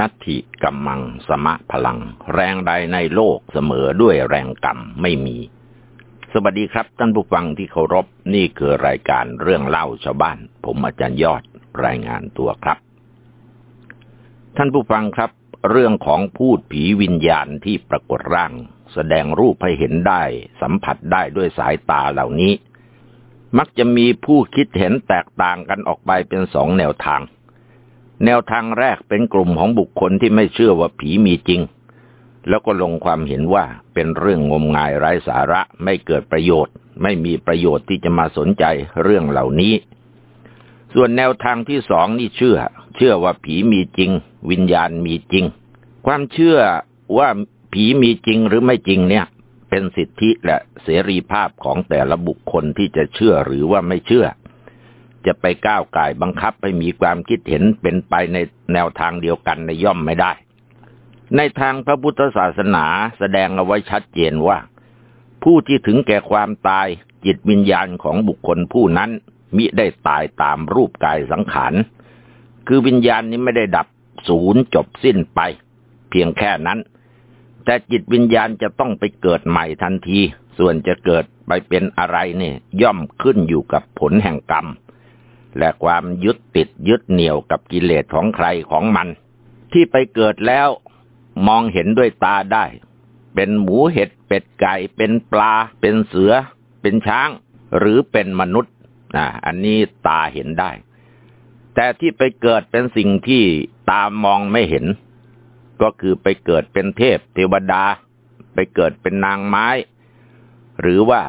นัตถิกัมมังสมะพลัง แรงใดในโลกเสมอด้วยแรงกรรมไม่มี สวัสดีครับท่านผู้ฟังที่เคารพนี่คือรายการเรื่องเล่าชาวบ้าน ผมอาจารย์ยอดรายงานตัวครับ ท่านผู้ฟังครับ เรื่องของพูดผีวิญญาณที่ปรากฏร่าง แสดงรูปให้เห็นได้ สัมผัสได้ด้วยสายตาเหล่านี้ มักจะมีผู้คิดเห็นแตกต่างกันออกไปเป็นสองแนวทาง แนวทางแรกเป็นกลุ่มของบุคคลที่ไม่เชื่อว่าผีมีจริง แล้วก็ลงความเห็นว่าเป็นเรื่องงมงายไร้สาระไม่เกิดประโยชน์ ไม่มีประโยชน์ที่จะมาสนใจเรื่องเหล่านี้ ส่วนแนวทางที่สองนี่เชื่อ เชื่อว่าผีมีจริง วิญญาณมีจริง ความเชื่อว่าผีมีจริงหรือไม่จริงเนี่ย เป็นสิทธิและเสรีภาพของแต่ละบุคคลที่จะเชื่อหรือว่าไม่เชื่อ จะไปก้าวไก่บังคับให้มีความคิดเห็นเป็นไปในแนวทางเดียวกันในย่อมไม่ได้ ในทางพระพุทธศาสนาแสดงเอาไว้ชัดเจนว่า ผู้ที่ถึงแก่ความตายจิตวิญญาณของบุคคลผู้นั้นมิได้ตายตามรูปกายสังขาร คือวิญญาณนี้ไม่ได้ดับศูนย์จบสิ้นไป เพียงแค่นั้น แต่จิตวิญญาณจะต้องไปเกิดใหม่ทันที ส่วนจะเกิดไปเป็นอะไรเนี่ยย่อมขึ้นอยู่กับผลแห่งกรรม และความยึดติดยึดเหนี่ยวกับกิเลสของใครของมัน ที่ไปเกิดแล้วมองเห็นด้วยตาได้ เป็นหมูเห็ดเป็ดไก่ เป็นปลา เป็นเสือ เป็นช้าง หรือเป็นมนุษย์อ่าอันนี้ตาเห็นได้ แต่ที่ไปเกิดเป็นสิ่งที่ตามองไม่เห็น ก็คือไปเกิดเป็นเทพเทวดา ไปเกิดเป็นนางไม้ หรือว่า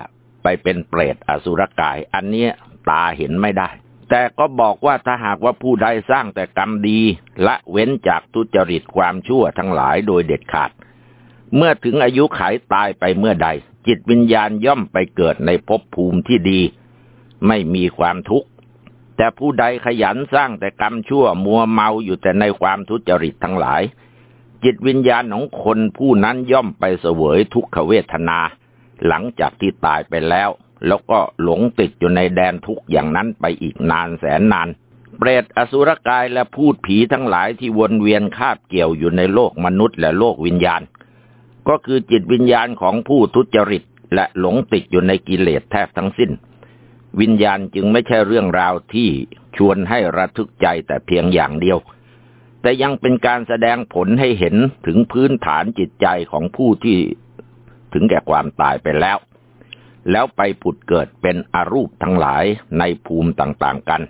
ไปเป็นเปรตอสุรกาย อันนี้ตาเห็นไม่ได้ แต่ก็บอกว่าถ้าหากว่าผู้ใดสร้างแต่กรรมดี ละเว้นจากทุจริตความชั่วทั้งหลายโดยเด็ดขาด เมื่อถึงอายุขัยตายไปเมื่อใด จิตวิญญาณย่อมไปเกิดในภพภูมิที่ดี ไม่มีความทุกข์ แต่ผู้ใดขยันสร้างแต่กรรมชั่วมัวเมาอยู่แต่ในความทุจริตทั้งหลาย จิตวิญญาณของคนผู้นั้นย่อมไปเสวยทุกขเวทนา หลังจากที่ตายไปแล้ว แล้วก็หลงติดอยู่ในแดนทุกข์อย่างนั้นไปอีกนานแสนนาน เปรตอสุรกายและพูดผีทั้งหลายที่วนเวียนคาบเกี่ยวอยู่ในโลกมนุษย์และโลกวิญญาณ ก็คือจิตวิญญาณของผู้ทุจริตและหลงติดอยู่ในกิเลสแทบทั้งสิ้น วิญญาณจึงไม่ใช่เรื่องราวที่ชวนให้ระทึกใจแต่เพียงอย่างเดียว แต่ยังเป็นการแสดงผลให้เห็นถึงพื้นฐานจิตใจของผู้ที่ถึงแก่ความตายไปแล้ว แล้วไปผุดเกิดเป็นอรูปทั้งหลายในภูมิต่างๆกัน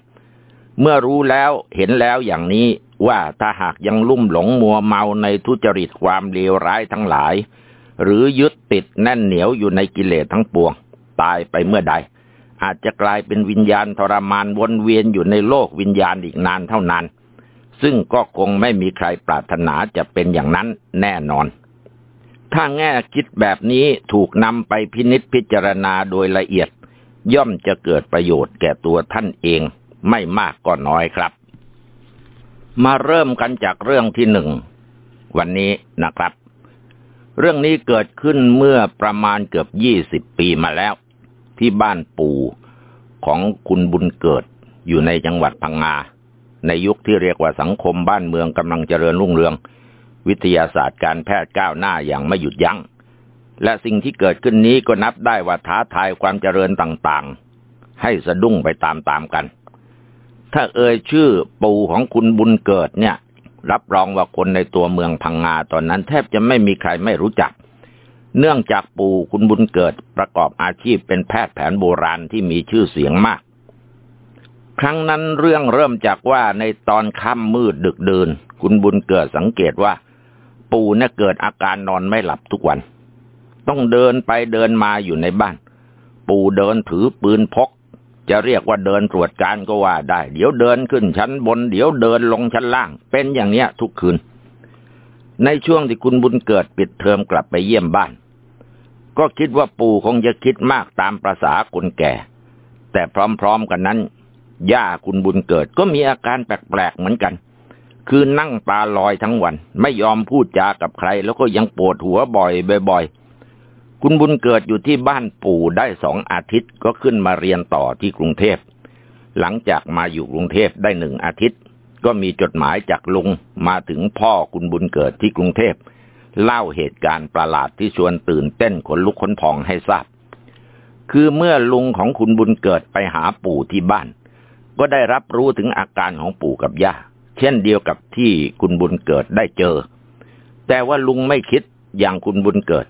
เมื่อรู้แล้วเห็นแล้วอย่างนี้ว่าถ้าหากยังลุ่มหลงมัวเมาในทุจริตความเลวร้ายทั้งหลาย หรือยึดติดแน่นเหนียวอยู่ในกิเลสทั้งปวง ตายไปเมื่อใด อาจจะกลายเป็นวิญญาณทรมานวนเวียนอยู่ในโลกวิญญาณอีกนานเท่านานซึ่งก็คงไม่มีใครปรารถนาจะเป็นอย่างนั้นแน่นอน ถ้าแง่คิดแบบนี้ถูกนำไปพินิษพิจารณาโดยละเอียด ย่อมจะเกิดประโยชน์แก่ตัวท่านเองไม่มากก็น้อยครับ มาเริ่มกันจากเรื่องที่หนึ่ง วันนี้นะครับ เรื่องนี้เกิดขึ้นเมื่อประมาณเกือบยี่สิบปีมาแล้ว ที่บ้านปู่ของคุณบุญเกิดอยู่ในจังหวัดพังงา ในยุคที่เรียกว่าสังคมบ้านเมืองกำลังเจริญรุ่งเรือง วิทยาศาสตร์การแพทย์ก้าวหน้าอย่างไม่หยุดยัง้ง และสิ่งที่เกิดขึ้นนี้ก็นับได้ว่าท้าทายความเจริญต่างๆ ให้สะดุ้งไปตามๆกัน ถ้าเอ่ยชื่อปู่ของคุณบุญเกิดเนี่ย รับรองว่าคนในตัวเมืองพังงาตอนนั้น แทบจะไม่มีใครไม่รู้จัก เนื่องจากปู่คุณบุญเกิดประกอบอาชีพเป็นแพทย์แผนโบราณที่มีชื่อเสียงมากครั้งนั้นเรื่องเริ่มจากว่าในตอนค่ำมืดดึกเดิน คุณบุญเกิดสังเกตว่า ปู่เนี่ยเกิดอาการนอนไม่หลับทุกวัน ต้องเดินไปเดินมาอยู่ในบ้าน ปู่เดินถือปืนพก จะเรียกว่าเดินตรวจการก็ว่าได้ เดี๋ยวเดินขึ้นชั้นบน เดี๋ยวเดินลงชั้นล่าง เป็นอย่างเนี้ย ทุกคืน ในช่วงที่คุณบุญเกิดปิดเทอมกลับไปเยี่ยมบ้าน ก็คิดว่าปู่คงจะคิดมากตามประษาคนแก่ แต่พร้อมๆกันนั้นย่าคุณบุญเกิดก็มีอาการแปลกๆเหมือนกัน คือนั่งตาลอยทั้งวัน ไม่ยอมพูดจากับใคร แล้วก็ยังปวดหัวบ่อยบ่อยๆคุณบุญเกิดอยู่ที่บ้านปู่ได้สองอาทิตย์ก็ขึ้นมาเรียนต่อที่กรุงเทพ หลังจากมาอยู่กรุงเทพได้หนึ่งอาทิตย์ ก็มีจดหมายจากลุงมาถึงพ่อคุณบุญเกิดที่กรุงเทพ เล่าเหตุการณ์ประหลาดที่ชวนตื่นเต้นขนลุกขนพองให้ทราบ คือเมื่อลุงของคุณบุญเกิดไปหาปู่ที่บ้าน ก็ได้รับรู้ถึงอาการของปู่กับย่า เช่นเดียวกับที่คุณบุญเกิดได้เจอ แต่ว่าลุงไม่คิดอย่างคุณบุญเกิด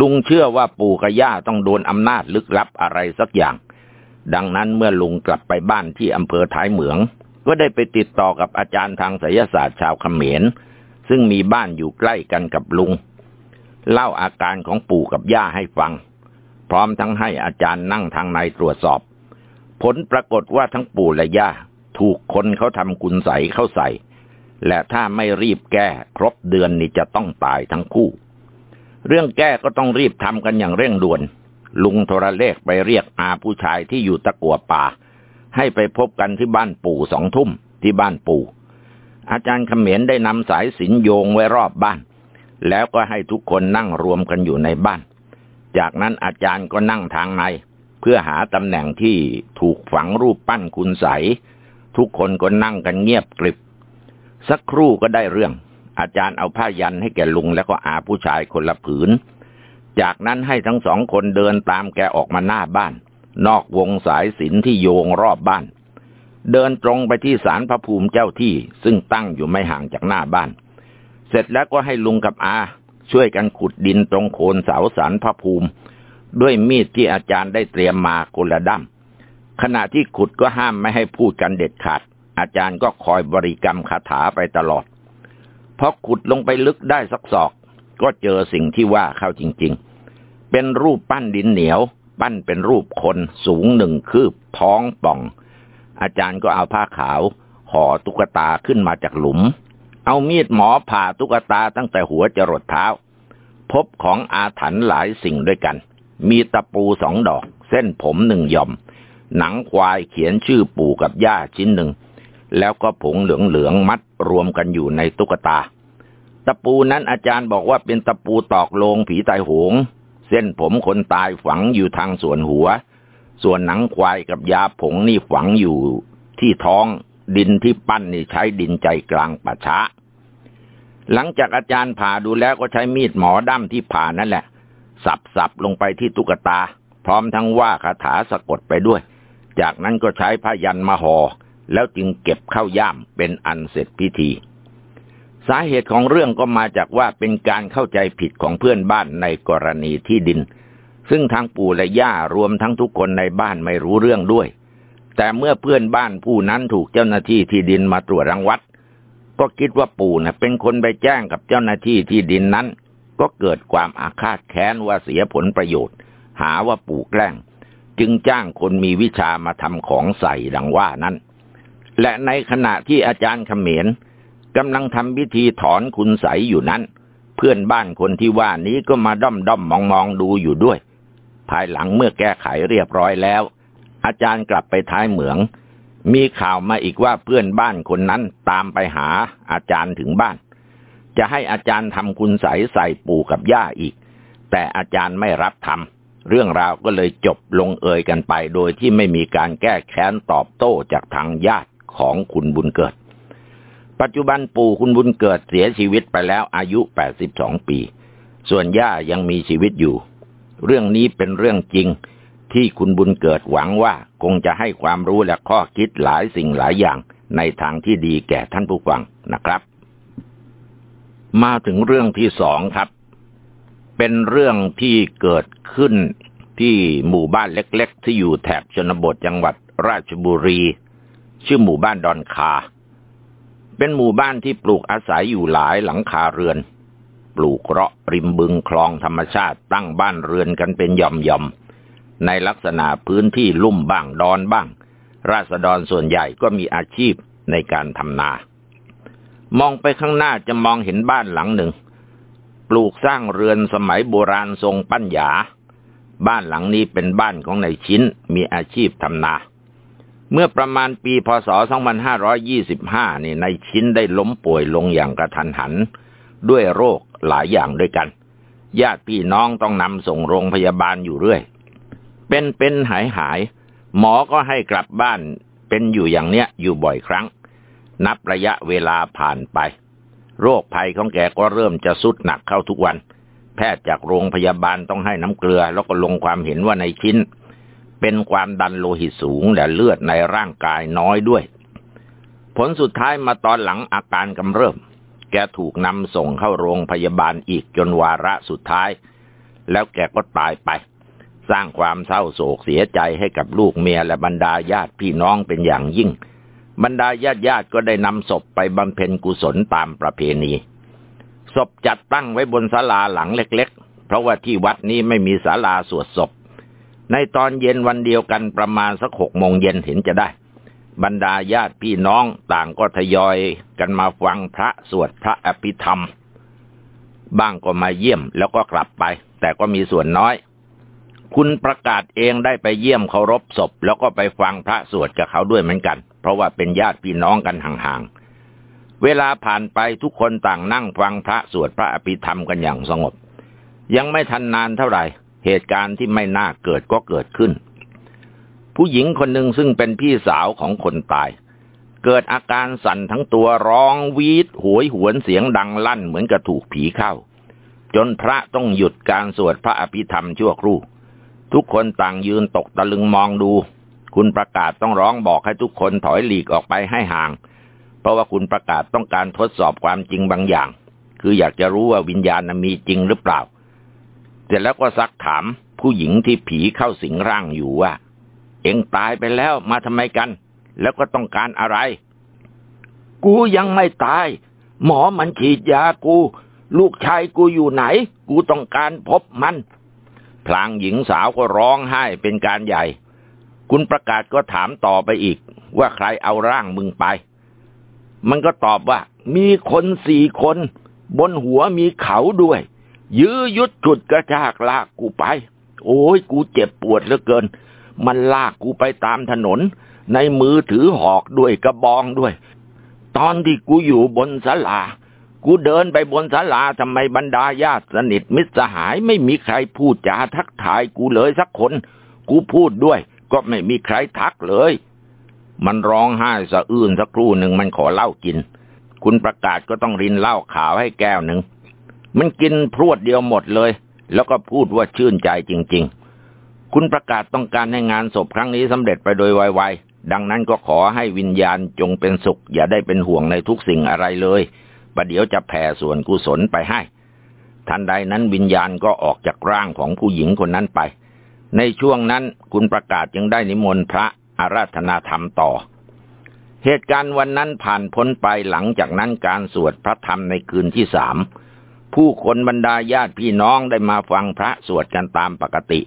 ลุงเชื่อว่าปู่กับย่าต้องโดนอำนาจลึกลับอะไรสักอย่าง ดังนั้นเมื่อลุงกลับไปบ้านที่อำเภอท้ายเหมือง ก็ได้ไปติดต่อกับอาจารย์ทางไสยศาสตร์ชาวเขมร ซึ่งมีบ้านอยู่ใกล้กันกับลุง เล่าอาการของปู่กับย่าให้ฟัง พร้อมทั้งให้อาจารย์นั่งทางในตรวจสอบ ผลปรากฏว่าทั้งปู่และย่า ถูกคนเขาทำกุญใสเข้าใส่ และถ้าไม่รีบแก้ครบเดือนนี่จะต้องตายทั้งคู่ เรื่องแก้ก็ต้องรีบทำกันอย่างเร่งด่วน ลุงโทรเลขไปเรียกอาผู้ชายที่อยู่ตะกัวป่า ให้ไปพบกันที่บ้านปู่สองทุ่มที่บ้านปู่อาจารย์เขมรได้นำสายสินโยงไว้รอบบ้าน แล้วก็ให้ทุกคนนั่งรวมกันอยู่ในบ้าน จากนั้นอาจารย์ก็นั่งทางใน เพื่อหาตำแหน่งที่ถูกฝังรูปปั้นคุณใส ทุกคนก็นั่งกันเงียบกริบ สักครู่ก็ได้เรื่อง อาจารย์เอาผ้ายันให้แก่ลุงแล้วก็อาผู้ชายคนละผืน จากนั้นให้ทั้งสองคนเดินตามแกออกมาหน้าบ้าน นอกวงสายสินที่โยงรอบบ้าน เดินตรงไปที่ศาลพระภูมิเจ้าที่ซึ่งตั้งอยู่ไม่ห่างจากหน้าบ้าน เสร็จแล้วก็ให้ลุงกับอา ช่วยกันขุดดินตรงโคนเสาศาลพระภูมิ ด้วยมีดที่อาจารย์ได้เตรียมมาคนละด้าม ขณะที่ขุดก็ห้ามไม่ให้พูดกันเด็ดขาด อาจารย์ก็คอยบริกรรมคาถาไปตลอดพอขุดลงไปลึกได้สักศอก ก็เจอสิ่งที่ว่าเข้าจริง ๆ เป็นรูปปั้นดินเหนียว ปั้นเป็นรูปคนสูงหนึ่งคืบท้องป่อง อาจารย์ก็เอาผ้าขาวห่อตุ๊กตาขึ้นมาจากหลุม เอามีดหมอผ่าตุ๊กตาตั้งแต่หัวจรดเท้า พบของอาถรรพ์หลายสิ่งด้วยกัน มีตะปูสองดอก เส้นผมหนึ่งย่อม หนังควายเขียนชื่อปู่กับย่าชิ้นหนึ่ง แล้วก็ผงเหลืองๆมัดรวมกันอยู่ในตุ๊กตา ตะปูนั้นอาจารย์บอกว่าเป็นตะปูตอกโลงผีตายโหง เส้นผมคนตายฝังอยู่ทางส่วนหัว ส่วนหนังควายกับยาผงนี่ฝังอยู่ที่ท้องดินที่ปั้นนี่ใช้ดินใจกลางป่าช้า หลังจากอาจารย์ผ่าดูแล้วก็ใช้มีดหมอด้ามที่ผ่านั่นแหละ สับสับลงไปที่ตุ๊กตา พร้อมทั้งว่าคาถาสะกดไปด้วย จากนั้นก็ใช้ผ้ายันมาหอ่อแล้วจึงเก็บเข้าย่ามเป็นอันเสร็จพิธี สาเหตุของเรื่องก็มาจากว่าเป็นการเข้าใจผิดของเพื่อนบ้านในกรณีที่ดิน ซึ่งทางปู่และย่ารวมทั้งทุกคนในบ้านไม่รู้เรื่องด้วย แต่เมื่อเพื่อนบ้านผู้นั้นถูกเจ้าหน้าที่ที่ดินมาตรวจรังวัด ก็คิดว่าปู่นะ่ะเป็นคนไปแจ้งกับเจ้าหน้าที่ที่ดินนั้น ก็เกิดความอาฆาตแค้นว่าเสียผลประโยชน์ หาว่าปู่แกล้ง จึงจ้างคนมีวิชามาทำของใส่ดังว่านั้น และในขณะที่อาจารย์เขมรกำลังทำพิธีถอนคุณใสอยู่นั้น เพื่อนบ้านคนที่ว่านี้ก็มาด้อมด้อมมองมองดูอยู่ด้วย ภายหลังเมื่อแก้ไขเรียบร้อยแล้ว อาจารย์กลับไปท้ายเหมือง มีข่าวมาอีกว่าเพื่อนบ้านคนนั้นตามไปหาอาจารย์ถึงบ้าน จะให้อาจารย์ทำคุณใสใส่ปู่กับย่าอีก แต่อาจารย์ไม่รับทำ เรื่องราวก็เลยจบลงเอยกันไป โดยที่ไม่มีการแก้แค้นตอบโต้จากทางญาติของคุณบุญเกิด ปัจจุบันปู่คุณบุญเกิดเสียชีวิตไปแล้วอายุ 82 ปี ส่วนย่ายังมีชีวิตอยู่ เรื่องนี้เป็นเรื่องจริงที่คุณบุญเกิดหวังว่าคงจะให้ความรู้และข้อคิดหลายสิ่งหลายอย่างในทางที่ดีแก่ท่านผู้ฟังนะครับ มาถึงเรื่องที่สองครับ เป็นเรื่องที่เกิดขึ้นที่หมู่บ้านเล็ก ๆ ที่อยู่แถบชนบทจังหวัดราชบุรี ชื่อหมู่บ้านดอนคา เป็นหมู่บ้านที่ปลูกอาศัยอยู่หลายหลังคาเรือน ปลูกเราะริมบึงคลองธรรมชาติตั้งบ้านเรือนกันเป็นย่อมๆในลักษณะพื้นที่ลุ่มบ้างดอนบ้าง ราษฎรส่วนใหญ่ก็มีอาชีพในการทำนา มองไปข้างหน้าจะมองเห็นบ้านหลังหนึ่ง ปลูกสร้างเรือนสมัยโบราณทรงปัญญาบ้านหลังนี้เป็นบ้านของนายชิ้นมีอาชีพทำนา เมื่อประมาณปีพศ 2525 นี่ในชิ้นได้ล้มป่วยลงอย่างกระทันหัน ด้วยโรคหลายอย่างด้วยกัน ญาติพี่น้องต้องนำส่งโรงพยาบาลอยู่เรื่อย เป็นเป็นหายหาย หมอก็ให้กลับบ้านเป็นอยู่อย่างเนี้ยอยู่บ่อยครั้ง นับระยะเวลาผ่านไป โรคภัยของแกก็เริ่มจะสุดหนักเข้าทุกวัน แพทย์จากโรงพยาบาลต้องให้น้ำเกลือ แล้วก็ลงความเห็นว่าในชิ้น เป็นความดันโลหิตสูงและเลือดในร่างกายน้อยด้วย ผลสุดท้ายมาตอนหลังอาการกำเริบแกถูกนำส่งเข้าโรงพยาบาลอีกจนวาระสุดท้าย แล้วแกก็ตายไป สร้างความเศร้าโศกเสียใจให้กับลูกเมียและบรรดาญาติพี่น้องเป็นอย่างยิ่ง บรรดาญาติญาติก็ได้นำศพไปบำเพ็ญกุศลตามประเพณี ศพจัดตั้งไว้บนศาลาหลังเล็กๆ เพราะว่าที่วัดนี้ไม่มีศาลาสวดศพ ในตอนเย็นวันเดียวกันประมาณสักหกโมงเย็นเห็นจะได้ บรรดาญาติพี่น้องต่างก็ทยอยกันมาฟังพระสวดพระอภิธรรม บ้างก็มาเยี่ยมแล้วก็กลับไป แต่ก็มีส่วนน้อย คุณประกาศเองได้ไปเยี่ยมเคารพศพ แล้วก็ไปฟังพระสวดกับเขาด้วยเหมือนกัน เพราะว่าเป็นญาติพี่น้องกันห่างๆ เวลาผ่านไปทุกคนต่างนั่งฟังพระสวดพระอภิธรรมกันอย่างสงบ ยังไม่ทันนานเท่าไหร่ เหตุการณ์ที่ไม่น่าเกิดก็เกิดขึ้น ผู้หญิงคนหนึ่งซึ่งเป็นพี่สาวของคนตาย เกิดอาการสั่นทั้งตัวร้องวีดหวยหวนเสียงดังลั่นเหมือนกับถูกผีเข้า จนพระต้องหยุดการสวดพระอภิธรรมชั่วครู่ ทุกคนต่างยืนตกตะลึงมองดู คุณประกาศต้องร้องบอกให้ทุกคนถอยหลีกออกไปให้ห่าง เพราะว่าคุณประกาศต้องการทดสอบความจริงบางอย่าง คืออยากจะรู้ว่าวิญญาณมีจริงหรือเปล่า เสร็จแล้วก็ซักถามผู้หญิงที่ผีเข้าสิงร่างอยู่ว่า เอ็งตายไปแล้วมาทำไมกัน แล้วก็ต้องการอะไร กูยังไม่ตาย หมอมันฉีดยากู ลูกชายกูอยู่ไหน กูต้องการพบมัน พลางหญิงสาวก็ร้องไห้เป็นการใหญ่ คุณประกาศก็ถามต่อไปอีก ว่าใครเอาร่างมึงไป มันก็ตอบว่า มีคนสี่คน บนหัวมีเขาด้วย ยื้อยุดจุดกระชากลากกูไป โอ้ยกูเจ็บปวดเหลือเกิน มันลากกูไปตามถนน ในมือถือหอกด้วยกระบองด้วย ตอนที่กูอยู่บนศาลา กูเดินไปบนศาลาทำไมบรรดาญาติสนิทมิตรสหายไม่มีใครพูดจาทักทายกูเลยสักคน กูพูดด้วย ก็ไม่มีใครทักเลย มันร้องไห้สะอื้นสักครู่หนึ่งมันขอเหล้ากิน คุณประกาศก็ต้องรินเหล้าขาวให้แก้วหนึ่ง มันกินพรวดเดียวหมดเลย แล้วก็พูดว่าชื่นใจจริง ๆ คุณประกาศต้องการให้งานศพครั้งนี้สำเร็จไปโดยไวๆ ดังนั้นก็ขอให้วิญญาณจงเป็นสุข อย่าได้เป็นห่วงในทุกสิ่งอะไรเลยประเดี๋ยวจะแผ่ส่วนกุศลไปให้ ทันใดนั้นวิญญาณก็ออกจากร่างของผู้หญิงคนนั้นไป ในช่วงนั้นคุณประกาศยังได้นิมนต์พระอาราธนาธรรมต่อ เหตุการณ์วันนั้นผ่านพ้นไปหลังจากนั้นการสวดพระธรรมในคืนที่สามผู้คนบรรดาญาติพี่น้องได้มาฟังพระสวดกันตามปกติ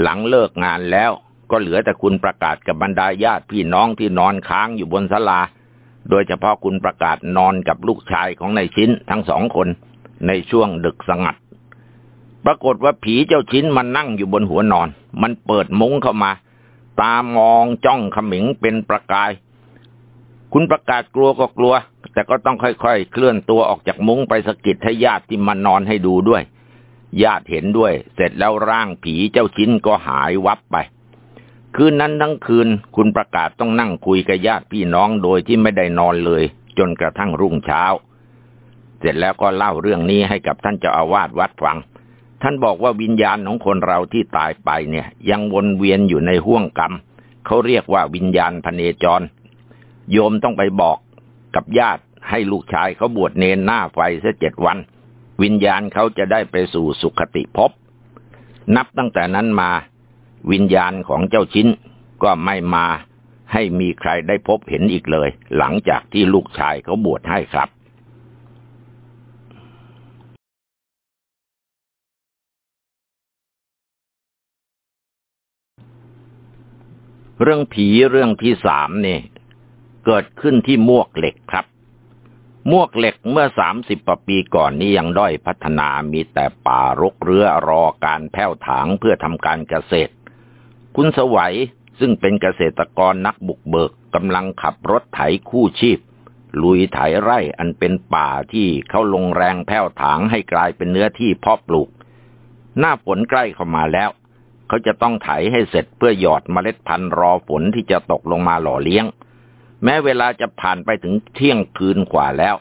หลังเลิกงานแล้วก็เหลือแต่คุณประกาศกับบรรดาญาติพี่น้องที่นอนค้างอยู่บนศาลา โดยเฉพาะคุณประกาศนอนกับลูกชายของนายชิ้นทั้งสองคนในช่วงดึกสงัด ปรากฏว่าผีเจ้าชิ้นมันนั่งอยู่บนหัวนอน มันเปิดมุ้งเข้ามา ตามองจ้องขมิงเป็นประกาย คุณประกาศกลัวก็กลัว แต่ก็ต้องค่อยๆ เคลื่อนตัวออกจากมุ้งไปสกิดให้ญาติที่มานอนให้ดูด้วย ญาติเห็นด้วย เสร็จแล้วร่างผีเจ้าชิ้นก็หายวับไป คืนนั้นทั้งคืน คุณประกาศต้องนั่งคุยกับญาติพี่น้องโดยที่ไม่ได้นอนเลย จนกระทั่งรุ่งเช้า เสร็จแล้วก็เล่าเรื่องนี้ให้กับท่านเจ้าอาวาสวัดฟัง ท่านบอกว่าวิญญาณของคนเราที่ตายไปเนี่ย ยังวนเวียนอยู่ในห้วงกรรมเขาเรียกว่าวิญญาณพเนจร โยมต้องไปบอกกับญาติให้ลูกชายเขาบวชเนนหน้าไฟสักเจ็ดวัน วิญญาณเขาจะได้ไปสู่สุขติภพนับตั้งแต่นั้นมาวิญญาณของเจ้าชิ้นก็ไม่มาให้มีใครได้พบเห็นอีกเลย หลังจากที่ลูกชายเขาบวชให้ครับ เรื่องผีเรื่องที่สามนี่ เกิดขึ้นที่มวกเหล็กครับ มวกเหล็กเมื่อสามสิบปีก่อนนี้ยังด้อยพัฒนามีแต่ป่ารกเรือรอการแผ้วถางเพื่อทำการเกษตร คุณสวัยซึ่งเป็นเกษตรกรนักบุกเบิกกำลังขับรถไถคู่ชีพ ลุยไถไร่อันเป็นป่าที่เขาลงแรงแผ้วถางให้กลายเป็นเนื้อที่เพาะปลูก หน้าฝนใกล้เข้ามาแล้ว เขาจะต้องไถให้เสร็จเพื่อหยอดเมล็ดพันธุ์รอฝนที่จะตกลงมาหล่อเลี้ยง แม้เวลาจะผ่านไปถึงเที่ยงคืนกว่าแล้ว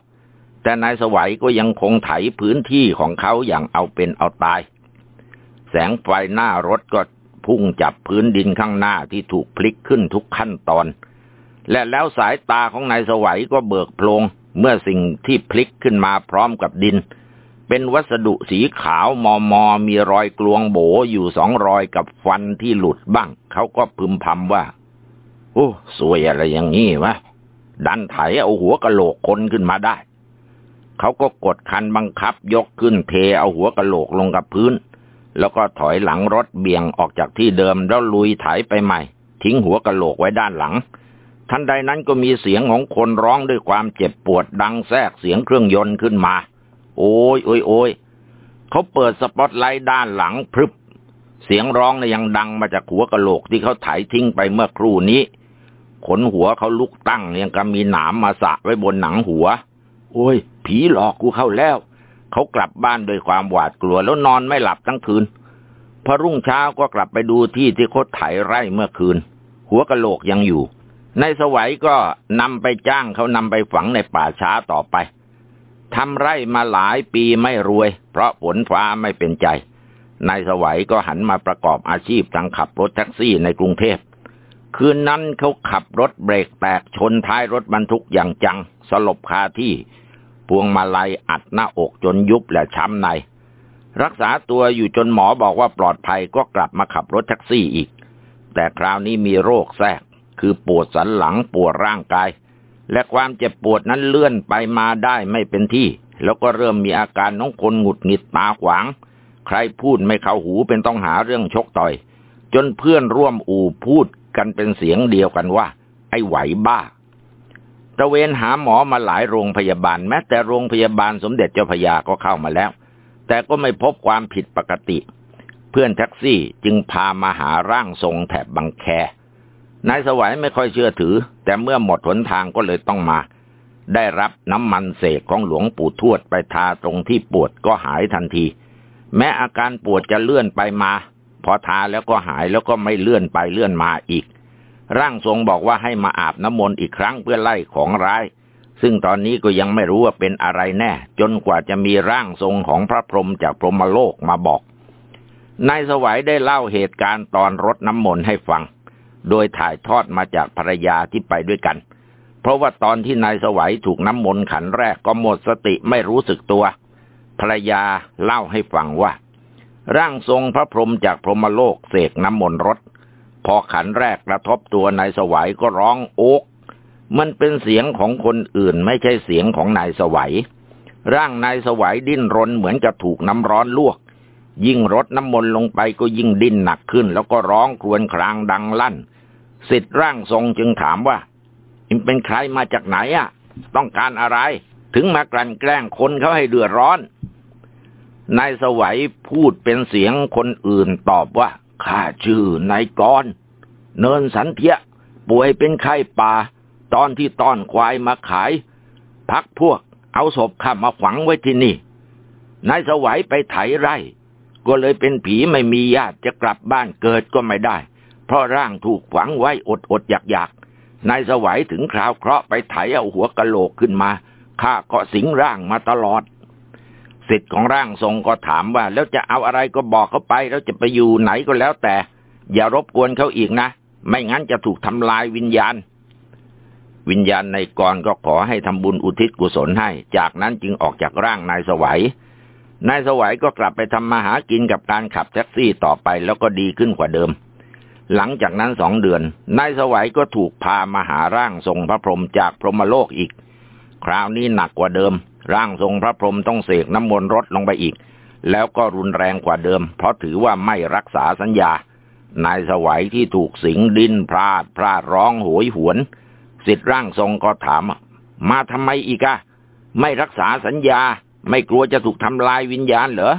แต่นายสวัยก็ยังคงไถพื้นที่ของเขาอย่างเอาเป็นเอาตาย แสงไฟหน้ารถก็พุ่งจับพื้นดินข้างหน้าที่ถูกพลิกขึ้นทุกขั้นตอน และแล้วสายตาของนายสวัยก็เบิกโพลงเมื่อสิ่งที่พลิกขึ้นมาพร้อมกับดิน เป็นวัสดุสีขาวมอมอมีรอยกลวงโบอยู่สองรอยกับฟันที่หลุดบ้าง เขาก็พึมพำว่า โอ้สวยอะไรอย่างนี้วะดันไถเอาหัวกะโหลกคนขึ้นมาได้ เขาก็กดคันบังคับยกขึ้นเทเอาหัวกะโหลกลงกับพื้น แล้วก็ถอยหลังรถเบี่ยงออกจากที่เดิมแล้วลุยไถไปใหม่ ทิ้งหัวกะโหลกไว้ด้านหลังทันใดนั้นก็มีเสียงของคนร้องด้วยความเจ็บปวดดังแทรกเสียงเครื่องยนต์ขึ้นมา โอ้ยโอ้ยโอ้ยเขาเปิดสปอตไลท์ด้านหลังพรึบ เสียงร้องนะยังดังมาจากหัวกะโหลกที่เขาถ่ายทิ้งไปเมื่อครู่นี้ ขนหัวเขาลุกตั้งยังกับมีหนามมาสะไว้บนหนังหัว โอ้ย ผีหลอกกูเข้าแล้ว เขากลับบ้านด้วยความหวาดกลัวแล้วนอนไม่หลับทั้งคืน พอรุ่งเช้าก็กลับไปดูที่ที่เขาไถไร่เมื่อคืน หัวกะโหลกยังอยู่ ในสวัยก็นำไปจ้างเขานำไปฝังในป่าช้าต่อไป ทำไร่มาหลายปีไม่รวย เพราะฝนฟ้าไม่เป็นใจ นายสวัยก็หันมาประกอบอาชีพทางขับรถแท็กซี่ในกรุงเทพ คืนนั้นเขาขับรถเบรกแตกชนท้ายรถบรรทุกอย่างจัง สลบคาที่ พวงมาลัยอัดหน้าอกจนยุบและช้ำใน รักษาตัวอยู่จนหมอบอกว่าปลอดภัยก็กลับมาขับรถแท็กซี่อีก แต่คราวนี้มีโรคแทรก คือปวดสันหลังปวดร่างกาย และความเจ็บปวดนั้นเลื่อนไปมาได้ไม่เป็นที่ แล้วก็เริ่มมีอาการน้องคนหงุดหงิดตาขวาง ใครพูดไม่เข้าหูเป็นต้องหาเรื่องชกต่อย จนเพื่อนร่วมอู่พูดกันเป็นเสียงเดียวกันว่า ไอ้ไหวบ้าตะเวนหาหมอมาหลายโรงพยาบาลแม้แต่โรงพยาบาลสมเด็จเจ้าพยาก็เข้ามาแล้ว แต่ก็ไม่พบความผิดปกติ เพื่อนแท็กซี่จึงพามาหาร่างทรงแถบบางแค นายสวัยไม่ค่อยเชื่อถือ แต่เมื่อหมดหนทางก็เลยต้องมา ได้รับน้ำมันเสกของหลวงปู่ทวดไปทาตรงที่ปวดก็หายทันที แม้อาการปวดจะเลื่อนไปมา พอทาแล้วก็หายแล้วก็ไม่เลื่อนไปเลื่อนมาอีก ร่างทรงบอกว่าให้มาอาบน้ำมนต์อีกครั้งเพื่อไล่ของร้าย ซึ่งตอนนี้ก็ยังไม่รู้ว่าเป็นอะไรแน่ จนกว่าจะมีร่างทรงของพระพรหมจากพรหมโลกมาบอกนายสวัยได้เล่าเหตุการณ์ตอนรดน้ำมนต์ให้ฟัง โดยถ่ายทอดมาจากภรรยาที่ไปด้วยกัน เพราะว่าตอนที่นายสวัยถูกน้ำมนต์ขันแรกก็หมดสติไม่รู้สึกตัว ภรรยาเล่าให้ฟังว่า ร่างทรงพระพรหมจากพรหมโลกเสกน้ำมนต์รถ พอขันแรกกระทบตัวนายสวัยก็ร้องโอกมันเป็นเสียงของคนอื่นไม่ใช่เสียงของนายสวัย ร่างนายสวัยดิ้นรนเหมือนจะถูกน้ำร้อนลวก ยิ่งรดน้ำมนต์ลงไปก็ยิ่งดิ้นหนักขึ้น แล้วก็ร้องครวญครางดังลั่น สิทธิ์ร่างทรงจึงถามว่าอิมเป็นใครมาจากไหนอะ ต้องการอะไร ถึงมากลั่นแกล้งคนเขาให้เดือดร้อน นายสวัยพูดเป็นเสียงคนอื่นตอบว่าข้าชื่อนายกร เนินสันเทีย ป่วยเป็นไข้ป่า ตอนที่ต้อนควายมาขาย พักพวกเอาศพข้ามาฝังไว้ที่นี่นายสวัยไปไถไร่ ก็เลยเป็นผีไม่มีญาติจะกลับบ้านเกิดก็ไม่ได้ เพราะร่างถูกฝังไว้อดอดอยากอยากนายสวัยถึงคราวเคราะห์ไปไถเอาหัวกะโหลกขึ้นมาข้าก็สิงร่างมาตลอดสิทธิ์ของร่างทรงก็ถามว่า แล้วจะเอาอะไรก็บอกเขาไปแล้วจะไปอยู่ไหนก็แล้วแต่ อย่ารบกวนเขาอีกนะ ไม่งั้นจะถูกทำลายวิญญาณ วิญญาณในกรก็ขอให้ทำบุญอุทิศกุศลให้ จากนั้นจึงออกจากร่างนายสวัยนายสวัยก็กลับไปทำมาหากินกับการขับแท็กซี่ต่อไปแล้วก็ดีขึ้นกว่าเดิม หลังจากนั้นสองเดือน นายสวัยก็ถูกพามาหาร่างทรงพระพรหมจากพรหมโลกอีก คราวนี้หนักกว่าเดิม ร่างทรงพระพรหมต้องเสกน้ำมนต์รดลงไปอีก แล้วก็รุนแรงกว่าเดิม เพราะถือว่าไม่รักษาสัญญา นายสวัยที่ถูกสิงดินพลาดพลาดร้องโหยหวนสิทธิร่างทรงก็ถาม มาทำไมอีกอะไม่รักษาสัญญา ไม่กลัวจะถูกทำลายวิญญาณเหรอ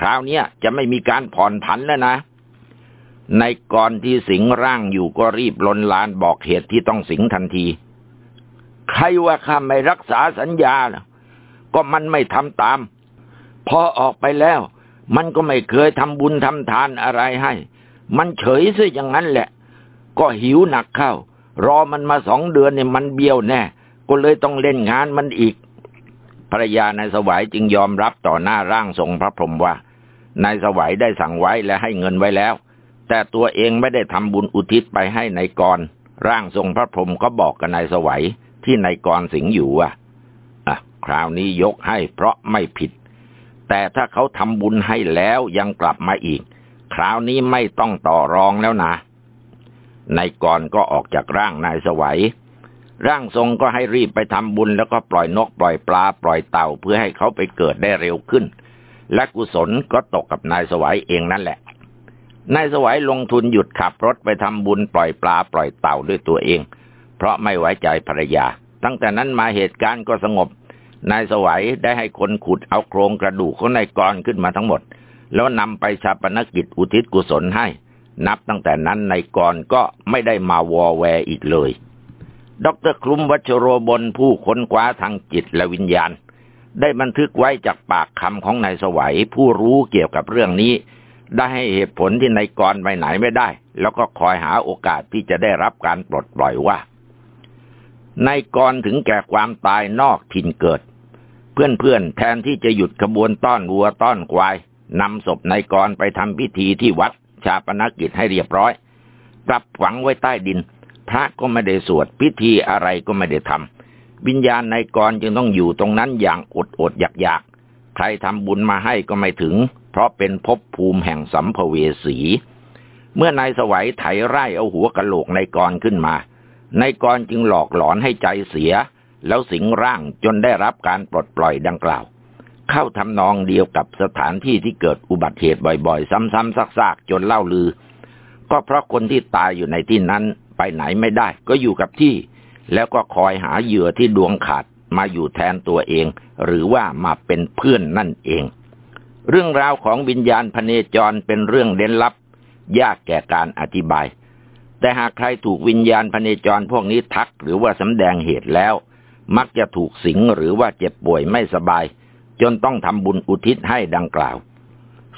คราวนี้จะไม่มีการผ่อนผันแล้วนะ ในก่อนที่สิงร่างอยู่ก็รีบลนลานบอกเหตุที่ต้องสิงทันที ใครว่าข้าไม่รักษาสัญญา ก็มันไม่ทำตาม พอออกไปแล้ว มันก็ไม่เคยทำบุญทำทานอะไรให้ มันเฉยซะอย่างนั้นแหละ ก็หิวหนักเข้า รอมันมาสองเดือนเนี่ยมันเบี้ยวแน่ ก็เลยต้องเล่นงานมันอีกภรรยานายสวัยจึงยอมรับต่อหน้าร่างทรงพระพรหมว่านายสวัยได้สั่งไว้และให้เงินไว้แล้ว แต่ตัวเองไม่ได้ทำบุญอุทิศไปให้ในายกร ร่างทรงพระพรหมก็บอกกับนายสวัยที่นายกรสิงอยู่ว่าอะ คราวนี้ยกให้เพราะไม่ผิด แต่ถ้าเขาทำบุญให้แล้วยังกลับมาอีก คราวนี้ไม่ต้องต่อรองแล้วนะนายกรก็ออกจากร่างนายสวัย ร่างทรงก็ให้รีบไปทำบุญแล้วก็ปล่อยนกปล่อยปลาปล่อยเต่าเพื่อให้เขาไปเกิดได้เร็วขึ้น และกุศลก็ตกกับนายสวัยเองนั่นแหละ นายสวัยลงทุนหยุดขับรถไปทำบุญปล่อยปลาปล่อยเต่าด้วยตัวเอง เพราะไม่ไว้ใจภรรยา ตั้งแต่นั้นมาเหตุการณ์ก็สงบ นายสวัยได้ให้คนขุดเอาโครงกระดูกของนายกรขึ้นมาทั้งหมด แล้วนำไปชาปนกิจอุทิศกุศลให้ นับตั้งแต่นั้นในกรก็ไม่ได้มาวอแวอีกเลย ดรคลุมวัชโรบลผู้ค้นคว้าทางจิตและวิญญาณ ได้บันทึกไว้จากปากคำของนายสวัยผู้รู้เกี่ยวกับเรื่องนี้ ได้ให้เหตุผลที่นายกรไปไหนไม่ได้ แล้วก็คอยหาโอกาสที่จะได้รับการปลดปล่อยว่านายกรถึงแก่ความตายนอกถิ่นเกิด เพื่อนๆแทนที่จะหยุดขบวนต้อนวัวต้อนควายนำศพนายกรไปทำพิธีที่วัดชาปนกิจให้เรียบร้อยกลับฝังไว้ใต้ดิน พระก็ไม่ได้สวดพิธีอะไรก็ไม่ได้ทำวิญญาณนายกรจึงต้องอยู่ตรงนั้นอย่างอดอดอยากอยากใครทำบุญมาให้ก็ไม่ถึง เพราะเป็นภพภูมิแห่งสัมภเวสี เมื่อนายสวัยไถไร่เอาหัวกะโหลกนายกรขึ้นมานายกรจึงหลอกหลอนให้ใจเสีย แล้วสิงร่างจนได้รับการปลดปล่อยดังกล่าว เข้าทำนองเดียวกับสถานที่ที่เกิดอุบัติเหตุบ่อยๆ ซ้ำๆซากๆจนเล่าลือ ก็เพราะคนที่ตายอยู่ในที่นั้นไปไหนไม่ได้ ก็อยู่กับที่ แล้วก็คอยหาเหยื่อที่ดวงขาดมาอยู่แทนตัวเอง หรือว่ามาเป็นเพื่อนนั่นเอง เรื่องราวของวิญญาณพเนจรเป็นเรื่องเล้นลับ ยากแก่การอธิบาย แต่หากใครถูกวิญญาณพเนจรพวกนี้ทักหรือว่าสำแดงเหตุแล้ว มักจะถูกสิงหรือว่าเจ็บป่วยไม่สบาย จนต้องทำบุญอุทิศให้ดังกล่าว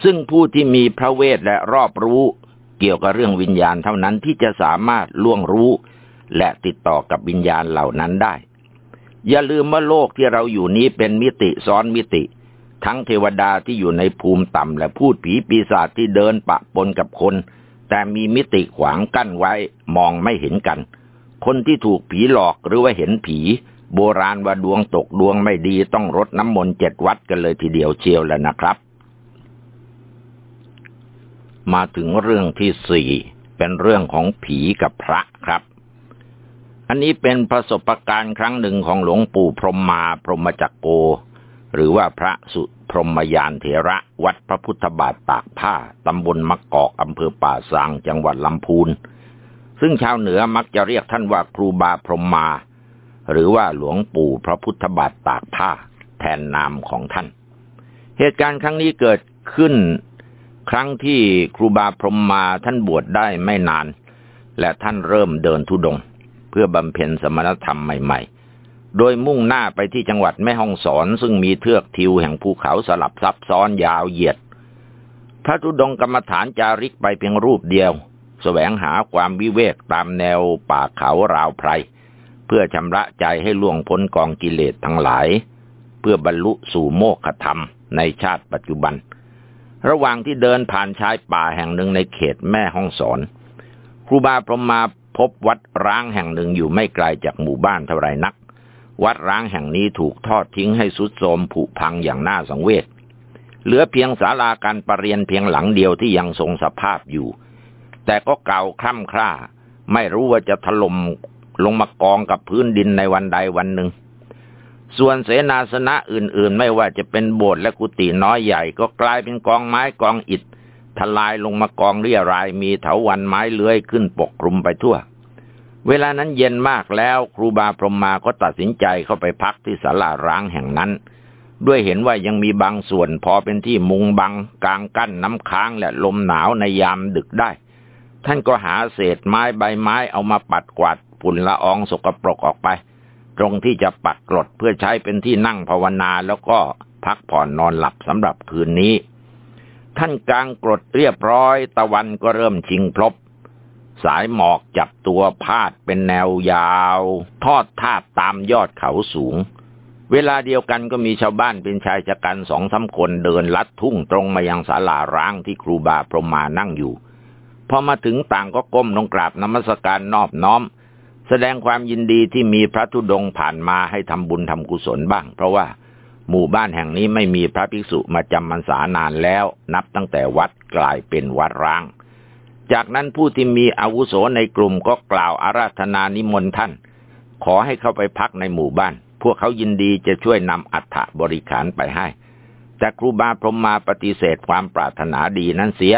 ซึ่งผู้ที่มีพระเวทและรอบรู้เกี่ยวกับเรื่องวิญญาณเท่านั้นที่จะสามารถล่วงรู้ และติดต่อกับวิญญาณเหล่านั้นได้ อย่าลืมว่าโลกที่เราอยู่นี้เป็นมิติซ้อนมิติ ทั้งเทวดาที่อยู่ในภูมิต่ำและพูดผีปีศาจที่เดินปะปนกับคน แต่มีมิติขวางกั้นไว้มองไม่เห็นกัน คนที่ถูกผีหลอกหรือว่าเห็นผี โบราณว่าดวงตกดวงไม่ดีต้องรดน้ำมนต์เจ็ดวัดกันเลยทีเดียวเชียวแล้วนะครับ มาถึงเรื่องที่สี่เป็นเรื่องของผีกับพระครับอันนี้เป็นประสบการณ์ครั้งหนึ่งของหลวงปู่พรหมมาพรหมจักโก หรือว่าพระสุพรหมยานเถระวัดพระพุทธบาทปากผ้าตำบลมะกอกอำเภอป่าซางจังหวัดลำพูน ซึ่งชาวเหนือมักจะเรียกท่านว่าครูบาพรหมมา หรือว่าหลวงปู่พระพุทธบาทตากผ้าแทนนามของท่าน เหตุการณ์ครั้งนี้เกิดขึ้น ครั้งที่ครูบาพรหมมาท่านบวชได้ไม่นาน และท่านเริ่มเดินทุดง เพื่อบำเพ็ญสมณธรรมใหม่ ๆ โดยมุ่งหน้าไปที่จังหวัดแม่ฮ่องสอน ซึ่งมีเทือกทิวแห่งภูเขาสลับซับซ้อนยาวเหยียด พระธุดงกรรมฐานจาริกไปเพียงรูปเดียวสแสวงหาความวิเวกตามแนวป่าเขาราวไพร เพื่อชำระใจให้ล่วงพ้นกองกิเลสทั้งหลาย เพื่อบรรลุสู่โมกขธรรมในชาติปัจจุบัน ระหว่างที่เดินผ่านชายป่าแห่งหนึ่งในเขตแม่ห้องสอนครูบาพรหมมาพบวัดร้างแห่งหนึ่งอยู่ไม่ไกลจากหมู่บ้านเท่าไรนัก วัดร้างแห่งนี้ถูกทอดทิ้งให้สุดโทมผุพังอย่างน่าสังเวช เหลือเพียงศาลาการประเรียนเพียงหลังเดียวที่ยังทรงสภาพอยู่ แต่ก็เก่าคล่ำคร่า ไม่รู้ว่าจะถล่มลงมากองกับพื้นดินในวันใดวันหนึ่ง ส่วนเสนาสนะอื่นๆ ไม่ว่าจะเป็นโบสถ์และกุฏิน้อยใหญ่ก็กลายเป็นกองไม้กองอิฐทลายลงมากองเรียรายมีเถาวันไม้เลื้อยขึ้นปกคลุมไปทั่ว เวลานั้นเย็นมากแล้วครูบาพรหมมาก็ตัดสินใจเข้าไปพักที่ศาลาร้างแห่งนั้น ด้วยเห็นว่ายังมีบางส่วนพอเป็นที่มุงบังกลางกั้นน้ำค้างและลมหนาวในยามดึกได้ ท่านก็หาเศษไม้ใบไม้เอามาปัดกวาดฝุ่นละอองสกปรกออกไป ตรงที่จะปักกรดเพื่อใช้เป็นที่นั่งภาวนาแล้วก็พักผ่อนนอนหลับสำหรับคืนนี้ ท่านกลางกรดเรียบร้อย ตะวันก็เริ่มชิงพลบ สายหมอกจับตัวพาดเป็นแนวยาว ทอดทาบตามยอดเขาสูง เวลาเดียวกันก็มีชาวบ้านเป็นชายชะกันสองสาคนเดินลัดทุ่งตรงมายังศาลาร้างที่ครูบาพรหมานั่งอยู่ พอมาถึงต่างก็ก้มลงกราบนมัสการนอบน้อม แสดงความยินดีที่มีพระธุดงผ่านมาให้ทำบุญทำกุศลบ้าง เพราะว่าหมู่บ้านแห่งนี้ไม่มีพระภิกษุมาจำพรรษานานแล้ว นับตั้งแต่วัดกลายเป็นวัดร้าง จากนั้นผู้ที่มีอาวุโสในกลุ่มก็กล่าวอาราธนานิมนต์ท่าน ขอให้เข้าไปพักในหมู่บ้าน พวกเขายินดีจะช่วยนำอัฐบริขารไปให้ แต่ครูบาพรหมมาปฏิเสธความปรารถนาดีนั้นเสีย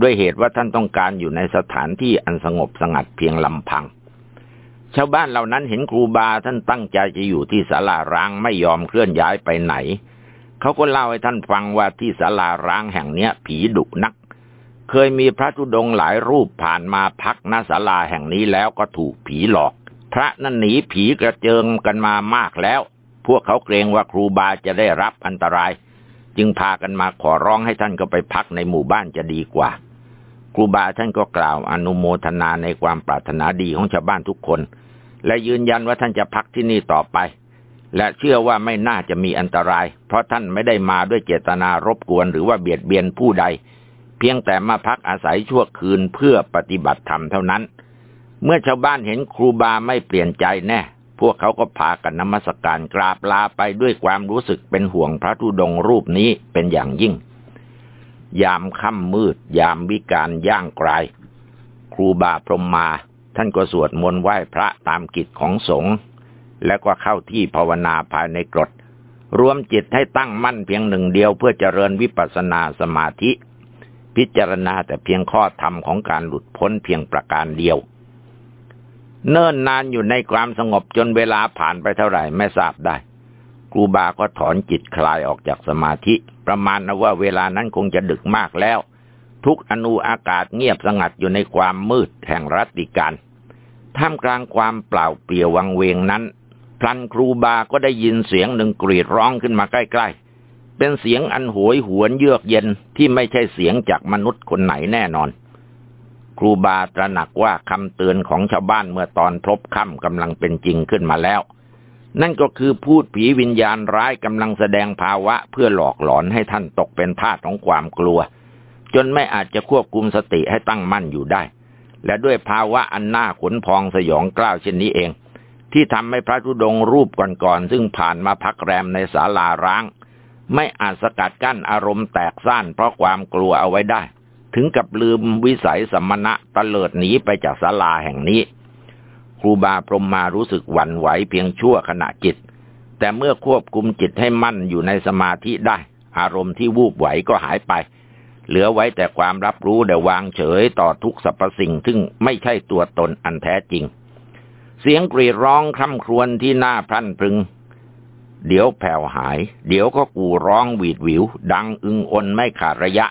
ด้วยเหตุว่าท่านต้องการอยู่ในสถานที่อันสงบสงัดเพียงลำพัง ชาวบ้านเหล่านั้นเห็นครูบาท่านตั้งใจจะอยู่ที่ศาลาร้างไม่ยอมเคลื่อนย้ายไปไหน เขาก็เล่าให้ท่านฟังว่าที่ศาลาร้างแห่งเนี้ย ผีดุนัก เคยมีพระธุดงหลายรูปผ่านมาพักณศาลาแห่งนี้แล้วก็ถูกผีหลอก พระนั่นหนีผีกระเจิงกันมามากแล้ว พวกเขาเกรงว่าครูบาจะได้รับอันตราย จึงพากันมาขอร้องให้ท่านก็ไปพักในหมู่บ้านจะดีกว่า ครูบาท่านก็กล่าวอนุโมทนาในความปรารถนาดีของชาวบ้านทุกคน และยืนยันว่าท่านจะพักที่นี่ต่อไป และเชื่อว่าไม่น่าจะมีอันตราย เพราะท่านไม่ได้มาด้วยเจตนารบกวนหรือว่าเบียดเบียนผู้ใด เพียงแต่มาพักอาศัยชั่วคืนเพื่อปฏิบัติธรรมเท่านั้น เมื่อชาวบ้านเห็นครูบาไม่เปลี่ยนใจแน่พวกเขาก็พากันนมัสการกราบลาไปด้วยความรู้สึกเป็นห่วงพระธุดงรูปนี้เป็นอย่างยิ่ง ยามค่ำมืด ยามวิการย่างไกลครูบาพรหมมา ท่านก็สวดมนต์ไหว้พระตามกิจของสงฆ์แล้วก็เข้าที่ภาวนาภายในกรด รวมจิตให้ตั้งมั่นเพียงหนึ่งเดียวเพื่อเจริญวิปัสสนาสมาธิ พิจารณาแต่เพียงข้อธรรมของการหลุดพ้นเพียงประการเดียว เนิ่นนานอยู่ในความสงบจนเวลาผ่านไปเท่าไหร่ไม่ทราบได้ครูบาก็ถอนจิตคลายออกจากสมาธิ ประมาณนะว่าเวลานั้นคงจะดึกมากแล้ว ทุกอนูอากาศเงียบสงัดอยู่ในความมืดแห่งรัติการท่ามกลางความเปล่าเปลี่ยววังเวงนั้น พลันครูบาก็ได้ยินเสียงหนึ่งกรีดร้องขึ้นมาใกล้ๆ เป็นเสียงอันโหยหวนเยือกเย็นที่ไม่ใช่เสียงจากมนุษย์คนไหนแน่นอน ครูบาตระหนักว่าคำเตือนของชาวบ้านเมื่อตอนพบค่ำกำลังเป็นจริงขึ้นมาแล้ว นั่นก็คือพูดผีวิญญาณร้ายกำลังแสดงภาวะเพื่อหลอกหลอนให้ท่านตกเป็นทาสของความกลัว จนไม่อาจจะควบคุมสติให้ตั้งมั่นอยู่ได้ และด้วยภาวะอันน่าขนพองสยองกล้าวเช่นนี้เอง ที่ทำให้พระธุดงรูปก่อนๆซึ่งผ่านมาพักแรมในศาลาร้าง ไม่อาจสกัดกั้นอารมณ์แตกสั้นเพราะความกลัวเอาไว้ได้ ถึงกับลืมวิสัยสมณะตะเลิดหนีไปจากศาลาแห่งนี้ ครูบาพรหมมารู้สึกหวั่นไหวเพียงชั่วขณะจิต แต่เมื่อควบคุมจิตให้มั่นอยู่ในสมาธิได้ อารมณ์ที่วูบไหวก็หายไป เหลือไว้แต่ความรับรู้แต่วางเฉยต่อทุกสรรพสิ่งซึ่งไม่ใช่ตัวตนอันแท้จริง เสียงกรีดร้องคร่ำครวญที่หน้าพรั่นพรึง เดี๋ยวแผ่วหาย เดี๋ยวก็กูร้องหวีดหวิว ดังอึงอนไม่ขาดระยะ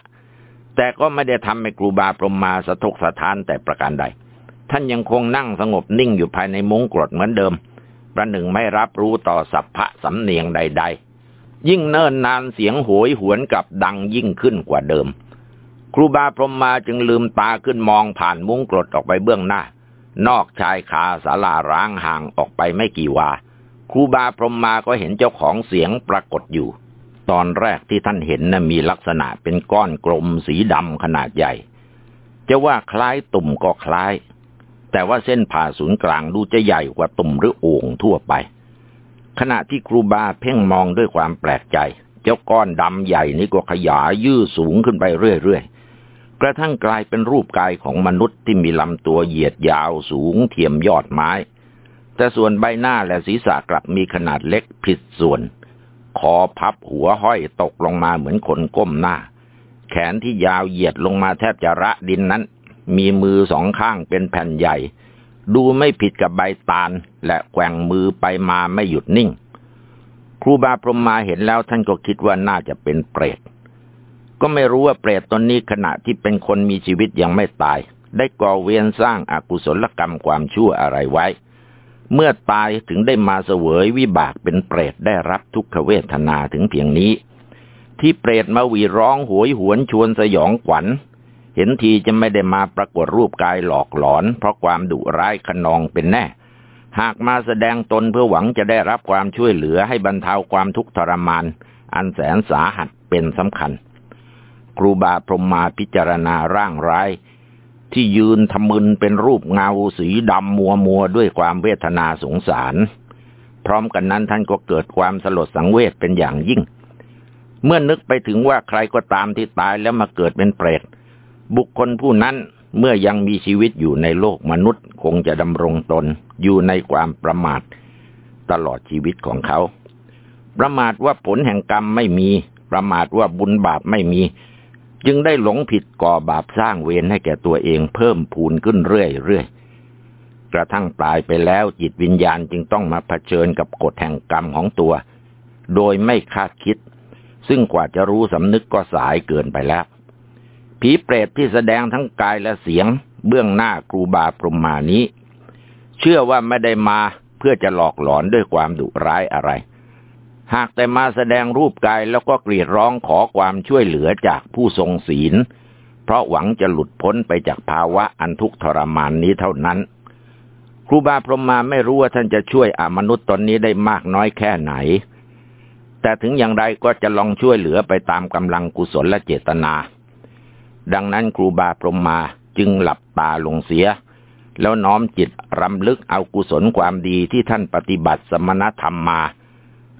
แต่ก็ไม่ได้ทำให้ครูบาพรหมมาสะทกสะท้านแต่ประการใด ท่านยังคงนั่งสงบนิ่งอยู่ภายในมุ้งกรดเหมือนเดิม ประหนึ่งไม่รับรู้ต่อสัพพะสำเนียงใด ๆ ยิ่งเนิ่นนานเสียงโหยหวนกับดังยิ่งขึ้นกว่าเดิม ครูบาพรหมมาจึงลืมตาขึ้นมองผ่านมุ้งกรดออกไปเบื้องหน้า นอกชายคาศาลาร้างห่างออกไปไม่กี่วา ครูบาพรหมมาก็เห็นเจ้าของเสียงปรากฏอยู่ ตอนแรกที่ท่านเห็นนะ่ะมีลักษณะเป็นก้อนกลมสีดำขนาดใหญ่ จะว่าคล้ายตุ่มก็คล้าย แต่ว่าเส้นผ่าศูนย์กลางดูจะใหญ่กว่าตุ่มหรือโอ่งทั่วไป ขณะที่ครูบาเพ่งมองด้วยความแปลกใจ เจ้าก้อนดำใหญ่นี้ก็ขยายยืดสูงขึ้นไปเรื่อยๆกระทั่งกลายเป็นรูปกายของมนุษย์ที่มีลำตัวเหยียดยาวสูงเทียมยอดไม้ แต่ส่วนใบหน้าและศีรษะกลับมีขนาดเล็กผิดส่วน คอพับหัวห้อยตกลงมาเหมือนคนก้มหน้า แขนที่ยาวเหยียดลงมาแทบจะระดินนั้น มีมือสองข้างเป็นแผ่นใหญ่ ดูไม่ผิดกับใบตาล และแกว่งมือไปมาไม่หยุดนิ่ง ครูบาพรหมมาเห็นแล้วท่านก็คิดว่าน่าจะเป็นเปรตก็ไม่รู้ว่าเปรตตนนี้ขณะที่เป็นคนมีชีวิตยังไม่ตาย ได้ก่อเวียนสร้างอากุศลกรรมความชั่วอะไรไว้ เมื่อตายถึงได้มาเสวยวิบากเป็นเปรตได้รับทุกขเวทนาถึงเพียงนี้ ที่เปรตมาวีร้องหวยหวนชวนสยองขวัญ เห็นทีจะไม่ได้มาปรากฏรูปกายหลอกหลอน เพราะความดุร้ายขนองเป็นแน่ หากมาแสดงตนเพื่อหวังจะได้รับความช่วยเหลือให้บรรเทาความทุกข์ทรมาน อันแสนสาหัสเป็นสำคัญ ครูบาพรหมมาพิจารณาร่างร้าย ที่ยืนทำมึนเป็นรูปเงาสีดำมัวมัวด้วยความเวทนาสงสาร พร้อมกันนั้นท่านก็เกิดความสลดสังเวชเป็นอย่างยิ่ง เมื่อนึกไปถึงว่าใครก็ตามที่ตายแล้วมาเกิดเป็นเปรต บุคคลผู้นั้นเมื่อยังมีชีวิตอยู่ในโลกมนุษย์ คงจะดำรงตนอยู่ในความประมาท ตลอดชีวิตของเขา ประมาทว่าผลแห่งกรรมไม่มี ประมาทว่าบุญบาปไม่มี จึงได้หลงผิดก่อบาปสร้างเวรให้แก่ตัวเองเพิ่มพูนขึ้นเรื่อยๆ กระทั่งตายไปแล้วจิตวิญญาณจึงต้องมาเผชิญกับกฎแห่งกรรมของตัว โดยไม่คาดคิด ซึ่งกว่าจะรู้สำนึกก็สายเกินไปแล้ว ผีเปรตที่แสดงทั้งกายและเสียง เบื้องหน้าครูบาพรมานี้ เชื่อว่าไม่ได้มาเพื่อจะหลอกหลอนด้วยความดุร้ายอะไร หากแต่มาแสดงรูปกายแล้วก็กรีดร้องขอความช่วยเหลือจากผู้ทรงศีล เพราะหวังจะหลุดพ้นไปจากภาวะอันทุกข์ทรมานนี้เท่านั้น ครูบาพรหมาไม่รู้ว่าท่านจะช่วยอมนุษย์ตนนี้ได้มากน้อยแค่ไหน แต่ถึงอย่างไรก็จะลองช่วยเหลือไปตามกำลังกุศลและเจตนา ดังนั้นครูบาพรหมมาจึงหลับตาลงเสีย แล้วน้อมจิตรำลึกเอากุศลความดีที่ท่านปฏิบัติสมณธรรมมา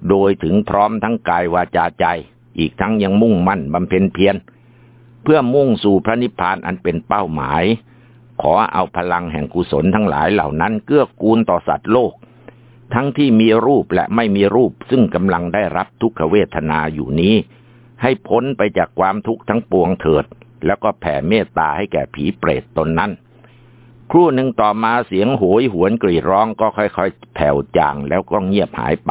โดยถึงพร้อมทั้งกายวาจาใจ อีกทั้งยังมุ่งมั่นบำเพ็ญเพียรเพื่อมุ่งสู่พระนิพพานอันเป็นเป้าหมาย ขอเอาพลังแห่งกุศลทั้งหลายเหล่านั้นเกื้อกูลต่อสัตว์โลก ทั้งที่มีรูปและไม่มีรูปซึ่งกำลังได้รับทุกขเวทนาอยู่นี้ ให้พ้นไปจากความทุกข์ทั้งปวงเถิด แล้วก็แผ่เมตตาให้แก่ผีเปรตตนนั้น ครู่หนึ่งต่อมาเสียงโหยหวนกรีดร้องก็ค่อยๆ แผ่วจางแล้วก็เงียบหายไป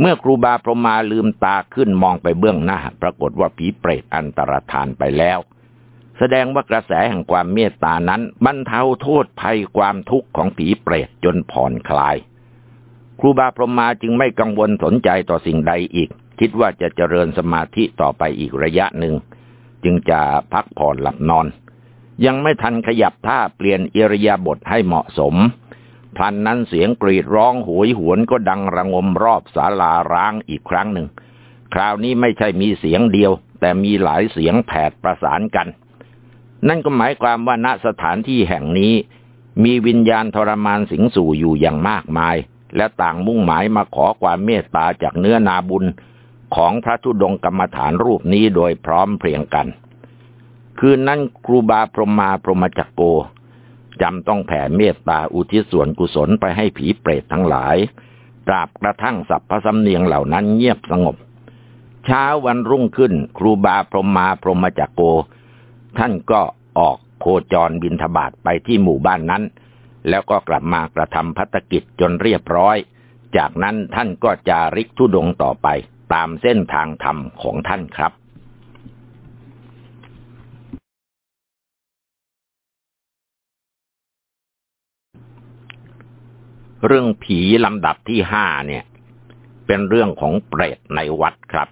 เมื่อครูบาพรหมาลืมตาขึ้นมองไปเบื้องหน้า ปรากฏว่าผีเปรตอันตรธานไปแล้ว แสดงว่ากระแสแห่งความเมตตานั้นบรรเทาโทษภัยความทุกข์ของผีเปรตจนผ่อนคลาย ครูบาพรหมาจึงไม่กังวลสนใจต่อสิ่งใดอีก คิดว่าจะเจริญสมาธิต่อไปอีกระยะหนึ่ง จึงจะพักผ่อนหลับนอน ยังไม่ทันขยับท่าเปลี่ยนอิริยาบถให้เหมาะสม พลันนั้นเสียงกรีดร้องหวยหวนก็ดังระงมรอบศาลาร้างอีกครั้งหนึ่ง คราวนี้ไม่ใช่มีเสียงเดียว แต่มีหลายเสียงแผดประสานกัน นั่นก็หมายความว่าณสถานที่แห่งนี้ มีวิญญาณทรมานสิงสู่อยู่อย่างมากมาย และต่างมุ่งหมายมาขอความเมตตาจากเนื้อนาบุญของพระธุดงกรรมฐานรูปนี้โดยพร้อมเพรียงกัน คืนนั้นครูบาพรหมาพรหมจักโก จำต้องแผ่เมตตาอุทิศส่วนกุศลไปให้ผีเปรตทั้งหลายตราบกระทั่งสัพพสำเนียงเหล่านั้นเงียบสงบ เช้าวันรุ่งขึ้น ครูบาพรหมาพรหมจักโก ท่านก็ออกโคจรบินทบาทไปที่หมู่บ้านนั้น แล้วก็กลับมากระทำพัฒกิจจนเรียบร้อย จากนั้นท่านก็จาริกทุดงต่อไปตามเส้นทางธรรมของท่านครับ เรื่องผีลำดับที่ห้าเนี่ย เป็นเรื่องของเปรตในวัดครับ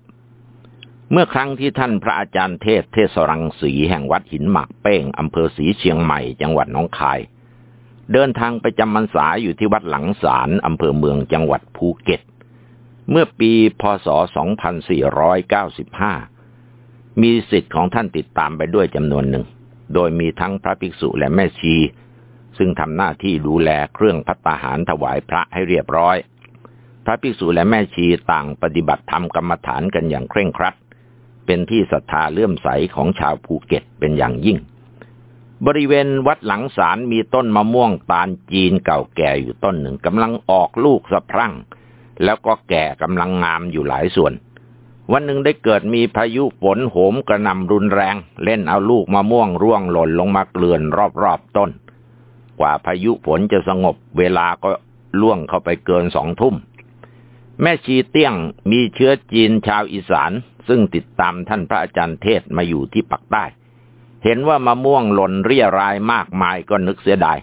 เมื่อครั้งที่ท่านพระอาจารย์เทศเทศรังสีแห่งวัดหินหมักเป้งอำเภอศรีเชียงใหม่จังหวัดน้องคาย เดินทางไปจำพรรษาอยู่ที่วัดหลังสารอำเภอเมืองจังหวัดภูเก็ต เมื่อปีพศ 2495 มีสิทธิ์ของท่านติดตามไปด้วยจำนวนหนึ่ง โดยมีทั้งพระภิกษุและแม่ชี ซึ่งทำหน้าที่ดูแลเครื่องพัตาหารถวายพระให้เรียบร้อย พระภิกษุและแม่ชีต่างปฏิบัติธรรมกรรมฐานกันอย่างเคร่งครัด เป็นที่ศรัทธาเลื่อมใสของชาวภูเก็ตเป็นอย่างยิ่ง บริเวณวัดหลังศาลมีต้นมะม่วงตาลจีนเก่าแก่อยู่ต้นหนึ่งกำลังออกลูกสะพรั่ง แล้วก็แก่กำลังงามอยู่หลายส่วนวันหนึ่งได้เกิดมีพายุฝนโหมกระหน่ำรุนแรง เล่นเอาลูกมะม่วงร่วงหล่นลงมาเกลื่อนรอบๆต้น กว่าพายุฝนจะสงบ เวลาก็ล่วงเข้าไปเกินสองทุ่ม แม่ชีเตี้ยงมีเชื้อจีนชาวอีสาน ซึ่งติดตามท่านพระอาจารย์เทศมาอยู่ที่ปักใต้ เห็นว่ามะม่วงหล่นเรียรายมากมายก็นึกเสียดาย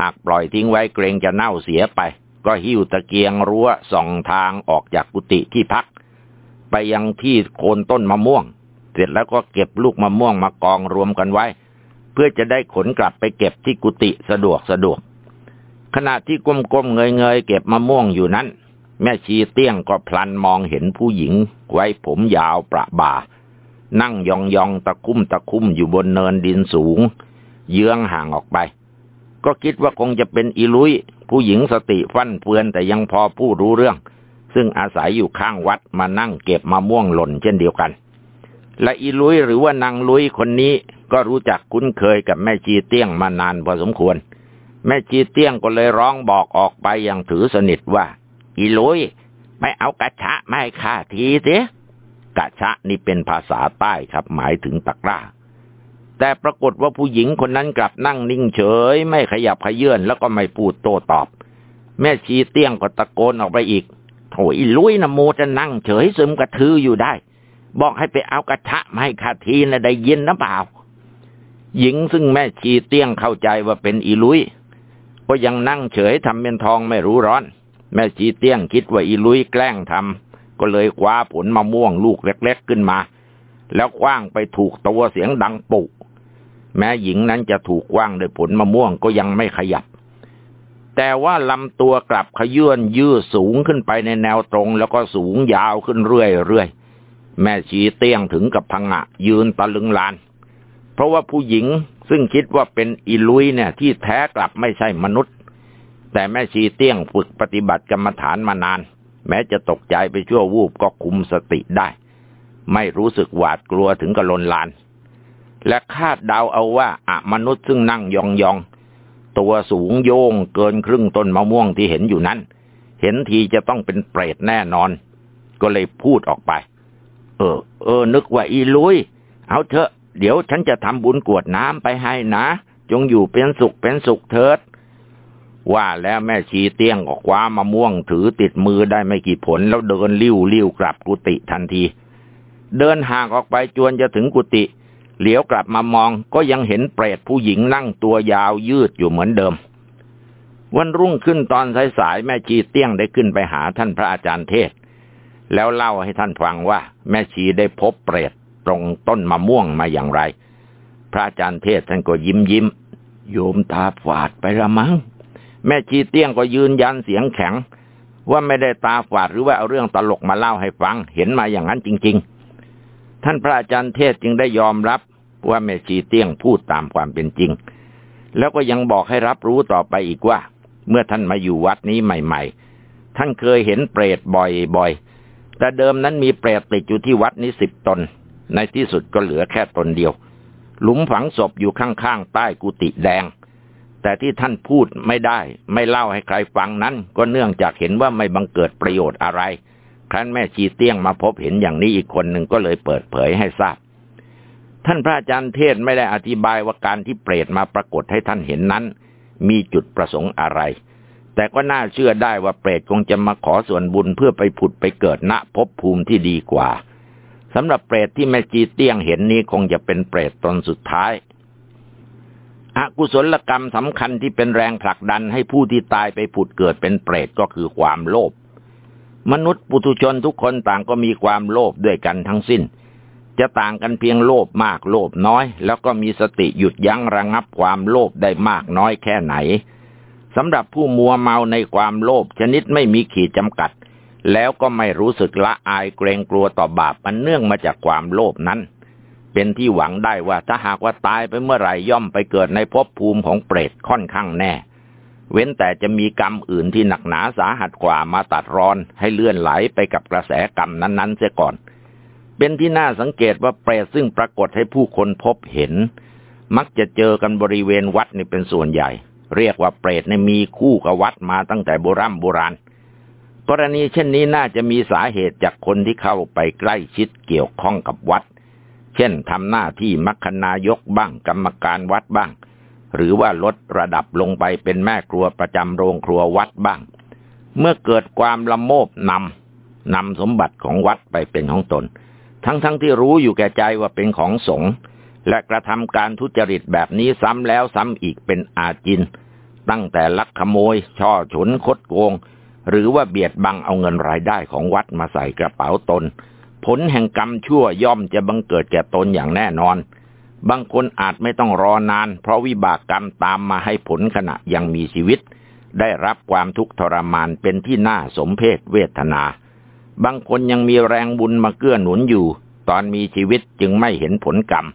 หากปล่อยทิ้งไว้เกรงจะเน่าเสียไป ก็หิ้วตะเกียงรั้วส่องทางออกจากกุฏิที่พัก ไปยังที่โคนต้นมะม่วง เสร็จแล้วก็เก็บลูกมะม่วงมากองรวมกันไว้ เพื่อจะได้ขนกลับไปเก็บที่กุฏิสะดวกสะดวก ขณะที่ก้มๆเงยๆเก็บมะม่วงอยู่นั้น แม่ชีเตี้ยงก็พลันมองเห็นผู้หญิง ไว้ผมยาวประบ่า นั่งยองๆตะคุ่มตะคุ่มอยู่บนเนินดินสูง เยื้องห่างออกไป ก็คิดว่าคงจะเป็นอีลุยผู้หญิงสติฟั่นเฟือนแต่ยังพอพูดรู้เรื่อง ซึ่งอาศัยอยู่ข้างวัดมานั่งเก็บมะม่วงหล่นเช่นเดียวกัน และอีลุยหรือว่านางลุยคนนี้ก็รู้จักคุ้นเคยกับแม่จีเตี้ยงมานานพอสมควร แม่จีเตี้ยงก็เลยร้องบอกออกไปอย่างถือสนิทว่า อีลุยไม่เอากระชะไม่ข้าทีสียกระชะนี่เป็นภาษาใต้ครับ หมายถึงตะกร้า แต่ปรากฏว่าผู้หญิงคนนั้นกลับนั่งนิ่งเฉย ไม่ขยับขยื่นแล้วก็ไม่พูดโต้ตอบ แม่ชีเตี้ยงก็ตะโกนออกไปอีกโถยลุยนะโมจะนั่งเฉยซึมกระทืออยู่ได้ บอกให้ไปเอากระทะมาให้ข้าทีนะได้ยินนะเปล่า หญิงซึ่งแม่ชีเตี้ยงเข้าใจว่าเป็นอีลุย ก็ยังนั่งเฉยทำเป็นทองไม่รู้ร้อน แม่ชีเตี้ยงคิดว่าอีลุยแกล้งทำก็เลยคว้าผลมะม่วงลูกเล็ก ๆขึ้นมา แล้วคว้างไปถูกตัวเสียงดังปุกแม้หญิงนั้นจะถูกคว่างด้วยผลมะม่วงก็ยังไม่ขยับแต่ว่าลำตัวกลับขยื่นยืดสูงขึ้นไปในแนวตรง แล้วก็สูงยาวขึ้นเรื่อยๆ แม่ชีเตี้ยงถึงกับพังะยืนตะลึงลาน เพราะว่าผู้หญิงซึ่งคิดว่าเป็นอิลุยเนี่ย ที่แท้กลับไม่ใช่มนุษย์ แต่แม่ชีเตี้ยงฝึกปฏิบัติกรรมฐานมานาน แม้จะตกใจไปชั่ววูบก็คุมสติได้ ไม่รู้สึกหวาดกลัวถึงกับลนลาน และคาดเดาเอาว่าอะมนุษย์ซึ่งนั่งยองยองตัวสูงโยงเกินครึ่งต้นมะม่วงที่เห็นอยู่นั้น เห็นทีจะต้องเป็นเปรตแน่นอน ก็เลยพูดออกไป เออ เออ นึกว่าอีลุย เอาเถอะ เดี๋ยวฉันจะทำบุญกวดน้ำไปให้นะ จงอยู่เป็นสุขเป็นสุขเถิด ว่าแล้วแม่ชีเตี้ยงออกคว้ามะม่วงถือติดมือได้ไม่กี่ผล แล้วเดินลิ้วลิ้วกลับกุฏิทันที เดินห่างออกไปจวนจะถึงกุฏิเหลียวกลับมามองก็ยังเห็นเปรตผู้หญิงนั่งตัวยาวยืดอยู่เหมือนเดิม วันรุ่งขึ้นตอนสายๆแม่ชีเตี้ยงได้ขึ้นไปหาท่านพระอาจารย์เทศ แล้วเล่าให้ท่านฟังว่า แม่ชีได้พบเปรตตรงต้นมะม่วงมาอย่างไร พระอาจารย์เทศท่านก็ยิ้มยิ้มโยมตาฝาดไปละมั้งแม่ชีเตี้ยงก็ยืนยันเสียงแข็ง ว่าไม่ได้ตาฝาดหรือว่าเอาเรื่องตลกมาเล่าให้ฟัง เห็นมาอย่างนั้นจริง ๆ ท่านพระอาจารย์เทศจึงได้ยอมรับว่าแม่ชีเตี้ยงพูดตามความเป็นจริง แล้วก็ยังบอกให้รับรู้ต่อไปอีกว่า เมื่อท่านมาอยู่วัดนี้ใหม่ ๆ ท่านเคยเห็นเปรตบ่อยๆ แต่เดิมนั้นมีเปรตติดอยู่ที่วัดนี้สิบตน ในที่สุดก็เหลือแค่ตนเดียว หลุมฝังศพอยู่ข้างๆใต้กุฏิแดง แต่ที่ท่านพูดไม่ได้ ไม่เล่าให้ใครฟังนั้น ก็เนื่องจากเห็นว่าไม่บังเกิดประโยชน์อะไร ครั้นแม่ชีเตี้ยงมาพบเห็นอย่างนี้อีกคนหนึ่งก็เลยเปิดเผยให้ทราบ ท่านพระอาจารย์เทศไม่ได้อธิบายว่าการที่เปรตมาปรากฏให้ท่านเห็นนั้น มีจุดประสงค์อะไร แต่ก็น่าเชื่อได้ว่าเปรตคงจะมาขอส่วนบุญเพื่อไปผุดไปเกิดณภพภูมิที่ดีกว่าสำหรับเปรตที่แม่จีเตี้ยงเห็นนี้คงจะเป็นเปรตตนสุดท้ายอกุศลกรรมสำคัญที่เป็นแรงผลักดันให้ผู้ที่ตายไปผุดเกิดเป็นเปรตก็คือความโลภมนุษย์ปุถุชนทุกคนต่างก็มีความโลภด้วยกันทั้งสิ้น จะต่างกันเพียงโลภมากโลภน้อย แล้วก็มีสติหยุดยั้งระงับความโลภได้มากน้อยแค่ไหน สำหรับผู้มัวเมาในความโลภชนิดไม่มีขีดจำกัด แล้วก็ไม่รู้สึกละอายเกรงกลัวต่อบาปอันเนื่องมาจากความโลภนั้น เป็นที่หวังได้ว่าถ้าหากว่าตายไปเมื่อไหร่ย่อมไปเกิดในภพภูมิของเปรตค่อนข้างแน่ เว้นแต่จะมีกรรมอื่นที่หนักหนาสาหัสกว่ามาตัดรอนให้เลื่อนไหลไปกับกระแสกรรมนั้นๆเสียก่อน เป็นที่น่าสังเกตว่าเปรตซึ่งปรากฏให้ผู้คนพบเห็น มักจะเจอกันบริเวณวัดนี่เป็นส่วนใหญ่ เรียกว่าเปรตในมีคู่กับวัดมาตั้งแต่โบรโบราณ กรณีเช่นนี้น่าจะมีสาเหตุจากคนที่เข้าไปใกล้ชิดเกี่ยวข้องกับวัด เช่นทำหน้าที่มัคคนายกบ้างกรรมการวัดบ้าง หรือว่าลดระดับลงไปเป็นแม่ครัวประจำโรงครัววัดบ้าง เมื่อเกิดความละโมบนำนำสมบัติของวัดไปเป็นของตน ทั้งๆทที่รู้อยู่แก่ใจว่าเป็นของสงฆ์และกระทำการทุจริตแบบนี้ซ้ำแล้วซ้ำอีกเป็นอาจิน ตั้งแต่ลักขโมย ช่อฉนคดโกง หรือว่าเบียดบังเอาเงินรายได้ของวัดมาใส่กระเป๋าตน ผลแห่งกรรมชั่วย่อมจะบังเกิดแก่ตนอย่างแน่นอน บางคนอาจไม่ต้องรอนาน เพราะวิบากกรรมตามมาให้ผลขณะยังมีชีวิต ได้รับความทุกข์ทรมานเป็นที่น่าสมเพศเวทนา บางคนยังมีแรงบุญมาเกื้อหนุนอยู่ ตอนมีชีวิตจึงไม่เห็นผลกรรม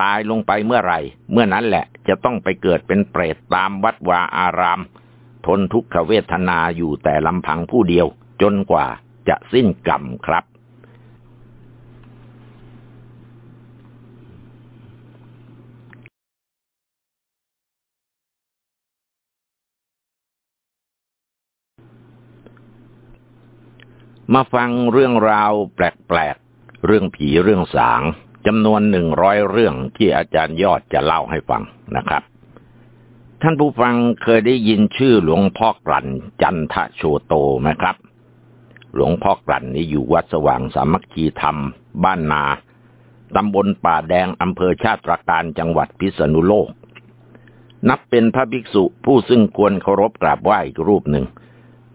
ตายลงไปเมื่อไหร่ เมื่อนั้นแหละจะต้องไปเกิดเป็นเปรตตามวัดวาอาราม ทนทุกขเวทนาอยู่แต่ลำพังผู้เดียว จนกว่าจะสิ้นกรรมครับ มาฟังเรื่องราวแปลกๆ เรื่องผีเรื่องสาง จำนวนหนึ่งร้อยเรื่องที่อาจารย์ยอดจะเล่าให้ฟังนะครับ ท่านผู้ฟังเคยได้ยินชื่อหลวงพ่อกลั่นจันทะโชโตไหมครับ หลวงพ่อกลั่นนี้อยู่วัดสว่างสามัคคีธรรม บ้านนาตำบลป่าแดงอำเภอชาติตรการจังหวัดพิษณุโลก นับเป็นพระภิกษุผู้ซึ่งควรเคารพกราบไหว้อีกรูปหนึ่ง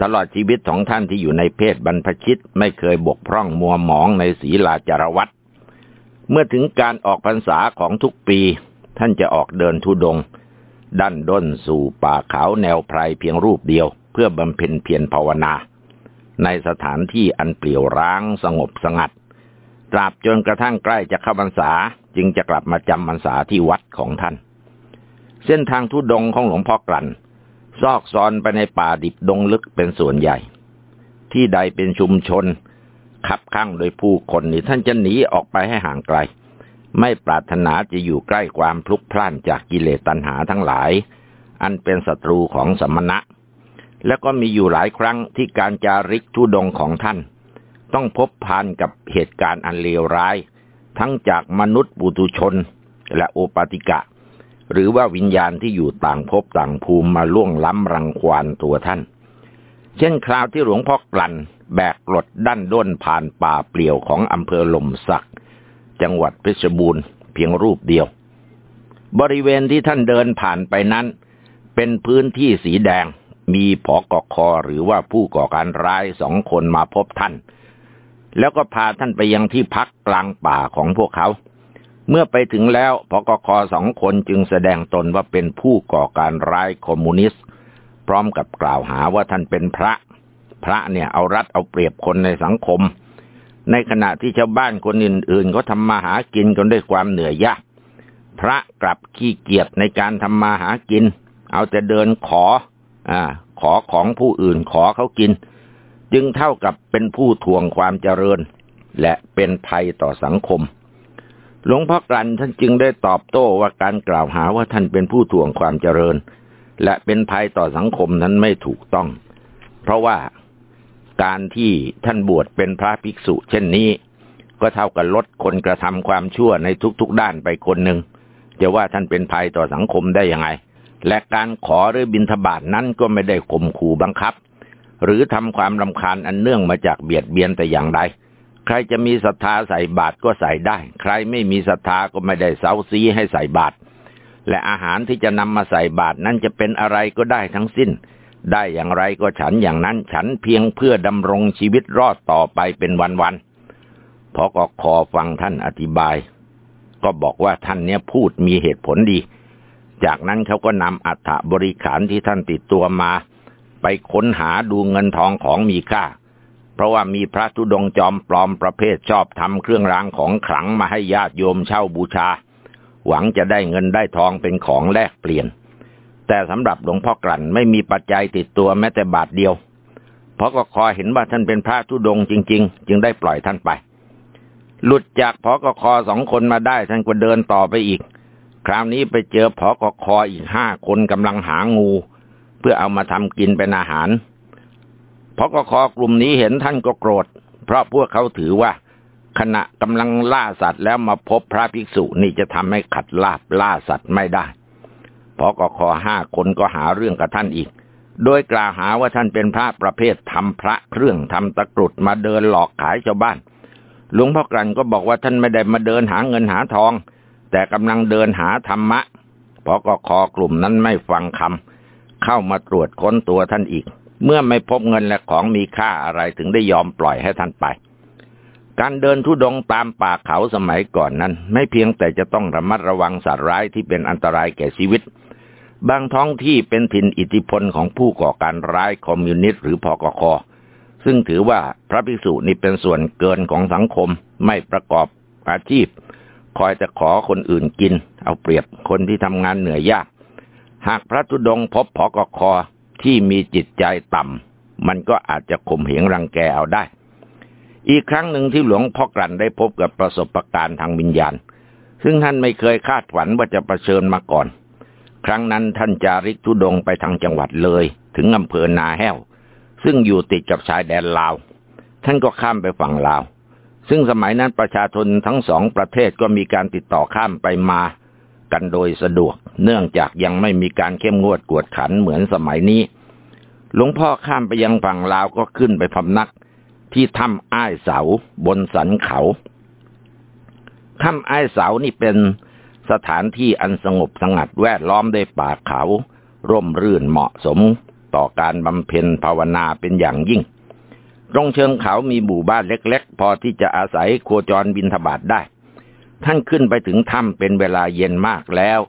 ตลอดชีวิตของท่านที่อยู่ในเพศบรรพชิตไม่เคยบกพร่องมัวหมองในศีลาจารวัต เมื่อถึงการออกพรรษาของทุกปี ท่านจะออกเดินทุดง ดันด้นสู่ป่าเขาแนวไพรเพียงรูปเดียว เพื่อบำเพ็ญเพียรภาวนา ในสถานที่อันเปลี่ยวร้างสงบสงัด ตราบจนกระทั่งใกล้จะเข้าพรรษาจึงจะกลับมาจำพรรษาที่วัดของท่าน เส้นทางทุดงของหลวงพ่อกลั่น ซอกซอนไปในป่าดิบดงลึกเป็นส่วนใหญ่ ที่ใดเป็นชุมชน ขับข้างโดยผู้คนนี่ท่านจะหนีออกไปให้ห่างไกล ไม่ปรารถนาจะอยู่ใกล้ความพลุกพล่านจากกิเลสตัณหาทั้งหลาย อันเป็นศัตรูของสมณะ แล้วก็มีอยู่หลายครั้งที่การจาริกทุดงของท่าน ต้องพบพานกับเหตุการณ์อันเลวร้าย ทั้งจากมนุษย์บุตุชนและโอปติกะ หรือว่าวิญญาณที่อยู่ต่างภพต่างภูมิมาล่วงล้ำรังควานตัวท่าน เช่นคราวที่หลวงพ่อกลั่น แบกรดดั้นด้นผ่านป่าเปลี่ยวของอำเภอหล่มสัก จังหวัดเพชรบูรณ์เพียงรูปเดียว บริเวณที่ท่านเดินผ่านไปนั้น เป็นพื้นที่สีแดงมีผอกอคอหรือว่าผู้ก่อการร้ายสองคนมาพบท่าน แล้วก็พาท่านไปยังที่พักกลางป่าของพวกเขา เมื่อไปถึงแล้วพกคอสองคนจึงแสดงตนว่าเป็นผู้ก่อการร้ายคอมมิวนิสต์ พร้อมกับกล่าวหาว่าท่านเป็นพระ พระเนี่ยเอารัดเอาเปรียบคนในสังคม ในขณะที่ชาวบ้านคนอื่นๆก็ทำมาหากินกันด้วยความเหนื่อยยากพระกลับขี้เกียจในการทำมาหากิน เอาแต่เดินขออ่าขอของผู้อื่นขอเขากิน จึงเท่ากับเป็นผู้ทวงความเจริญ และเป็นภัยต่อสังคมหลวงพ่อกลั่นท่านจึงได้ตอบโต้ว่าการกล่าวหาว่าท่านเป็นผู้ถ่วงความเจริญ และเป็นภัยต่อสังคมนั้นไม่ถูกต้อง เพราะว่า การที่ท่านบวชเป็นพระภิกษุ เช่นนี้ ก็เท่ากับลดคนกระทำความชั่วในทุกๆด้านไปคนหนึ่งจะว่าท่านเป็นภัยต่อสังคมได้ยังไง และการขอหรือบิณฑบาตนั้นก็ไม่ได้ข่มขู่บังคับ หรือทำความรำคาญอันเนื่องมาจากเบียดเบียนแต่อย่างใดใครจะมีศรัทธาใส่บาตรก็ใส่ได้ ใครไม่มีศรัทธาก็ไม่ได้เซาซีให้ใส่บาตรและอาหารที่จะนำมาใส่บาตรนั้นจะเป็นอะไรก็ได้ทั้งสิ้น ได้อย่างไรก็ฉันอย่างนั้นฉันเพียงเพื่อดำรงชีวิตรอดต่อไปเป็นวันๆพอก็ขอฟังท่านอธิบาย ก็บอกว่าท่านเนี้ยพูดมีเหตุผลดี จากนั้นเขาก็นำอัฐบริขารที่ท่านติดตัวมา ไปค้นหาดูเงินทองของมีค่า เพราะว่ามีพระธุดงจอมปลอมประเภทชอบทำเครื่องรางของขลังมาให้ญาติโยมเช่าบูชา หวังจะได้เงินได้ทองเป็นของแลกเปลี่ยน แต่สำหรับหลวงพ่อกลั่นไม่มีปัจจัยติดตัวแม้แต่บาทเดียว เพราะก็คอเห็นว่าท่านเป็นพระธุดงจริง ๆ จึงได้ปล่อยท่านไป หลุดจากพอกคอสองคนมาได้ท่านก็เดินต่อไปอีก คราวนี้ไปเจอพอกคออีกห้าคนกำลังหางู เพื่อเอามาทำกินเป็นอาหารพอกคอกลุ่มนี้เห็นท่านก็โกรธ เพราะพวกเขาถือว่า ขณะกำลังล่าสัตว์แล้วมาพบพระภิกษุนี่จะทำให้ขัดลาบล่าสัตว์ไม่ได้ พอกคอห้าคนก็หาเรื่องกับท่านอีก โดยกล่าวหาว่าท่านเป็นพระประเภททำพระเครื่องทำตะกรุดมาเดินหลอกขายชาวบ้าน หลวงพ่อกลั่นก็บอกว่าท่านไม่ได้มาเดินหาเงินหาทอง แต่กำลังเดินหาธรรมะพอกคอกลุ่มนั้นไม่ฟังคำเข้ามาตรวจค้นตัวท่านอีก เมื่อไม่พบเงินและของมีค่าอะไรถึงได้ยอมปล่อยให้ท่านไปการเดินทุดงตามป่าเขาสมัยก่อนนั้น ไม่เพียงแต่จะต้องระมัดระวังสัตว์ร้ายที่เป็นอันตรายแก่ชีวิต บางท้องที่เป็นถิ่นอิทธิพลของผู้ก่อการร้ายคอมมิวนิสต์หรือพกคซึ่งถือว่าพระภิกษุนี่เป็นส่วนเกินของสังคมไม่ประกอบอาชีพ คอยจะขอคนอื่นกิน เอาเปรียบคนที่ทำงานเหนื่อยยาก หากพระธุดงพบพกคที่มีจิตใจต่ำมันก็อาจจะข่มเหงรังแกเอาได้ อีกครั้งหนึ่งที่หลวงพ่อกลั่นได้พบกับประสบการณ์ทางวิญญาณ ซึ่งท่านไม่เคยคาดฝันว่าจะประเชิญมาก่อน ครั้งนั้นท่านจาริกธุดงไปทางจังหวัดเลย ถึงอำเภอนาแห้ว ซึ่งอยู่ติดกับชายแดนลาว ท่านก็ข้ามไปฝั่งลาว ซึ่งสมัยนั้นประชาชนทั้งสองประเทศก็มีการติดต่อข้ามไปมากันโดยสะดวก เนื่องจากยังไม่มีการเข้มงวดกวดขันเหมือนสมัยนี้ หลวงพ่อข้ามไปยังฝั่งลาวก็ขึ้นไปพำนัก ที่ถ้ำอ้ายเสาบนสันเขาถ้ำอ้ายเสานี่เป็น สถานที่อันสงบสงัดแวดล้อมด้วยป่าเขา ร่มรื่นเหมาะสมต่อการบำเพ็ญภาวนาเป็นอย่างยิ่ง ตรงเชิงเขามีหมู่บ้านเล็ก ๆ พอที่จะอาศัยโคจรบินทบาทได้ ท่านขึ้นไปถึงถ้ำเป็นเวลาเย็นมากแล้ว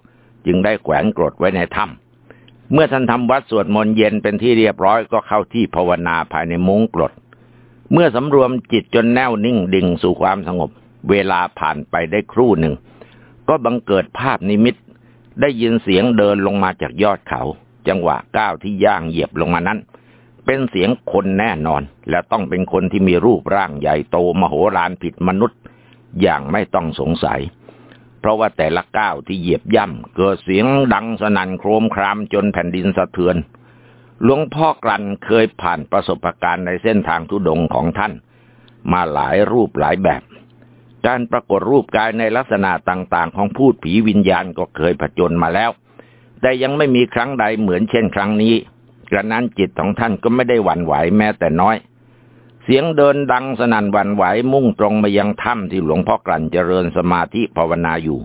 จึงได้แขวนกรดไว้ในถ้ำเมื่อท่านทำวัดสวดมนต์เย็นเป็นที่เรียบร้อยก็เข้าที่ภาวนาภายในมุ้งกรด เมื่อสำรวมจิตจนแน่วนิ่งดิ่งสู่ความสงบ เวลาผ่านไปได้ครู่หนึ่ง ก็บังเกิดภาพนิมิต ได้ยินเสียงเดินลงมาจากยอดเขา จังหวะก้าวที่ย่างเหยียบลงมานั้น เป็นเสียงคนแน่นอน และต้องเป็นคนที่มีรูปร่างใหญ่โตมโหฬารผิดมนุษย์ อย่างไม่ต้องสงสัย เพราะว่าแต่ละก้าวที่เหยียบย่ำเกิดเสียงดังสนั่นโครมครามจนแผ่นดินสะเทือนหลวงพ่อกลั่นเคยผ่านประสบการณ์ในเส้นทางทุดงของท่าน มาหลายรูปหลายแบบ การปรากฏรูปกายในลักษณะต่างๆ ของพูดผีวิญญาณก็เคยผจญมาแล้ว แต่ยังไม่มีครั้งใดเหมือนเช่นครั้งนี้กระนั้นจิตของท่านก็ไม่ได้หวั่นไหวแม้แต่น้อย เสียงเดินดังสนั่นหวั่นไหวมุ่งตรงมายังถ้ำที่หลวงพ่อกลั่นเจริญสมาธิภาวนาอยู่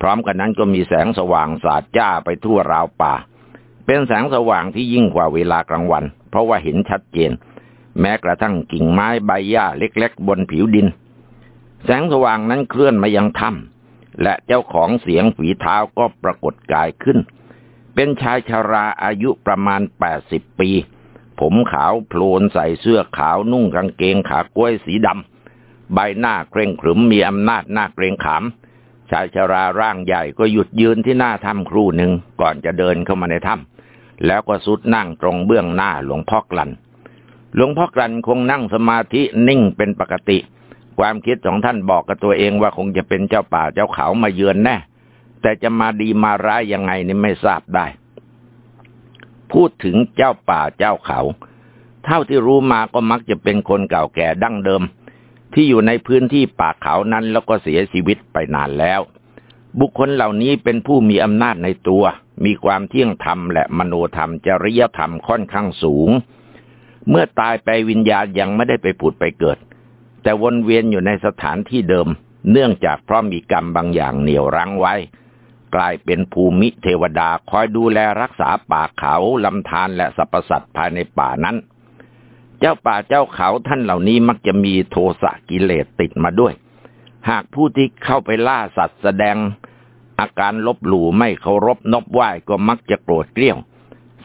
พร้อมกันนั้นก็มีแสงสว่างสาดจ้าไปทั่วราวป่า เป็นแสงสว่างที่ยิ่งกว่าเวลากลางวัน เพราะว่าเห็นชัดเจน แม้กระทั่งกิ่งไม้ใบหญ้าเล็ก ๆ บนผิวดิน แสงสว่างนั้นเคลื่อนมายังถ้ำและเจ้าของเสียงฝีเท้าก็ปรากฏกายขึ้น เป็นชายชาราอายุประมาณแปดสิบปี ผมขาวโพลนใส่เสื้อขาวนุ่งกางเกงขากล้วยสีดำ ใบหน้าเกรงขรึมมีอำนาจหน้าเกรงขาม ชายชาราร่างใหญ่ก็หยุดยืนที่หน้าถ้ำครู่หนึ่งก่อนจะเดินเข้ามาในถ้ำแล้วก็สุดนั่งตรงเบื้องหน้าหลวงพ่อกลันหลวงพ่อกลันคงนั่งสมาธินิ่งเป็นปกติ ความคิดของท่านบอกกับตัวเองว่าคงจะเป็นเจ้าป่าเจ้าเขามาเยือนแน่ แต่จะมาดีมาร้ายยังไงนี่ไม่ทราบได้ พูดถึงเจ้าป่าเจ้าเขา เท่าที่รู้มาก็มักจะเป็นคนเก่าแก่ดั้งเดิม ที่อยู่ในพื้นที่ป่าเขานั้นแล้วก็เสียชีวิตไปนานแล้ว บุคคลเหล่านี้เป็นผู้มีอำนาจในตัว มีความเที่ยงธรรมและมโนธรรมจริยธรรมค่อนข้างสูง เมื่อตายไปวิญญาณยังไม่ได้ไปผุดไปเกิด แต่วนเวียนอยู่ในสถานที่เดิม เนื่องจากเพราะมีกรรมบางอย่างเหนี่ยวรั้งไว้ กลายเป็นภูมิเทวดาคอยดูแลรักษาป่าเขาลำธารและสรรพสัตว์ภายในป่านั้น เจ้าป่าเจ้าเขาท่านเหล่านี้มักจะมีโทสะกิเลสติดมาด้วย หากผู้ที่เข้าไปล่าสัตว์แสดง อาการลบหลู่ไม่เคารพนบไหว้ก็มักจะโกรธเกลี้ยว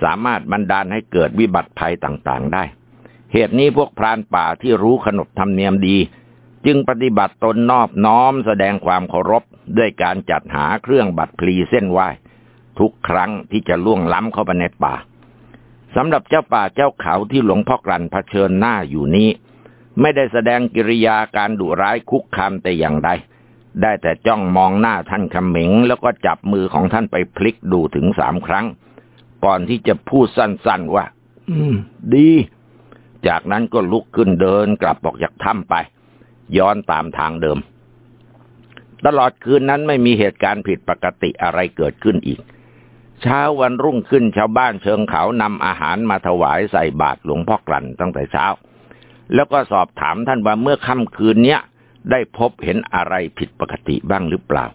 สามารถบันดาลให้เกิดวิบัติภัยต่างๆได้ เหตุนี้พวกพรานป่าที่รู้ขนบธรรมเนียมดี จึงปฏิบัติตนนอบน้อมแสดงความเคารพด้วยการจัดหาเครื่องบัตรพลีเส้นไหว้ทุกครั้งที่จะล่วงล้ำเข้าไปในป่าสำหรับเจ้าป่าเจ้าเขาที่หลวงพ่อกลั่นเผชิญหน้าอยู่นี้ ไม่ได้แสดงกิริยาการดุร้ายคุกคามแต่อย่างใดได้แต่จ้องมองหน้าท่านขมิงแล้วก็จับมือของท่านไปพลิกดูถึงสามครั้ง ก่อนที่จะพูดสั้นๆว่า อืม ดี จากนั้นก็ลุกขึ้นเดินกลับออกจากถ้ำไป ย้อนตามทางเดิม ตลอดคืนนั้นไม่มีเหตุการณ์ผิดปกติอะไรเกิดขึ้นอีก เช้าวันรุ่งขึ้นชาวบ้านเชิงเขานำอาหารมาถวายใส่บาตรหลวงพ่อกลั่นตั้งแต่เช้า แล้วก็สอบถามท่านว่าเมื่อค่ำคืนเนี้ยได้พบเห็นอะไรผิดปกติบ้างหรือเปล่า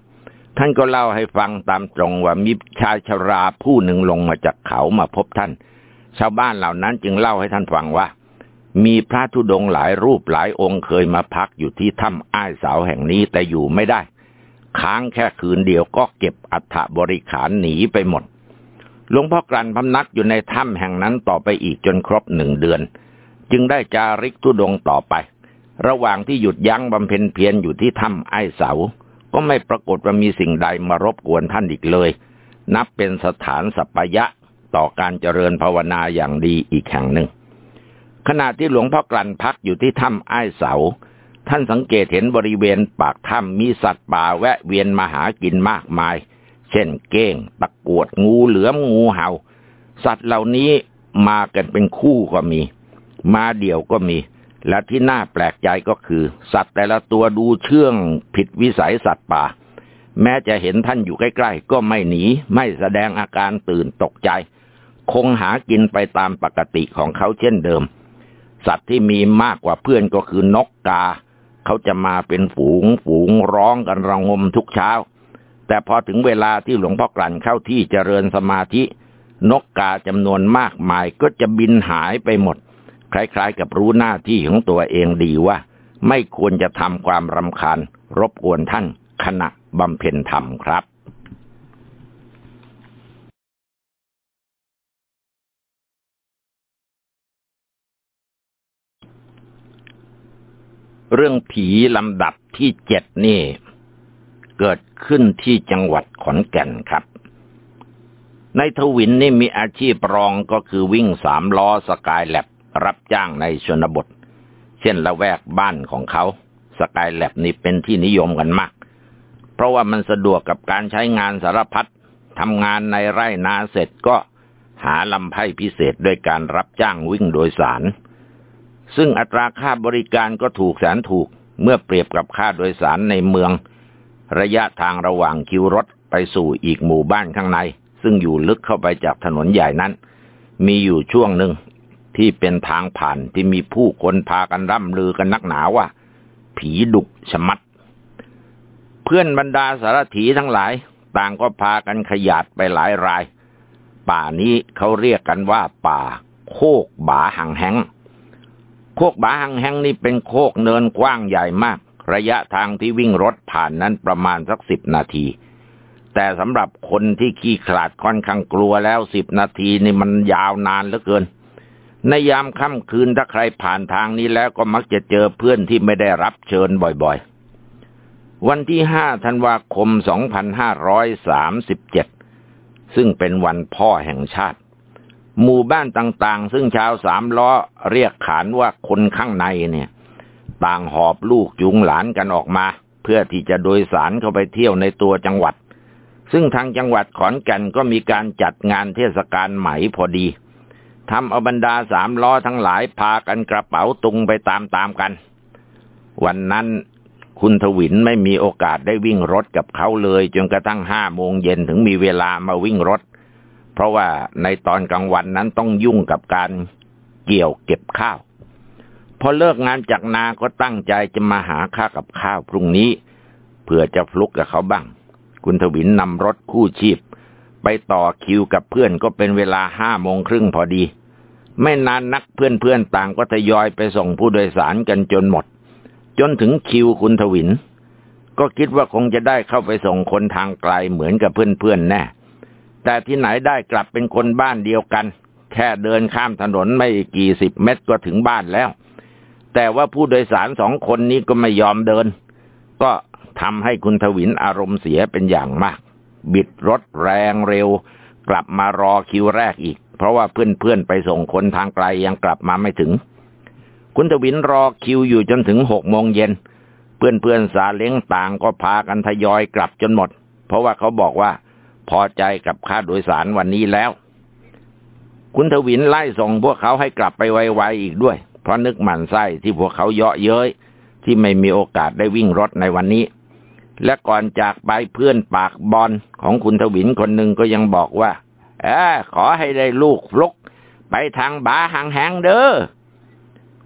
ท่านก็เล่าให้ฟังตามตรงว่ามีชายชราผู้หนึ่งลงมาจากเขามาพบท่าน ชาวบ้านเหล่านั้นจึงเล่าให้ท่านฟังว่า มีพระธุดงหลายรูปหลายองค์เคยมาพักอยู่ที่ถ้ำอ้ายสาวแห่งนี้แต่อยู่ไม่ได้ ค้างแค่คืนเดียวก็เก็บอัฐบริขารหนีไปหมด หลวงพ่อกลั่นพำนักอยู่ในถ้ำแห่งนั้นต่อไปอีกจนครบหนึ่งเดือน จึงได้จาริกธุดงต่อไป ระหว่างที่หยุดยั้งบำเพ็ญเพียรอยู่ที่ถ้ำไอ้เสา ก็ไม่ปรากฏว่ามีสิ่งใดมารบกวนท่านอีกเลย นับเป็นสถานสัปยะต่อการเจริญภาวนาอย่างดีอีกแห่งหนึ่ง ขณะที่หลวงพ่อกลั่นพักอยู่ที่ถ้ำอ้ายเสา ท่านสังเกตเห็นบริเวณปากถ้ำมีสัตว์ป่าแวะเวียนมาหากินมากมาย เช่นเก้ง ตะกวดงูเหลือมงูเหา่า สัตว์เหล่านี้มากันเป็นคู่ก็มี มาเดี่ยวก็มี และที่น่าแปลกใจก็คือ สัตว์แต่ละตัวดูเชื่องผิดวิสัยสัตว์ป่า แม้จะเห็นท่านอยู่ใกล้ ๆ ก็ไม่หนีไม่แสดงอาการตื่นตกใจ คงหากินไปตามปกติของเขาเช่นเดิม สัตว์ที่มีมากกว่าเพื่อนก็คือนกกา เขาจะมาเป็นฝูงฝูงร้องกันระงมทุกเช้า แต่พอถึงเวลาที่หลวงพ่อกลั่นเข้าที่เจริญสมาธิ นกกาจำนวนมากมายก็จะบินหายไปหมด คล้ายๆกับรู้หน้าที่ของตัวเองดีว่า ไม่ควรจะทำความรำคาญ รบกวนท่านขณะบำเพ็ญธรรมครับ เรื่องผีลำดับที่เจ็ดนี่ เกิดขึ้นที่จังหวัดขอนแก่นครับ ในทวินนี่มีอาชีพรองก็คือวิ่งสามล้อสกายแลบรับจ้างในชนบท เช่นละแวกบ้านของเขา สกายแลบนี่เป็นที่นิยมกันมาก เพราะว่ามันสะดวกกับการใช้งานสารพัดทำงานในไร่นาเสร็จก็หาลำไพ่พิเศษด้วยการรับจ้างวิ่งโดยสาร ซึ่งอัตราค่าบริการก็ถูกแสนถูกเมื่อเปรียบกับค่าโดยสารในเมือง ระยะทางระหว่างคิวรถไปสู่อีกหมู่บ้านข้างใน ซึ่งอยู่ลึกเข้าไปจากถนนใหญ่นั้น มีอยู่ช่วงหนึ่งที่เป็นทางผ่านที่มีผู้คนพากันร่ำลือกันนักหนาว่า ผีดุชมัด เพื่อนบรรดาสารถีทั้งหลาย ต่างก็พากันขยาดไปหลายราย ป่านี้เขาเรียกกันว่าป่าโคกบาหังแหง โคกบาหังแห่งนี้เป็นโคกเนินกว้างใหญ่มาก ระยะทางที่วิ่งรถผ่านนั้นประมาณสักสิบนาที แต่สำหรับคนที่ขี้ขลาดค่อนข้างกลัวแล้วสิบนาทีนี่มันยาวนานเหลือเกิน ในยามค่ำคืนถ้าใครผ่านทางนี้แล้วก็มักจะเจอเพื่อนที่ไม่ได้รับเชิญบ่อยๆ วันที่ห้าธันวาคมสองพันห้าร้อยสามสิบเจ็ดซึ่งเป็นวันพ่อแห่งชาติ หมู่บ้านต่าง ๆ ซึ่งชาวสามล้อเรียกขานว่าคนข้างในเนี่ย ต่างหอบลูกยุงหลานกันออกมา เพื่อที่จะโดยสารเข้าไปเที่ยวในตัวจังหวัด ซึ่งทางจังหวัดขอนแก่นก็มีการจัดงานเทศกาลไหมพอดีทำเอาบรรดาสามล้อทั้งหลายพากันกระเป๋าตุงไปตามๆกัน วันนั้นคุณทวินไม่มีโอกาสได้วิ่งรถกับเขาเลย จนกระทั่งห้าโมงเย็นถึงมีเวลามาวิ่งรถ เพราะว่าในตอนกลางวันนั้นต้องยุ่งกับการเกี่ยวเก็บข้าว พอเลิกงานจากนาก็ตั้งใจจะมาหาข้ากับข้าวพรุ่งนี้เพื่อจะฟลุกกับเขาบ้าง คุณทวินนำรถคู่ชีพ ไปต่อคิวกับเพื่อนก็เป็นเวลาห้าโมงครึ่งพอดี ไม่นานนักเพื่อนๆต่างก็ทยอยไปส่งผู้โดยสารกันจนหมด จนถึงคิวคุณทวิน ก็คิดว่าคงจะได้เข้าไปส่งคนทางไกลเหมือนกับเพื่อนๆแน่ แต่ที่ไหนได้กลับเป็นคนบ้านเดียวกัน แค่เดินข้ามถนนไม่กี่สิบเมตรก็ถึงบ้านแล้ว แต่ว่าผู้โดยสารสองคนนี้ก็ไม่ยอมเดิน ก็ทำให้คุณทวินอารมณ์เสียเป็นอย่างมาก บิดรถแรงเร็ว กลับมารอคิวแรกอีก เพราะว่าเพื่อนๆไปส่งคนทางไกลยังกลับมาไม่ถึง คุณทวินรอคิวอยู่จนถึงหกโมงเย็นเพื่อนๆสาเล้งต่างก็พากันทยอยกลับจนหมด เพราะว่าเขาบอกว่า พอใจกับค่าโดยสารวันนี้แล้ว คุณทวินไล่ส่งพวกเขาให้กลับไปไวๆอีกด้วย เพราะนึกหมันไส้ที่พวกเขาเยาะเย้ยที่ไม่มีโอกาสได้วิ่งรถในวันนี้ และก่อนจากไปเพื่อนปากบอลของคุณทวินคนหนึ่งก็ยังบอกว่าเออขอให้ได้ลูกฟลุก ไปทางบาหางแหงเด้อ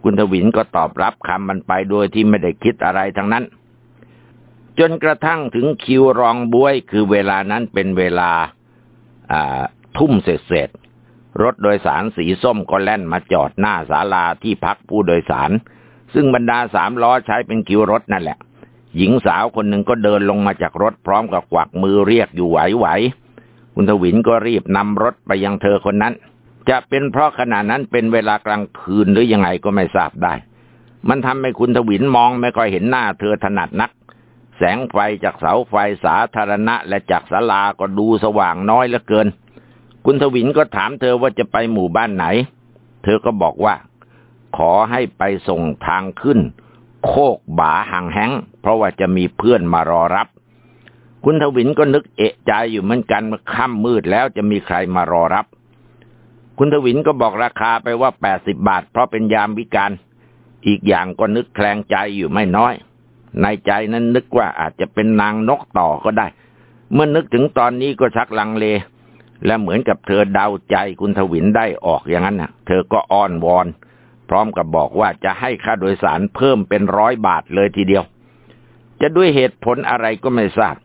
คุณทวินก็ตอบรับคำมันไปโดยที่ไม่ได้คิดอะไรทั้งนั้น จนกระทั่งถึงคิวรองบวย คือเวลานั้นเป็นเวลาทุ่มเศษเศษรถโดยสารสีส้มก็แล่นมาจอดหน้าศาลาที่พักผู้โดยสาร ซึ่งบรรดาสามล้อใช้เป็นคิวรถนั่นแหละ หญิงสาวคนหนึ่งก็เดินลงมาจากรถพร้อมกับกวักมือเรียกอยู่ไหวๆคุณทวินก็รีบนำรถไปยังเธอคนนั้น จะเป็นเพราะขณะนั้นเป็นเวลากลางคืนหรือยังไงก็ไม่ทราบได้ มันทำให้คุณทวินมองไม่ค่อยเห็นหน้าเธอถนัดนัก แสงไฟจากเสาไฟสาธารณะและจากศาลาก็ดูสว่างน้อยเหลือเกิน คุณทวินก็ถามเธอว่าจะไปหมู่บ้านไหน เธอก็บอกว่า ขอให้ไปส่งทางขึ้น โคกบาห่างแห้งเพราะว่าจะมีเพื่อนมารอรับ คุณทวินก็นึกเอะใจอยู่เหมือนกันเมื่อค่ำมืดแล้วจะมีใครมารอรับ คุณทวินก็บอกราคาไปว่าแปดสิบบาท เพราะเป็นยามวิการ อีกอย่างก็นึกแคลงใจอยู่ไม่น้อย ในใจนั้นนึกว่าอาจจะเป็นนางนกต่อก็ได้ เมื่อนึกถึงตอนนี้ก็ชักลังเล และเหมือนกับเธอเดาใจคุณทวินได้ออกอย่างนั้นน่ะเธอก็อ้อนวอน พร้อมกับบอกว่าจะให้ค่าโดยสารเพิ่มเป็นร้อยบาทเลยทีเดียว จะด้วยเหตุผลอะไรก็ไม่ทราบ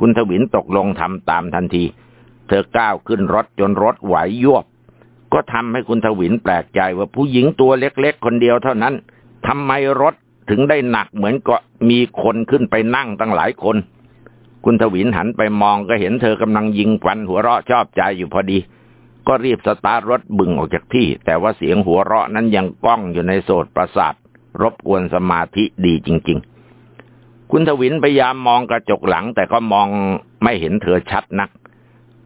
คุณทวินตกลงทำตามทันที เธอก้าวขึ้นรถจนรถไหวยวบ ก็ทำให้คุณทวินแปลกใจว่าผู้หญิงตัวเล็กๆคนเดียวเท่านั้นทำไมรถ ถึงได้หนักเหมือนก็มีคนขึ้นไปนั่งตั้งหลายคน คุณทวินหันไปมองก็เห็นเธอกำลังยิงฟันหัวเราะชอบใจอยู่พอดี ก็รีบสตาร์ทรถบึงออกจากที่ แต่ว่าเสียงหัวเราะนั้นยังก้องอยู่ในโสดประสาท รบกวนสมาธิดีจริง ๆ คุณทวินพยายามมองกระจกหลัง แต่ก็มองไม่เห็นเธอชัดนัก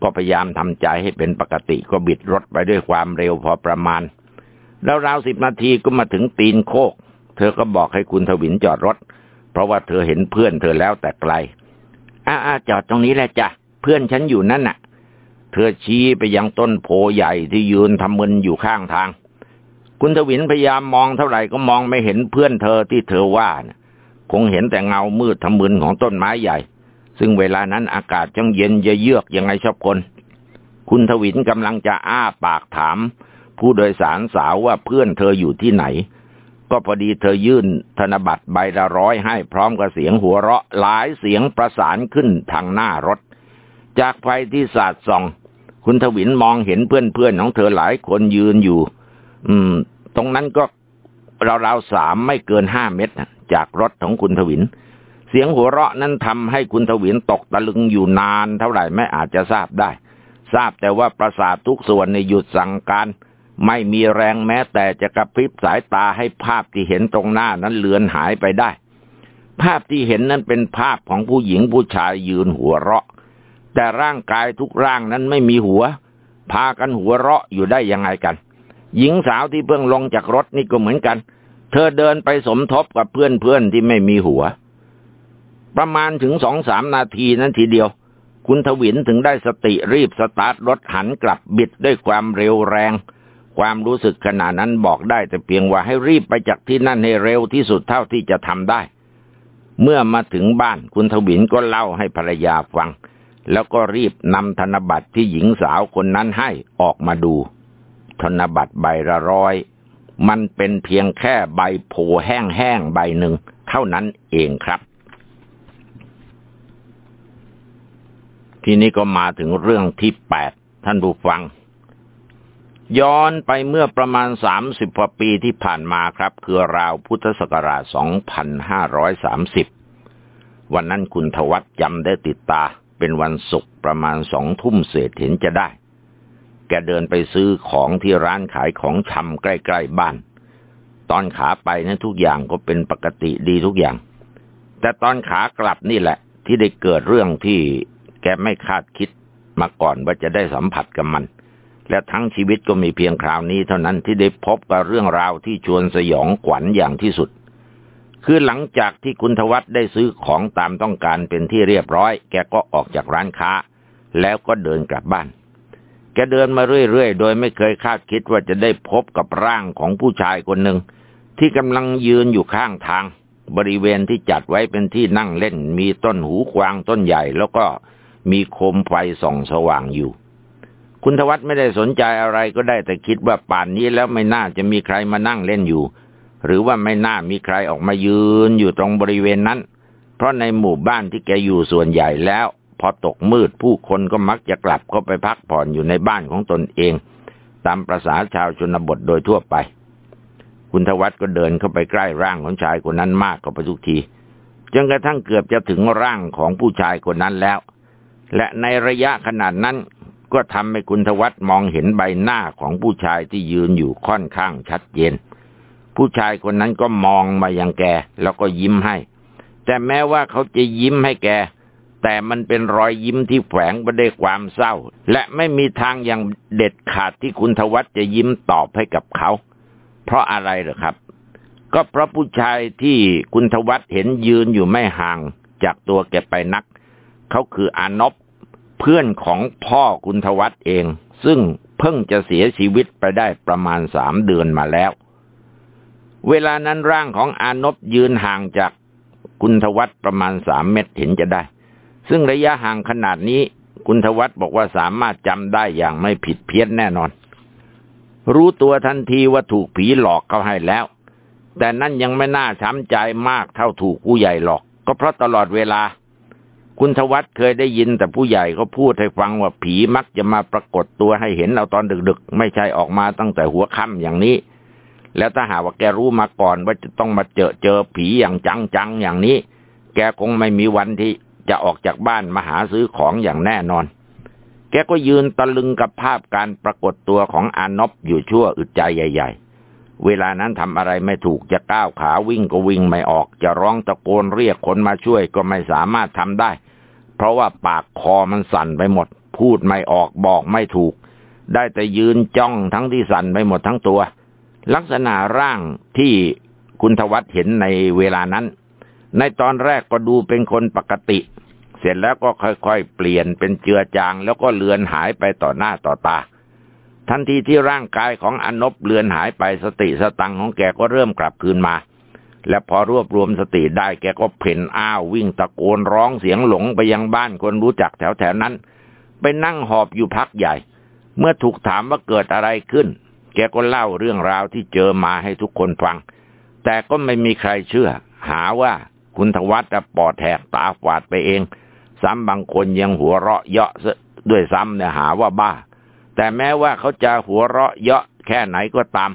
ก็พยายามทำใจให้เป็นปกติก็บิดรถไปด้วยความเร็วพอประมาณแล้วราวสิบนาทีก็มาถึงตีนโคก เธอก็บอกให้คุณทวินจอดรถ เพราะว่าเธอเห็นเพื่อนเธอแล้วแต่ไกลอาอาจอดตรงนี้แหละจ้ะ เพื่อนฉันอยู่นั่นน่ะ เธอชี้ไปยังต้นโพใหญ่ที่ยืนทำมึนอยู่ข้างทาง คุณทวินพยายามมองเท่าไหร่ก็มองไม่เห็นเพื่อนเธอที่เธอว่านะคงเห็นแต่เงามืดทำมึนของต้นไม้ใหญ่ ซึ่งเวลานั้นอากาศจังเย็นเยือกยังไงชอบคนคุณทวินกำลังจะอ้าปากถาม ผู้โดยสารสาวว่าเพื่อนเธออยู่ที่ไหน ก็พอดีเธอยื่นธนบัตรใบละร้อยให้พร้อมกับเสียงหัวเราะหลายเสียงประสานขึ้นทางหน้ารถ จากไฟที่สาดส่อง คุณทวินมองเห็นเพื่อนๆของเธอหลายคนยืนอยู่ อืม ตรงนั้นก็ราวๆสามไม่เกินห้าเมตรจากรถของคุณทวิน เสียงหัวเราะนั้นทำให้คุณทวินตกตะลึงอยู่นานเท่าไหร่ไม่อาจจะทราบได้ ทราบแต่ว่าประสาททุกส่วนในหยุดสั่งการ ไม่มีแรงแม้แต่จะกระพริบสายตาให้ภาพที่เห็นตรงหน้านั้นเลือนหายไปได้ ภาพที่เห็นนั้นเป็นภาพของผู้หญิงผู้ชายยืนหัวเราะ แต่ร่างกายทุกร่างนั้นไม่มีหัว พากันหัวเราะอยู่ได้ยังไงกัน หญิงสาวที่เพิ่งลงจากรถนี่ก็เหมือนกัน เธอเดินไปสมทบกับเพื่อนๆที่ไม่มีหัว ประมาณถึงสองสามนาทีนั้นทีเดียวคุณทวินถึงได้สติรีบสตาร์ทรถหันกลับบิดด้วยความเร็วแรง ความรู้สึกขณะนั้นบอกได้แต่เพียงว่าให้รีบไปจากที่นั่นให้เร็วที่สุดเท่าที่จะทำได้ เมื่อมาถึงบ้านคุณทวินก็เล่าให้ภรรยาฟัง แล้วก็รีบนำธนบัตรที่หญิงสาวคนนั้นให้ออกมาดู ธนบัตรใบละร้อย มันเป็นเพียงแค่ใบโผแห้งๆใบหนึ่งเท่านั้นเองครับ ทีนี้ก็มาถึงเรื่องที่แปดท่านผู้ฟัง ย้อนไปเมื่อประมาณสามสิบกว่าปีที่ผ่านมาครับ คือราวพุทธศักราชสองพันห้าร้อยสามสิบวันนั้นคุณทวัตจำได้ติดตา เป็นวันศุกร์ประมาณสองทุ่มเศษเห็นจะได้ แกเดินไปซื้อของที่ร้านขายของชำใกล้ ๆ บ้าน ตอนขาไปนะั้นทุกอย่างก็เป็นปกติดีทุกอย่าง แต่ตอนขากลับนี่แหละ ที่ได้เกิดเรื่องที่แกไม่คาดคิดมาก่อนว่าจะได้สัมผัสกับมัน และทั้งชีวิตก็มีเพียงคราวนี้เท่านั้นที่ได้พบกับเรื่องราวที่ชวนสยองขวัญอย่างที่สุด คือหลังจากที่คุณทวัตได้ซื้อของตามต้องการเป็นที่เรียบร้อย แกก็ออกจากร้านค้า แล้วก็เดินกลับบ้าน แกเดินมาเรื่อยๆ โดยไม่เคยคาดคิดว่าจะได้พบกับร่างของผู้ชายคนหนึ่ง ที่กำลังยืนอยู่ข้างทาง บริเวณที่จัดไว้เป็นที่นั่งเล่น มีต้นหูกวางต้นใหญ่ แล้วก็มีโคมไฟส่องสว่างอยู่ คุณทวัตไม่ได้สนใจอะไรก็ได้แต่คิดว่าป่านนี้แล้วไม่น่าจะมีใครมานั่งเล่นอยู่ หรือว่าไม่น่ามีใครออกมายืนอยู่ตรงบริเวณนั้น เพราะในหมู่บ้านที่แกอยู่ส่วนใหญ่แล้ว พอตกมืดผู้คนก็มักจะกลับก็ไปพักผ่อนอยู่ในบ้านของตนเอง ตามประษาชาวชนบทโดยทั่วไป คุณทวัตก็เดินเข้าไปใกล้ร่างของชายคนนั้นมากกว่าทุกทีจนกระทั่งเกือบจะถึงร่างของผู้ชายคนนั้นแล้ว และในระยะขนาดนั้น ก็ทำให้คุณทวัตมองเห็นใบหน้าของผู้ชายที่ยืนอยู่ค่อนข้างชัดเจน ผู้ชายคนนั้นก็มองมายังแกแล้วก็ยิ้มให้ แต่แม้ว่าเขาจะยิ้มให้แก แต่มันเป็นรอยยิ้มที่แฝงไปด้วยความเศร้า และไม่มีทางอย่างเด็ดขาดที่คุณทวัตจะยิ้มตอบให้กับเขา เพราะอะไรเหรอครับ ก็เพราะผู้ชายที่คุณทวัตเห็นยืนอยู่ไม่ห่างจากตัวแกไปนัก เขาคืออานบ พื่อนของพ่อคุณทวัตเอง ซึ่งเพิ่งจะเสียชีวิตไปได้ประมาณสามเดือนมาแล้ว เวลานั้นร่างของอานบยืนห่างจากคุณทวัตประมาณสามเมตรเห็นจะได้ ซึ่งระยะห่างขนาดนี้คุณทวัตบอกว่าสามารถจำได้อย่างไม่ผิดเพี้ยนแน่นอน รู้ตัวทันทีว่าถูกผีหลอกเขาให้แล้ว แต่นั่นยังไม่น่าช้ำใจมากเท่าถูกผู้ใหญ่หลอก ก็เพราะตลอดเวลา คุณทวัตเคยได้ยินแต่ผู้ใหญ่เขาพูดให้ฟังว่าผีมักจะมาปรากฏตัวให้เห็นเอาตอนดึกๆ ไม่ใช่ออกมาตั้งแต่หัวค่ำอย่างนี้ แล้วถ้าหาว่าแกรู้มาก่อนว่าจะต้องมาเจอเจอผีอย่างจังๆอย่างนี้ แกคงไม่มีวันที่จะออกจากบ้านมาหาซื้อของอย่างแน่นอน แกก็ยืนตะลึงกับภาพการปรากฏตัวของอานบอยู่ชั่วอึดใจใหญ่ ๆ เวลานั้นทำอะไรไม่ถูกจะก้าวขาวิ่งก็วิ่งไม่ออก จะร้องตะโกนเรียกคนมาช่วยก็ไม่สามารถทำได้ เพราะว่าปากคอมันสั่นไปหมด พูดไม่ออกบอกไม่ถูก ได้แต่ยืนจ้องทั้งที่สั่นไปหมดทั้งตัว ลักษณะร่างที่คุณทวัตเห็นในเวลานั้น ในตอนแรกก็ดูเป็นคนปกติ เสร็จแล้วก็ค่อยๆเปลี่ยนเป็นเจือจางแล้วก็เลือนหายไปต่อหน้าต่อตา ทันทีที่ร่างกายของอนบเลือนหายไปสติสตังของแกก็เริ่มกลับคืนมา และพอรวบรวมสติได้แกก็เพ่นอ้าววิ่งตะโกนร้องเสียงหลงไปยังบ้านคนรู้จักแถวแถวนั้น ไปนั่งหอบอยู่พักใหญ่ เมื่อถูกถามว่าเกิดอะไรขึ้น แกก็เล่าเรื่องราวที่เจอมาให้ทุกคนฟัง แต่ก็ไม่มีใครเชื่อ หาว่าคุณทวัตจะปอดแหกตาฝาดไปเอง ซ้ำบางคนยังหัวเราะเยาะด้วยซ้ำเนี่ยหาว่าบ้า แต่แม้ว่าเขาจะหัวเราะเยาะแค่ไหนก็ตาม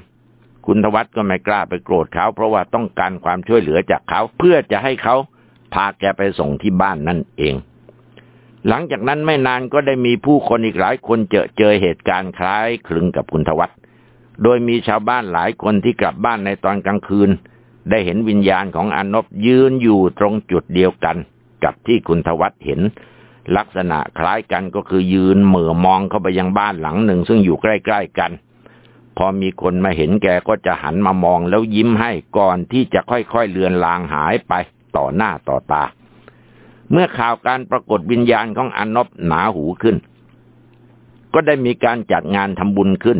คุณทวัตก็ไม่กล้าไปโกรธเขาเพราะว่าต้องการความช่วยเหลือจากเขาเพื่อจะให้เขาพาแกไปส่งที่บ้านนั่นเอง หลังจากนั้นไม่นานก็ได้มีผู้คนอีกหลายคนเจอเจอเหตุการณ์คล้ายคลึงกับคุณทวัตโดยมีชาวบ้านหลายคนที่กลับบ้านในตอนกลางคืน ได้เห็นวิญญาณของอนบยืนอยู่ตรงจุดเดียวกัน กับที่คุณทวัตเห็น ลักษณะคล้ายกันก็คือยืนเหม่อมองเข้าไปยังบ้านหลังหนึ่ง ซึ่งอยู่ใกล้ ๆกัน พอมีคนมาเห็นแกก็จะหันมามองแล้วยิ้มให้ก่อนที่จะค่อยๆเลือนลางหายไปต่อหน้าต่อตา เมื่อข่าวการปรากฏวิญญาณของอนนบหนาหูขึ้น ก็ได้มีการจัดงานทำบุญขึ้น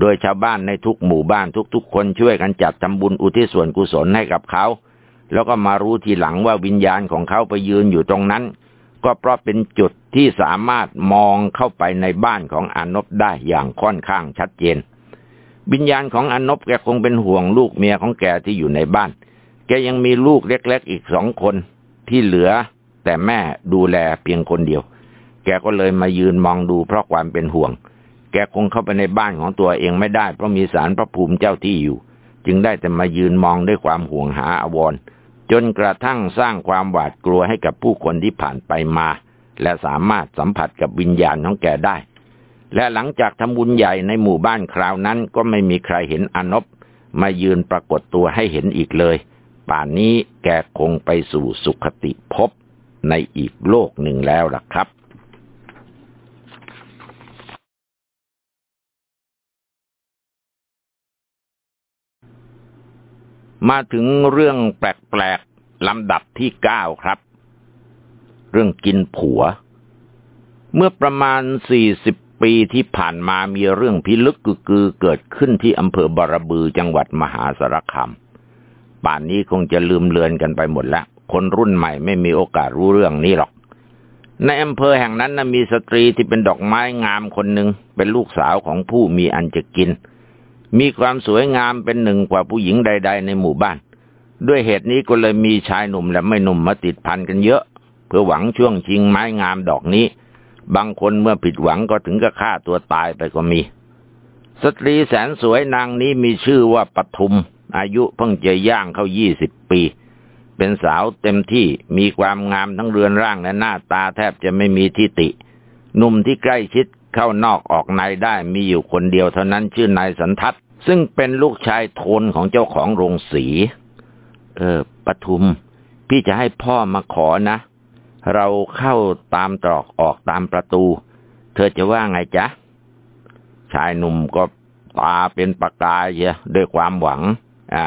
โดยชาวบ้านในทุกหมู่บ้านทุกๆ คนช่วยกันจัดทำบุญอุทิศส่วนกุศลให้กับเขา แล้วก็มารู้ทีหลังว่าวิญญาณของเขาไปยืนอยู่ตรงนั้น ก็เพราะเป็นจุดที่สามารถมองเข้าไปในบ้านของอนนบได้อย่างค่อนข้างชัดเจน วิญญาณของอนบแกคงเป็นห่วงลูกเมียของแกที่อยู่ในบ้าน แกยังมีลูกเล็กๆอีกสองคนที่เหลือ แต่แม่ดูแลเพียงคนเดียว แกก็เลยมายืนมองดูเพราะความเป็นห่วง แกคงเข้าไปในบ้านของตัวเองไม่ได้เพราะมีสารพระภูมิเจ้าที่อยู่ จึงได้แต่มายืนมองด้วยความห่วงหาอวร จนกระทั่งสร้างความหวาดกลัวให้กับผู้คนที่ผ่านไปมา และสามารถสัมผัสกับวิญญาณของแกได้ และหลังจากทำบุญใหญ่ในหมู่บ้านคราวนั้นก็ไม่มีใครเห็นอนบมายืนปรากฏตัวให้เห็นอีกเลย ป่านนี้แกคงไปสู่สุขติภพในอีกโลกหนึ่งแล้วล่ะครับ มาถึงเรื่องแปลกๆลำดับที่เก้าครับ เรื่องกินผัว เมื่อประมาณสี่สิบปีที่ผ่านมามีเรื่องพิลึกกึกือเกิดขึ้นที่อำเภอบารบือจังหวัดมหาสารคามป่านนี้คงจะลืมเลือนกันไปหมดแล้ว คนรุ่นใหม่ไม่มีโอกาสรู้เรื่องนี้หรอก ในอำเภอแห่งนั้นนะมีสตรีที่เป็นดอกไม้งามคนหนึ่งเป็นลูกสาวของผู้มีอันจะกิน มีความสวยงามเป็นหนึ่งกว่าผู้หญิงใด ๆ ในหมู่บ้าน ด้วยเหตุนี้ก็เลยมีชายหนุ่มและไม่หนุ่มมาติดพันกันเยอะ เพื่อหวังช่วงชิงไม้งามดอกนี้ บางคนเมื่อผิดหวังก็ถึงกับฆ่าตัวตายไปก็มี สตรีแสนสวยนางนี้มีชื่อว่าปทุม อายุเพิ่งจะย่างเข้ายี่สิบปี เป็นสาวเต็มที่มีความงามทั้งเรือนร่างและหน้าตาแทบจะไม่มีทิติหนุ่มที่ใกล้ชิดเข้านอกออกในได้มีอยู่คนเดียวเท่านั้นชื่อนายสันทัศ ซึ่งเป็นลูกชายโทนของเจ้าของโรงสี เออปทุม พี่จะให้พ่อมาขอนะ เราเข้าตามตรอกออกตามประตู เธอจะว่าไงจ๊ะ ชายหนุ่มก็ตาเป็นประกายเชียด้วยความหวัง อ่า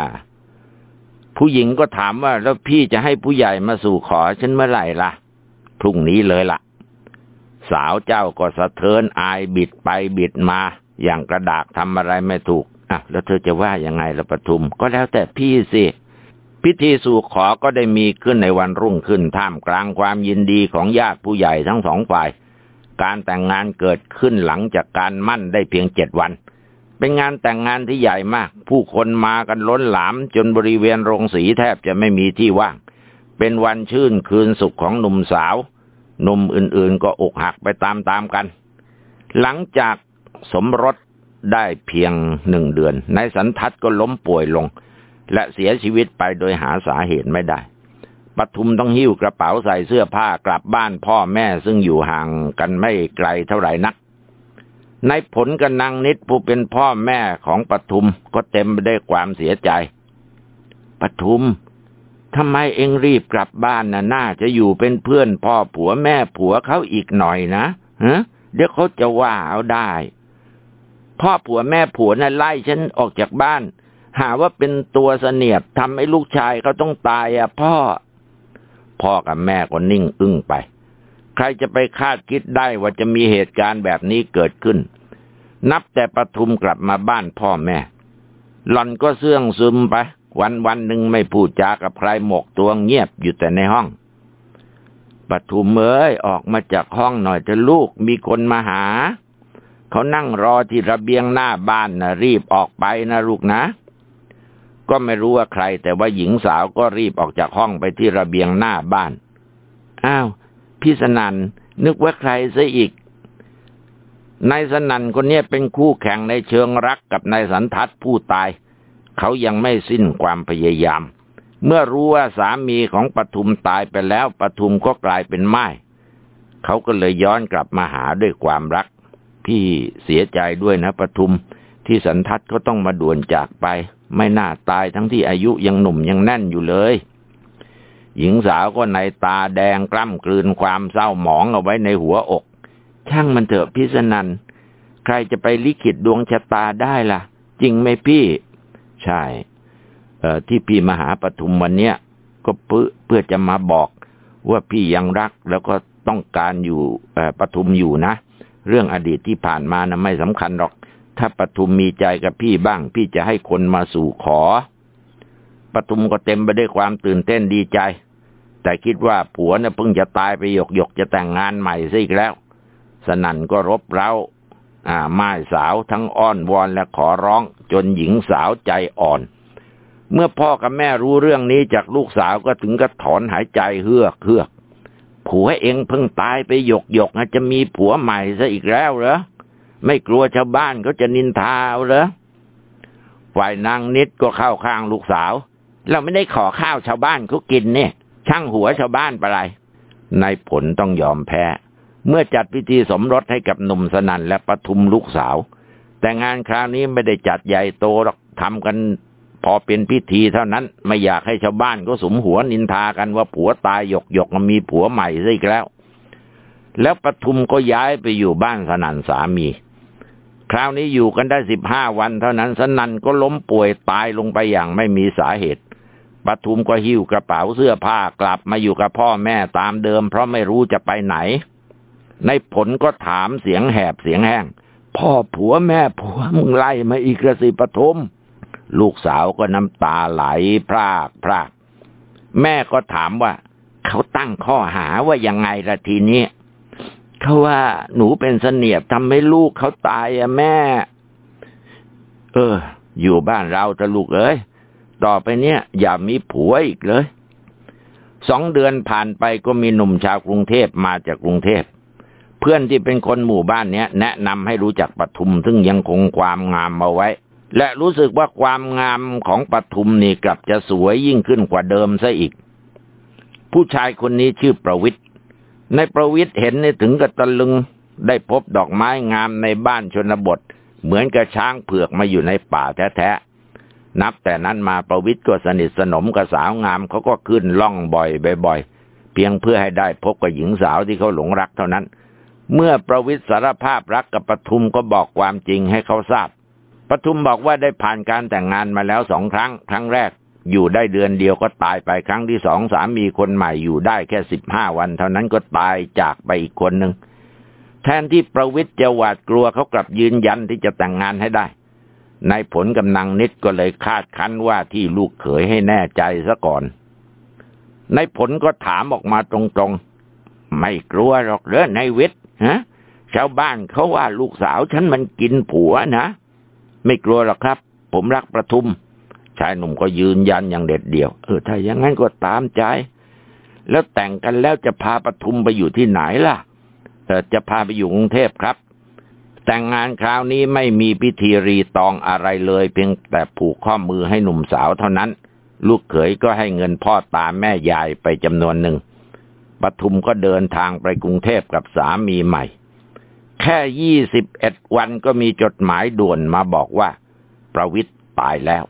ผู้หญิงก็ถามว่า แล้วพี่จะให้ผู้ใหญ่มาสู่ขอฉันเมื่อไหร่ล่ะ พรุ่งนี้เลยล่ะ สาวเจ้าก็สะเทินอายบิดไปบิดมา อย่างกระดากทำอะไรไม่ถูก อะแล้วเธอจะว่ายังไงละปทุม ก็แล้วแต่พี่สิ พิธีสู่ขอก็ได้มีขึ้นในวันรุ่งขึ้นท่ามกลางความยินดีของญาติผู้ใหญ่ทั้งสองฝ่าย การแต่งงานเกิดขึ้นหลังจากการมั่นได้เพียงเจ็ดวัน เป็นงานแต่งงานที่ใหญ่มาก ผู้คนมากันล้นหลามจนบริเวณโรงสีแทบจะไม่มีที่ว่าง เป็นวันชื่นคืนสุขของหนุ่มสาวหนุ่มอื่นๆก็อกหักไปตามๆกัน หลังจากสมรส ได้เพียงหนึ่งเดือน นายสันทัศก็ล้มป่วยลง และเสียชีวิตไปโดยหาสาเหตุไม่ได้ปทุมต้องหิ้วกระเป๋าใส่เสื้อผ้ากลับบ้านพ่อแม่ซึ่งอยู่ห่างกันไม่ไกลเท่าไหร่นัก ในผลกันนางนิดผู้เป็นพ่อแม่ของปทุมก็เต็มไปด้วยความเสียใจ ปทุมทำไมเองรีบกลับบ้านนะ่ะน่าจะอยู่เป็นเพื่อนพ่อผัวแม่ผัวเขาอีกหน่อยนะฮะเดี๋ยวเขาจะว่าเอาได้ พ่อผัวแม่ผัวน่ะไล่ฉันออกจากบ้าน หาว่าเป็นตัวเสนียบทำให้ลูกชายเขาต้องตายอะ พ่อ พ่อกับแม่ก็นิ่งอึ้งไป ใครจะไปคาดคิดได้ว่าจะมีเหตุการณ์แบบนี้เกิดขึ้น นับแต่ปทุมกลับมาบ้านพ่อแม่ หล่อนก็เสื่องซึมไป วันวันหนึ่งไม่พูดจากับใครหมกตัวเงียบอยู่แต่ในห้องปทุมเอ้ยออกมาจากห้องหน่อยเถอะลูกมีคนมาหา เขานั่งรอที่ระเบียงหน้าบ้านนะรีบออกไปนะลูกนะ ก็ไม่รู้ว่าใคร แต่ว่าหญิงสาวก็รีบออกจากห้องไปที่ระเบียงหน้าบ้าน อ้าว พี่สนันนึกว่าใครซะอีกนายสนันคนนี้เป็นคู่แข่งในเชิงรักกับนายสันทัศผู้ตาย เขายังไม่สิ้นความพยายาม เมื่อรู้ว่าสามีของปทุมตายไปแล้วปทุมก็กลายเป็นไม้เขาก็เลยย้อนกลับมาหาด้วยความรัก พี่เสียใจด้วยนะปทุม ที่สันทัศก็ต้องมาด่วนจากไป ไม่น่าตายทั้งที่อายุยังหนุ่มยังแน่นอยู่เลย หญิงสาวก็ในตาแดงกล้ำกลืนความเศร้าหมองเอาไว้ในหัวอก ช่างมันเถอะพิสนันใครจะไปลิขิตดวงชะตาได้ล่ะ จริงไหมพี่ ใช่เออที่พี่มาหาปทุมวันเนี้ยก็เพื่อเพื่อจะมาบอกว่าพี่ยังรักแล้วก็ต้องการอยู่ปทุมอยู่นะ เรื่องอดีตที่ผ่านมานะไม่สำคัญหรอก ถ้าปทุมมีใจกับพี่บ้าง พี่จะให้คนมาสู่ขอปทุมก็เต็มไปด้วยความตื่นเต้นดีใจ แต่คิดว่าผัวเนี่ยเพิ่งจะตายไปหยกหยกจะแต่งงานใหม่ซะอีกแล้ว สนั่นก็รบเร้าอ่าไม้สาวทั้งอ้อนวอนและขอร้อง จนหญิงสาวใจอ่อน เมื่อพ่อกับแม่รู้เรื่องนี้จากลูกสาวก็ถึงกับถอนหายใจเฮือกเฮือก ผัวเองเพิ่งตายไปหยกหยกนะจะมีผัวใหม่ซะอีกแล้วเหรอ ไม่กลัวชาวบ้านเขาจะนินทาเหรอ ฝ่ายนางนิดก็เข้าข้างลูกสาว เราไม่ได้ขอข้าวชาวบ้านเขากินเนี่ย ช่างหัวชาวบ้านไปไรในผลต้องยอมแพ้ เมื่อจัดพิธีสมรสให้กับหนุ่มสนันและปทุมลูกสาว แต่งานคราวนี้ไม่ได้จัดใหญ่โตหรอกทำกัน พอเป็นพิธีเท่านั้นไม่อยากให้ชาวบ้านก็สมหัวนินทากันว่าผัวตายหยกหยกมีผัวใหม่ซะอีกแล้ว แล้วปทุมก็ย้ายไปอยู่บ้านสนันสามี คราวนี้อยู่กันได้สิบห้าวันเท่านั้นสนันก็ล้มป่วยตายลงไปอย่างไม่มีสาเหตุปทุมก็หิ้วกระเป๋าเสื้อผ้ากลับมาอยู่กับพ่อแม่ตามเดิม เพราะไม่รู้จะไปไหน ในผลก็ถามเสียงแหบเสียงแห้ง พ่อผัวแม่ผัวมึงไล่มาอีกระสิปทุม ลูกสาวก็น้ำตาไหลพรากพราก แม่ก็ถามว่า เขาตั้งข้อหาว่ายังไงละทีนี้เขาว่าหนูเป็นเสนียบทำให้ลูกเขาตายอะแม่ เออ อยู่บ้านเราจะลูกเอ้ยต่อไปเนี้ยอย่ามีผัวอีกเลยสองเดือนผ่านไปก็มีหนุ่มชาวกรุงเทพมาจากกรุงเทพเพื่อนที่เป็นคนหมู่บ้านเนี้ยแนะนำให้รู้จักปทุมซึ่งยังคงความงามเอาไว้ และรู้สึกว่าความงามของปทุมนี่กลับจะสวยยิ่งขึ้นกว่าเดิมซะอีก ผู้ชายคนนี้ชื่อประวิทย์ในประวิทย์เห็นในถึงกับตะลึงได้พบดอกไม้งามในบ้านชนบท เหมือนกับช้างเผือกมาอยู่ในป่าแท้ๆ นับแต่นั้นมาประวิทย์ก็สนิทสนมกับสาวงามเขาก็ขึ้นล่องบ่อยบ่อยๆเพียงเพื่อให้ได้พบกับหญิงสาวที่เขาหลงรักเท่านั้น เมื่อประวิทย์สารภาพรักกับปทุมก็บอกความจริงให้เขาทราบ ปทุมบอกว่าได้ผ่านการแต่งงานมาแล้วสองครั้ง ครั้งแรกอยู่ได้เดือนเดียวก็ตายไปครั้งที่สองสามีคนใหม่อยู่ได้แค่สิบห้าวัน เท่านั้นก็ตายจากไปอีกคนหนึ่งแทนที่ประวิทย์จะหวาดกลัวเขากลับยืนยันที่จะแต่งงานให้ได้ในผลกำนังนิดก็เลยคาดคั้นว่าที่ลูกเขยให้แน่ใจซะก่อนในผลก็ถามออกมาตรงๆ ไม่กลัวหรอกเรื่องในวิทย์ฮะชาวบ้านเขาว่าลูกสาวฉันมันกินผัวนะ ไม่กลัวหรอกครับ ผมรักประทุม ชายหนุ่มก็ยืนยันอย่างเด็ดเดี่ยว เออถ้าอย่างนั้นก็ตามใจ แล้วแต่งกันแล้วจะพาประทุมไปอยู่ที่ไหนล่ะเออจะพาไปอยู่กรุงเทพครับ แต่งงานคราวนี้ไม่มีพิธีรีตองอะไรเลย เพียงแต่ผูกข้อมือให้หนุ่มสาวเท่านั้น ลูกเขยก็ให้เงินพ่อตาแม่ยายไปจำนวนหนึ่งปทุมก็เดินทางไปกรุงเทพกับสามีใหม่ แค่ยี่สิบเอ็ดวันก็มีจดหมายด่วนมาบอกว่า ประวิทย์ตายแล้ว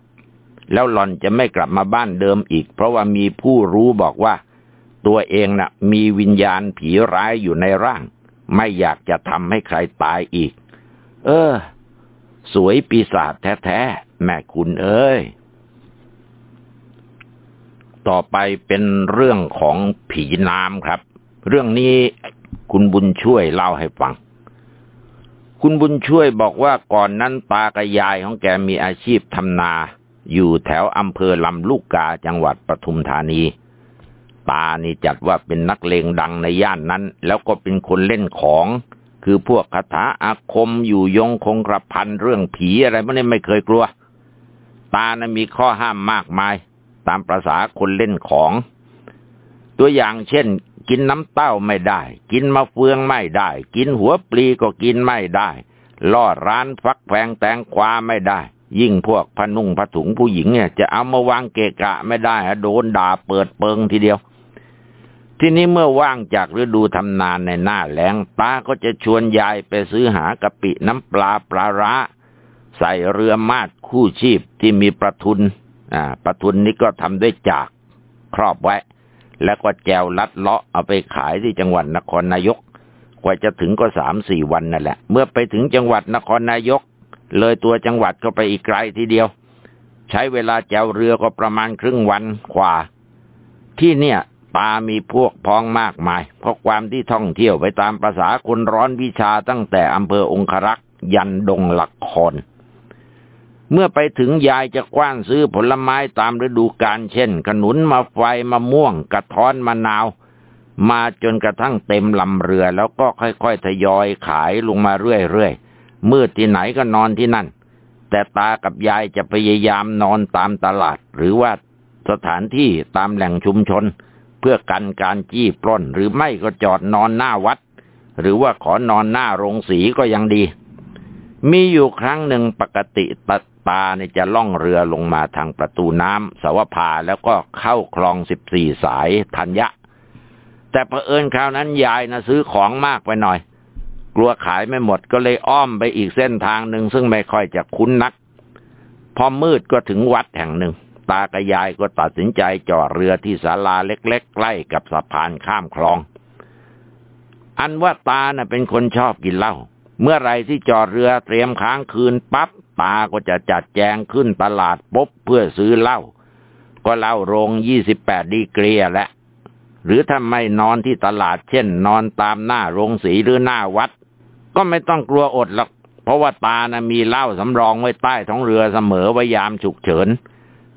แล้วหล่อนจะไม่กลับมาบ้านเดิมอีก เพราะว่ามีผู้รู้บอกว่า ตัวเองนะ่ะ มีวิญญาณผีร้ายอยู่ในร่าง ไม่อยากจะทำให้ใครตายอีก เออ สวยปีศาจแท้ๆ แม่คุณเอ้ย ต่อไปเป็นเรื่องของผีน้ำครับ เรื่องนี้คุณบุญช่วยเล่าให้ฟัง คุณบุญช่วยบอกว่าก่อนนั้นตากับยายของแกมีอาชีพทำนา อยู่แถวอำเภอลำลูกกาจังหวัดปทุมธานี ตานี่จัดว่าเป็นนักเลงดังในย่านนั้น แล้วก็เป็นคนเล่นของ คือพวกคาถาอาคมอยู่ยงคงกระพันเรื่องผีอะไรพวกนี้ไม่เคยกลัว ตานะมีข้อห้ามมากมาย ตามประษาคนเล่นของ ตัวอย่างเช่น กินน้ำเต้าไม่ได้ กินมะเฟืองไม่ได้ กินหัวปลีก็กินไม่ได้ลอดร้านฟักแพงแตงควาไม่ได้ ยิ่งพวกพนุ่งผถุงผู้หญิงเนี่ย จะเอามาวางเกะกะไม่ได้โดนด่าเปิดเปิงทีเดียว ทีนี้เมื่อว่างจากฤดูทำนานในหน้าแล้งตาก็จะชวนยายไปซื้อหากะปิน้ำปลาปลาร้าใส่เรือมาดคู่ชีพที่มีประทุน อ่าประทุนนี้ก็ทำด้วยจากครอบไว้ แล้วก็แจวลัดเลาะเอาไปขายที่จังหวัดนครนายก กว่าจะถึงก็สามสี่วันนั่นแหละ เมื่อไปถึงจังหวัดนครนายก เลยตัวจังหวัดก็ไปอีกไกลทีเดียว ใช้เวลาแจวเรือก็ประมาณครึ่งวันกว่า ที่เนี่ยปามีพวกพ้องมากมาย เพราะความที่ท่องเที่ยวไปตามภาษาคนร้อนวิชาตั้งแต่อำเภอองครักษ์ยันดงหลักคอน เมื่อไปถึงยายจะกว้านซื้อผลไม้ตามฤดูกาลเช่น ขนุนมาไฟมะม่วง กระท้อนมะนาว มาจนกระทั่งเต็มลำเรือแล้วก็ค่อยๆทยอยขายลงมาเรื่อยๆมืดที่ไหนก็นอนที่นั่น แต่ตากับยายจะพยายามนอนตามตลาด หรือว่าสถานที่ตามแหล่งชุมชน เพื่อกันการจี้ปล้น หรือไม่ก็จอดนอนหน้าวัด หรือว่าขอนอนหน้าโรงสีก็ยังดี มีอยู่ครั้งหนึ่งปกติตา ตาเนี่ยจะล่องเรือลงมาทางประตูน้ำสวภาแล้วก็เข้าคลองสิบสี่สายธัญญะ แต่เผอิญคราวนั้นยายนะซื้อของมากไปหน่อย กลัวขายไม่หมดก็เลยอ้อมไปอีกเส้นทางหนึ่งซึ่งไม่ค่อยจะคุ้นนัก พอมืดก็ถึงวัดแห่งหนึ่ง ตากับยายก็ตัดสินใจจอดเรือที่ศาลาเล็กๆ ใกล้กับสะพานข้ามคลอง อันว่าตาน่ะเป็นคนชอบกินเหล้าเมื่อไรที่จอดเรือเตรียมค้างคืนปับ๊บ ตาก็จะจัดแจงขึ้นตลาดปุ๊บเพื่อซื้อเหล้าก็เหล้าโรงยี่สิบแปดดีกรีแหละหรือถ้าไม่นอนที่ตลาดเช่น นอนตามหน้าโรงสีหรือหน้าวัด ก็ไม่ต้องกลัวอดหรอกเพราะว่าตานะมีเหล้าสำรองไว้ใต้ท้องเรือเสมอไว้ยามฉุกเฉิน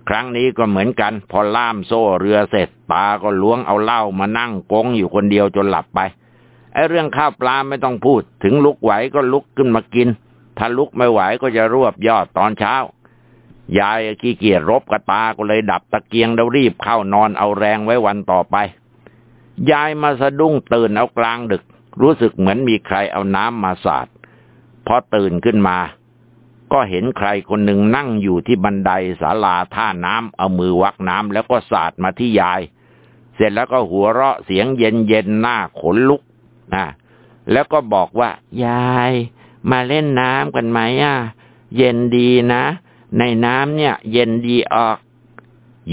ครั้งนี้ก็เหมือนกัน พอล่ามโซ่เรือเสร็จ ตาก็ล้วงเอาเหล้ามานั่งกงอยู่คนเดียวจนหลับไปไอ้เรื่องข้าวปลาไม่ต้องพูด ถึงลุกไหวก็ลุกขึ้นมากิน ถ้าลุกไม่ไหวก็จะรวบยอดตอนเช้า ยายขี้เกียจรบกับตาก็เลยดับตะเกียงแล้วรีบเข้านอนเอาแรงไว้วันต่อไป ยายมาสะดุ้งตื่นเอากลางดึก รู้สึกเหมือนมีใครเอาน้ำมาสาดพอตื่นขึ้นมา ก็เห็นใครคนหนึ่งนั่งอยู่ที่บันไดศาลาท่าน้ำเอามือวักน้ำแล้วก็สาดมาที่ยาย เสร็จแล้วก็หัวเราะเสียงเย็นเย็นหน้าขนลุกนะแล้วก็บอกว่ายาย มาเล่นน้ำกันไหมอะ เย็นดีนะ ในน้ำเนี่ย เย็นดีออก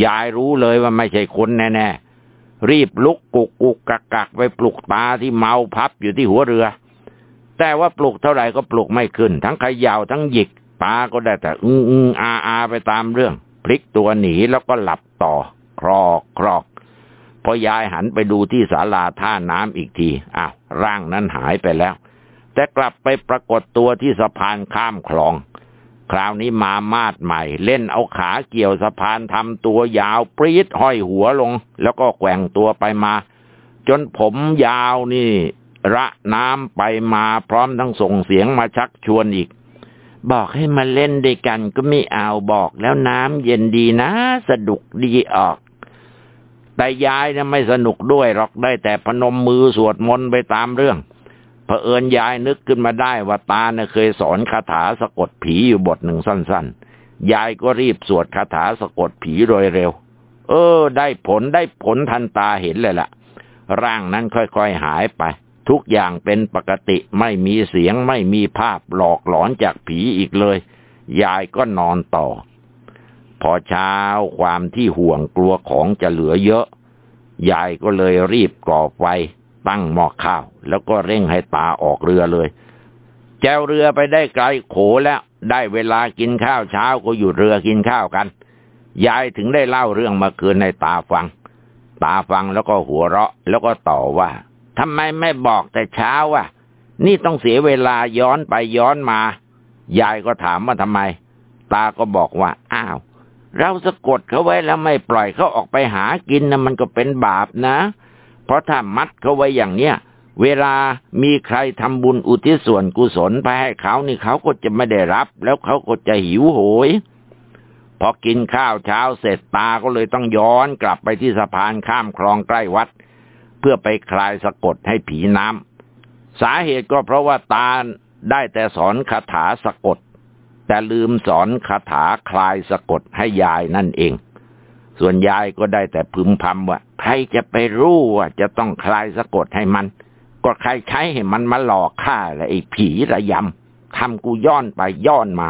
ยายรู้เลยว่าไม่ใช่คนแน่ๆ รีบลุกกุกกุกกักกักไปปลุกตาที่เมาพับอยู่ที่หัวเรือ แต่ว่าปลุกเท่าไหร่ก็ปลุกไม่ขึ้น ทั้งขยาวทั้งหยิกตาก็ได้แต่อึ้งอึ้งอาอาไปตามเรื่อง พลิกตัวหนีแล้วก็หลับต่อ ครอกครอกพอยายหันไปดูที่ศาลาท่าน้ำอีกทีอ้าวร่างนั้นหายไปแล้ว แต่กลับไปปรากฏตัวที่สะพานข้ามคลอง คราวนี้มามาดใหม่ เล่นเอาขาเกี่ยวสะพานทำตัวยาวปรีดห้อยหัวลง แล้วก็แกว่งตัวไปมา จนผมยาวนี่ ระน้ำไปมาพร้อมทั้งส่งเสียงมาชักชวนอีก บอกให้มาเล่นด้วยกันก็ไม่เอาบอกแล้วน้ำเย็นดีนะสะดุกดีออกแต่ยายเนี่ยไม่สนุกด้วยหรอกได้แต่พนมมือสวดมนต์ไปตามเรื่อง เผอิญยายนึกขึ้นมาได้ว่าตาเนี่ยเคยสอนคาถาสะกดผีอยู่บทหนึ่งสั้นๆ ยายก็รีบสวดคาถาสะกดผีโดยเร็ว เออ ได้ผลได้ผลทันตาเห็นเลยละ่ะ ร่างนั้นค่อยๆหายไป ทุกอย่างเป็นปกติไม่มีเสียงไม่มีภาพหลอกหลอนจากผีอีกเลย ยายก็นอนต่อ พอเช้าความที่ห่วงกลัวของจะเหลือเยอะ ยายก็เลยรีบก่อไฟ ตั้งหม้อข้าว แล้วก็เร่งให้ตาออกเรือเลย แจวเรือไปได้ไกลโขแล้วได้เวลากินข้าวเช้าก็อยู่เรือกินข้าวกัน ยายถึงได้เล่าเรื่องมาคืนในตาฟัง ตาฟังแล้วก็หัวเราะ แล้วก็ต่อว่าทำไมไม่บอกแต่เช้าว่ะ นี่ต้องเสียเวลาย้อนไปย้อนมา ยายก็ถามว่าทำไม ตาก็บอกว่า อ้าว เราสะกดเขาไว้แล้วไม่ปล่อยเขาออกไปหากินนะมันก็เป็นบาปนะ เพราะถ้ามัดเขาไว้อย่างเนี้ยเวลามีใครทำบุญอุทิศส่วนกุศลไปให้เขานี่เขาก็จะไม่ได้รับ แล้วเขาก็จะหิวโหย พอกินข้าวเช้าเสร็จตาก็เลยต้องย้อนกลับไปที่สะพานข้ามคลองใกล้วัด เพื่อไปคลายสะกดให้ผีน้ำสาเหตุก็เพราะว่าตาได้แต่สอนคาถาสะกด แต่ลืมสอนคาถาคลายสะกดให้ยายนั่นเอง ส่วนยายก็ได้แต่พึมพำว่าใครจะไปรู้ว่าจะต้องคลายสะกดให้มัน ก็ใครใช้ให้มันมาหลอกข้าและไอ้ผีระยำทำกูย้อนไปย้อนมา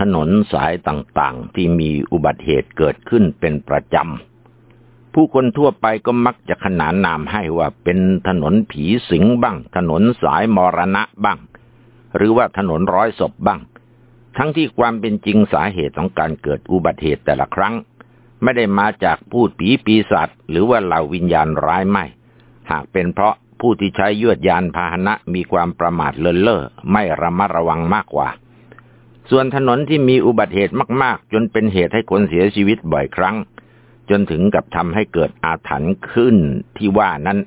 ถนนสายต่างๆที่มีอุบัติเหตุเกิดขึ้นเป็นประจำ ผู้คนทั่วไปก็มักจะขนานนามให้ว่าเป็นถนนผีสิงบ้าง ถนนสายมรณะบ้าง หรือว่าถนนร้อยศพบ้าง ทั้งที่ความเป็นจริงสาเหตุของการเกิดอุบัติเหตุแต่ละครั้ง ไม่ได้มาจากพูดผีปีศาจหรือว่าเหล่าวิญญาณร้ายไม่ หากเป็นเพราะผู้ที่ใช้ยวดยานพาหนะมีความประมาทเลินเล่อไม่ระมัดระวังมากกว่า ส่วนถนนที่มีอุบัติเหตุมาก ๆ จนเป็นเหตุให้คนเสียชีวิตบ่อยครั้ง จนถึงกับทำให้เกิดอาถรรพ์ขึ้นที่ว่านั้น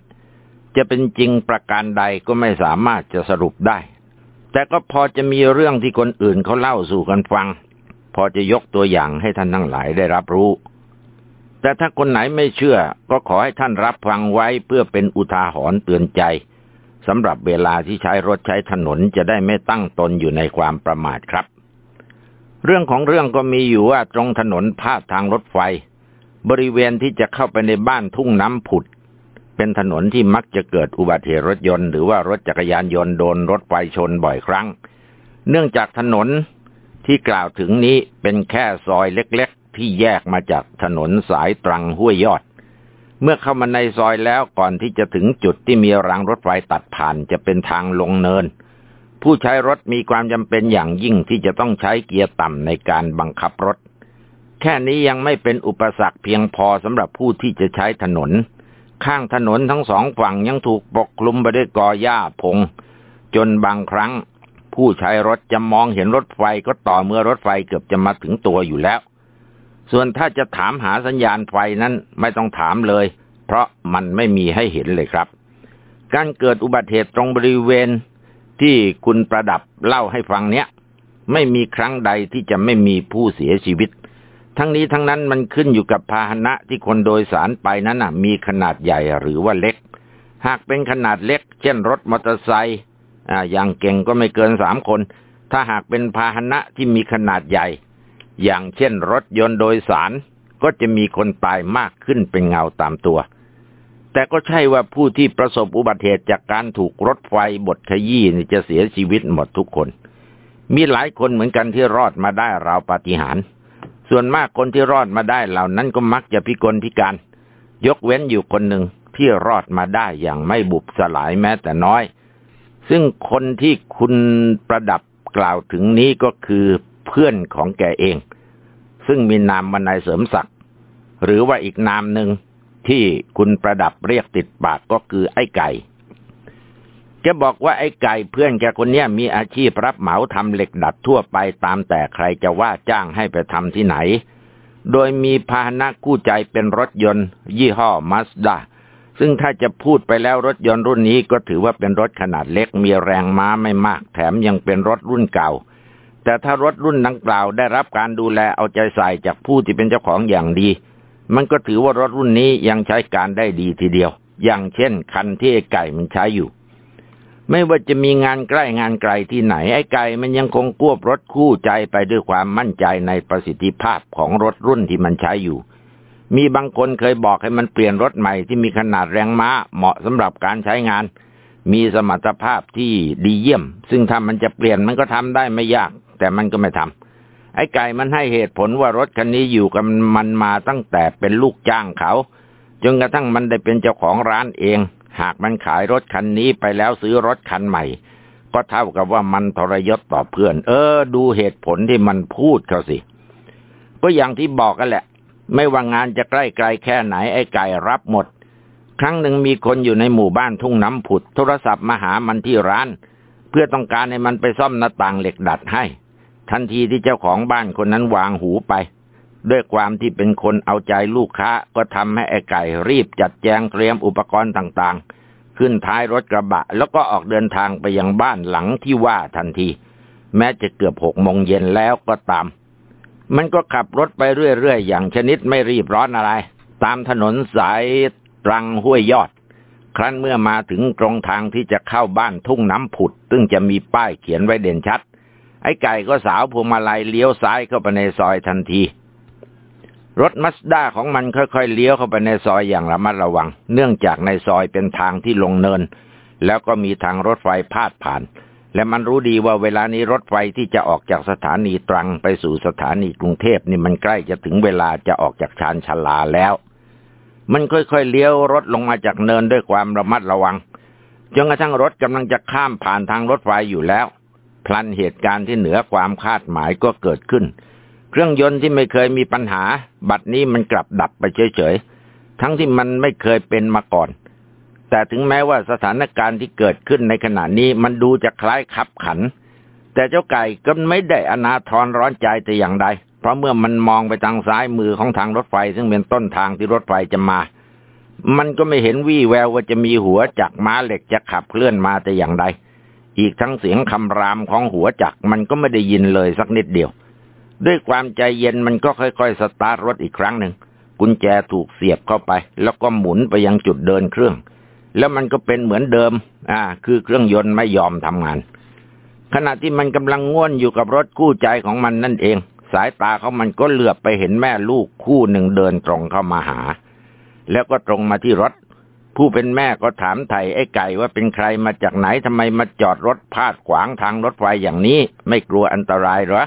จะเป็นจริงประการใดก็ไม่สามารถจะสรุปได้ แต่ก็พอจะมีเรื่องที่คนอื่นเขาเล่าสู่กันฟัง พอจะยกตัวอย่างให้ท่านทั้งหลายได้รับรู้ แต่ถ้าคนไหนไม่เชื่อ ก็ขอให้ท่านรับฟังไว้เพื่อเป็นอุทาหรณ์เตือนใจสำหรับเวลาที่ใช้รถใช้ถนนจะได้ไม่ตั้งตนอยู่ในความประมาทครับ เรื่องของเรื่องก็มีอยู่ว่าตรงถนนพาดทางรถไฟ บริเวณที่จะเข้าไปในบ้านทุ่งน้ำผุด เป็นถนนที่มักจะเกิดอุบัติเหตุรถยนต์หรือว่ารถจักรยานยนต์โดนรถไฟชนบ่อยครั้ง เนื่องจากถนนที่กล่าวถึงนี้เป็นแค่ซอยเล็กๆ ที่แยกมาจากถนนสายตรังห้วยยอด เมื่อเข้ามาในซอยแล้วก่อนที่จะถึงจุดที่มีรางรถไฟตัดผ่านจะเป็นทางลงเนิน ผู้ใช้รถมีความจำเป็นอย่างยิ่งที่จะต้องใช้เกียร์ต่ำในการบังคับรถ แค่นี้ยังไม่เป็นอุปสรรคเพียงพอสำหรับผู้ที่จะใช้ถนน ข้างถนนทั้งสองฝั่งยังถูกปกคลุมไปด้วยกอหญ้าพง จนบางครั้ง ผู้ใช้รถจะมองเห็นรถไฟก็ต่อเมื่อรถไฟเกือบจะมาถึงตัวอยู่แล้ว ส่วนถ้าจะถามหาสัญญาณไฟนั้นไม่ต้องถามเลย เพราะมันไม่มีให้เห็นเลยครับ การเกิดอุบัติเหตุตรงบริเวณที่คุณประดับเล่าให้ฟังเนี้ยไม่มีครั้งใดที่จะไม่มีผู้เสียชีวิต ทั้งนี้ทั้งนั้นมันขึ้นอยู่กับพาหนะที่คนโดยสารไปนั้นนะมีขนาดใหญ่หรือว่าเล็ก หากเป็นขนาดเล็ก เช่นรถมอเตอร์ไซค์อ่าอย่างเก่งก็ไม่เกินสามคน ถ้าหากเป็นพาหนะที่มีขนาดใหญ่ อย่างเช่นรถยนต์โดยสาร ก็จะมีคนตายมากขึ้นเป็นเงาตามตัว แต่ก็ใช่ว่าผู้ที่ประสบอุบัติเหตุจากการถูกรถไฟบดขยี้จะเสียชีวิตหมดทุกคน มีหลายคนเหมือนกันที่รอดมาได้ราวปาฏิหาริย์ ส่วนมากคนที่รอดมาได้เหล่านั้นก็มักจะพิกลพิการ ยกเว้นอยู่คนหนึ่งที่รอดมาได้อย่างไม่บุบสลายแม้แต่น้อย ซึ่งคนที่คุณประดับกล่าวถึงนี้ก็คือเพื่อนของแกเอง ซึ่งมีนามมันายเสริมศักดิ์หรือว่าอีกนามหนึ่งที่คุณประดับเรียกติดปากก็คือไอ้ไก่ แกบอกว่าไอ้ไก่เพื่อนแกคนนี้มีอาชีพรับเหมาทำเหล็กดัดทั่วไปตามแต่ใครจะว่าจ้างให้ไปทำที่ไหน โดยมีพาหนะคู่ใจเป็นรถยนต์ ยี่ห้อมาสด้าซึ่งถ้าจะพูดไปแล้วรถยนต์รุ่นนี้ก็ถือว่าเป็นรถขนาดเล็กมีแรงม้าไม่มาก แถมยังเป็นรถรุ่นเก่า แต่ถ้ารถรุ่นดังกล่าวได้รับการดูแลเอาใจใส่จากผู้ที่เป็นเจ้าของอย่างดี มันก็ถือว่ารถรุ่นนี้ยังใช้การได้ดีทีเดียว อย่างเช่น คันที่ไอ้ไก่มันใช้อยู่ ไม่ว่าจะมีงานใกล้งานไกลที่ไหน ไอ้ไก่มันยังคงควบรถคู่ใจไปด้วยความมั่นใจในประสิทธิภาพของรถรุ่นที่มันใช้อยู่ มีบางคนเคยบอกให้มันเปลี่ยนรถใหม่ที่มีขนาดแรงม้าเหมาะสำหรับการใช้งาน มีสมรรถภาพที่ดีเยี่ยม ซึ่งถ้ามันจะเปลี่ยนมันก็ทำได้ไม่ยาก แต่มันก็ไม่ทำไอ้ไก่มันให้เหตุผลว่ารถคันนี้อยู่กับมันมาตั้งแต่เป็นลูกจ้างเขาจนกระทั่งมันได้เป็นเจ้าของร้านเอง หากมันขายรถคันนี้ไปแล้วซื้อรถคันใหม่ ก็เท่ากับว่ามันทรยศต่อเพื่อน เออ ดูเหตุผลที่มันพูดเขาสิ ก็อย่างที่บอกกันแหละ ไม่ว่างานจะใกล้ไกลแค่ไหนไอ้ไก่รับหมด ครั้งหนึ่งมีคนอยู่ในหมู่บ้านทุ่งน้ำผุด โทรศัพท์มาหามันที่ร้าน เพื่อต้องการให้มันไปซ่อมหน้าต่างเหล็กดัดให้ ทันทีที่เจ้าของบ้านคนนั้นวางหูไป ด้วยความที่เป็นคนเอาใจลูกค้าก็ทำให้ไอ้ไก่รีบจัดแจงเตรียมอุปกรณ์ต่างๆ ขึ้นท้ายรถกระบะ แล้วก็ออกเดินทางไปยังบ้านหลังที่ว่าทันที แม้จะเกือบหกโมงเย็นแล้วก็ตาม มันก็ขับรถไปเรื่อยๆ อย่างชนิดไม่รีบร้อนอะไร ตามถนนสายตรังห้วยยอด ครั้นเมื่อมาถึงตรงทางที่จะเข้าบ้านทุ่งน้ำผุด ซึ่งจะมีป้ายเขียนไว้เด่นชัด ไอ้ไก่ก็สาวพวงมาลัยเลี้ยวซ้ายเข้าไปในซอยทันที รถมัสด้าของมันค่อยๆเลี้ยวเข้าไปในซอยอย่างระมัดระวัง เนื่องจากในซอยเป็นทางที่ลงเนิน แล้วก็มีทางรถไฟพาดผ่าน และมันรู้ดีว่าเวลานี้รถไฟที่จะออกจากสถานีตรังไปสู่สถานีกรุงเทพนี่มันใกล้จะถึงเวลาจะออกจากชานชาลาแล้ว มันค่อยๆเลี้ยวรถลงมาจากเนินด้วยความระมัดระวังจนกระทั่งรถกำลังจะข้ามผ่านทางรถไฟอยู่แล้ว พลันเหตุการณ์ที่เหนือความคาดหมายก็เกิดขึ้น เครื่องยนต์ที่ไม่เคยมีปัญหา บัดนี้มันกลับดับไปเฉยๆ ทั้งที่มันไม่เคยเป็นมาก่อน แต่ถึงแม้ว่าสถานการณ์ที่เกิดขึ้นในขณะนี้มันดูจะคล้ายขับขัน แต่เจ้าไก่ก็ไม่ได้อนาทรร้อนใจแต่อย่างใด เพราะเมื่อมันมองไปทางซ้ายมือของทางรถไฟ ซึ่งเป็นต้นทางที่รถไฟจะมา มันก็ไม่เห็นวี่แววว่าจะมีหัวจักม้าเหล็กจะขับเคลื่อนมาแต่อย่างใด อีกทั้งเสียงคำรามของหัวจักมันก็ไม่ได้ยินเลยสักนิดเดียว ด้วยความใจเย็นมันก็ค่อยๆ สตาร์ทรถอีกครั้งหนึ่งกุญแจถูกเสียบเข้าไป แล้วก็หมุนไปยังจุดเดินเครื่อง แล้วมันก็เป็นเหมือนเดิม อ่า คือเครื่องยนต์ไม่ยอมทำงาน ขณะที่มันกำลังง่วนอยู่กับรถคู่ใจของมันนั่นเอง สายตาเขามันก็เหลือบไปเห็นแม่ลูกคู่หนึ่งเดินตรงเข้ามาหา แล้วก็ตรงมาที่รถ ผู้เป็นแม่ก็ถามไถ่ไอ้ไก่ว่าเป็นใครมาจากไหนทำไมมาจอดรถพาดขวางทางรถไฟอย่างนี้ ไม่กลัวอันตรายหรอ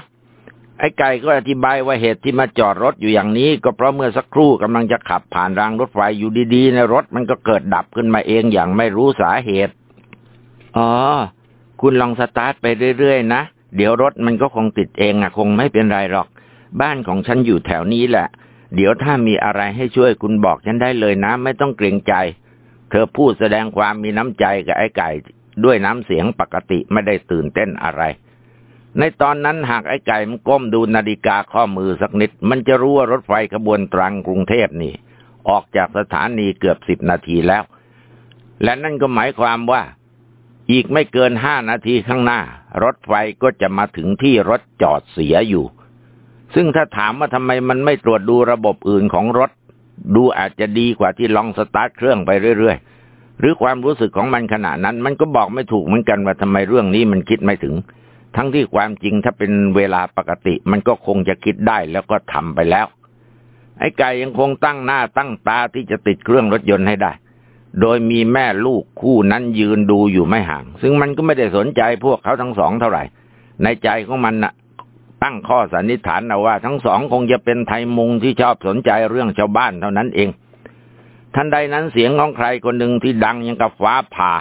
ไอ้ไก่ก็อธิบายว่าเหตุที่มาจอดรถอยู่อย่างนี้ ก็เพราะเมื่อสักครู่กำลังจะขับผ่านรางรถไฟอยู่ดีๆในรถมันก็เกิดดับขึ้นมาเองอย่างไม่รู้สาเหตุ อ๋อ คุณลองสตาร์ทไปเรื่อยๆนะ เดี๋ยวรถมันก็คงติดเองอะคงไม่เป็นไรหรอก บ้านของฉันอยู่แถวนี้แหละ เดี๋ยวถ้ามีอะไรให้ช่วยคุณบอกฉันได้เลยนะ ไม่ต้องเกรงใจ เธอพูดแสดงความมีน้ำใจกับไอ้ไก่ ด้วยน้ำเสียงปกติไม่ได้ตื่นเต้นอะไร ในตอนนั้นหากไอ้ไก่มันก้มดูนาฬิกาข้อมือสักนิด มันจะรู้ว่ารถไฟขบวนตรังกรุงเทพนี่ ออกจากสถานีเกือบสิบนาทีแล้ว และนั่นก็หมายความว่า อีกไม่เกินห้านาทีข้างหน้า รถไฟก็จะมาถึงที่รถจอดเสียอยู่ ซึ่งถ้าถามว่าทำไมมันไม่ตรวจดูระบบอื่นของรถ ดูอาจจะดีกว่าที่ลองสตาร์ทเครื่องไปเรื่อยๆหรือความรู้สึกของมันขณะนั้น มันก็บอกไม่ถูกเหมือนกันว่าทำไมเรื่องนี้มันคิดไม่ถึง ทั้งที่ความจริงถ้าเป็นเวลาปกติ มันก็คงจะคิดได้แล้วก็ทำไปแล้ว ไอ้ไก่ยังคงตั้งหน้าตั้งตาที่จะติดเครื่องรถยนต์ให้ได้ โดยมีแม่ลูกคู่นั้นยืนดูอยู่ไม่ห่าง ซึ่งมันก็ไม่ได้สนใจพวกเขาทั้งสองเท่าไหร่ ในใจของมันนะ่ะตั้งข้อสันนิษฐานเอาว่า ทั้งสองคงจะเป็นไทยมุงที่ชอบสนใจเรื่องชาวบ้านเท่านั้นเอง ทันใดนั้นเสียงของใครคนหนึ่งที่ดังยังกับฟ้าผ่า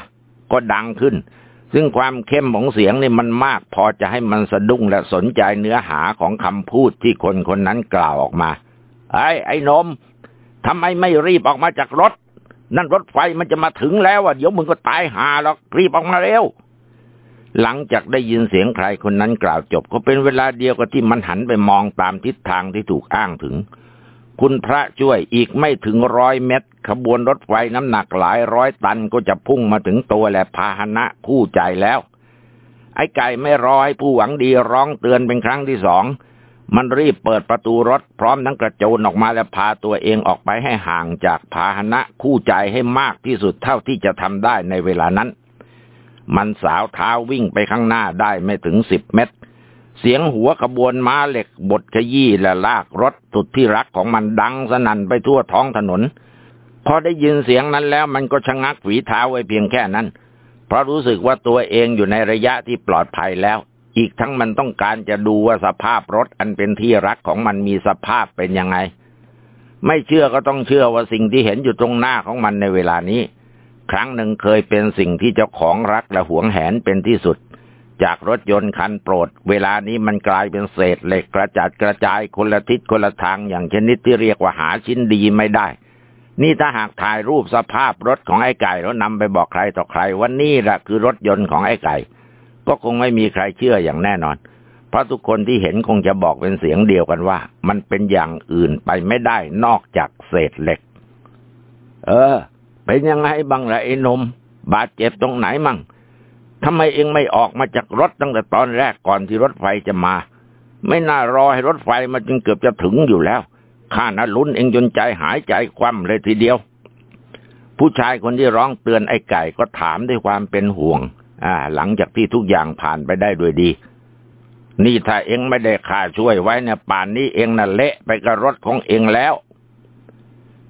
ก็ดังขึ้น ซึ่งความเข้มของเสียงนี่มันมากพอจะให้มันสะดุ้งและสนใจเนื้อหาของคำพูดที่คนคนนั้นกล่าวออกมา ไอ้ไอ้นมทำไมไม่รีบออกมาจากรถ นั่นรถไฟมันจะมาถึงแล้วอะเดี๋ยวมึงก็ตายหาหรอกรีบออกมาเร็วหลังจากได้ยินเสียงใครคนนั้นกล่าวจบ ก็เป็นเวลาเดียวกับที่มันหันไปมองตามทิศทางที่ถูกอ้างถึง คุณพระช่วยอีกไม่ถึงร้อยเมตร ขบวนรถไฟน้ำหนักหลายร้อยตันก็จะพุ่งมาถึงตัวและพาหนะคู่ใจแล้ว ไอ้ไก่ไม่รอให้ผู้หวังดีร้องเตือนเป็นครั้งที่สองมันรีบเปิดประตูรถพร้อมทั้งกระโจนออกมาและพาตัวเองออกไปให้ห่างจากพาหนะคู่ใจให้มากที่สุดเท่าที่จะทำได้ในเวลานั้น มันสาวเท้าวิ่งไปข้างหน้าได้ไม่ถึงสิบเมตร เสียงหัวขบวนม้าเหล็กบดขยี้และลากรถสุดที่รักของมันดังสนั่นไปทั่วท้องถนน พอได้ยินเสียงนั้นแล้วมันก็ชะงักฝีเท้าไว้เพียงแค่นั้น เพราะรู้สึกว่าตัวเองอยู่ในระยะที่ปลอดภัยแล้ว อีกทั้งมันต้องการจะดูว่าสภาพรถอันเป็นที่รักของมันมีสภาพเป็นยังไง ไม่เชื่อก็ต้องเชื่อว่าสิ่งที่เห็นอยู่ตรงหน้าของมันในเวลานี้ ครั้งหนึ่งเคยเป็นสิ่งที่เจ้าของรักและหวงแหนเป็นที่สุด จากรถยนต์คันโปรด เวลานี้มันกลายเป็นเศษเหล็กกระจัดกระจายคนละทิศคนละทางอย่างชนิดที่เรียกว่าหาชิ้นดีไม่ได้ นี่ถ้าหากถ่ายรูปสภาพรถของไอ้ไก่แล้วนำไปบอกใครต่อใครว่านี่แหละคือรถยนต์ของไอ้ไก่ ก็คงไม่มีใครเชื่ออย่างแน่นอน เพราะทุกคนที่เห็นคงจะบอกเป็นเสียงเดียวกันว่า มันเป็นอย่างอื่นไปไม่ได้นอกจากเศษเหล็ก เออ เป็นยังไงบ้างละไอ้นม บาดเจ็บตรงไหนมั่ง ทำไมเองไม่ออกมาจากรถตั้งแต่ตอนแรกก่อนที่รถไฟจะมา ไม่น่ารอให้รถไฟมาจนเกือบจะถึงอยู่แล้วข้าน่ะลุ้นเองจนใจหายใจคว่ำเลยทีเดียว ผู้ชายคนที่ร้องเตือนไอ้ไก่ก็ถามด้วยความเป็นห่วง อ่า หลังจากที่ทุกอย่างผ่านไปได้ด้วยดี นี่ถ้าเองไม่ได้ข่าช่วยไว้เนี่ยป่านนี้เองน่ะเละไปกับรถของเองแล้ว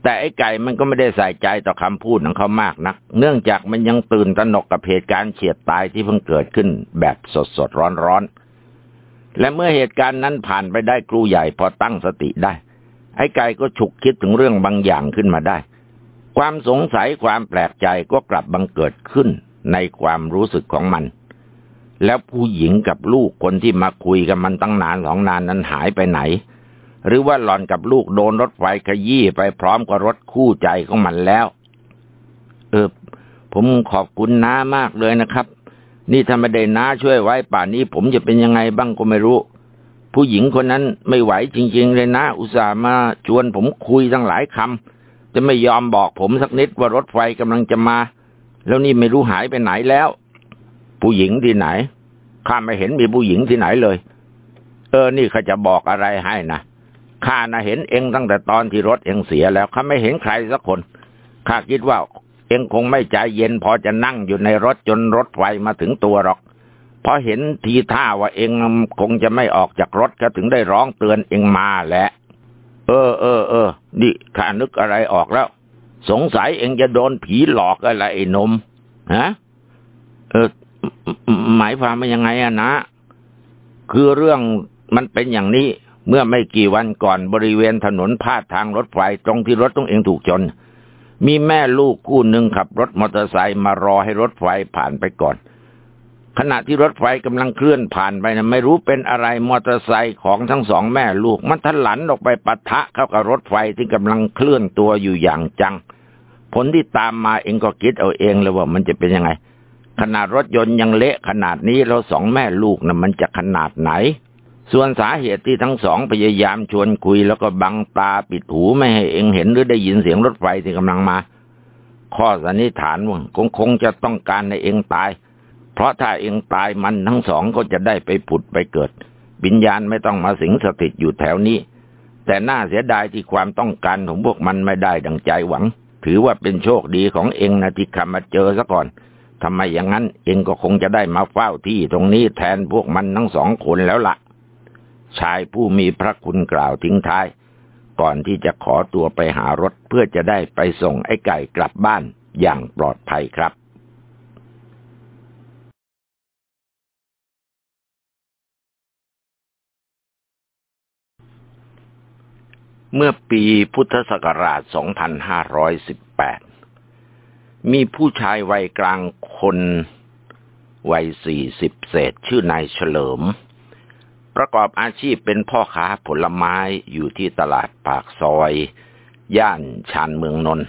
แต่ไอ้ไก่มันก็ไม่ได้ใส่ใจต่อคำพูดของเขามากนัก เนื่องจากมันยังตื่นตระหนกกับเหตุการณ์เฉียดตายที่เพิ่งเกิดขึ้นแบบสดสดร้อนร้อนและเมื่อเหตุการณ์นั้นผ่านไปได้ครูใหญ่พอตั้งสติได้ ไอ้ไก่ก็ฉุกคิดถึงเรื่องบางอย่างขึ้นมาได้ ความสงสัยความแปลกใจก็กลับบังเกิดขึ้นในความรู้สึกของมัน แล้วผู้หญิงกับลูกคนที่มาคุยกับมันตั้งนานสองนานนั้นหายไปไหน หรือว่าหล่อนกับลูกโดนรถไฟขยี้ไปพร้อมกับรถคู่ใจของมันแล้ว เออ ผมขอบคุณน้ามากเลยนะครับ นี่ถ้าไม่ได้น้าช่วยไว้ป่านนี้ผมจะเป็นยังไงบ้างก็ไม่รู้ ผู้หญิงคนนั้นไม่ไหวจริง ๆ เลยนะ อุตส่าห์มาชวนผมคุยตั้งหลายคำจะไม่ยอมบอกผมสักนิดว่ารถไฟกำลังจะมา แล้วนี่ไม่รู้หายไปไหนแล้ว ผู้หญิงที่ไหนข้าไม่เห็นมีผู้หญิงที่ไหนเลย เออ นี่ข้าจะบอกอะไรให้นะ ข้าน่ะเห็นเองตั้งแต่ตอนที่รถเองเสียแล้วข้าไม่เห็นใครสักคนข้าคิดว่า เองคงไม่ใจเย็นพอจะนั่งอยู่ในรถจนรถไฟมาถึงตัวหรอกพอเห็นทีท่าว่าเองคงจะไม่ออกจากรถก็ถึงได้ร้องเตือนเองมาแหละเออเออเออนี่ข้านึกอะไรออกแล้ว สงสัยเองจะโดนผีหลอกอะไรไอ้นมฮะเออหมายความว่ายังไงอะนะ คือเรื่องมันเป็นอย่างนี้ เมื่อไม่กี่วันก่อนบริเวณถนนพาดทางรถไฟตรงที่รถต้องเองถูกชน มีแม่ลูกคู่หนึ่งขับรถมอเตอร์ไซค์มารอให้รถไฟผ่านไปก่อน ขณะที่รถไฟกำลังเคลื่อนผ่านไปนะไม่รู้เป็นอะไรมอเตอร์ไซค์ของทั้งสองแม่ลูก มันทะลันออกไปปะทะเข้ากับรถไฟที่กำลังเคลื่อนตัวอยู่อย่างจัง ผลที่ตามมาเองก็คิดเอาเองเลยว่ามันจะเป็นยังไงขนาดรถยนต์ยังเละขนาดนี้เราสองแม่ลูกนะ่ะมันจะขนาดไหน ส่วนสาเหตุที่ทั้งสองพยายามชวนคุยแล้วก็บังตาปิดหูไม่ให้เองเห็นหรือได้ยินเสียงรถไฟที่กำลังมา ข้อสันนิษฐานว่าคงคงจะต้องการให้เองตาย เพราะถ้าเองตายมันทั้งสองก็จะได้ไปผุดไปเกิดวิญญาณไม่ต้องมาสิงสถิตอยู่แถวนี้ แต่น่าเสียดายที่ความต้องการของพวกมันไม่ได้ดังใจหวัง ถือว่าเป็นโชคดีของเองนะที่ข้ามาเจอซะก่อนทำไมอย่างนั้นเองก็คงจะได้มาเฝ้าที่ตรงนี้แทนพวกมันทั้งสองคนแล้วละ่ะ ชายผู้มีพระคุณกล่าวทิ้งท้าย ก่อนที่จะขอตัวไปหารถเพื่อจะได้ไปส่งไอ้ไก่กลับบ้านอย่างปลอดภัยครับเมื่อปีพุทธศักราช 2518 มีผู้ชายวัยกลางคน วัยสี่สิบเศษชื่อนายเฉลิม ประกอบอาชีพเป็นพ่อค้าผลไม้อยู่ที่ตลาดปากซอย ย่านชานเมืองนนท์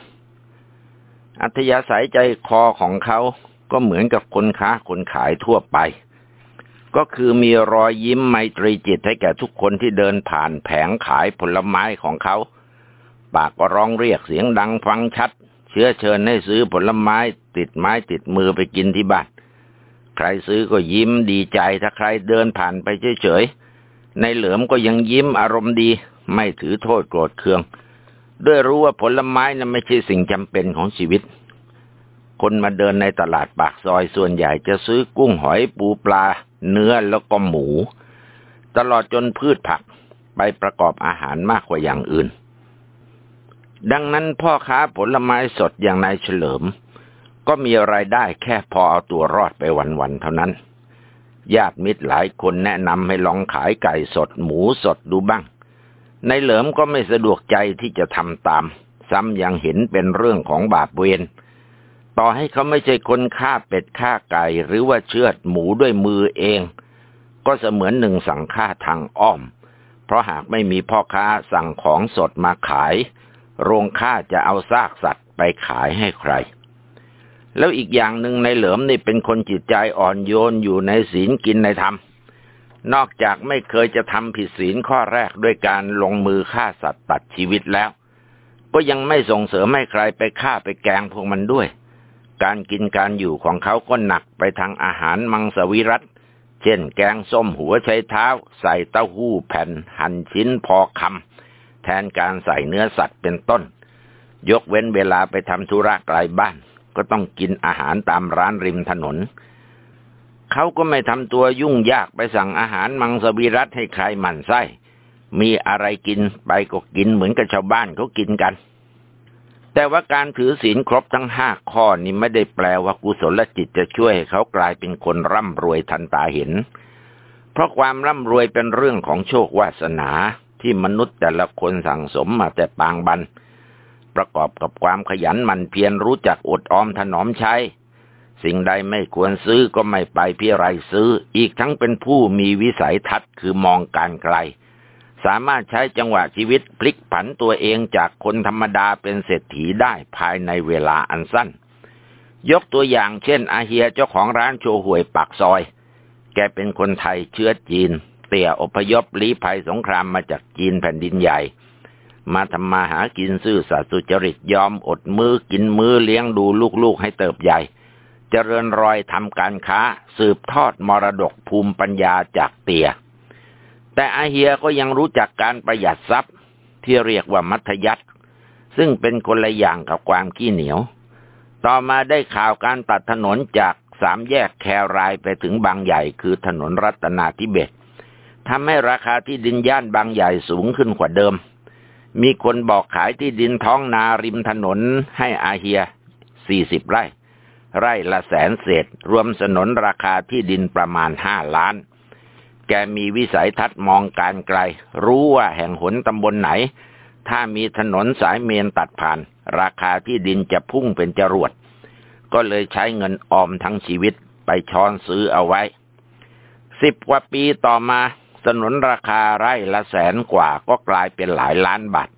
อัธยาศัยใจคอของเขาก็เหมือนกับคนค้าคนขายทั่วไป ก็คือมีรอยยิ้มไมตรีจิตให้แก่ทุกคนที่เดินผ่านแผงขายผลไม้ของเขา ปากก็ร้องเรียกเสียงดังฟังชัด เชื้อเชิญให้ซื้อผลไม้ติดไม้ติดมือไปกินที่บ้าน ใครซื้อก็ยิ้มดีใจ ถ้าใครเดินผ่านไปเฉยๆ ในเหลือมก็ยังยิ้มอารมณ์ดี ไม่ถือโทษโกรธเคือง ด้วยรู้ว่าผลไม้นั้นไม่ใช่สิ่งจำเป็นของชีวิต คนมาเดินในตลาดปากซอยส่วนใหญ่จะซื้อกุ้งหอยปูปลา เนื้อแล้วก็หมู ตลอดจนพืชผักไปประกอบอาหารมากกว่าอย่างอื่น ดังนั้นพ่อค้าผลไม้สดอย่างนายเฉลิม ก็มีรายได้แค่พอเอาตัวรอดไปวันๆเท่านั้น ญาติมิตรหลายคนแนะนำให้ลองขายไก่สดหมูสดดูบ้าง ในเหลิมก็ไม่สะดวกใจที่จะทำตาม ซ้ำยังเห็นเป็นเรื่องของบาปเวรต่อให้เขาไม่ใช่คนฆ่าเป็ดฆ่าไก่หรือว่าเชือดหมูด้วยมือเอง ก็เสมือนหนึ่งสั่งฆ่าทางอ้อม เพราะหากไม่มีพ่อค้าสั่งของสดมาขาย โรงฆ่าจะเอาซากสัตว์ไปขายให้ใคร แล้วอีกอย่างหนึ่งในเหลิมนี่เป็นคนจิตใจอ่อนโยนอยู่ในศีลกินในธรรม นอกจากไม่เคยจะทำผิดศีลข้อแรกด้วยการลงมือฆ่าสัตว์ตัดชีวิตแล้ว ก็ยังไม่ส่งเสริมให้ใครไปฆ่าไปแกงพวกมันด้วย การกินการอยู่ของเขาก็หนักไปทางอาหารมังสวิรัตเช่น แกงส้มหัวไชเท้า ใส่เต้าหู้แผ่นหั่นชิ้นพอคำแทนการใส่เนื้อสัตว์เป็นต้น ยกเว้นเวลาไปทำธุระไกลบ้าน ก็ต้องกินอาหารตามร้านริมถนน เขาก็ไม่ทำตัวยุ่งยากไปสั่งอาหารมังสวิรัตให้ใครหมั่นไส้ มีอะไรกินไปก็กินเหมือนกับชาวบ้านเขากินกัน แต่ว่าการถือศีลครบทั้งห้าข้อนี้ไม่ได้แปลว่ากุศลจิตจะช่วยให้เขากลายเป็นคนร่ำรวยทันตาเห็น เพราะความร่ำรวยเป็นเรื่องของโชควาสนาที่มนุษย์แต่ละคนสั่งสมมาแต่ปางบัน ประกอบกับความขยันหมั่นเพียรรู้จักอดออมถนอมใช้ สิ่งใดไม่ควรซื้อก็ไม่ไปเพียไรซื้อ อีกทั้งเป็นผู้มีวิสัยทัศน์คือมองการไกล สามารถใช้จังหวะชีวิตพลิกผันตัวเองจากคนธรรมดาเป็นเศรษฐีได้ภายในเวลาอันสั้น ยกตัวอย่างเช่น อาเฮียเจ้าของร้านโชห่วยปากซอย แกเป็นคนไทยเชื้อจีน เตี่ยอพยพลี้ภัยสงครามมาจากจีนแผ่นดินใหญ่ มาทำมาหากินซื่อสัตย์สุจริตยอมอดมือกินมือเลี้ยงดูลูกๆให้เติบใหญ่ เจริญรอยทำการค้า สืบทอดมรดกภูมิปัญญาจากเตีย แต่อาเฮียก็ยังรู้จักการประหยัดทรัพย์ที่เรียกว่ามัธยัติซึ่งเป็นคนละอย่างกับความขี้เหนียว ต่อมาได้ข่าวการตัดถนนจากสามแยกแครายไปถึงบางใหญ่คือถนนรัตนาธิเบศทำให้ราคาที่ดินย่านบางใหญ่สูงขึ้นกว่าเดิม มีคนบอกขายที่ดินท้องนาริมถนนให้อาเฮียสี่สิบไร่ ไร่ละแสนเศษ รวมสนนราคาที่ดินประมาณห้าล้าน แกมีวิสัยทัศน์มองการไกล รู้ว่าแห่งหนตำบลไหน ถ้ามีถนนสายเมนตัดผ่าน ราคาที่ดินจะพุ่งเป็นจรวด ก็เลยใช้เงินออมทั้งชีวิตไปช้อนซื้อเอาไว้สิบกว่าปีต่อมา สนุนราคาไร่ละแสนกว่าก็กลายเป็นหลายล้านบาท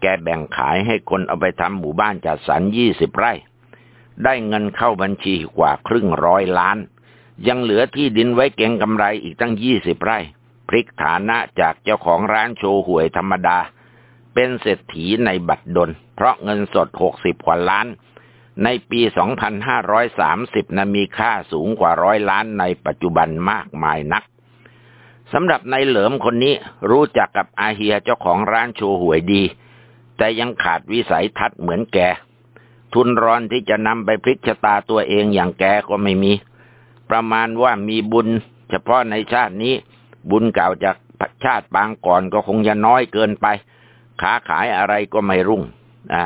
แกแบ่งขายให้คนเอาไปทำหมู่บ้านจัดสรรยี่สิบไร่ ได้เงินเข้าบัญชีกว่าครึ่งร้อยล้าน ยังเหลือที่ดินไว้เก็งกำไรอีกตั้งยี่สิบไร่ พลิกฐานะจากเจ้าของร้านโชว์หวยธรรมดา เป็นเศรษฐีในบัตรดล เพราะเงินสดหกสิบกว่าล้านในปี 2530นะมีค่าสูงกว่าร้อยล้านในปัจจุบันมากมายนัก สำหรับนายเหลิมคนนี้รู้จักกับอาเฮียเจ้าของร้านโชว์หวยดี แต่ยังขาดวิสัยทัศน์เหมือนแก ทุนร้อนที่จะนำไปพลิกชะตาตัวเองอย่างแกก็ไม่มี ประมาณว่ามีบุญ เฉพาะในชาตินี้ บุญเก่าจากชาติปางก่อนก็คงจะน้อยเกินไปค้าขายอะไรก็ไม่รุ่ง อ่า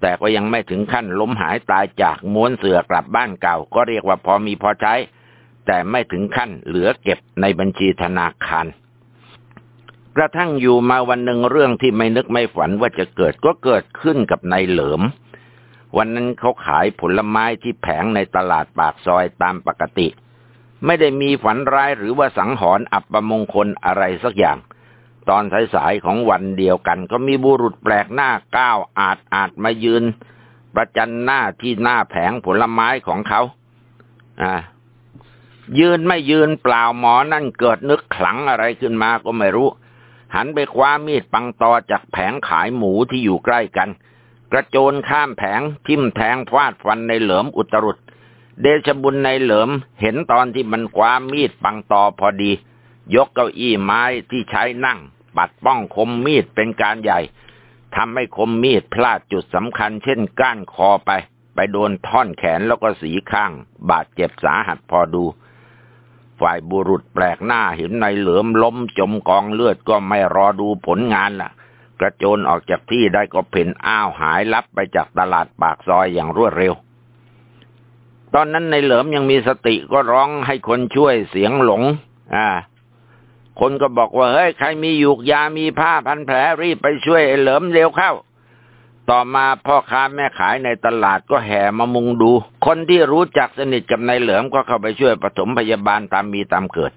แต่ก็ยังไม่ถึงขั้นล้มหายตายจากม้วนเสือกลับบ้านเก่า ก็เรียกว่าพอมีพอใช้ แต่ไม่ถึงขั้นเหลือเก็บในบัญชีธนาคาร กระทั่งอยู่มาวันหนึ่งเรื่องที่ไม่นึกไม่ฝันว่าจะเกิดก็เกิดขึ้นกับนายเหลิม วันนั้นเขาขายผลไม้ที่แผงในตลาดปากซอยตามปกติ ไม่ได้มีฝันร้ายหรือว่าสังหรณ์อับประมงคลอะไรสักอย่าง ตอนสายๆของวันเดียวกัน ก็มีบุรุษแปลกหน้าก้าวอาจอาจมายืน ประจันหน้าที่หน้าแผงผลไม้ของเขา อ่า ยืนไม่ยืนเปล่าหมอนั่นเกิดนึกขลังอะไรขึ้นมาก็ไม่รู้ หันไปคว้ามีดปังตอจากแผงขายหมูที่อยู่ใกล้กัน กระโจนข้ามแผงทิ่มแทงฟาดฟันในเหลิมอุตรุดเดชบุญในเหลิมเห็นตอนที่มันคว้ามีดปังตอพอดี ยกเก้าอี้ไม้ที่ใช้นั่ง ปัดป้องคมมีดเป็นการใหญ่ทำให้คมมีดพลาดจุดสำคัญเช่นก้านคอไป ไปโดนท่อนแขนแล้วก็สีข้าง บาดเจ็บสาหัสพอดู ฝ่ายบุรุษแปลกหน้าเห็นนายเหลือมล้มจมกองเลือดก็ไม่รอดูผลงานล่ะ กระโจนออกจากที่ได้ก็เพ่นอ้าวหายลับไปจากตลาดปากซอยอย่างรวดเร็ว ตอนนั้นในเหลิมยังมีสติก็ร้องให้คนช่วยเสียงหลง อ่า คนก็บอกว่าเฮ้ยใครมีหยูกยามีผ้าพันแผลรีบไปช่วยเหลิมเร็วเข้า ต่อมาพ่อค้าแม่ขายในตลาดก็แห่มามุงดู คนที่รู้จักสนิทกับนายเหลิมก็เข้าไปช่วยปฐมพยาบาลตามมีตามเกิด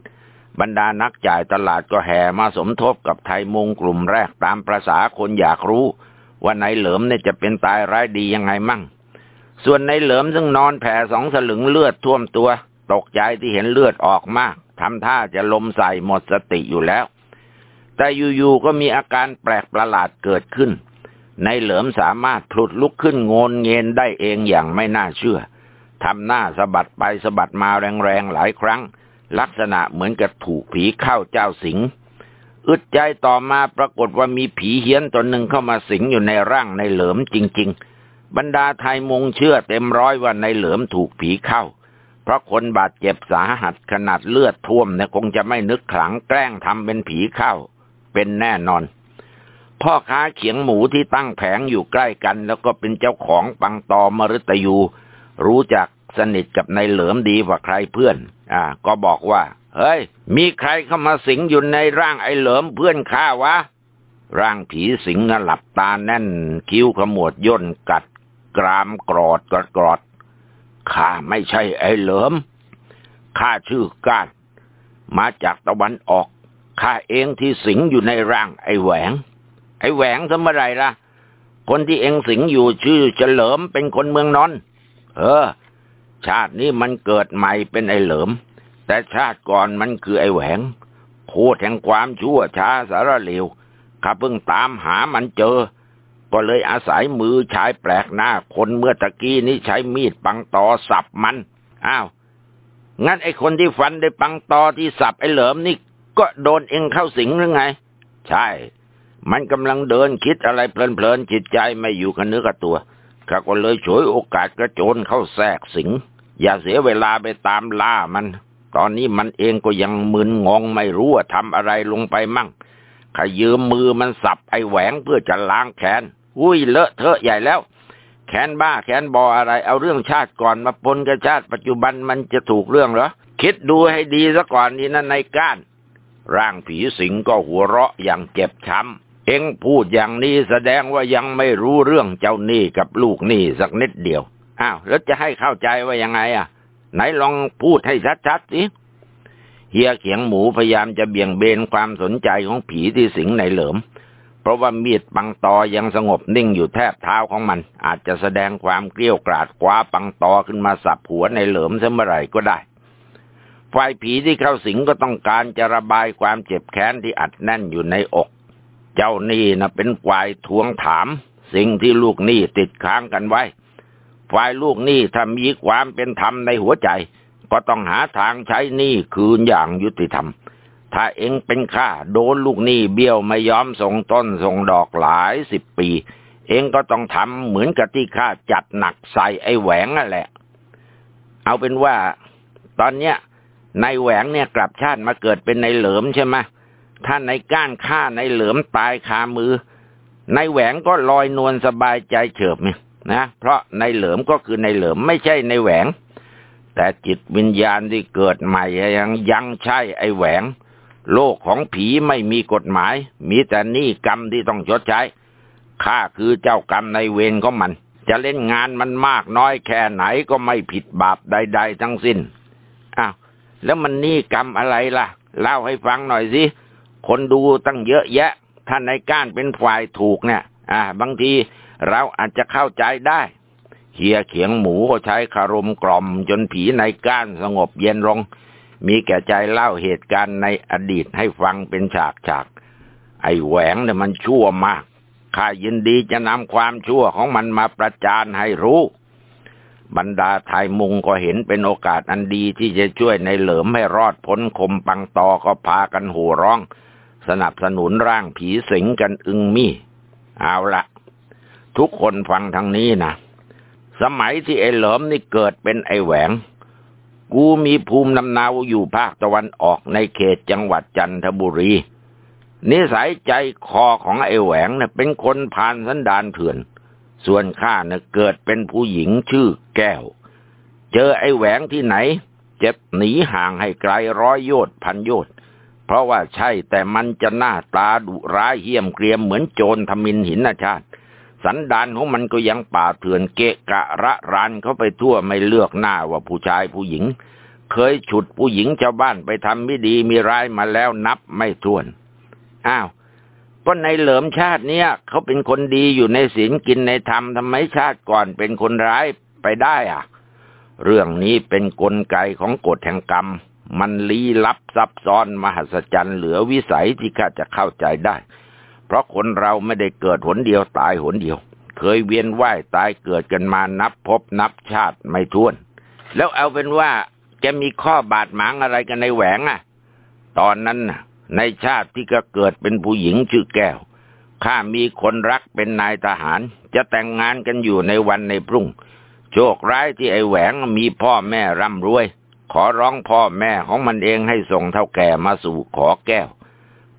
บรรดานักจ่ายตลาดก็แห่มาสมทบกับไทยมุงกลุ่มแรกตามประษาคนอยากรู้ ว่านายเหลิมเนี่ยจะเป็นตายร้ายดียังไงมั่ง ส่วนนายเหลิมซึ่งนอนแผ่สองสลึงเลือดท่วมตัว ตกใจที่เห็นเลือดออกมากทำท่าจะลมใส่หมดสติอยู่แล้ว แต่อยู่ๆก็มีอาการแปลกประหลาดเกิดขึ้น ในเหลิมสามารถพลุดลุกขึ้นงนเงินได้เองอย่างไม่น่าเชื่อทำหน้าสะบัดไปสะบัดมาแรงๆหลายครั้ง ลักษณะเหมือนกับถูกผีเข้าเจ้าสิงอึดใจต่อมาปรากฏว่ามีผีเฮี้ยนตนหนึ่งเข้ามาสิงอยู่ในร่างในเหลิมจริง ๆ บรรดาไทยมุงเชื่อเต็มร้อยว่าในเหลิมถูกผีเข้า เพราะคนบาดเจ็บสาหัสขนาดเลือดท่วมเนี่ยคงจะไม่นึกขลังแกล้งทำเป็นผีเข้า เป็นแน่นอน พ่อค้าเขียงหมูที่ตั้งแผงอยู่ใกล้กัน แล้วก็เป็นเจ้าของปังตอมฤตยู รู้จักสนิทกับนายเหลิมดีกว่าใครเพื่อน อ่า ก็บอกว่า เฮ้ย มีใครเข้ามาสิงอยู่ในร่างไอ้เหลิมเพื่อนข้าวะ ร่างผีสิงหลับตาแน่น คิ้วขมวดย่นกัด กรามกรอดกรอดกรอดข้าไม่ใช่ไอ้เหลิมข้าชื่อก้านมาจากตะวันออกข้าเองที่สิงอยู่ในร่างไอ้แหวง ไอ้แหวงทำอไรล่ะ คนที่เองสิงอยู่ชื่อเฉลิมเป็นคนเมืองนอนเออ ชาตินี้มันเกิดใหม่เป็นไอ้เหลิม แต่ชาติก่อนมันคือไอ้แหวงโคตรแห่งความชั่วช้าสารเลวข้าเพิ่งตามหามันเจอ ก็เลยอาศัยมือชายแปลกหน้า คนเมื่อตะกี้นี้ใช้มีดปังตอสับมัน อ้าว งั้นไอ้คนที่ฟันได้ปังตอที่สับไอ้เหลิมนี่ ก็โดนเองเข้าสิงหรือไง ใช่ มันกำลังเดินคิดอะไรเพลินๆจิตใจไม่อยู่กับเนื้อกับตัวข้าก็เลยฉวยโอกาสกระโจนเข้าแทรกสิง อย่าเสียเวลาไปตามล่ามัน ตอนนี้มันเองก็ยังมึนงงไม่รู้ว่าทำอะไรลงไปมั่งขยืมมือมันสับไอแหวงเพื่อจะล้างแค้นอุ้ยเลอะเทอะใหญ่แล้ว แขนบ้าแขนบออะไร เอาเรื่องชาติก่อนมาปนกับชาติปัจจุบันมันจะถูกเรื่องเหรอ คิดดูให้ดีซะก่อนนี่นั่นในก้าน ร่างผีสิงก็หัวเราะอย่างเจ็บช้ำ เองพูดอย่างนี้แสดงว่ายังไม่รู้เรื่องเจ้าหนี้กับลูกหนี้สักนิดเดียว อ้าว แล้วจะให้เข้าใจว่ายังไงอะ ไหนลองพูดให้ชัดๆสิเฮียเขียงหมูพยายามจะเบี่ยงเบนความสนใจของผีที่สิงในเหลิม เพราะว่ามีดปังตอยังสงบนิ่งอยู่แทบเท้าของมัน อาจจะแสดงความเกลี้ยวกราดคว้าปังตอขึ้นมาสับหัวในเหลิมเสเมื่อไรก็ได้ฝ่ายผีที่เข้าสิงก็ต้องการจะระบายความเจ็บแค้นที่อัดแน่นอยู่ในอก เจ้านี่นะเป็นฝ่ายทวงถาม สิ่งที่ลูกหนี้ติดค้างกันไว้ ฝ่ายลูกหนี้ถ้ามีความเป็นธรรมในหัวใจ ก็ต้องหาทางใช้หนี้คืนอย่างยุติธรรม ถ้าเองเป็นข้าโดนลูกหนี้เบี้ยวไม่ยอมส่งต้นส่งดอกหลายสิบปี เองก็ต้องทำเหมือนกับที่ข้าจัดหนักใส่ไอ้แหวงนั่นแหละ เอาเป็นว่า ตอนเนี้ยนายแหวงเนี่ยกลับชาติมาเกิดเป็นนายเหลิมใช่ไหม ถ้าในก้านฆ่าในเหลิมตายคามือ ในแหวงก็ลอยนวลสบายใจเฉิบเนี่ยนะ เพราะในเหลิมก็คือในเหลิมไม่ใช่ในแหวง แต่จิตวิญญาณที่เกิดใหม่ยังยังใช่ไอแหวง โลกของผีไม่มีกฎหมาย มีแต่นี่กรรมที่ต้องชดใช้ข้าคือเจ้ากรรมในเวรของมัน จะเล่นงานมันมากน้อยแค่ไหนก็ไม่ผิดบาปใด ๆ ทั้งสิ้นอ้าวแล้วมันนี่กรรมอะไรล่ะ เล่าให้ฟังหน่อยสิ คนดูตั้งเยอะแยะ ท่านในก้านเป็นฝ่ายถูกเนี่ย อ่า บางทีเราอาจจะเข้าใจได้เฮียเขียงหมูก็ใช้คารมกล่อม จนผีในก้านสงบเย็นลง มีแก่ใจเล่าเหตุการณ์ในอดีตให้ฟังเป็นฉากฉากไอ้แหวงเนี่ยมันชั่วมาก ข้ายินดีจะนำความชั่วของมันมาประจานให้รู้ บรรดาไทยมุงก็เห็นเป็นโอกาสอันดีที่จะช่วยในเหลิมให้รอดพ้นคมปังตอก็พากันหูร้อง สนับสนุนร่างผีสิงกันอึงมี่ เอาละทุกคนฟังทางนี้นะ สมัยที่ไอ้เหลิมนี่เกิดเป็นไอ้แหวง กูมีภูมิลำเนาอยู่ภาคตะวันออกในเขตจังหวัดจันทบุรี นิสัยใจคอของไอ้แหวงเนะ่ยเป็นคนผ่านสันดานเถื่อน ส่วนข้าเนะ่ยเกิดเป็นผู้หญิงชื่อแก้ว เจอไอ้แหวงที่ไหน เจ็บหนีห่างให้ไกลร้อยโยชน์พันโยชน์ เพราะว่าใช่แต่มันจะหน้าตาดุร้ายเหี้ยมเกรียมเหมือนโจรทมินหินชาติ สันดานของมันก็ยังป่าเถื่อนเกะกะระรานเข้าไปทั่วไม่เลือกหน้าว่าผู้ชายผู้หญิง เคยฉุดผู้หญิงชาวบ้านไปทำไม่ดีมีร้ายมาแล้วนับไม่ถ้วน อ้าวก็ในเหลิมชาติเนี้ยเขาเป็นคนดีอยู่ในศีลกินในธรรมทำไมชาติก่อนเป็นคนร้ายไปได้อะ เรื่องนี้เป็นนกลไกของกฎแห่งกรรม มันลี้ลับซับซ้อนมหัศจรรย์เหลือวิสัยที่ข้าจะเข้าใจได้ เพราะคนเราไม่ได้เกิดหนเดียวตายหนเดียว เคยเวียนว่ายตายเกิดกันมานับพบนับชาติไม่ท้วน แล้วเอาเป็นว่าจะมีข้อบาดหมางอะไรกันในแหวงอะ ตอนนั้นน่ะในชาติที่ก็เกิดเป็นผู้หญิงชื่อแก้ว ข้ามีคนรักเป็นนายทหาร จะแต่งงานกันอยู่ในวันในพรุ่ง โชคร้ายที่ไอ้แหวงมีพ่อแม่ร่ำรวย ขอร้องพ่อแม่ของมันเองให้ส่งเท่าแก่มาสู่ขอแก้ว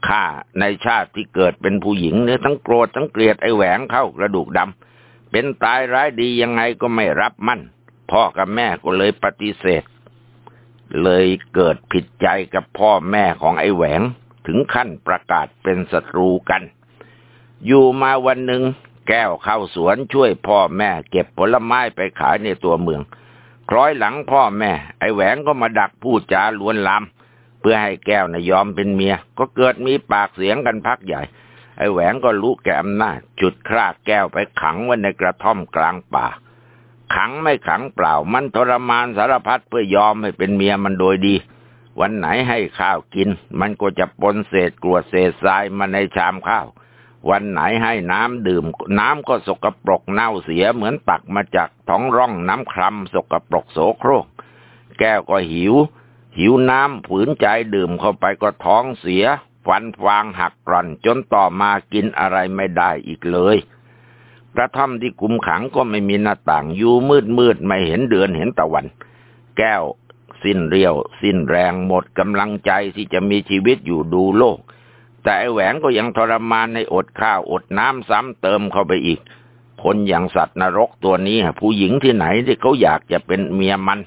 ข้าในชาติที่เกิดเป็นผู้หญิงเนี่ยทั้งโกรธทั้งเกลียดไอ้แหวงเข้ากระดูกดำเป็นตายร้ายดียังไงก็ไม่รับมั่น พ่อกับแม่ก็เลยปฏิเสธ เลยเกิดผิดใจกับพ่อแม่ของไอ้แหวงถึงขั้นประกาศเป็นศัตรูกัน อยู่มาวันหนึ่งแก้วเข้าสวนช่วยพ่อแม่เก็บผลไม้ไปขายในตัวเมือง คล้อยหลังพ่อแม่ ไอ้แหวงก็มาดักพูดจาลวนลามเพื่อให้แก้วนะยอมเป็นเมีย ก็เกิดมีปากเสียงกันพักใหญ่ ไอ้แหวงก็รู้แก่อำนาจจุดคราแก้วไปขังไว้ในกระท่อมกลางป่า ขังไม่ขังเปล่า มันทรมานสารพัดเพื่อยอมให้เป็นเมียมันโดยดี วันไหนให้ข้าวกิน มันก็จะปนเศษกรวดเศษทรายมาในชามข้าว วันไหนให้น้ำดื่ม น้ำก็สกปรกเน่าเสียเหมือนตักมาจากท้องร่องน้ำคลำสกปรกโสโครก แก้วก็หิว หิวน้ำฝืนใจดื่มเข้าไปก็ท้องเสีย ฟันฟางหักกร่อนจนต่อมากินอะไรไม่ได้อีกเลยกระท่อมที่คุมขังก็ไม่มีหน้าต่างอยู่มืดมืดไม่เห็นเดือนเห็นตะวัน แก้ว สิ้นเรียว สิ้นแรงหมดกำลังใจที่จะมีชีวิตอยู่ดูโลก แต่ไอแหวนก็ยังทรมานในอดข้าวอดน้ำซ้ำเติมเข้าไปอีก คนอย่างสัตว์นรกตัวนี้ผู้หญิงที่ไหนที่เขาอยากจะเป็นเมียมัน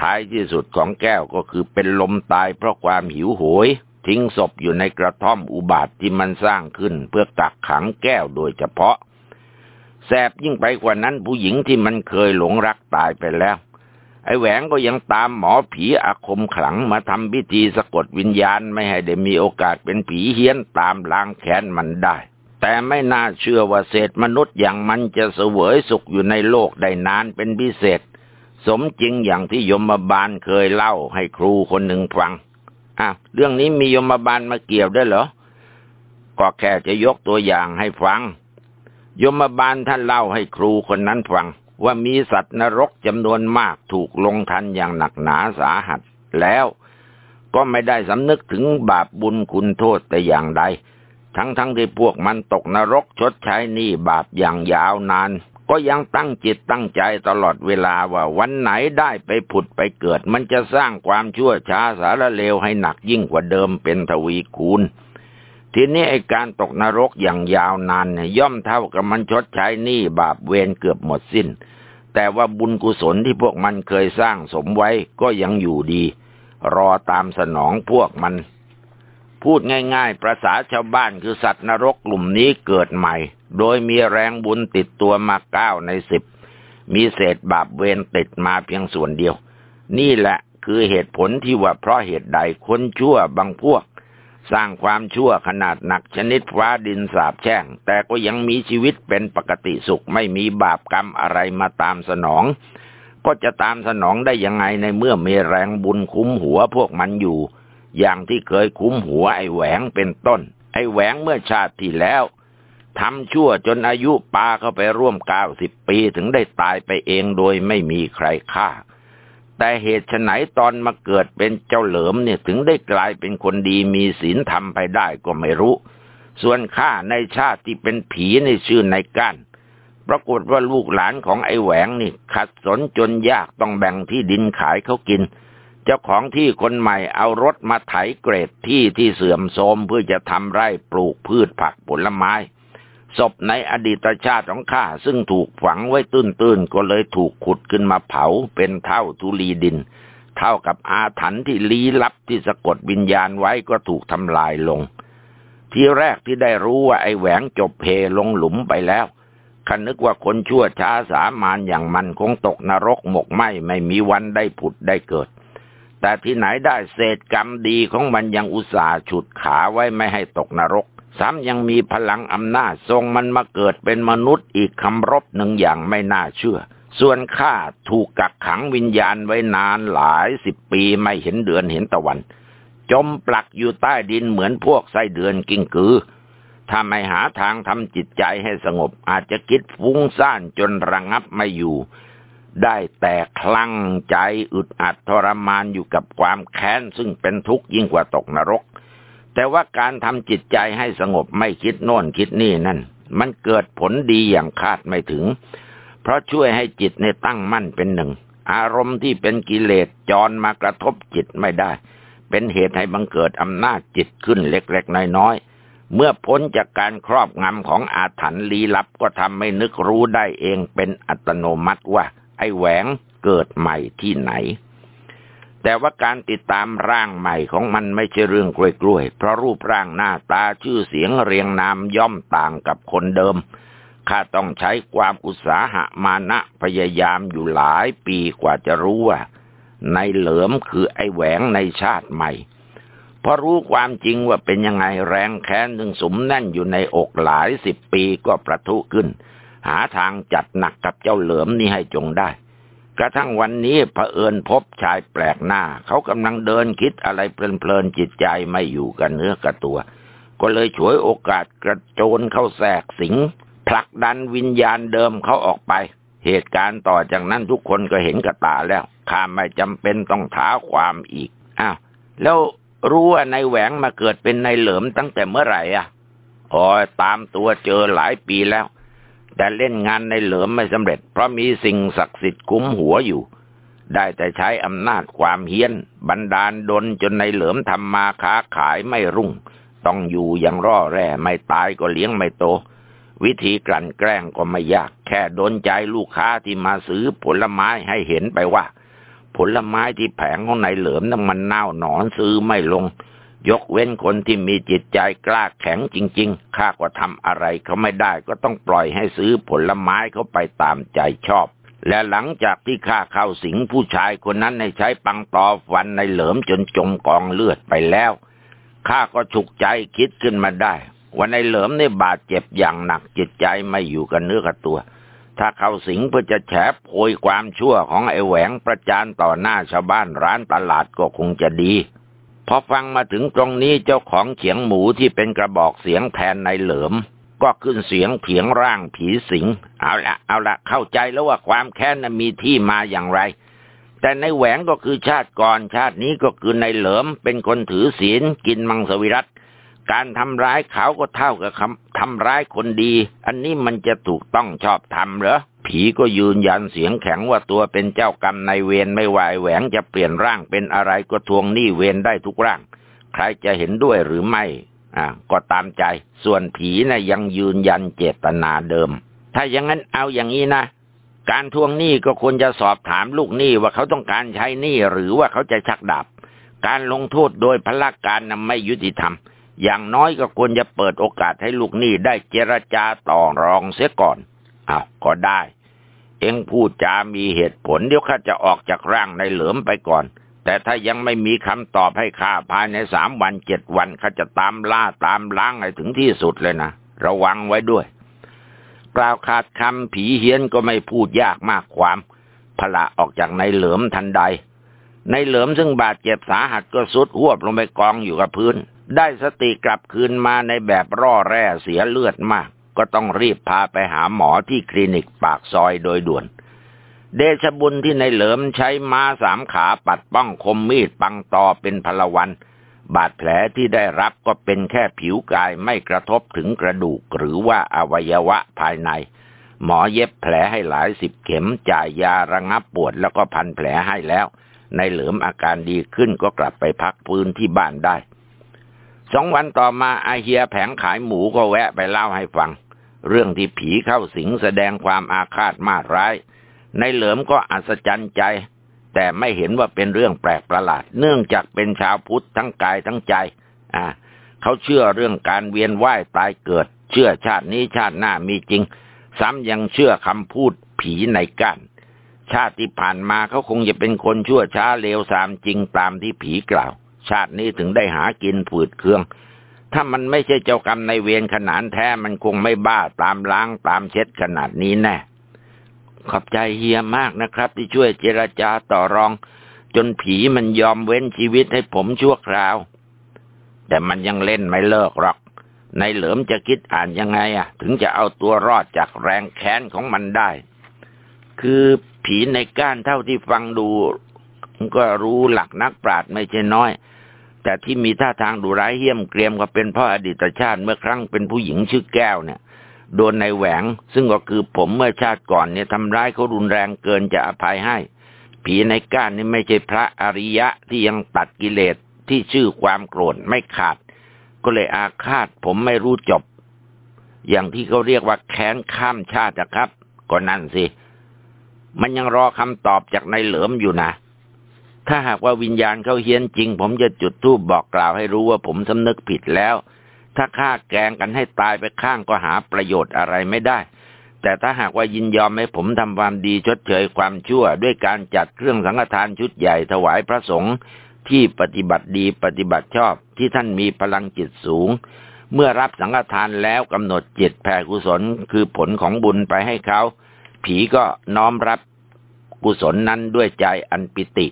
ท้ายที่สุดของแก้วก็คือเป็นลมตายเพราะความหิวโหย ทิ้งศพอยู่ในกระท่อมอุบาทที่มันสร้างขึ้นเพื่อกักขังแก้วโดยเฉพาะแสบยิ่งไปกว่านั้นผู้หญิงที่มันเคยหลงรักตายไปแล้ว ไอ้แหวงก็ยังตามหมอผีอาคมขลังมาทำพิธีสะกดวิญญาณไม่ให้ได้มีโอกาสเป็นผีเฮี้ยนตามล้างแค้นมันได้ แต่ไม่น่าเชื่อว่าเศษมนุษย์อย่างมันจะเสวยสุขอยู่ในโลกได้นานเป็นพิเศษ สมจริงอย่างที่ยมบาลเคยเล่าให้ครูคนหนึ่งฟังอะเรื่องนี้มียมบาลมาเกี่ยวได้เหรอ ก็แค่จะยกตัวอย่างให้ฟัง ยมบาลท่านเล่าให้ครูคนนั้นฟัง ว่ามีสัตว์นรกจำนวนมากถูกลงทันอย่างหนักหนาสาหัสแล้วก็ไม่ได้สำนึกถึงบาปบุญคุณโทษแต่อย่างใด ทั้งๆทที่พวกมันตกนรกชดใช้หนี้บาปอย่างยาวนาน ก็ยังตั้งจิตตั้งใจตลอดเวลาว่าวันไหนได้ไปผุดไปเกิด มันจะสร้างความชั่วช้าสารเลวให้หนักยิ่งกว่าเดิมเป็นทวีคูณ ทีนี้ไอการตกนรกอย่างยาวนานย่อมเท่ากับมันชดใช้หนี้บาปเวรเกือบหมดสิ้น แต่ว่าบุญกุศลที่พวกมันเคยสร้างสมไว้ก็ยังอยู่ดี รอตามสนองพวกมัน พูดง่ายๆ ประษาชาวบ้านคือสัตว์นรกกลุ่มนี้เกิดใหม่ โดยมีแรงบุญติดตัวมาเก้าในสิบ มีเศษบาปเวรติดมาเพียงส่วนเดียว นี่แหละคือเหตุผลที่ว่าเพราะเหตุใดคนชั่วบางพวก สร้างความชั่วขนาดหนักชนิดฟ้าดินสาบแช่ง แต่ก็ยังมีชีวิตเป็นปกติสุขไม่มีบาปกรรมอะไรมาตามสนอง ก็จะตามสนองได้ยังไงในเมื่อมีแรงบุญคุ้มหัวพวกมันอยู่ อย่างที่เคยคุ้มหัวไอ้แหวงเป็นต้น ไอ้แหวงเมื่อชาติที่แล้วทำชั่วจนอายุปาเข้าไปร่วมเก้าสิบปีถึงได้ตายไปเองโดยไม่มีใครฆ่า แต่เหตุไหนตอนมาเกิดเป็นเจ้าเหลิมเนี่ยถึงได้กลายเป็นคนดีมีศีลธรรมไปได้ก็ไม่รู้ ส่วนข้าในชาติที่เป็นผีในชื่อในก้านปรากฏว่าลูกหลานของไอ้แหวงนี่ขัดสนจนยากต้องแบ่งที่ดินขายเขากิน เจ้าของที่คนใหม่เอารถมาไถเกรดที่ที่เสื่อมโทรมเพื่อจะทำไร่ปลูกพืชผักผลไม้ ศพในอดีตชาติของข้าซึ่งถูกฝังไว้ตื้นๆ ก็เลยถูกขุดขึ้นมาเผาเป็นเท่าทุลีดิน เท่ากับอาถรรพ์ที่ลี้ลับที่สะกดวิญญาณไว้ก็ถูกทำลายลง ที่แรกที่ได้รู้ว่าไอ้แหวงจบเพลงหลุมไปแล้วคันนึกว่าคนชั่วช้าสามานอย่างมันคงตกนรกหมกไหมไม่มีวันได้ผุดได้เกิด แต่ที่ไหนได้เศษกรรมดีของมันยังอุตส่าห์ฉุดขาไว้ไม่ให้ตกนรก ซ้ำยังมีพลังอำนาจทรงมันมาเกิดเป็นมนุษย์อีกคำรบหนึ่งอย่างไม่น่าเชื่อ ส่วนข้าถูกกักขังวิญญาณไว้นานหลายสิบปีไม่เห็นเดือนเห็นตะวัน จมปลักอยู่ใต้ดินเหมือนพวกไส้เดือนกิ้งกือ ถ้าไม่หาทางทำจิตใจให้สงบ อาจจะคิดฟุ้งซ่านจนระงับไม่อยู่ ได้แต่คลั่งใจอึดอัดทรมานอยู่กับความแค้นซึ่งเป็นทุกข์ยิ่งกว่าตกนรก แต่ว่าการทำจิตใจให้สงบไม่คิดโน่นคิดนี่นั่น มันเกิดผลดีอย่างคาดไม่ถึง เพราะช่วยให้จิตในตั้งมั่นเป็นหนึ่ง อารมณ์ที่เป็นกิเลสจรมากระทบจิตไม่ได้ เป็นเหตุให้บังเกิดอำนาจจิตขึ้นเล็กๆน้อยๆ เมื่อพ้นจากการครอบงำของอาถรรพ์ลี้ลับก็ทำให้นึกรู้ได้เองเป็นอัตโนมัติว่า ไอ้แหวงเกิดใหม่ที่ไหน แต่ว่าการติดตามร่างใหม่ของมันไม่ใช่เรื่องกล้วยๆ เพราะรูปร่างหน้าตาชื่อเสียงเรียงนามย่อมต่างกับคนเดิม ข้าต้องใช้ความอุตสาหะมานะพยายามอยู่หลายปีกว่าจะรู้ว่า ในเหลิมคือไอ้แหวงในชาติใหม่ พอรู้ความจริงว่าเป็นยังไงแรงแค้นถึงสมแน่นอยู่ในอกหลายสิบปีก็ประทุขึ้น หาทางจัดหนักกับเจ้าเหลิมนี่ให้จงได้ กระทั่งวันนี้เผอิญพบชายแปลกหน้า เขากำลังเดินคิดอะไรเพลินๆจิตใจไม่อยู่กับเนื้อกับตัว ก็เลยฉวยโอกาสกระโจนเข้าแทรกสิงผลักดันวิญญาณเดิมเขาออกไป เหตุการณ์ต่อจากนั้นทุกคนก็เห็นกับตาแล้วข้าไม่จำเป็นต้องท้าความอีกอ้าวแล้วรู้ว่านายแหวงมาเกิดเป็นนายเหลิมตั้งแต่เมื่อไหร่อะอ๋อตามตัวเจอหลายปีแล้ว แต่เล่นงานในเหลิมไม่สำเร็จ เพราะมีสิ่งศักดิ์สิทธิ์คุ้มหัวอยู่ ได้แต่ใช้อำนาจความเฮี้ยน บันดาลดนจนในเหลิมทำมาค้าขายไม่รุ่ง ต้องอยู่อย่างร่อแร่ไม่ตายก็เลี้ยงไม่โต วิธีกลั่นแกล้งก็ไม่ยาก แค่โดนใจลูกค้าที่มาซื้อผลไม้ให้เห็นไปว่า ผลไม้ที่แผงของนายเหลิมนั้นมันเน่าหนอนซื้อไม่ลง ยกเว้นคนที่มีจิตใจกล้าแข็งจริง ๆ ข้าก็ทำอะไรเขาไม่ได้ก็ต้องปล่อยให้ซื้อผลไม้เขาไปตามใจชอบ และหลังจากที่ข้าเข้าสิงผู้ชายคนนั้นให้ใช้ปังตอฟันในเหลิมจนจมกองเลือดไปแล้วข้าก็ฉุกใจคิดขึ้นมาได้ ว่าในเหลิมในบาดเจ็บอย่างหนักจิตใจไม่อยู่กับเนื้อกับตัว ถ้าเข้าสิงเพื่อจะแฉโพยความชั่วของไอ้แหวงประจานต่อหน้าชาวบ้านร้านตลาดก็คงจะดี พอฟังมาถึงตรงนี้เจ้าของเขียงหมูที่เป็นกระบอกเสียงแทนในเหลิม ก็ขึ้นเสียงเถียงร่างผีสิง เอาละเอาละเข้าใจแล้วว่าความแค้นมีที่มาอย่างไร แต่ในแหวงก็คือชาติก่อนชาตินี้ก็คือในเหลิม เป็นคนถือศีลกินมังสวิรัตการทำร้ายเขาก็เท่ากับทำร้ายคนดี อันนี้มันจะถูกต้องชอบทำเหรอ ผีก็ยืนยันเสียงแข็งว่าตัวเป็นเจ้ากรรมในเวรไม่ไหวแหวงจะเปลี่ยนร่างเป็นอะไรก็ทวงหนี้เวรได้ทุกร่าง ใครจะเห็นด้วยหรือไม่อ่าก็ตามใจ ส่วนผีนะ่ะยังยืนยันเจตนาเดิม ถ้าอย่างนั้นเอาอย่างนี้นะ การทวงหนี้ก็ควรจะสอบถามลูกหนี้ว่าเขาต้องการใช้หนี้หรือว่าเขาจะชักดาบการลงโทษโดยพละการนั้นไม่ยุติธรรม อย่างน้อยก็ควรจะเปิดโอกาสให้ลูกหนี้ได้เจรจาต่อรองเสียก่อน อ้าวก็ได้ เอ็งพูดจามีเหตุผลเดี๋ยวข้าจะออกจากร่างในเหลิมไปก่อน แต่ถ้ายังไม่มีคำตอบให้ข้าภายในสามวันเจ็ดวันข้าจะตามล่าตามล้างให้ถึงที่สุดเลยนะ ระวังไว้ด้วยกล่าวขาดคำผีเฮียนก็ไม่พูดยากมากความพละออกจากในเหลิมทันใด ในเหลิมซึ่งบาดเจ็บสาหัสก็สุดหวบลงไปกองอยู่กับพื้น ได้สติกลับคืนมาในแบบร่อแร่เสียเลือดมาก ก็ต้องรีบพาไปหาหมอที่คลินิกปากซอยโดยด่วน เดชบุญที่ในเหลิมใช้ม้าสามขาปัดป้องคมมีดปังตอเป็นพลวัน บาดแผลที่ได้รับก็เป็นแค่ผิวกายไม่กระทบถึงกระดูกหรือว่าอวัยวะภายใน หมอเย็บแผลให้หลายสิบเข็มจ่ายยาระงับปวดแล้วก็พันแผลให้แล้วในเหลิมอาการดีขึ้นก็กลับไปพักพื้นที่บ้านได้ สองวันต่อมาอาเฮียแผงขายหมูก็แวะไปเล่าให้ฟัง เรื่องที่ผีเข้าสิงแสดงความอาฆาตมาร้าย ในเหลิมก็อัศจรรย์ใจ แต่ไม่เห็นว่าเป็นเรื่องแปลกประหลาด เนื่องจากเป็นชาวพุทธทั้งกายทั้งใจ อ่า เขาเชื่อเรื่องการเวียนว่ายตายเกิด เชื่อชาตินี้ชาติหน้ามีจริง ซ้ำยังเชื่อคำพูดผีในก้านชาติที่ผ่านมาเขาคงจะเป็นคนชั่วช้าเลวทรามจริงตามที่ผีกล่าว ชาตินี้ถึงได้หากินผืดเคือง ถ้ามันไม่ใช่เจ้ากรรมในเวรขนานแท้มันคงไม่บ้าตามล้างตามเช็ดขนาดนี้แน่ขอบใจเฮียมากนะครับ ที่ช่วยเจรจาต่อรอง จนผีมันยอมเว้นชีวิตให้ผมชั่วคราว แต่มันยังเล่นไม่เลิกหรอก ในเหลิมจะคิดอ่านยังไงอะ ถึงจะเอาตัวรอดจากแรงแค้นของมันได้ คือผีในก้านเท่าที่ฟังดูก็รู้หลักนักปราชญ์ไม่ใช่น้อย แต่ที่มีท่าทางดุร้ายเหี้ยมเกรียมก็เป็นพ่ออดีตชาติเมื่อครั้งเป็นผู้หญิงชื่อแก้วเนี่ย โดนในแหวง ซึ่งก็คือผมเมื่อชาติก่อนเนี่ยทำร้ายเขารุนแรงเกินจะอภัยให้ ผีในก้านนี่ไม่ใช่พระอริยะที่ยังตัดกิเลสที่ชื่อความโกรธไม่ขาด ก็เลยอาฆาตผมไม่รู้จบ อย่างที่เขาเรียกว่าแค้นข้ามชาตินะครับ ก็นั่นสิ มันยังรอคำตอบจากในเหลิมอยู่นะ ถ้าหากว่าวิญญาณเขาเฮี้ยนจริง ผมจะจุดธูปบอกกล่าวให้รู้ว่าผมสำนึกผิดแล้ว ถ้าฆ่าแกงกันให้ตายไปข้างก็หาประโยชน์อะไรไม่ได้ แต่ถ้าหากว่ายินยอมให้ผมทำความดีชดเชยความชั่ว ด้วยการจัดเครื่องสังฆทานชุดใหญ่ถวายพระสงฆ์ที่ปฏิบัติดีปฏิบัติชอบที่ท่านมีพลังจิตสูง เมื่อรับสังฆทานแล้วกำหนดจิตแผ่กุศลคือผลของบุญไปให้เขา ผีก็น้อมรับกุศลนั้นด้วยใจอันปิติ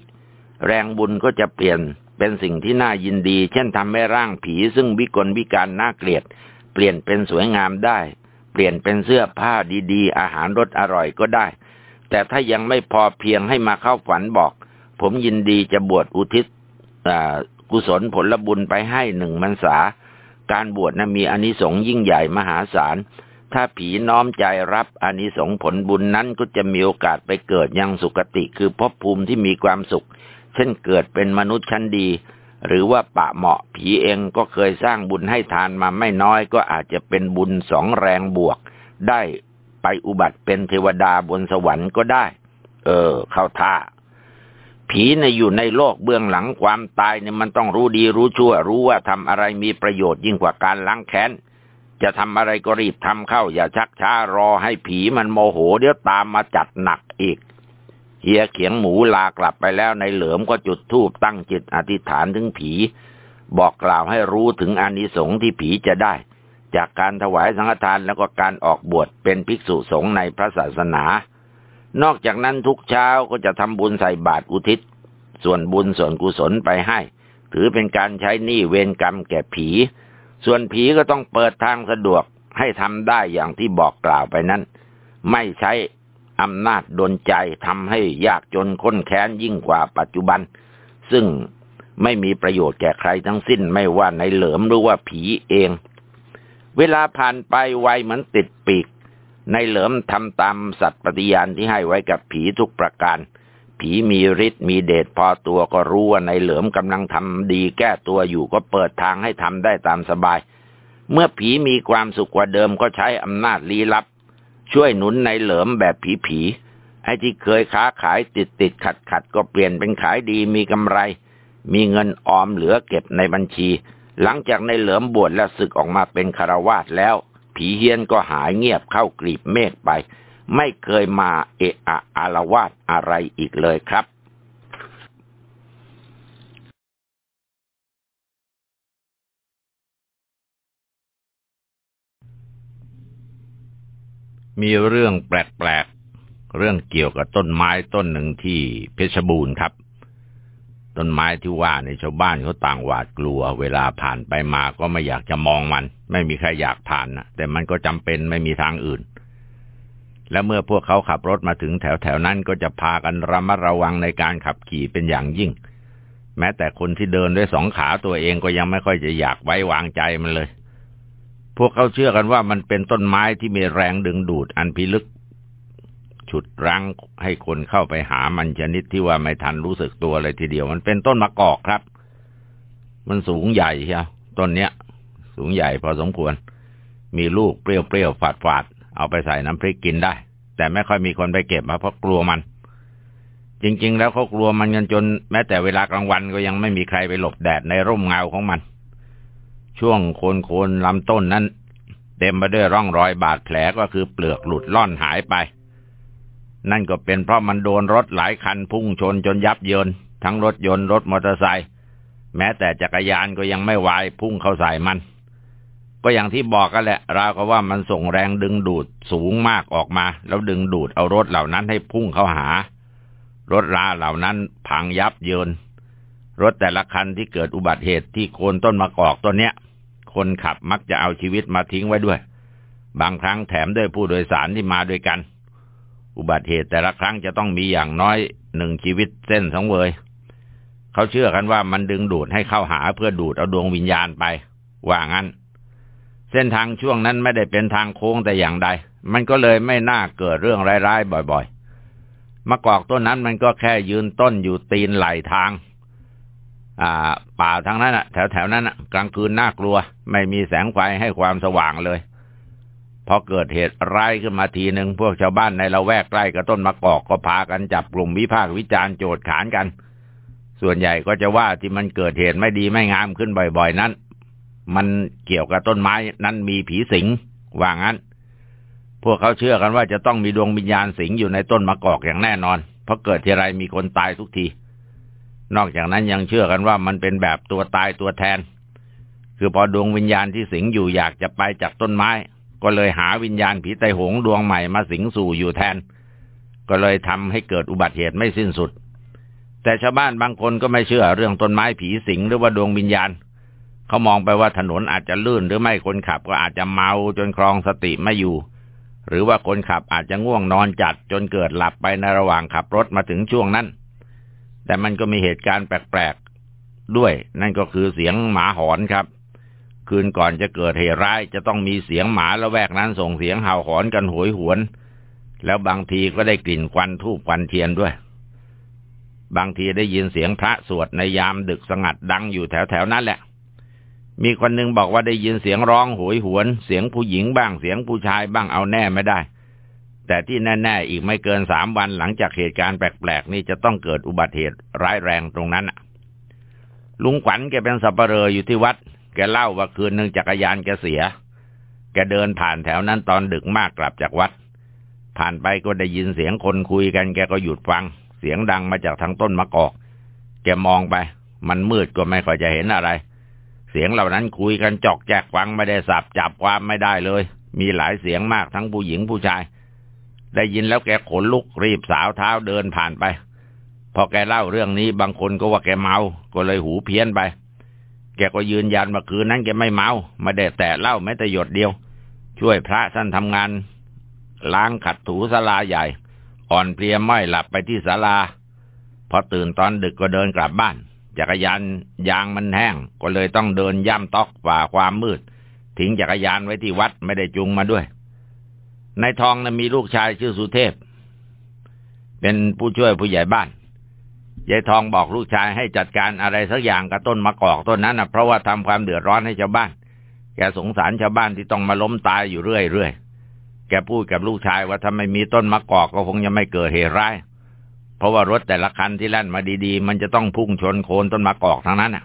แรงบุญก็จะเปลี่ยนเป็นสิ่งที่น่ายินดี เช่นทำให้ร่างผีซึ่งวิกลวิการน่าเกลียด เปลี่ยนเป็นสวยงามได้ เปลี่ยนเป็นเสื้อผ้าดีๆ อาหารรสอร่อยก็ได้ แต่ถ้ายังไม่พอเพียงให้มาเข้าฝันบอก ผมยินดีจะบวชอุทิศกุศลผลบุญไปให้หนึ่งมันษา การบวชนะมีอนิสงส์ยิ่งใหญ่มหาศาล ถ้าผีน้อมใจรับอนิสงส์ผลบุญนั้นก็จะมีโอกาสไปเกิดยังสุคติ คือภพภูมิที่มีความสุข เช่นเกิดเป็นมนุษย์ชั้นดี หรือว่าปะเหมาะผีเองก็เคยสร้างบุญให้ทานมาไม่น้อยก็อาจจะเป็นบุญสองแรงบวก ได้ไปอุบัติเป็นเทวดาบนสวรรค์ก็ได้ เออ เข้าท่า ผีในอยู่ในโลกเบื้องหลังความตายเนี่ยมันต้องรู้ดีรู้ชั่ว รู้ว่าทำอะไรมีประโยชน์ยิ่งกว่าการล้างแค้นจะทำอะไรก็รีบทำเข้า อย่าชักช้ารอให้ผีมันโมโห เดี๋ยวตามมาจัดหนักอีก เฮียเขียงหมูลากลับไปแล้วในเหลิมก็จุดธูปตั้งจิตอธิษฐานถึงผี บอกกล่าวให้รู้ถึงอานิสงส์ที่ผีจะได้ จากการถวายสังฆทานแล้วก็การออกบวชเป็นภิกษุสงฆ์ในพระศาสนา นอกจากนั้นทุกเช้าก็จะทำบุญใส่บาตรอุทิศ ส่วนบุญส่วนกุศลไปให้ ถือเป็นการใช้หนี้เวรกรรมแก่ผี ส่วนผีก็ต้องเปิดทางสะดวกให้ทำได้อย่างที่บอกกล่าวไปนั้น ไม่ใช้ อำนาจดนใจทำให้ยากจนค้นแค้นยิ่งกว่าปัจจุบัน ซึ่งไม่มีประโยชน์แก่ใครทั้งสิ้นไม่ว่าในเหลิมหรือว่าผีเอง เวลาผ่านไปไวเหมือนติดปีก ในเหลิมทำตามสัตว์ปฏิญาณที่ให้ไว้กับผีทุกประการ ผีมีฤทธิ์มีเดชพอตัวก็รู้ว่าในเหลิมกำลังทำดีแก้ตัวอยู่ก็เปิดทางให้ทำได้ตามสบาย เมื่อผีมีความสุขกว่าเดิมก็ใช้อำนาจลี้ลับ ช่วยหนุนในเหลิมแบบผีผีไอ้ที่เคยค้าขายติดติดขัดขัดก็เปลี่ยนเป็นขายดีมีกำไร มีเงินออมเหลือเก็บในบัญชี หลังจากในเหลิมบวชและศึกออกมาเป็นคารวาสแล้ว ผีเฮียนก็หายเงียบเข้ากรีบเมฆไป ไม่เคยมาเอะอะอารวาสอะไรอีกเลยครับ มีเรื่องแปลกๆ เรื่องเกี่ยวกับต้นไม้ต้นหนึ่งที่เพชรบูรณ์ครับ ต้นไม้ที่ว่าในชาวบ้านเขาต่างหวาดกลัว เวลาผ่านไปมาก็ไม่อยากจะมองมัน ไม่มีใครอยากผ่านนะแต่มันก็จำเป็นไม่มีทางอื่น และเมื่อพวกเขาขับรถมาถึงแถวแถวนั้นก็จะพากันระมัดระวังในการขับขี่เป็นอย่างยิ่ง แม้แต่คนที่เดินด้วยสองขาตัวเองก็ยังไม่ค่อยจะอยากไว้วางใจมันเลย พวกเขาเชื่อกันว่ามันเป็นต้นไม้ที่มีแรงดึงดูดอันพิลึก ฉุดรั้งให้คนเข้าไปหามันชนิดที่ว่าไม่ทันรู้สึกตัวเลยทีเดียว มันเป็นต้นมะกอกครับ มันสูงใหญ่ใช่ต้นเนี้ย สูงใหญ่พอสมควร มีลูกเปรี้ยวๆฝาดๆเอาไปใส่น้ำพริกกินได้ แต่ไม่ค่อยมีคนไปเก็บมาเพราะกลัวมัน จริง ๆ แล้วเขากลัวมันกันจน แม้แต่เวลากลางวันก็ยังไม่มีใครไปหลบแดดในร่มเงาของมัน ช่วงโคนโคนลำต้นนั้น เต็มไปด้วยร่องรอยบาดแผลก็คือเปลือกหลุดล่อนหายไป นั่นก็เป็นเพราะมันโดนรถหลายคันพุ่งชนจนยับเยิน ทั้งรถยนต์รถมอเตอร์ไซค์แม้แต่จักรยานก็ยังไม่วายพุ่งเข้าใส่มัน ก็อย่างที่บอกกันแหละราวกับว่ามันส่งแรงดึงดูดสูงมากออกมา แล้วดึงดูดเอารถเหล่านั้นให้พุ่งเข้าหา รถราเหล่านั้นพังยับเยินรถแต่ละคันที่เกิดอุบัติเหตุที่โคนต้นมะกอกต้นเนี้ย คนขับมักจะเอาชีวิตมาทิ้งไว้ด้วย บางครั้งแถมด้วยผู้โดยสารที่มาด้วยกัน อุบัติเหตุแต่ละครั้งจะต้องมีอย่างน้อยหนึ่งชีวิตเส้นสังเวย เขาเชื่อกันว่ามันดึงดูดให้เข้าหาเพื่อดูดเอาดวงวิญญาณไป ว่างั้น เส้นทางช่วงนั้นไม่ได้เป็นทางโค้งแต่อย่างใด มันก็เลยไม่น่าเกิดเรื่องร้ายๆบ่อยๆมะกอกต้นนั้นมันก็แค่ยืนต้นอยู่ตีนไหลทาง ป่าทางนั้นอะแถวนั้นกลางคืนน่ากลัว ไม่มีแสงไฟให้ความสว่างเลย พอเกิดเหตุร้ายขึ้นมาทีหนึ่งพวกชาวบ้านในละแวกใกล้กับต้นมะกอกก็พากันจับกลุ่มวิพากษ์วิจารณ์โจดขานกัน ส่วนใหญ่ก็จะว่าที่มันเกิดเหตุไม่ดีไม่งามขึ้นบ่อยๆนั้น มันเกี่ยวกับต้นไม้นั้นมีผีสิงว่างั้น พวกเขาเชื่อกันว่าจะต้องมีดวงวิญญาณสิงอยู่ในต้นมะกอกอย่างแน่นอนเพราะเกิดทีไรมีคนตายทุกที นอกจากนั้นยังเชื่อกันว่ามันเป็นแบบตัวตายตัวแทน คือพอดวงวิญญาณที่สิงอยู่อยากจะไปจากต้นไม้ ก็เลยหาวิญญาณผีไตหงดวงใหม่มาสิงสู่อยู่แทน ก็เลยทำให้เกิดอุบัติเหตุไม่สิ้นสุด แต่ชาวบ้านบางคนก็ไม่เชื่อเรื่องต้นไม้ผีสิงหรือว่าดวงวิญญาณ เขามองไปว่าถนนอาจจะลื่นหรือไม่คนขับก็อาจจะเมาจนครองสติไม่อยู่ หรือว่าคนขับอาจจะง่วงนอนจัดจนเกิดหลับไปในระหว่างขับรถมาถึงช่วงนั้น แต่มันก็มีเหตุการณ์แปลกๆด้วย นั่นก็คือเสียงหมาหอนครับ คืนก่อนจะเกิดเหตุร้ายจะต้องมีเสียงหมาละแวกนั้นส่งเสียงเห่าหอนกันโหยหวน แล้วบางทีก็ได้กลิ่นควันทูบควันเทียนด้วย บางทีได้ยินเสียงพระสวดในยามดึกสงัดดังอยู่แถวๆนั้นแหละมีคนหนึ่งบอกว่าได้ยินเสียงร้องโหยหวน เสียงผู้หญิงบ้างเสียงผู้ชายบ้างเอาแน่ไม่ได้ แต่ที่แน่ ๆ อีกไม่เกินสามวันหลังจากเหตุการณ์แปลกๆ นี่จะต้องเกิดอุบัติเหตุร้ายแรงตรงนั้นลุงขวัญแกเป็นสับปเหร่ออยู่ที่วัด แกเล่าว่าคืนหนึ่งจักรยานแกเสีย แกเดินผ่านแถวนั้นตอนดึกมากกลับจากวัด ผ่านไปก็ได้ยินเสียงคนคุยกัน แกก็หยุดฟัง เสียงดังมาจากทางต้นมะกอก แกมองไป มันมืดก็ไม่ค่อยจะเห็นอะไร เสียงเหล่านั้นคุยกันจอกแจกฟังไม่ได้สับจับความไม่ได้เลย มีหลายเสียงมากทั้งผู้หญิงผู้ชาย ได้ยินแล้วแกขนลุกรีบสาวเท้าเดินผ่านไป พอแกเล่าเรื่องนี้บางคนก็ว่าแกเมา ก็เลยหูเพี้ยนไป แกก็ยืนยันว่าคืนนั้นแกไม่เมาไม่ได้แตะเหล้าแม้แต่หยดเดียว ช่วยพระท่านทำงาน ล้างขัดถูศาลาใหญ่ อ่อนเพลียไม่หลับไปที่ศาลา พอตื่นตอนดึกก็เดินกลับบ้าน จักรยานยางมันแห้ง ก็เลยต้องเดินย่ำตอกฝ่าความมืด ทิ้งจักรยานไว้ที่วัดไม่ได้จุงมาด้วย ในทองนะมีลูกชายชื่อสุเทพ เป็นผู้ช่วยผู้ใหญ่บ้านยายทองบอกลูกชายให้จัดการอะไรสักอย่างกับต้นมะกอกต้นนั้นนะเพราะว่าทำความเดือดร้อนให้ชาวบ้าน แกสงสารชาวบ้านที่ต้องมาล้มตายอยู่เรื่อยๆ แกพูดกับลูกชายว่าถ้าไม่มีต้นมะกอกก็คงจะไม่เกิดเหตุร้าย เพราะว่ารถแต่ละคันที่แล่นมาดีๆ มันจะต้องพุ่งชนโคนต้นมะกอกทั้งนั้นน่ะ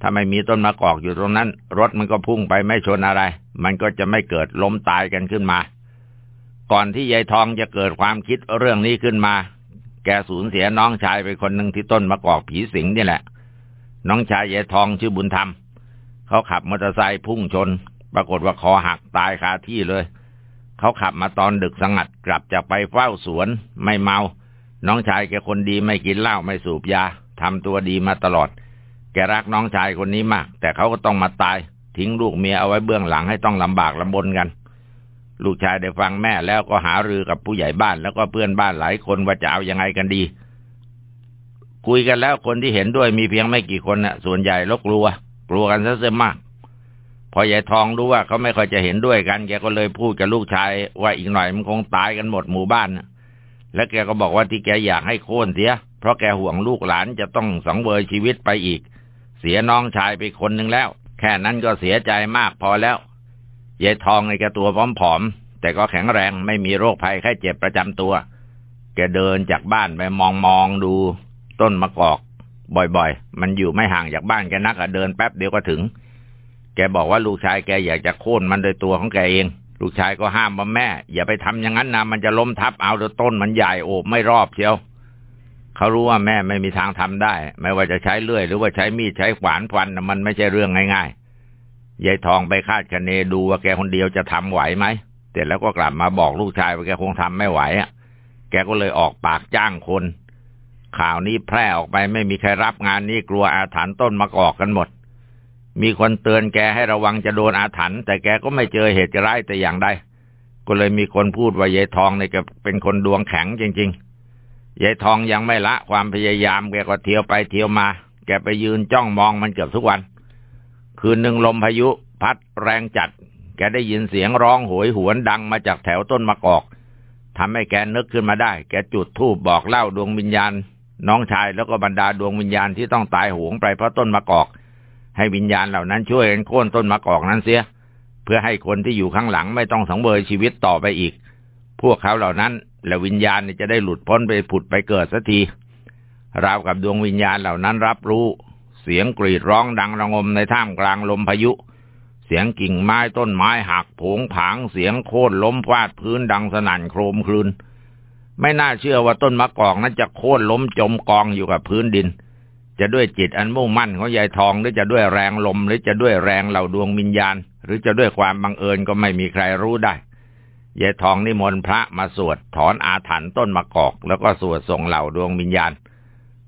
ถ้าไม่มีต้นมะกอกอยู่ตรงนั้น รถมันก็พุ่งไปไม่ชนอะไร มันก็จะไม่เกิดล้มตายกันขึ้นมา ก่อนที่ยายทองจะเกิดความคิดเรื่องนี้ขึ้นมา แกสูญเสียน้องชายไปคนหนึ่งที่ต้นมะกอกผีสิงนี่แหละ น้องชายยายทองชื่อบุญธรรม เขาขับมอเตอร์ไซค์พุ่งชน ปรากฏว่าคอหักตายคาที่เลย เขาขับมาตอนดึกสงัดกลับจากไปเฝ้าสวน ไม่เมา น้องชายแกคนดีไม่กินเหล้าไม่สูบยาทำตัวดีมาตลอด แกรักน้องชายคนนี้มาก แต่เขาก็ต้องมาตาย ทิ้งลูกเมียเอาไว้เบื้องหลังให้ต้องลำบากลำบนกัน ลูกชายได้ฟังแม่แล้วก็หารือกับผู้ใหญ่บ้านแล้วก็เพื่อนบ้านหลายคนว่าจะเอาอยังไงกันดี คุยกันแล้วคนที่เห็นด้วยมีเพียงไม่กี่คนน่ะ ส่วนใหญ่ลกกลัว กลัวกันซะเสียมาก พอยายทองรู้ว่าเขาไม่ค่อยจะเห็นด้วยกัน แกก็เลยพูดกับลูกชาย ว่าอีกหน่อยมันคงตายกันหมดหมู่บ้านนะแล้วแกก็บอกว่าที่แกอยากให้โค่นเสีย เพราะแกห่วงลูกหลานจะต้องสังเวยชีวิตไปอีก เสียน้องชายไปคนหนึ่งแล้ว แค่นั้นก็เสียใจมากพอแล้ว ยายทองในแกตัวผอมๆแต่ก็แข็งแรงไม่มีโรคภัยไข้เจ็บประจำตัว แกเดินจากบ้านไปมองมองดูต้นมะกอก บ่อยๆ มันอยู่ไม่ห่างจากบ้านแกนักอะเดินแป๊บเดียวก็ถึง แกบอกว่าลูกชายแกอยากจะโค่นมันโดยตัวของแกเอง ลูกชายก็ห้ามว่าแม่ อย่าไปทำอย่างนั้นนะมันจะล้มทับเอาแต่ต้นมันใหญ่โอบไม่รอบเชียวเขารู้ว่าแม่ไม่มีทางทำได้ ไม่ว่าจะใช้เลื่อย หรือว่าใช้มีดใช้ขวานฟันมันไม่ใช่เรื่องง่ายๆ ยายทองไปคาดคะเนดูว่าแกคนเดียวจะทำไหวไหมแต่แล้วก็กลับมาบอกลูกชายว่าแกคงทำไม่ไหวอะ แกก็เลยออกปากจ้างคน ข่าวนี้แพร่ออกไปไม่มีใครรับงานนี้กลัวอาถรรพ์ต้นมะกอกกันหมด มีคนเตือนแกให้ระวังจะโดนอาถรรพ์แต่แกก็ไม่เจอเหตุร้ายแต่อย่างใด ก็เลยมีคนพูดว่ายายทองเนี่ยแกเป็นคนดวงแข็งจริง ๆ ยายทองยังไม่ละความพยายามแกก็เที่ยวไปเที่ยวมา แกไปยืนจ้องมองมันเกือบทุกวัน คืนหนึ่งลมพายุ พัดแรงจัด แกได้ยินเสียงร้องโหยหวนดังมาจากแถวต้นมะกอกทำให้แกนึกขึ้นมาได้ แกจุดธูปบอกเล่าดวงวิญญาณ น้องชายแล้วก็บรรดาดวงวิญญาณที่ต้องตายโหงไปเพราะต้นมะกอก ให้วิญญาณเหล่านั้นช่วยกันโค่นต้นมะกอกนั้นเสีย เพื่อให้คนที่อยู่ข้างหลังไม่ต้องสังเวยชีวิตต่อไปอีก พวกเขาเหล่านั้นและวิญญาณจะได้หลุดพ้นไปผุดไปเกิดสักทีราวกับดวงวิญญาณเหล่านั้นรับรู้ เสียงกรีดร้องดังระงมในท่ามกลางลมพายุ เสียงกิ่งไม้ต้นไม้หักผงผางเสียงโค่นล้มฟาดพื้นดังสนั่นโครมครืน ไม่น่าเชื่อว่าต้นมะกอกนั้นจะโค่นล้มจมกองอยู่กับพื้นดิน จะด้วยจิตอันมุ่งมั่นของยายทองหรือจะด้วยแรงลมหรือจะด้วยแรงเหล่าดวงวิญญาณ หรือจะด้วยความบังเอิญก็ไม่มีใครรู้ได้ยายทองนิมนต์พระมาสวดถอนอาถรรพ์ต้นมะกอก แล้วก็สวดส่งเหล่าดวงวิญญาณ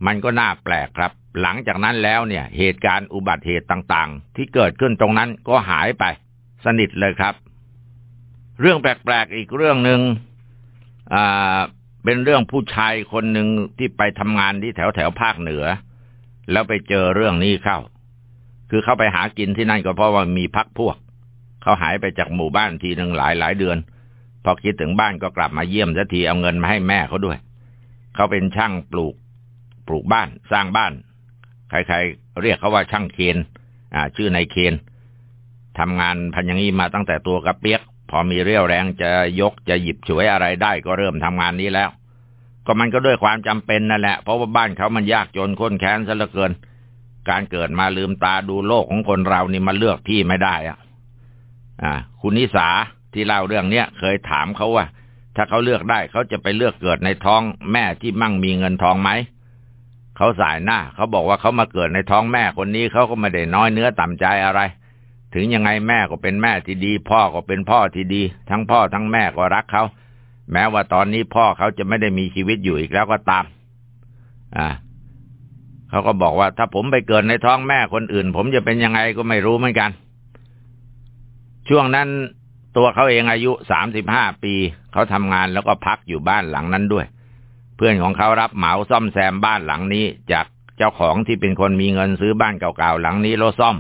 มันก็น่าแปลกครับ หลังจากนั้นแล้วเนี่ย เหตุการณ์อุบัติเหตุต่างๆ ที่เกิดขึ้นตรงนั้นก็หายไป สนิทเลยครับ เรื่องแปลกๆอีกเรื่องหนึ่งอ่าเป็นเรื่องผู้ชายคนหนึ่งที่ไปทำงานที่แถวแถวภาคเหนือ แล้วไปเจอเรื่องนี้เข้า คือเขาไปหากินที่นั่นก็เพราะว่ามีพักพวก เขาหายไปจากหมู่บ้านทีหนึ่งหลายหลายเดือน พอคิดถึงบ้านก็กลับมาเยี่ยมสักทีเอาเงินมาให้แม่เขาด้วย เขาเป็นช่างปลูก ปลูกบ้านสร้างบ้าน ใครๆเรียกเขาว่าช่างเคนอ่า ชื่อนายเคนทำงานพันอยังนี้มาตั้งแต่ตัวกระเปียก พอมีเรี่ยวแรงจะยกจะหยิบฉวยอะไรได้ก็เริ่มทำงานนี้แล้ว ก็มันก็ด้วยความจำเป็นนั่นแหละ เพราะว่าบ้านเขามันยากจนข้นแค้นซะเหลือเกิน การเกิดมาลืมตาดูโลกของคนเรานี่มาเลือกที่ไม่ได้อะอ่า คุณนิสาที่เล่าเรื่องเนี้ยเคยถามเขาว่า ถ้าเขาเลือกได้เขาจะไปเลือกเกิดในท้องแม่ที่มั่งมีเงินทองไหม เขาสายหน้า เขาบอกว่าเขามาเกิดในท้องแม่คนนี้เขาก็ไม่ได้น้อยเนื้อต่ำใจอะไร ถึงยังไงแม่ก็เป็นแม่ที่ดี พ่อก็เป็นพ่อที่ดี ทั้งพ่อทั้งแม่ก็รักเขา แม้ว่าตอนนี้พ่อเขาจะไม่ได้มีชีวิตอยู่อีกแล้วก็ตาม อ่าเขาก็บอกว่าถ้าผมไปเกิดในท้องแม่คนอื่น ผมจะเป็นยังไงก็ไม่รู้เหมือนกัน ช่วงนั้นตัวเขาเองอายุสามสิบห้าปี เขาทำงานแล้วก็พักอยู่บ้านหลังนั้นด้วย เพื่อนของเขารับเหมาซ่อมแซมบ้านหลังนี้ จากเจ้าของที่เป็นคนมีเงินซื้อบ้านเก่าๆหลังนี้แล้วซ่อม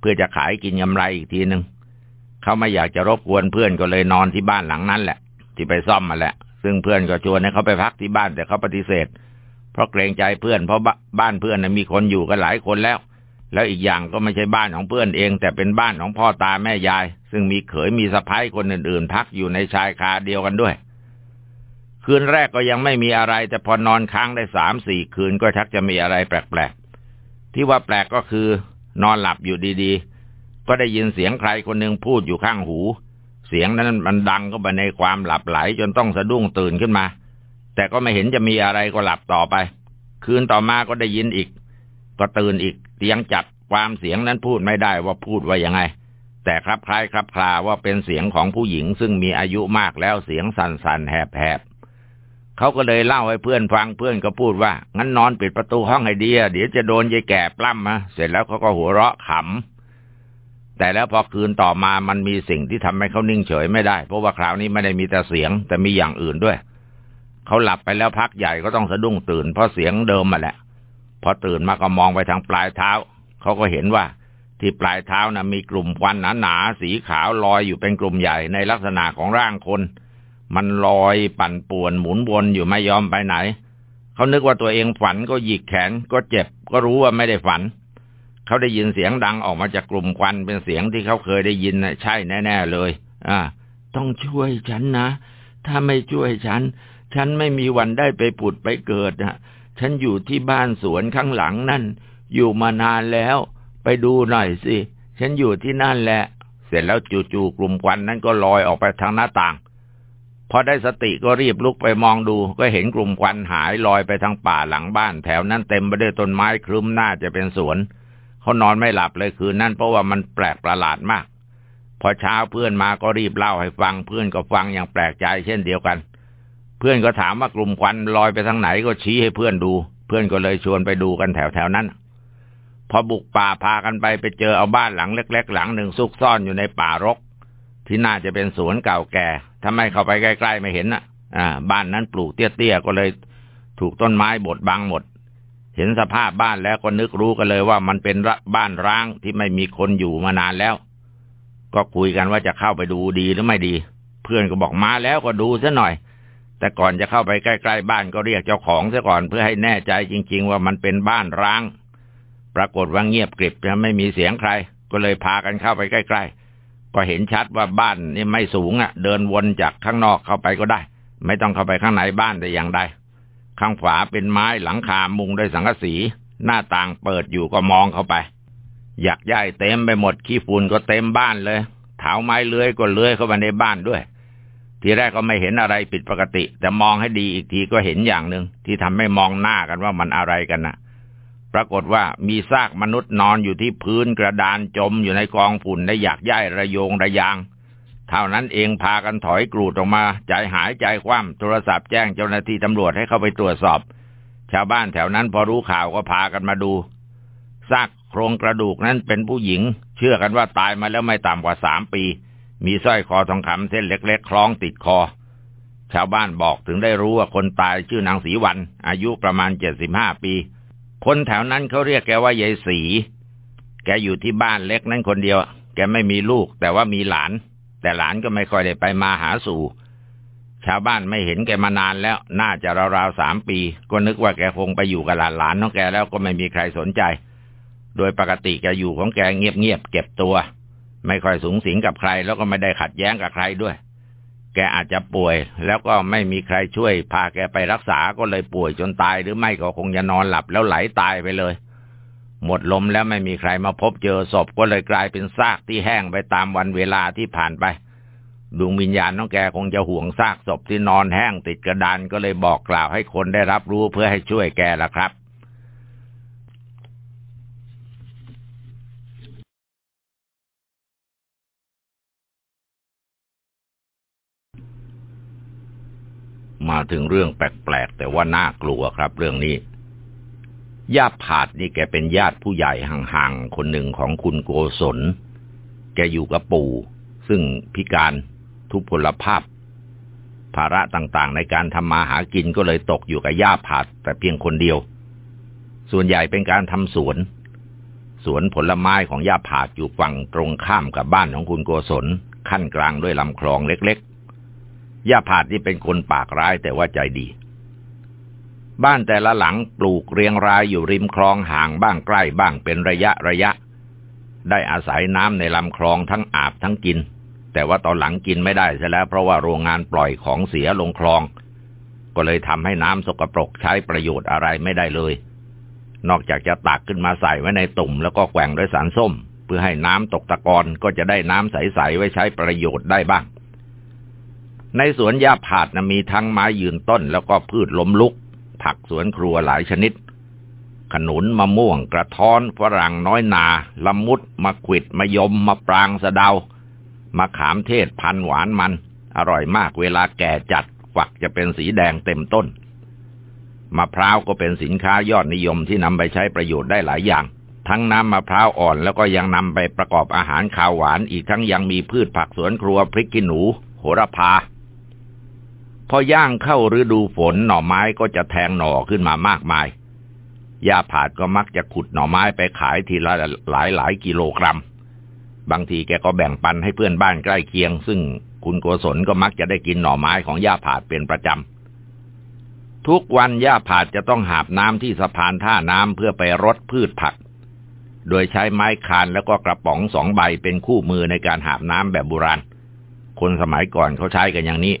เพื่อจะขายกินกำไรอีกทีหนึ่งเขาไม่อยากจะรบกวนเพื่อนก็เลยนอนที่บ้านหลังนั้นแหละ ที่ไปซ่อมมาแหละซึ่งเพื่อนก็ชวนให้เขาไปพักที่บ้านแต่เขาปฏิเสธ เพราะเกรงใจเพื่อนเพราะบ้านเพื่อนมีคนอยู่กันหลายคนแล้ว แล้วอีกอย่างก็ไม่ใช่บ้านของเพื่อนเอง แต่เป็นบ้านของพ่อตาแม่ยาย ซึ่งมีเขยมีสะพ้ายคนอื่นๆ พักอยู่ในชายคาเดียวกันด้วย คืนแรกก็ยังไม่มีอะไร แต่พอนอนค้างได้สามสี่คืนก็ชักจะมีอะไรแปลกๆ ที่ว่าแปลกก็คือ นอนหลับอยู่ดีๆ ก็ได้ยินเสียงใครคนหนึ่งพูดอยู่ข้างหู เสียงนั้นมันดังก็ไปในความหลับไหลจนต้องสะดุ้งตื่นขึ้นมา แต่ก็ไม่เห็นจะมีอะไรก็หลับต่อไป คืนต่อมาก็ได้ยินอีก ก็ตื่นอีกเตียงจัดความเสียงนั้นพูดไม่ได้ว่าพูดว่ายังไง แต่ครับคล้ายครับคลาว่าเป็นเสียงของผู้หญิงซึ่งมีอายุมากแล้วเสียงสั่นๆแหบๆ เขาก็เลยเล่าให้เพื่อนฟังเพื่อนก็พูดว่า งั้นนอนปิดประตูห้องให้ดีเดี๋ยวจะโดนยายแก่ปล้ำมาเสร็จแล้วเขาก็หัวเราะขำแต่แล้วพอคืนต่อมามันมีสิ่งที่ทำให้เขานิ่งเฉยไม่ได้ เพราะว่าคราวนี้ไม่ได้มีแต่เสียง แต่มีอย่างอื่นด้วย เขาหลับไปแล้วพักใหญ่ก็ต้องสะดุ้งตื่นเพราะเสียงเดิมมาแหละพอตื่นมาก็มองไปทางปลายเท้า เขาก็เห็นว่าที่ปลายเท้าน่ะมีกลุ่มควันหนาๆสีขาวลอยอยู่เป็นกลุ่มใหญ่ในลักษณะของร่างคน มันลอยปั่นป่วนหมุนวนอยู่ไม่ยอมไปไหน เขานึกว่าตัวเองฝันก็หยิกแขนก็เจ็บ ก็รู้ว่าไม่ได้ฝัน เขาได้ยินเสียงดังออกมาจากกลุ่มควันเป็นเสียงที่เขาเคยได้ยินนะใช่แน่ ๆ เลย อ่า ต้องช่วยฉันนะ ถ้าไม่ช่วยฉัน ฉันไม่มีวันได้ไปผุดไปเกิดนะฉันอยู่ที่บ้านสวนข้างหลังนั่น อยู่มานานแล้ว ไปดูหน่อยสิ ฉันอยู่ที่นั่นแหละ เสร็จแล้วจู่ๆกลุ่มควันนั้นก็ลอยออกไปทางหน้าต่าง อได้สติก็รีบลุกไปมองดู ก็เห็นกลุ่มควันหายลอยไปทางป่าหลังบ้าน แถวนั้นเต็มไปด้วยต้นไม้ครึ้มน่าจะเป็นสวน เขานอนไม่หลับเลยคืนนั้นเพราะว่ามันแปลกประหลาดมาก พอเช้าเพื่อนมาก็รีบเล่าให้ฟัง เพื่อนก็ฟังอย่างแปลกใจเช่นเดียวกัน เพื่อนก็ถามว่ากลุ่มควันลอยไปทางไหนก็ชี้ให้เพื่อนดู เพื่อนก็เลยชวนไปดูกันแถวแถวนั้น พอบุกป่าพากันไปไปเจอเอาบ้านหลังเล็ก ๆ หลังหนึ่งซุกซ่อนอยู่ในป่ารก ที่น่าจะเป็นสวนเก่าแก่ ถ้าไม่เข้าไปใกล้ๆไม่เห็นอะ อ่า บ้านนั้นปลูกเตี้ยๆก็เลยถูกต้นไม้บดบังหมด เห็นสภาพบ้านแล้วก็นึกรู้กันเลยว่ามันเป็นบ้านร้างที่ไม่มีคนอยู่มานานแล้ว ก็คุยกันว่าจะเข้าไปดูดีหรือไม่ดี เพื่อนก็บอกมาแล้วก็ดูซะหน่อย แต่ก่อนจะเข้าไปใกล้ๆบ้านก็เรียกเจ้าของซะก่อนเพื่อให้แน่ใจจริง ๆ ว่ามันเป็นบ้านร้าง ปรากฏว่าเงียบกริบไม่มีเสียงใคร ก็เลยพากันเข้าไปใกล้ ๆ ก็เห็นชัดว่าบ้านนี่ไม่สูงอะ เดินวนจากข้างนอกเข้าไปก็ได้ ไม่ต้องเข้าไปข้างในบ้านแต่อย่างใดข้างขวาเป็นไม้หลังคามุงด้วยสังกะสี หน้าต่างเปิดอยู่ก็มองเข้าไปอยากย่ายเต็มไปหมดขี้ฝุ่นก็เต็มบ้านเลยเถาไม้เลื้อยก็เลื้อยเข้ามาในบ้านด้วย ทีแรกก็ไม่เห็นอะไรผิดปกติ แต่มองให้ดีอีกทีก็เห็นอย่างหนึ่งที่ทำให้มองหน้ากันว่ามันอะไรกันนะ่ะ ปรากฏว่ามีซากมนุษย์นอนอยู่ที่พื้นกระดานจมอยู่ในกองฝุ่นได้อยากย่ายระโยงระยาง เท่านั้นเองพากันถอยกรูดออกมา ใจหายใจคว่ำโทรศัพท์แจ้งเจ้าหน้าที่ตำรวจให้เข้าไปตรวจสอบ ชาวบ้านแถวนั้นพอรู้ข่าวก็พากันมาดูซากโครงกระดูกนั้นเป็นผู้หญิง เชื่อกันว่าตายมาแล้วไม่ต่ำกว่าสามปี มีสร้อยคอทองคำเส้นเล็กๆคล้องติดคอ ชาวบ้านบอกถึงได้รู้ว่าคนตายชื่อนางศรีวัน อายุประมาณเจ็ดสิบห้าปี คนแถวนั้นเขาเรียกแกว่ายายสี แกอยู่ที่บ้านเล็กนั้นคนเดียว แกไม่มีลูก แต่ว่ามีหลาน แต่หลานก็ไม่ค่อยได้ไปมาหาสู่ ชาวบ้านไม่เห็นแกมานานแล้ว น่าจะราวๆสามปี ก็นึกว่าแกคงไปอยู่กับหลานหลานของแกแล้วก็ไม่มีใครสนใจ โดยปกติแกอยู่ของแกเงียบๆเก็บตัว ไม่ค่อยสูงสิงกับใคร แล้วก็ไม่ได้ขัดแย้งกับใครด้วย แกอาจจะป่วย แล้วก็ไม่มีใครช่วย พาแกไปรักษาก็เลยป่วยจนตายหรือไม่ก็คงจะนอนหลับแล้วไหลตายไปเลย หมดลมแล้วไม่มีใครมาพบเจอศพก็เลยกลายเป็นซากที่แห้งไปตามวันเวลาที่ผ่านไปดวงวิญญาณน้องแกคงจะห่วงซากศพที่นอนแห้งติดกระดานก็เลยบอกกล่าวให้คนได้รับรู้เพื่อให้ช่วยแกละครับ มาถึงเรื่องแปลกๆแต่ว่าน่ากลัวครับ เรื่องนี้ญาติผาดนี่แกเป็นญาติผู้ใหญ่ห่างๆคนหนึ่งของคุณโกศล แกอยู่กับปู่ ซึ่งพิการทุพพลภาพ ภาระต่างๆ ในการทำมาหากินก็เลยตกอยู่กับย่าผาดแต่เพียงคนเดียว ส่วนใหญ่เป็นการทำสวน สวนผลไม้ของย่าผาดอยู่ฝั่งตรงข้ามกับบ้านของคุณโกศล ขั้นกลางด้วยลำคลองเล็กๆ ย่าผาดที่เป็นคนปากร้ายแต่ว่าใจดี บ้านแต่ละหลังปลูกเรียงรายอยู่ริมคลองห่างบ้างใกล้บ้างเป็นระยะระยะ ได้อาศัยน้ำในลำคลองทั้งอาบทั้งกิน แต่ว่าตอนหลังกินไม่ได้ซะแล้วเพราะว่าโรงงานปล่อยของเสียลงคลอง ก็เลยทำให้น้ำสกปรกใช้ประโยชน์อะไรไม่ได้เลย นอกจากจะตักขึ้นมาใส่ไว้ในตุ่มแล้วก็แกว่งด้วยสารส้ม เพื่อให้น้ำตกตะกอนก็จะได้น้ำใสๆไว้ใช้ประโยชน์ได้บ้าง ในสวนยาผาดนะมีทั้งไม้ยืนต้นแล้วก็พืชล้มลุก ผักสวนครัวหลายชนิด ขนุนมะม่วงกระท้อนฝรั่งน้อยนาละมุดมะขวิดมะยมมะปรางสะเดามะขามเทศพันหวานมัน อร่อยมากเวลาแก่จัดฝักจะเป็นสีแดงเต็มต้นมะพร้าวก็เป็นสินค้ายอดนิยมที่นำไปใช้ประโยชน์ได้หลายอย่าง ทั้งน้ำมะพร้าวอ่อนแล้วก็ยังนำไปประกอบอาหารข้าวหวาน อีกทั้งยังมีพืชผักสวนครัวพริกขี้หนู โหระพา พอย่างเข้าฤดูฝนหน่อไม้ก็จะแทงหน่อขึ้นมามากมายยาผาดก็มักจะขุดหน่อไม้ไปขายทีละหลายหลายกิโลกรัม บางทีแกก็แบ่งปันให้เพื่อนบ้านใกล้เคียง ซึ่งคุณโกศลก็มักจะได้กินหน่อไม้ของย่าผาดเป็นประจำ ทุกวันย่าผาดจะต้องหาบน้ำที่สะพานท่าน้ำเพื่อไปรดพืชผัก โดยใช้ไม้คานแล้วก็กระป๋องสองใบเป็นคู่มือในการหาบน้ำแบบโบราณ คนสมัยก่อนเขาใช้กันอย่างนี้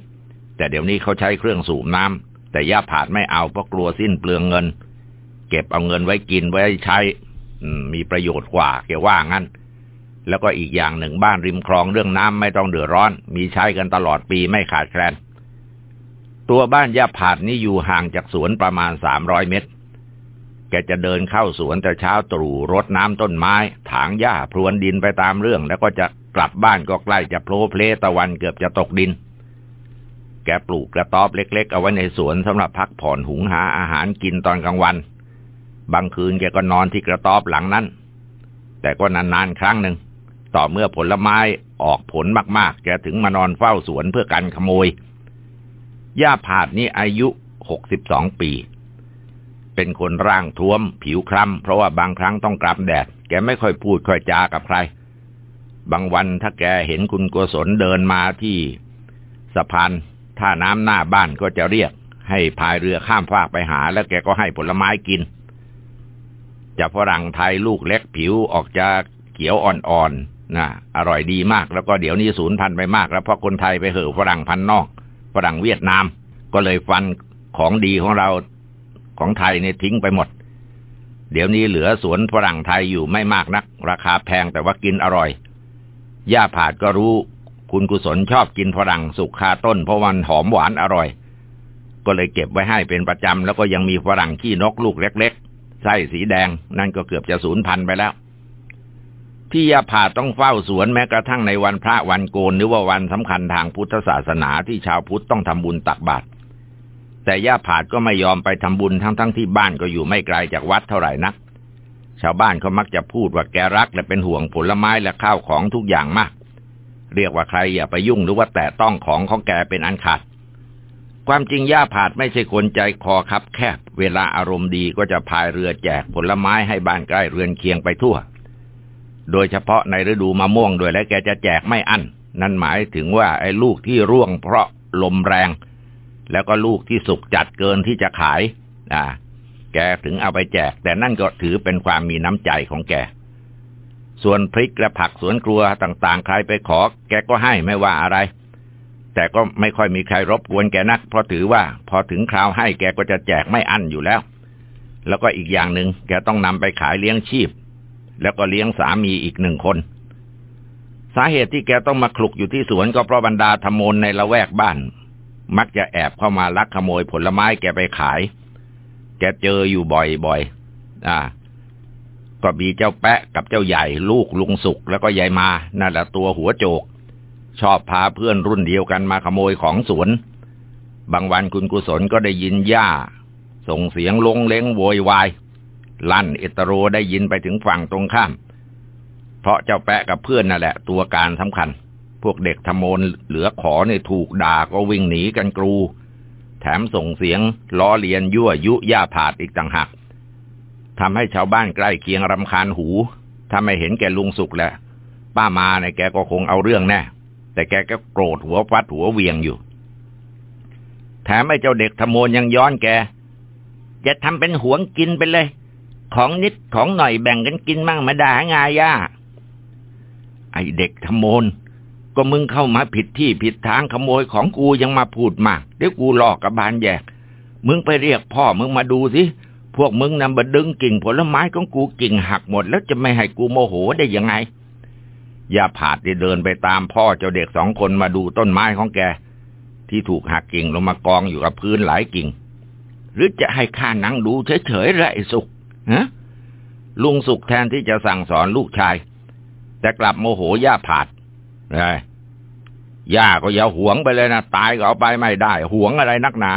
แต่เดี๋ยวนี้เขาใช้เครื่องสูบน้ำแต่ย่าผาดไม่เอาเพราะกลัวสิ้นเปลืองเงิน เก็บเอาเงินไว้กินไว้ใช้มีประโยชน์กว่าเกี่ยวว่างั้น แล้วก็อีกอย่างหนึ่งบ้านริมคลองเรื่องน้ำไม่ต้องเดือดร้อน มีใช้กันตลอดปีไม่ขาดแคลน ตัวบ้านย่าผาดนี่อยู่ห่างจากสวนประมาณสามร้อยเมตรแกจะเดินเข้าสวนแต่เช้าตรู่รดน้ำต้นไม้ ถางหญ้าพรวนดินไปตามเรื่อง แล้วก็จะกลับบ้านก็ใกล้จะโผล่เพลตะวันเกือบจะตกดิน แกปลูกกระต๊อบเล็ก ๆ เอาไว้ในสวนสำหรับพักผ่อนหุงหาอาหารกินตอนกลางวัน บางคืนแกก็นอนที่กระต๊อบหลังนั้น แต่ก็นานๆครั้งหนึ่ง ต่อเมื่อผลไม้ออกผลมากๆ แกถึงมานอนเฝ้าสวนเพื่อกันขโมย ย่าผาดนี้อายุหกสิบสองปี เป็นคนร่างท้วม ผิวคล้ำเพราะว่าบางครั้งต้องกลับแดด แกไม่ค่อยพูดค่อยจากับใคร บางวันถ้าแกเห็นคุณกุศลเดินมาที่สะพาน ท่าน้ำหน้าบ้านก็จะเรียก ให้พายเรือข้ามฟากไปหา แล้วแกก็ให้ผลไม้กินจะฝรั่งไทยลูกเล็กผิวออกจะเขียวอ่อนๆนะอร่อยดีมาก แล้วก็เดี๋ยวนี้ศูนย์พันไปมาก แล้วเพราะคนไทยไปเห่อฝรั่งพันนอกฝรั่งเวียดนาม ก็เลยฟันของดีของเราของไทยเนี่ยทิ้งไปหมด เดี๋ยวนี้เหลือสวนฝรั่งไทยอยู่ไม่มากนัก ราคาแพงแต่ว่ากินอร่อยย่าผาดก็รู้ คุณกุศลชอบกินฝรั่งสุกคาต้นเพราะมันหอมหวานอร่อย ก็เลยเก็บไว้ให้เป็นประจำแล้วก็ยังมีฝรั่งขี้นกลูกเล็กๆไส้สีแดง นั่นก็เกือบจะสูญพันธุ์ไปแล้วที่ยาผาต้องเฝ้าสวนแม้กระทั่งในวันพระวันโกนหรือว่าวันสำคัญทางพุทธศาสนาที่ชาวพุทธต้องทำบุญตักบาตรแต่ย่าผาดก็ไม่ยอมไปทำบุญทั้งๆทที่บ้านก็อยู่ไม่ไกลจากวัดเท่าไหร่นัก ชาวบ้านเขามักจะพูดว่าแกรักและเป็นห่วงผลไม้และข้าวของทุกอย่างมาก เรียกว่าใครอย่าไปยุ่งหรือว่าแตะต้องของของแกเป็นอันขาด ความจริงย่าผาดไม่ใช่คนใจคอคับแคบ เวลาอารมณ์ดีก็จะพายเรือแจกผลไม้ให้บ้านใกล้เรือนเคียงไปทั่ว โดยเฉพาะในฤดูมะม่วงด้วยและแกจะแจกไม่อั้น นั่นหมายถึงว่าไอ้ลูกที่ร่วงเพราะลมแรง แล้วก็ลูกที่สุกจัดเกินที่จะขาย อ่า แกถึงเอาไปแจก แต่นั่นก็ถือเป็นความมีน้ำใจของแก ส่วนพริกและผักสวนครัวต่างๆ ใครไปขอ แกก็ให้ไม่ว่าอะไร แต่ก็ไม่ค่อยมีใครรบกวนแกนัก เพราะถือว่าพอถึงคราวให้แกก็จะแจกไม่อั้นอยู่แล้ว แล้วก็อีกอย่างหนึ่งแกต้องนำไปขายเลี้ยงชีพ แล้วก็เลี้ยงสามีอีกหนึ่งคน สาเหตุที่แกต้องมาคลุกอยู่ที่สวนก็เพราะบรรดาธรรมนในละแวกบ้าน มักจะแอบเข้ามาลักขโมยผลไม้แกไปขาย แกเจออยู่บ่อยๆอ่า ก็มีเจ้าแปะกับเจ้าใหญ่ลูกลุงสุกแล้วก็ยายมานั่นแหละตัวหัวโจก ชอบพาเพื่อนรุ่นเดียวกันมาขโมยของสวน บางวันคุณกุศลก็ได้ยินย่า ส่งเสียงลงเล้งโวยวาย ลั่นเอตโรได้ยินไปถึงฝั่งตรงข้าม เพราะเจ้าแปะกับเพื่อนนั่นแหละ ตัวการสำคัญ พวกเด็กทำโมนเหลือขอเนี่ยถูกด่าก็วิ่งหนีกันกรู แถมส่งเสียงล้อเลียนยั่วยุย่าผาดอีกต่างหาก ทำให้ชาวบ้านใกล้เคียงรำคาญหู ถ้าไม่เห็นแกลุงสุกแล้วป้ามาเนี่ยแกก็คงเอาเรื่องแน่ แต่แกก็โกรธหัวฟัดหัวเวียงอยู่ แถมไอ้เจ้าเด็กทโมนยังย้อนแก จะทำเป็นหวงกินไปเลย ของนิดของหน่อยแบ่งกันกินมั่งมาด่างายย่าไอ้เด็กทโมนก็มึงเข้ามาผิดที่ผิดทางขโมยของกูยังมาพูดมากเดี๋ยวกูหลอกกับบานแยก มึงไปเรียกพ่อมึงมาดูสิ พวกมึงนำบดึงกิ่งผลไม้ของกูกิ่งหักหมด แล้วจะไม่ให้กูโมโหได้ยังไงย่าผาดได้เดินไปตามพ่อเจ้าเด็กสองคนมาดูต้นไม้ของแก ที่ถูกหักกิ่งลงมากองอยู่กับพื้นหลายกิ่ง หรือจะให้ข้านั่งดูเฉยๆไรสุกฮะลุงสุกแทนที่จะสั่งสอนลูกชาย แต่กลับโมโหย่าผาดไงย่าก็อย่าหวงไปเลยนะ ตายก็เอาไปไม่ได้ หวงอะไรนักหนา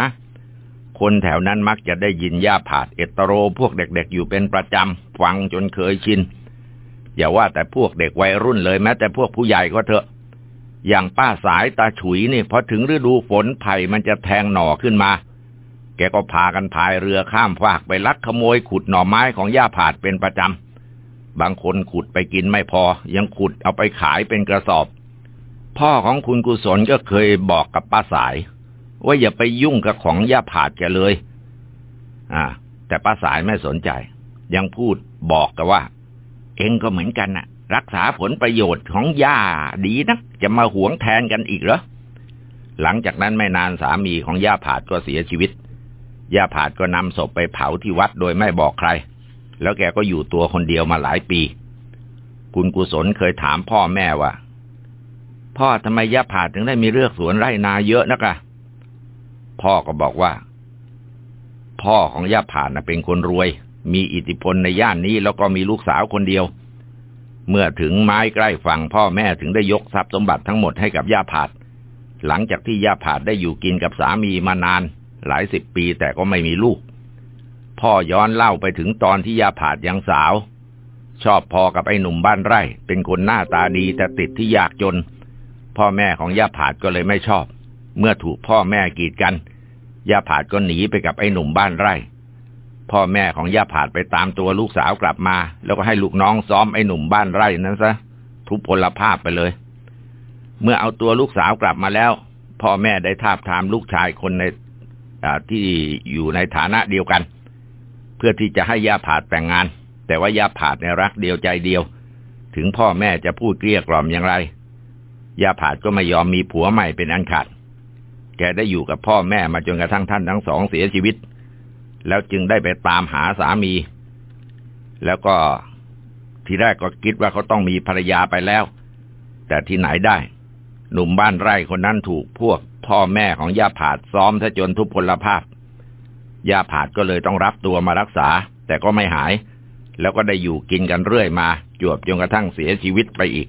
คนแถวนั้นมักจะได้ยินย่าผาดเอตโรพวกเด็กๆอยู่เป็นประจำฟังจนเคยชิน อย่าว่าแต่พวกเด็กวัยรุ่นเลยแม้แต่พวกผู้ใหญ่ก็เถอะ อย่างป้าสายตาฉุยนี่พอถึงฤดูฝนไผ่มันจะแทงหน่อขึ้นมา แกก็พากันพายเรือข้ามฟากไปลักขโมยขุดหน่อไม้ของย่าผาดเป็นประจำ บางคนขุดไปกินไม่พอ ยังขุดเอาไปขายเป็นกระสอบ พ่อของคุณกุศลก็เคยบอกกับป้าสาย ว่าอย่าไปยุ่งกับของย่าผาดแกเลย อ่า แต่ป้าสายไม่สนใจ ยังพูดบอกกับว่า เองก็เหมือนกันน่ะ รักษาผลประโยชน์ของย่าดีนัก จะมาหวงแทนกันอีกเหรอหลังจากนั้นไม่นานสามีของย่าผาดก็เสียชีวิต ย่าผาดก็นำศพไปเผาที่วัดโดยไม่บอกใคร แล้วแกก็อยู่ตัวคนเดียวมาหลายปี คุณกุศลเคยถามพ่อแม่ว่า พ่อทำไมย่าผาดถึงได้มีเลือกสวนไร่นาเยอะนักอะ พ่อก็บอกว่า พ่อของย่าผาดนะเป็นคนรวย มีอิทธิพลในย่านนี้แล้วก็มีลูกสาวคนเดียว เมื่อถึงไม้ใกล้ฝั่งพ่อแม่ถึงได้ยกทรัพย์สมบัติทั้งหมดให้กับย่าผาด หลังจากที่ย่าผาดได้อยู่กินกับสามีมานาน หลายสิบปีแต่ก็ไม่มีลูก พ่อย้อนเล่าไปถึงตอนที่ย่าผาดยังสาว ชอบพอกับไอ้หนุ่มบ้านไร่ เป็นคนหน้าตาดีแต่ติดที่ยากจน พ่อแม่ของย่าผาดก็เลยไม่ชอบ เมื่อถูกพ่อแม่กีดกันย่าผาดก็หนีไปกับไอ้หนุ่มบ้านไร่ พ่อแม่ของย่าผาดไปตามตัวลูกสาวกลับมา แล้วก็ให้ลูกน้องซ้อมไอ้หนุ่มบ้านไร่นั้นซะทุพพลภาพไปเลย เมื่อเอาตัวลูกสาวกลับมาแล้ว พ่อแม่ได้ทาบทามลูกชายคนในที่อยู่ในฐานะเดียวกัน เพื่อที่จะให้ย่าผาดแต่งงาน แต่ว่าย่าผาดในรักเดียวใจเดียว ถึงพ่อแม่จะพูดเกลี้ยกล่อมอย่างไรย่าผาดก็ไม่ยอมมีผัวใหม่เป็นอันขาด แกได้อยู่กับพ่อแม่มาจนกระทั่งท่านทั้งสองเสียชีวิต แล้วจึงได้ไปตามหาสามี แล้วก็ทีแรกก็คิดว่าเขาต้องมีภรรยาไปแล้ว แต่ที่ไหนได้ หนุ่มบ้านไร่คนนั้นถูกพวกพ่อแม่ของย่าผาดซ้อมซะจนทุพพลภาพย่าผาดก็เลยต้องรับตัวมารักษา แต่ก็ไม่หาย แล้วก็ได้อยู่กินกันเรื่อยมา จวบจนกระทั่งเสียชีวิตไปอีก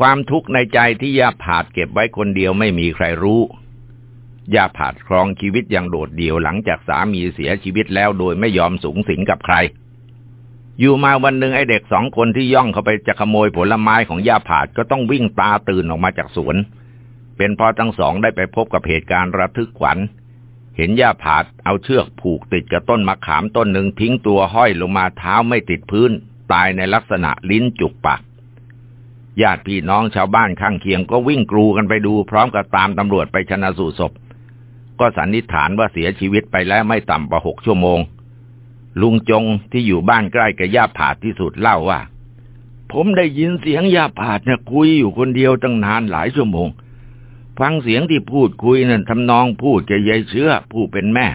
ความทุกข์ในใจที่ย่าผาดเก็บไว้คนเดียวไม่มีใครรู้ย่าผาดครองชีวิตอย่างโดดเดี่ยวหลังจากสามีเสียชีวิตแล้วโดยไม่ยอมสูงสิงกับใคร อยู่มาวันหนึ่งไอเด็กสองคนที่ย่องเข้าไปจะขโมยผลไม้ของย่าผาดก็ต้องวิ่งตาตื่นออกมาจากสวน เป็นเพราะทั้งสองได้ไปพบกับเหตุการณ์ระทึกขวัญ เห็นย่าผาดเอาเชือกผูกติดกับต้นมะขามต้นหนึ่งทิ้งตัวห้อยลงมาเท้าไม่ติดพื้น ตายในลักษณะลิ้นจุกปาก ญาติพี่น้องชาวบ้านข้างเคียงก็วิ่งกรูกันไปดู พร้อมกับตามตำรวจไปชนะสูตรศพ ก็สันนิษฐานว่าเสียชีวิตไปแล้วไม่ต่ำกว่าหกชั่วโมง ลุงจงที่อยู่บ้านใกล้กับย่าผาดที่สุดเล่าว่า ผมได้ยินเสียงย่าผาดเนี่ยคุยอยู่คนเดียวตั้งนานหลายชั่วโมง ฟังเสียงที่พูดคุยนั่นทำนองพูดกับยายเชื้อผู้เป็นแม่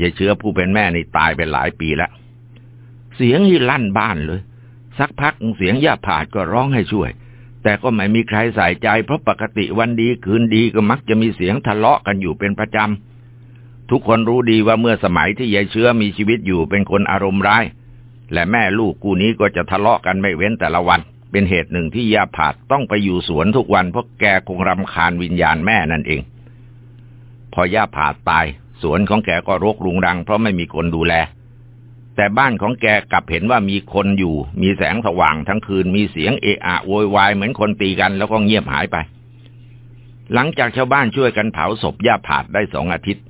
ยายเชื้อผู้เป็นแม่นี่ตายไปหลายปีแล้วเสียงที่ลั่นบ้านเลย สักพักเสียงย่าผาดก็ร้องให้ช่วย แต่ก็ไม่มีใครใส่ใจเพราะปกติวันดีคืนดีก็มักจะมีเสียงทะเลาะกันอยู่เป็นประจำ ทุกคนรู้ดีว่าเมื่อสมัยที่ยายเชื้อมีชีวิตอยู่เป็นคนอารมณ์ร้าย และแม่ลูกกูนี้ก็จะทะเลาะกันไม่เว้นแต่ละวัน เป็นเหตุหนึ่งที่ยาผาดต้องไปอยู่สวนทุกวันเพราะแกคงรำคาญวิญญาณแม่นั่นเอง พอย่าผาดตาย สวนของแกก็รกรุงรัง เพราะไม่มีคนดูแล แต่บ้านของแกกลับเห็นว่ามีคนอยู่ มีแสงสว่างทั้งคืน มีเสียงเอะอะโวยวายเหมือนคนตีกันแล้วก็เงียบหายไป หลังจากชาวบ้านช่วยกันเผาศพย่าผาดได้สองอาทิตย์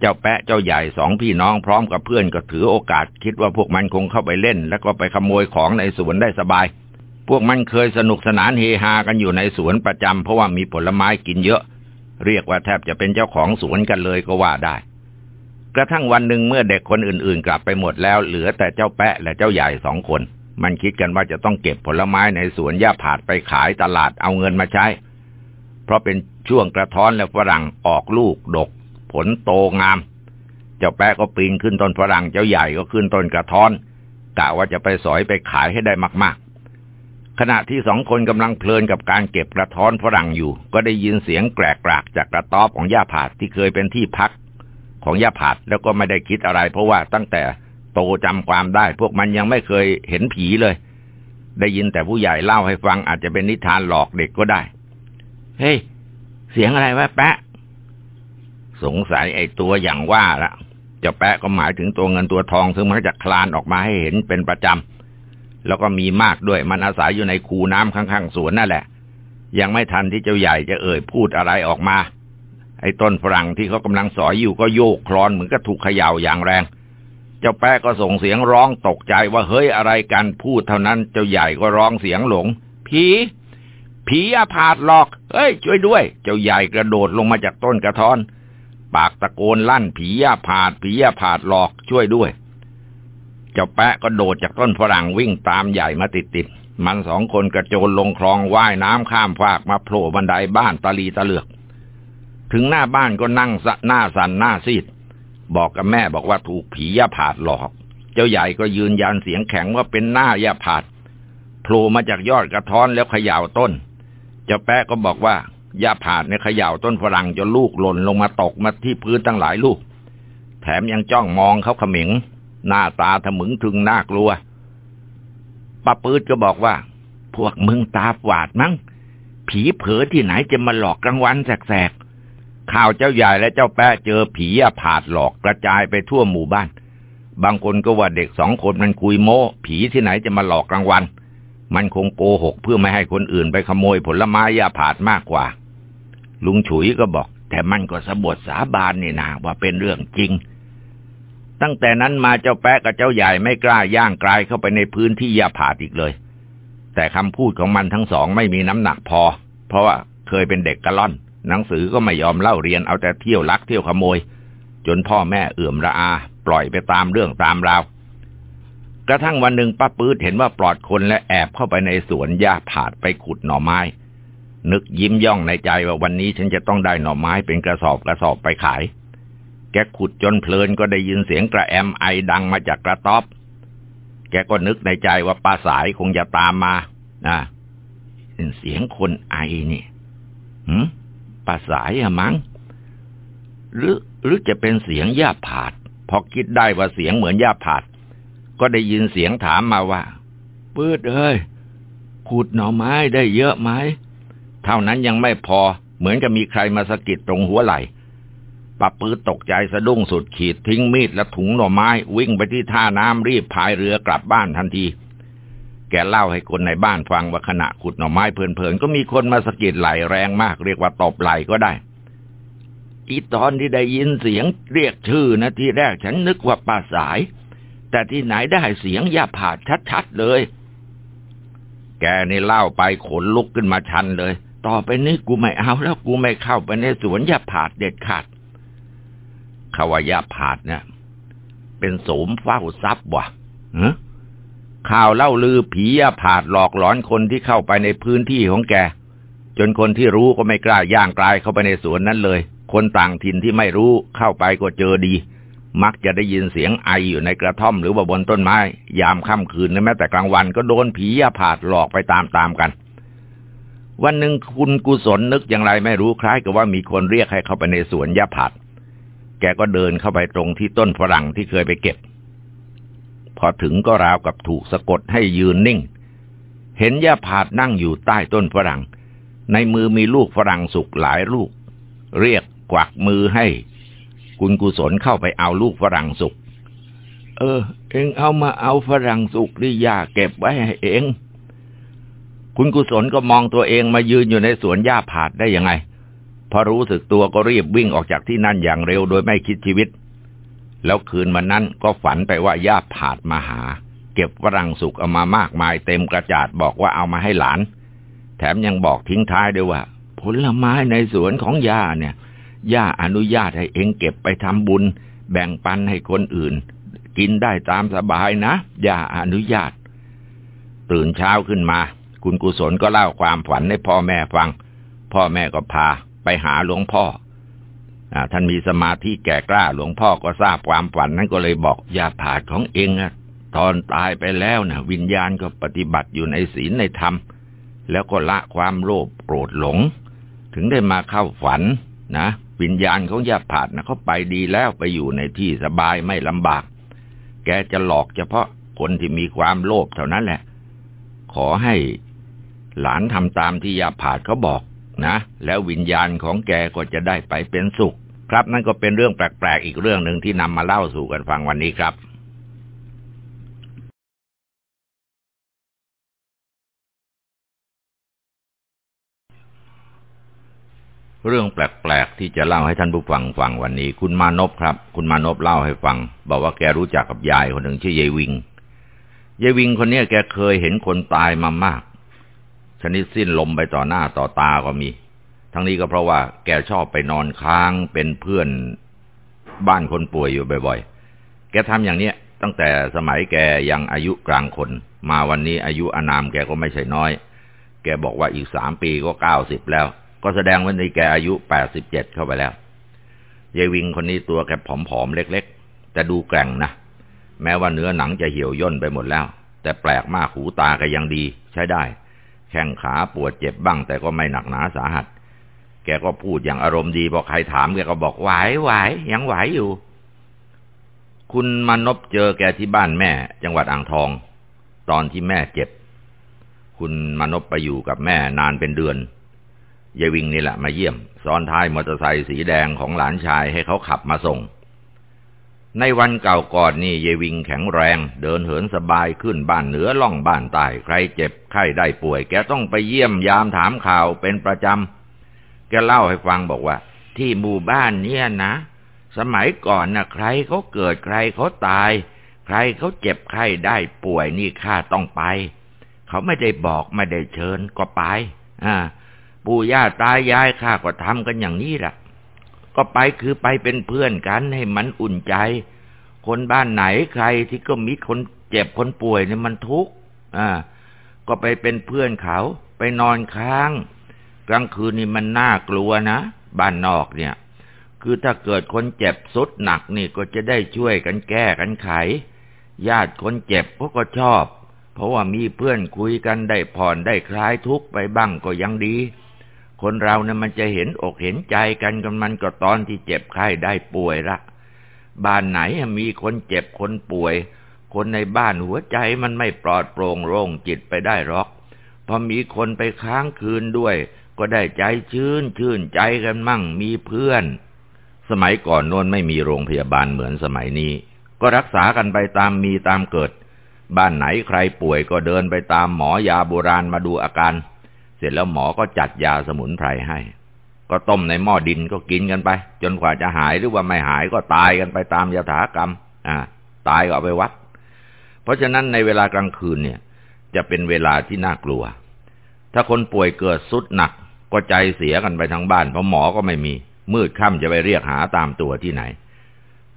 เจ้าแปะเจ้าใหญ่สองพี่น้องพร้อมกับเพื่อนก็ถือโอกาส คิดว่าพวกมันคงเข้าไปเล่น แล้วก็ไปขโมยของในสวนได้สบาย พวกมันเคยสนุกสนานเฮฮากันอยู่ในสวนประจำเพราะว่ามีผลไม้กินเยอะ เรียกว่าแทบจะเป็นเจ้าของสวนกันเลยก็ว่าได้ กระทั่งวันหนึ่งเมื่อเด็กคนอื่นๆ กลับไปหมดแล้วเหลือแต่เจ้าแปะและเจ้าใหญ่สองคน มันคิดกันว่าจะต้องเก็บผลไม้ในสวนหญ้าผาดไปขายตลาดเอาเงินมาใช้ เพราะเป็นช่วงกระท้อนและฝรั่งออกลูกดก ผลโตงาม เจ้าแปะก็ปีนขึ้นต้นฝรั่งเจ้าใหญ่ก็ขึ้นต้นกระท้อนกะว่าจะไปสอยไปขายให้ได้มาก ๆ ขณะที่สองคนกำลังเพลินกับการเก็บกระท้อนฝรั่งอยู่ ก็ได้ยินเสียงแกรกๆจากกระต๊อบของหญ้าผาดที่เคยเป็นที่พัก ของย่าผาดแล้วก็ไม่ได้คิดอะไร เพราะว่าตั้งแต่โตจำความได้ พวกมันยังไม่เคยเห็นผีเลย ได้ยินแต่ผู้ใหญ่เล่าให้ฟังอาจจะเป็นนิทานหลอกเด็กก็ได้ เฮ้ย เสียงอะไรวะแปะ สงสัยไอ้ตัวอย่างว่าละจะแปะก็หมายถึงตัวเงินตัวทองซึ่งมันจะคลานออกมาให้เห็นเป็นประจำแล้วก็มีมากด้วยมันอาศัยอยู่ในคูน้ำข้างๆสวนนั่นแหละ ยังไม่ทันที่เจ้าใหญ่จะเอ่ยพูดอะไรออกมา ไอ้ต้นฝรั่งที่เขากำลังสอยอยู่ก็โยกคลอนเหมือนกับถูกเขย่าอย่างแรง เจ้าแป๊ะก็ส่งเสียงร้องตกใจว่าเฮ้ยอะไรกันพูดเท่านั้นเจ้าใหญ่ก็ร้องเสียงหลง ผีผีอาพาธหลอกเฮ้ย ช่วยด้วย เจ้าใหญ่กระโดดลงมาจากต้นกระท้อน ปากตะโกนลั่นผีอาพาธผีอาพาธหลอกช่วยด้วย เจ้าแปะก็โดดจากต้นฝรั่งวิ่งตามใหญ่มาติดติดมันสองคนกระโจนลงคลองว่ายน้ำข้ามฟากมาโผล่บันไดบ้านตาลีตะเลือก ถึงหน้าบ้านก็นั่งสะหน้าสันหน้าซีด บอกกับแม่บอกว่าถูกผียาผาดหลอก เจ้าใหญ่ก็ยืนยันเสียงแข็งว่าเป็นหน้ายาผาดโผล่มาจากยอดกระท้อนแล้วเขย่าต้น เจ้าแป๊ะก็บอกว่ายาผาดเนี่ยเขย่าต้นฝรั่งจนลูกหล่นลงมาตกมาที่พื้นตั้งหลายลูก แถมยังจ้องมองเขาเขม็ง หน้าตาถมึงถึงน่ากลัวป้าปื๊ดก็บอกว่า พวกมึงตาฝาดมั้งผีเผอที่ไหนจะมาหลอกกลางวันแสก ข่าวเจ้าใหญ่และเจ้าแปะเจอผีอาผาดหลอกกระจายไปทั่วหมู่บ้าน บางคนก็ว่าเด็กสองคนมันคุยโม้ผีที่ไหนจะมาหลอกกลางวัน มันคงโกหกเพื่อไม่ให้คนอื่นไปขโมยผลไม้ยาผาดมากกว่า ลุงฉุยก็บอก แต่มันก็สะบดสาบานนี่นาว่าเป็นเรื่องจริง ตั้งแต่นั้นมาเจ้าแปะกับเจ้าใหญ่ไม่กล้าย่างกลายเข้าไปในพื้นที่ยาผาดอีกเลย แต่คำพูดของมันทั้งสองไม่มีน้ำหนักพอ เพราะว่าเคยเป็นเด็กกระล่อน หนังสือก็ไม่ยอมเล่าเรียนเอาแต่เที่ยวลักเที่ยวขโมย จนพ่อแม่เอื่อมระอา ปล่อยไปตามเรื่องตามราว กระทั่งวันหนึ่งป้าปื้ดเห็นว่าปลอดคนและแอบเข้าไปในสวนหญ้าผาดไปขุดหน่อไม้ นึกยิ้มย่องในใจว่าวันนี้ฉันจะต้องได้หน่อไม้เป็นกระสอบกระสอบไปขาย แกขุดจนเพลินก็ได้ยินเสียงกระแอมไอดังมาจากกระต๊อบ แกก็นึกในใจว่าป้าสายคงจะตามมานะเสียงคนไอนี่หืม ปาสายอะมัง้งหรือหรือจะเป็นเสียงย่าผาด พอคิดได้ว่าเสียงเหมือนย่าผาด ก็ได้ยินเสียงถามมาว่าปืดเอ้ยขุดหน่อไม้ได้เยอะไหมเท่านั้นยังไม่พอเหมือนกับมีใครมาสะกิดตรงหัวไหล่ป้าปืดตกใจสะดุ้งสุดขีดทิ้งมีดและถุงหน่อไม้ วิ่งไปที่ท่าน้ำรีบพายเรือกลับบ้านทันที แกเล่าให้คนในบ้านฟังว่าขณะขุดหน่อไม้เพลินๆก็มีคนมาสะกิดไหลแรงมาก เรียกว่าตบไหลก็ได้ อีตอนที่ได้ยินเสียงเรียกชื่อนะที่แรกฉันนึกว่าป้าสาย แต่ที่ไหนได้เสียงยาผาดชัดๆเลย แกนี่เล่าไปขนลุกขึ้นมาชันเลย ต่อไปนี้กูไม่เอาแล้วกูไม่เข้าไปในสวนยาผาดเด็ดขาดขาวายาผาดเนี่ยเป็นโสมเฝ้าทรัพย์วะ ข่าวเล่าลือผียาผาดหลอกหลอนคนที่เข้าไปในพื้นที่ของแก จนคนที่รู้ก็ไม่กล้าย่างกลายเข้าไปในสวนนั้นเลย คนต่างถิ่นที่ไม่รู้เข้าไปก็เจอดี มักจะได้ยินเสียงไออยู่ในกระท่อมหรือว่าบนต้นไม้ ยามค่ำคืนแม้แต่กลางวันก็โดนผียาผาดหลอกไปตามๆกัน วันหนึ่งคุณกุศลนึกอย่างไรไม่รู้คล้ายกับว่ามีคนเรียกให้เข้าไปในสวนยาผาดแกก็เดินเข้าไปตรงที่ต้นฝรั่งที่เคยไปเก็บ พอถึงก็ราวกับถูกสะกดให้ยืนนิ่ง เห็นย่าผาดนั่งอยู่ใต้ต้นฝรั่ง ในมือมีลูกฝรั่งสุกหลายลูก เรียกกวักมือให้ คุณกุศลเข้าไปเอาลูกฝรั่งสุก เออ เองเอามาเอาฝรั่งสุกหรือยาเก็บไว้ให้เอง คุณกุศลก็มองตัวเองมายืนอยู่ในสวนหญ้าผาดได้ยังไง พอรู้สึกตัวก็รีบวิ่งออกจากที่นั่นอย่างเร็วโดยไม่คิดชีวิต แล้วคืนวันนั้นก็ฝันไปว่าญาผาดมาหา เก็บฝรั่งสุกเอามามากมายเต็มกระจาดบอกว่าเอามาให้หลาน แถมยังบอกทิ้งท้ายด้วยว่า ผลไม้ในสวนของย่าเนี่ยย่าอนุญาตให้เองเก็บไปทำบุญ แบ่งปันให้คนอื่น กินได้ตามสบายนะย่าอนุญาต ตื่นเช้าขึ้นมา คุณกุศลก็เล่าความฝันให้พ่อแม่ฟัง พ่อแม่ก็พาไปหาหลวงพ่อ ท่านมีสมาธิแก่กล้าหลวงพ่อก็ทราบความฝันนั้นก็เลยบอกอย่าผาดของเองอะตอนตายไปแล้วนะวิญญาณก็ปฏิบัติอยู่ในศีลในธรรม แล้วก็ละความโลภโกรธหลง ถึงได้มาเข้าฝันนะวิญญาณของยาผาดนะเขาไปดีแล้วไปอยู่ในที่สบายไม่ลำบาก แกจะหลอกเฉพาะคนที่มีความโลภเท่านั้นแหละ ขอให้หลานทำตามที่ยาผาดเขาบอกนะ แล้ววิญญาณของแกก็จะได้ไปเป็นสุข ครับนั่นก็เป็นเรื่องแปลกๆอีกเรื่องหนึ่งที่นำมาเล่าสู่กันฟังวันนี้ครับ เรื่องแปลกๆที่จะเล่าให้ท่านผู้ฟังฟังวันนี้ คุณมานพครับ คุณมานพเล่าให้ฟัง บอกว่าแกรู้จักกับยายคนหนึ่งชื่อยายวิงยายวิงคนนี้แกเคยเห็นคนตายมามาก ชนิดสิ้นลมไปต่อหน้าต่อตาก็มี ทั้งนี้ก็เพราะว่าแกชอบไปนอนค้างเป็นเพื่อนบ้านคนป่วยอยู่บ่อยๆ แกทำอย่างเนี้ยตั้งแต่สมัยแกยังอายุกลางคน มาวันนี้อายุอานามแกก็ไม่ใช่น้อย แกบอกว่าอีกสามปีก็เก้าสิบแล้ว ก็แสดงว่าในแกอายุแปดสิบเจ็ดเข้าไปแล้วยายวิงคนนี้ตัวแกผอมๆเล็กๆ แต่ดูแกร่งนะ แม้ว่าเนื้อหนังจะเหี่ยวย่นไปหมดแล้ว แต่แปลกมากหูตาก็ยังดี ใช้ได้ แข้งขาปวดเจ็บบ้างแต่ก็ไม่หนักหนาสาหัส แกก็พูดอย่างอารมณ์ดีพอใครถามแกก็บอกไหวไหวยังไหวอยู่ คุณมานพเจอแกที่บ้านแม่ จังหวัดอ่างทอง ตอนที่แม่เจ็บ คุณมานพไปอยู่กับแม่นานเป็นเดือนยายวิงนี่แหละมาเยี่ยม ซ้อนท้ายมอเตอร์ไซค์สีแดงของหลานชายให้เขาขับมาส่ง ในวันเก่าก่อนนี่ยายวิงแข็งแรง เดินเหินสบายขึ้นบ้านเหนือล่องบ้านใต้ใครเจ็บไข้ได้ป่วย แกต้องไปเยี่ยมยามถามข่าวเป็นประจำ แกเล่าให้ฟังบอกว่า ที่หมู่บ้านเนี่ยนะ สมัยก่อนนะใครเขาเกิดใครเขาตาย ใครเขาเจ็บไข้ได้ป่วยนี่ข้าต้องไป เขาไม่ได้บอกไม่ได้เชิญก็ไป อ่า ปู่ย่าตายายข้าก็ทำกันอย่างนี้แหละก็ไปคือไปเป็นเพื่อนกันให้มันอุ่นใจ คนบ้านไหนใครที่ก็มีคนเจ็บคนป่วยเนี่ยมันทุกข์อ่าก็ไปเป็นเพื่อนเขา ไปนอนค้าง กลางคืนนี่มันน่ากลัวนะบ้านนอกเนี่ย คือถ้าเกิดคนเจ็บสุดหนักนี่ก็จะได้ช่วยกันแก้กันไข ญาติคนเจ็บพวกก็ชอบ เพราะว่ามีเพื่อนคุยกันได้ผ่อนได้คลายทุกข์ไปบ้างก็ยังดี คนเราเนี่ยมันจะเห็นอกเห็นใจกันกันมันก็ตอนที่เจ็บไข้ได้ป่วยละบ้านไหนมีคนเจ็บคนป่วย คนในบ้านหัวใจมันไม่ปลอดโปร่งโล่งจิตไปได้หรอกพอมีคนไปค้างคืนด้วย ก็ได้ใจชื่นชื่นใจกันมั่งมีเพื่อน สมัยก่อนโน้นไม่มีโรงพยาบาลเหมือนสมัยนี้ ก็รักษากันไปตามมีตามเกิด บ้านไหนใครป่วยก็เดินไปตามหมอยาโบราณมาดูอาการ เสร็จแล้วหมอก็จัดยาสมุนไพรให้ ก็ต้มในหม้อดินก็กินกันไป จนกว่าจะหายหรือว่าไม่หายก็ตายกันไปตามยถากรรม อ่า ตายก็เอาไปวัด เพราะฉะนั้นในเวลากลางคืนเนี่ย จะเป็นเวลาที่น่ากลัวถ้าคนป่วยเกิดสุดหนัก ก็ใจเสียกันไปทั้งบ้านเพราะหมอก็ไม่มี มืดค่ำจะไปเรียกหาตามตัวที่ไหน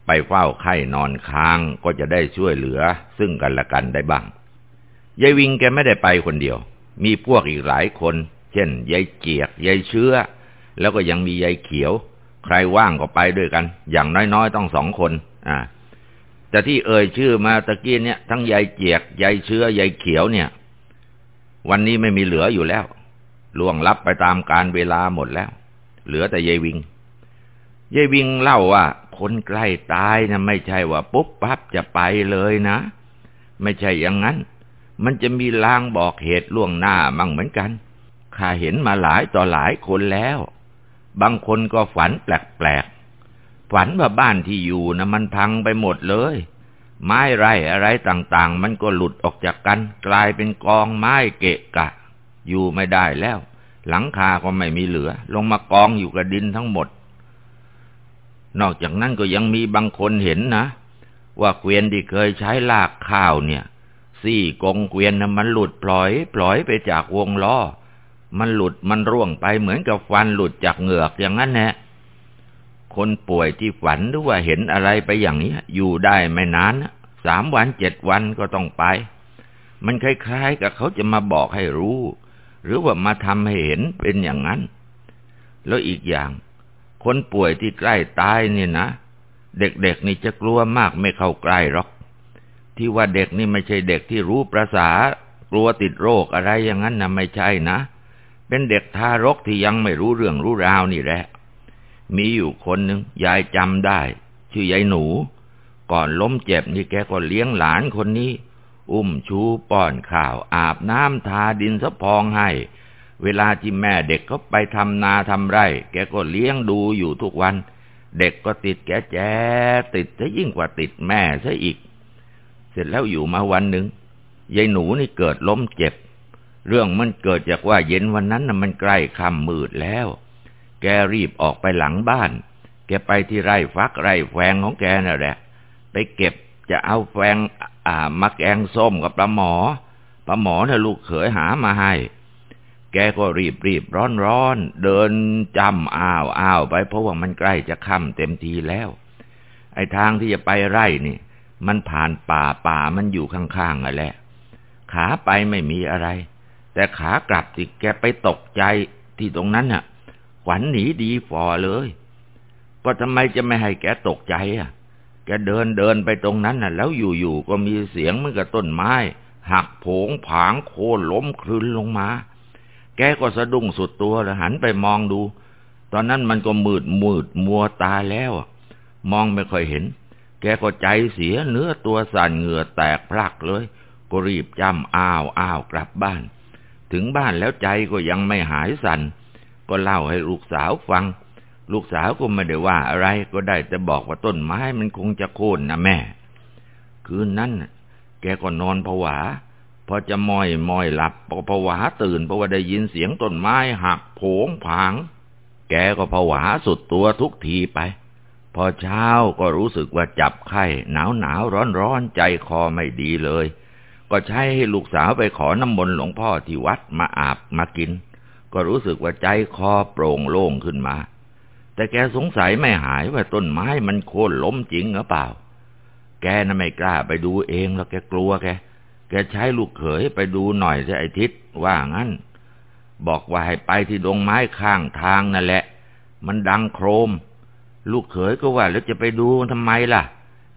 ไปเฝ้าไข้นอนค้างก็จะได้ช่วยเหลือ ซึ่งกันและกันได้บ้างยายวิงแกไม่ได้ไปคนเดียว มีพวกอีกหลายคน เช่นยายเจียกยายเชื้อ แล้วก็ยังมียายเขียว ใครว่างก็ไปด้วยกัน อย่างน้อยๆต้องสองคน อ่า แต่ที่เอ่ยชื่อมาตะกี้เนี่ยทั้งยายเจียกยายเชื้อยายเขียวเนี่ย วันนี้ไม่มีเหลืออยู่แล้ว ล่วงลับไปตามการเวลาหมดแล้ว เหลือแต่ยายวิงยายวิงเล่าว่า คนใกล้ตายนะไม่ใช่ว่าปุ๊บปั๊บจะไปเลยนะ ไม่ใช่อย่างนั้น มันจะมีลางบอกเหตุล่วงหน้ามั่งเหมือนกันข้าเห็นมาหลายต่อหลายคนแล้ว บางคนก็ฝันแปลกๆ ฝันว่าบ้านที่อยู่นะมันพังไปหมดเลย ไม้ไรอะไรต่างๆ มันก็หลุดออกจากกัน กลายเป็นกองไม้เกะกะ อยู่ไม่ได้แล้ว หลังคาก็ไม่มีเหลือ ลงมากองอยู่กับดินทั้งหมด นอกจากนั้นก็ยังมีบางคนเห็นนะ ว่าเกวียนที่เคยใช้ลากข้าวเนี่ย ซี่กงเกวียนนะมันหลุดปล่อยปล่อยไปจากวงล้อมันหลุดมันร่วงไปเหมือนกับฟันหลุดจากเหงือกอย่างนั้นแหละคนป่วยที่ฝันหรือว่าเห็นอะไรไปอย่างนี้อยู่ได้ไม่นานสามวันเจ็ดวันก็ต้องไป มันคล้ายๆกับเขาจะมาบอกให้รู้ หรือว่ามาทำให้เห็นเป็นอย่างนั้น แล้วอีกอย่าง คนป่วยที่ใกล้ตายเนี่ยนะ เด็กๆนี่จะกลัวมากไม่เข้าใกล้หรอก ที่ว่าเด็กนี่ไม่ใช่เด็กที่รู้ประษากลัวติดโรคอะไรอย่างนั้นนะไม่ใช่นะ เป็นเด็กทารกที่ยังไม่รู้เรื่องรู้ราวนี่แหละ มีอยู่คนหนึ่งยายจำได้ ชื่อยายหนู ก่อนล้มเจ็บนี่แกก็เลี้ยงหลานคนนี้ อุ้มชูป้อนข้าว อาบน้ำทาดินสะพองให้ เวลาที่แม่เด็กเขาไปทำนาทำไร่ แกก็เลี้ยงดูอยู่ทุกวัน เด็กก็ติดแกแจติดซะยิ่งกว่าติดแม่ซะอีก เสร็จแล้วอยู่มาวันหนึ่งยายหนูนี่เกิดล้มเจ็บ เรื่องมันเกิดจากว่าเย็นวันนั้นน่ะมันใกล้ค่ำมืดแล้ว แกรีบออกไปหลังบ้าน แกไปที่ไร่ฟักไร่แฟงของแกนั่นแหละ ไปเก็บจะเอาแฟง อ่ามาแกงส้มกับปลาหมอปลาหมอน่ะลูกเขยหามาให้ แกก็รีบรีบร้อนร้อนเดินจำอ้าวอ้าวไปเพราะว่ามันใกล้จะค่ำเต็มทีแล้ว ไอ้ทางที่จะไปไร่นี่ มันผ่านป่าป่ามันอยู่ข้างๆอะแหละขาไปไม่มีอะไร แต่ขากลับที่แกไปตกใจที่ตรงนั้นน่ะขวัญหนีดีฟอเลย ก็ทำไมจะไม่ให้แกตกใจอะ กเดินเดินไปตรงนั้นน่ะ แล้วอยู่ๆก็มีเสียงเหมือนกับต้นไม้ หักโผงผางโค่นล้มคลืนลงมา แกก็สะดุ้งสุดตัวแล้วหันไปมองดู ตอนนั้นมันก็มืดมืดมัวตาแล้ว มองไม่ค่อยเห็น แกก็ใจเสียเนื้อตัวสั่นเหงื่อแตกพลักเลย ก็รีบจำอ้าวอ้าวกลับบ้าน ถึงบ้านแล้วใจก็ยังไม่หายสั่นก็เล่าให้ลูกสาวฟัง ลูกสาวก็ไม่ได้ว่าอะไรก็ได้แต่บอกว่าต้นไม้มันคงจะโค่นนะแม่ คืนนั้นแกก็นอนผวาพอจะมอยมอยหลับพอผวาตื่นเพราะว่าได้ยินเสียงต้นไม้หักโผงผาง แกก็ผวาสุดตัวทุกทีไป พอเช้าก็รู้สึกว่าจับไข้หนาวหนาวร้อนร้อนใจคอไม่ดีเลย ก็ใช้ให้ลูกสาวไปขอน้ำมนต์หลวงพ่อที่วัดมาอาบมากิน ก็รู้สึกว่าใจคอโปร่งโล่งขึ้นมา แต่แกสงสัยไม่หายว่าต้นไม้มันโค่นล้มจริงหรือเปล่า แกน่ะไม่กล้าไปดูเองแล้วแกกลัวแก แกใช้ลูกเขยไปดูหน่อยสิไอทิศว่างั้น บอกว่าให้ไปที่ดงไม้ข้างทางนั่นแหละ มันดังโครม ลูกเขยก็ว่าแล้วจะไปดูทำไมล่ะ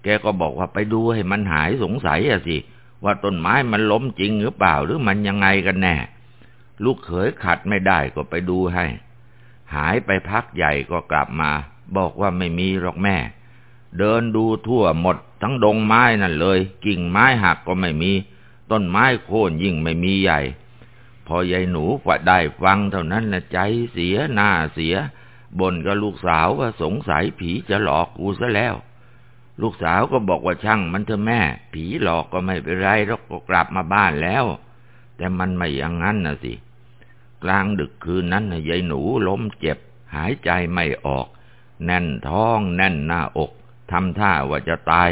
แกก็บอกว่าไปดูให้มันหายสงสัยอะสิ ว่าต้นไม้มันล้มจริงหรือเปล่าหรือมันยังไงกันแน่ ลูกเขยขัดไม่ได้ก็ไปดูให้ หายไปพักใหญ่ก็กลับมา บอกว่าไม่มีหรอกแม่ เดินดูทั่วหมด ทั้งดงไม้นั่นเลย กิ่งไม้หักก็ไม่มี ต้นไม้โค่นยิ่งไม่มีใหญ่ พอยายหนูฝัดได้ฟังเท่านั้นนะใจเสียหน้าเสียบ่นกับลูกสาวว่าสงสัยผีจะหลอกกูซะแล้ว ลูกสาวก็บอกว่าช่างมันเถอะแม่ ผีหลอกก็ไม่เป็นไรหรอกก็กลับมาบ้านแล้ว แต่มันไม่อย่างนั้นนะสิ กลางดึกคืนนั้นยายหนูล้มเจ็บ หายใจไม่ออก แน่นท้องแน่นหน้าอกทำท่าว่าจะตาย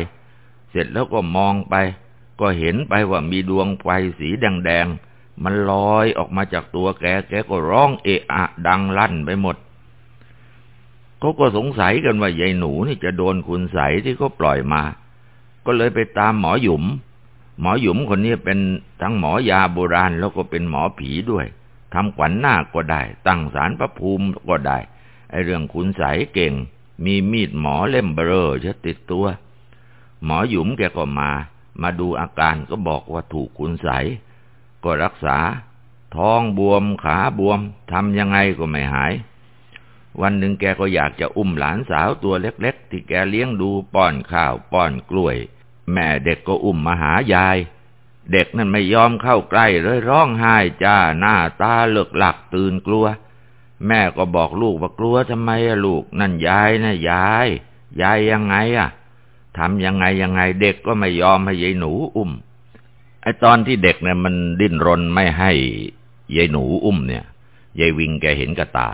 เสร็จแล้วก็มองไป ก็เห็นไปว่ามีดวงไฟสีแดงๆ มันลอยออกมาจากตัวแก แกก็ร้องเอะอะดังลั่นไปหมดเขาก็สงสัยกันว่ายายหนูนี่จะโดนคุณใสที่เขาปล่อยมา ก็เลยไปตามหมอหยุม หมอหยุมคนนี้เป็นทั้งหมอยาโบราณแล้วก็เป็นหมอผีด้วย ทำขวัญหน้าก็ได้ ตั้งสารพระภูมิก็ได้ ไอเรื่องขุนใสเก่ง มีมีดหมอเล่มเบลอจะติดตัว หมอหยุมแกก็มา มาดูอาการก็บอกว่าถูกขุนใสก็รักษา ท้องบวมขาบวมทำยังไงก็ไม่หาย วันหนึ่งแกก็อยากจะอุ้มหลานสาวตัวเล็ก ๆ ที่แกเลี้ยงดูป้อนข้าวป้อนกล้วย แม่เด็กก็อุ้มมาหายาย เด็กนั่นไม่ยอมเข้าใกล้เลยร้องไห้จ้าหน้าตาเลือกหลักตื่นกลัว แม่ก็บอกลูกว่ากลัวทำไมอะลูก นั่นยายนะยาย ยายยังไงอะทำยังไงยังไงเด็กก็ไม่ยอมให้ยายหนูอุ้มไอตอนที่เด็กเนี่ยมันดิ้นรนไม่ให้ยายหนูอุ้มเนี่ยยายวิงแกเห็นกับตา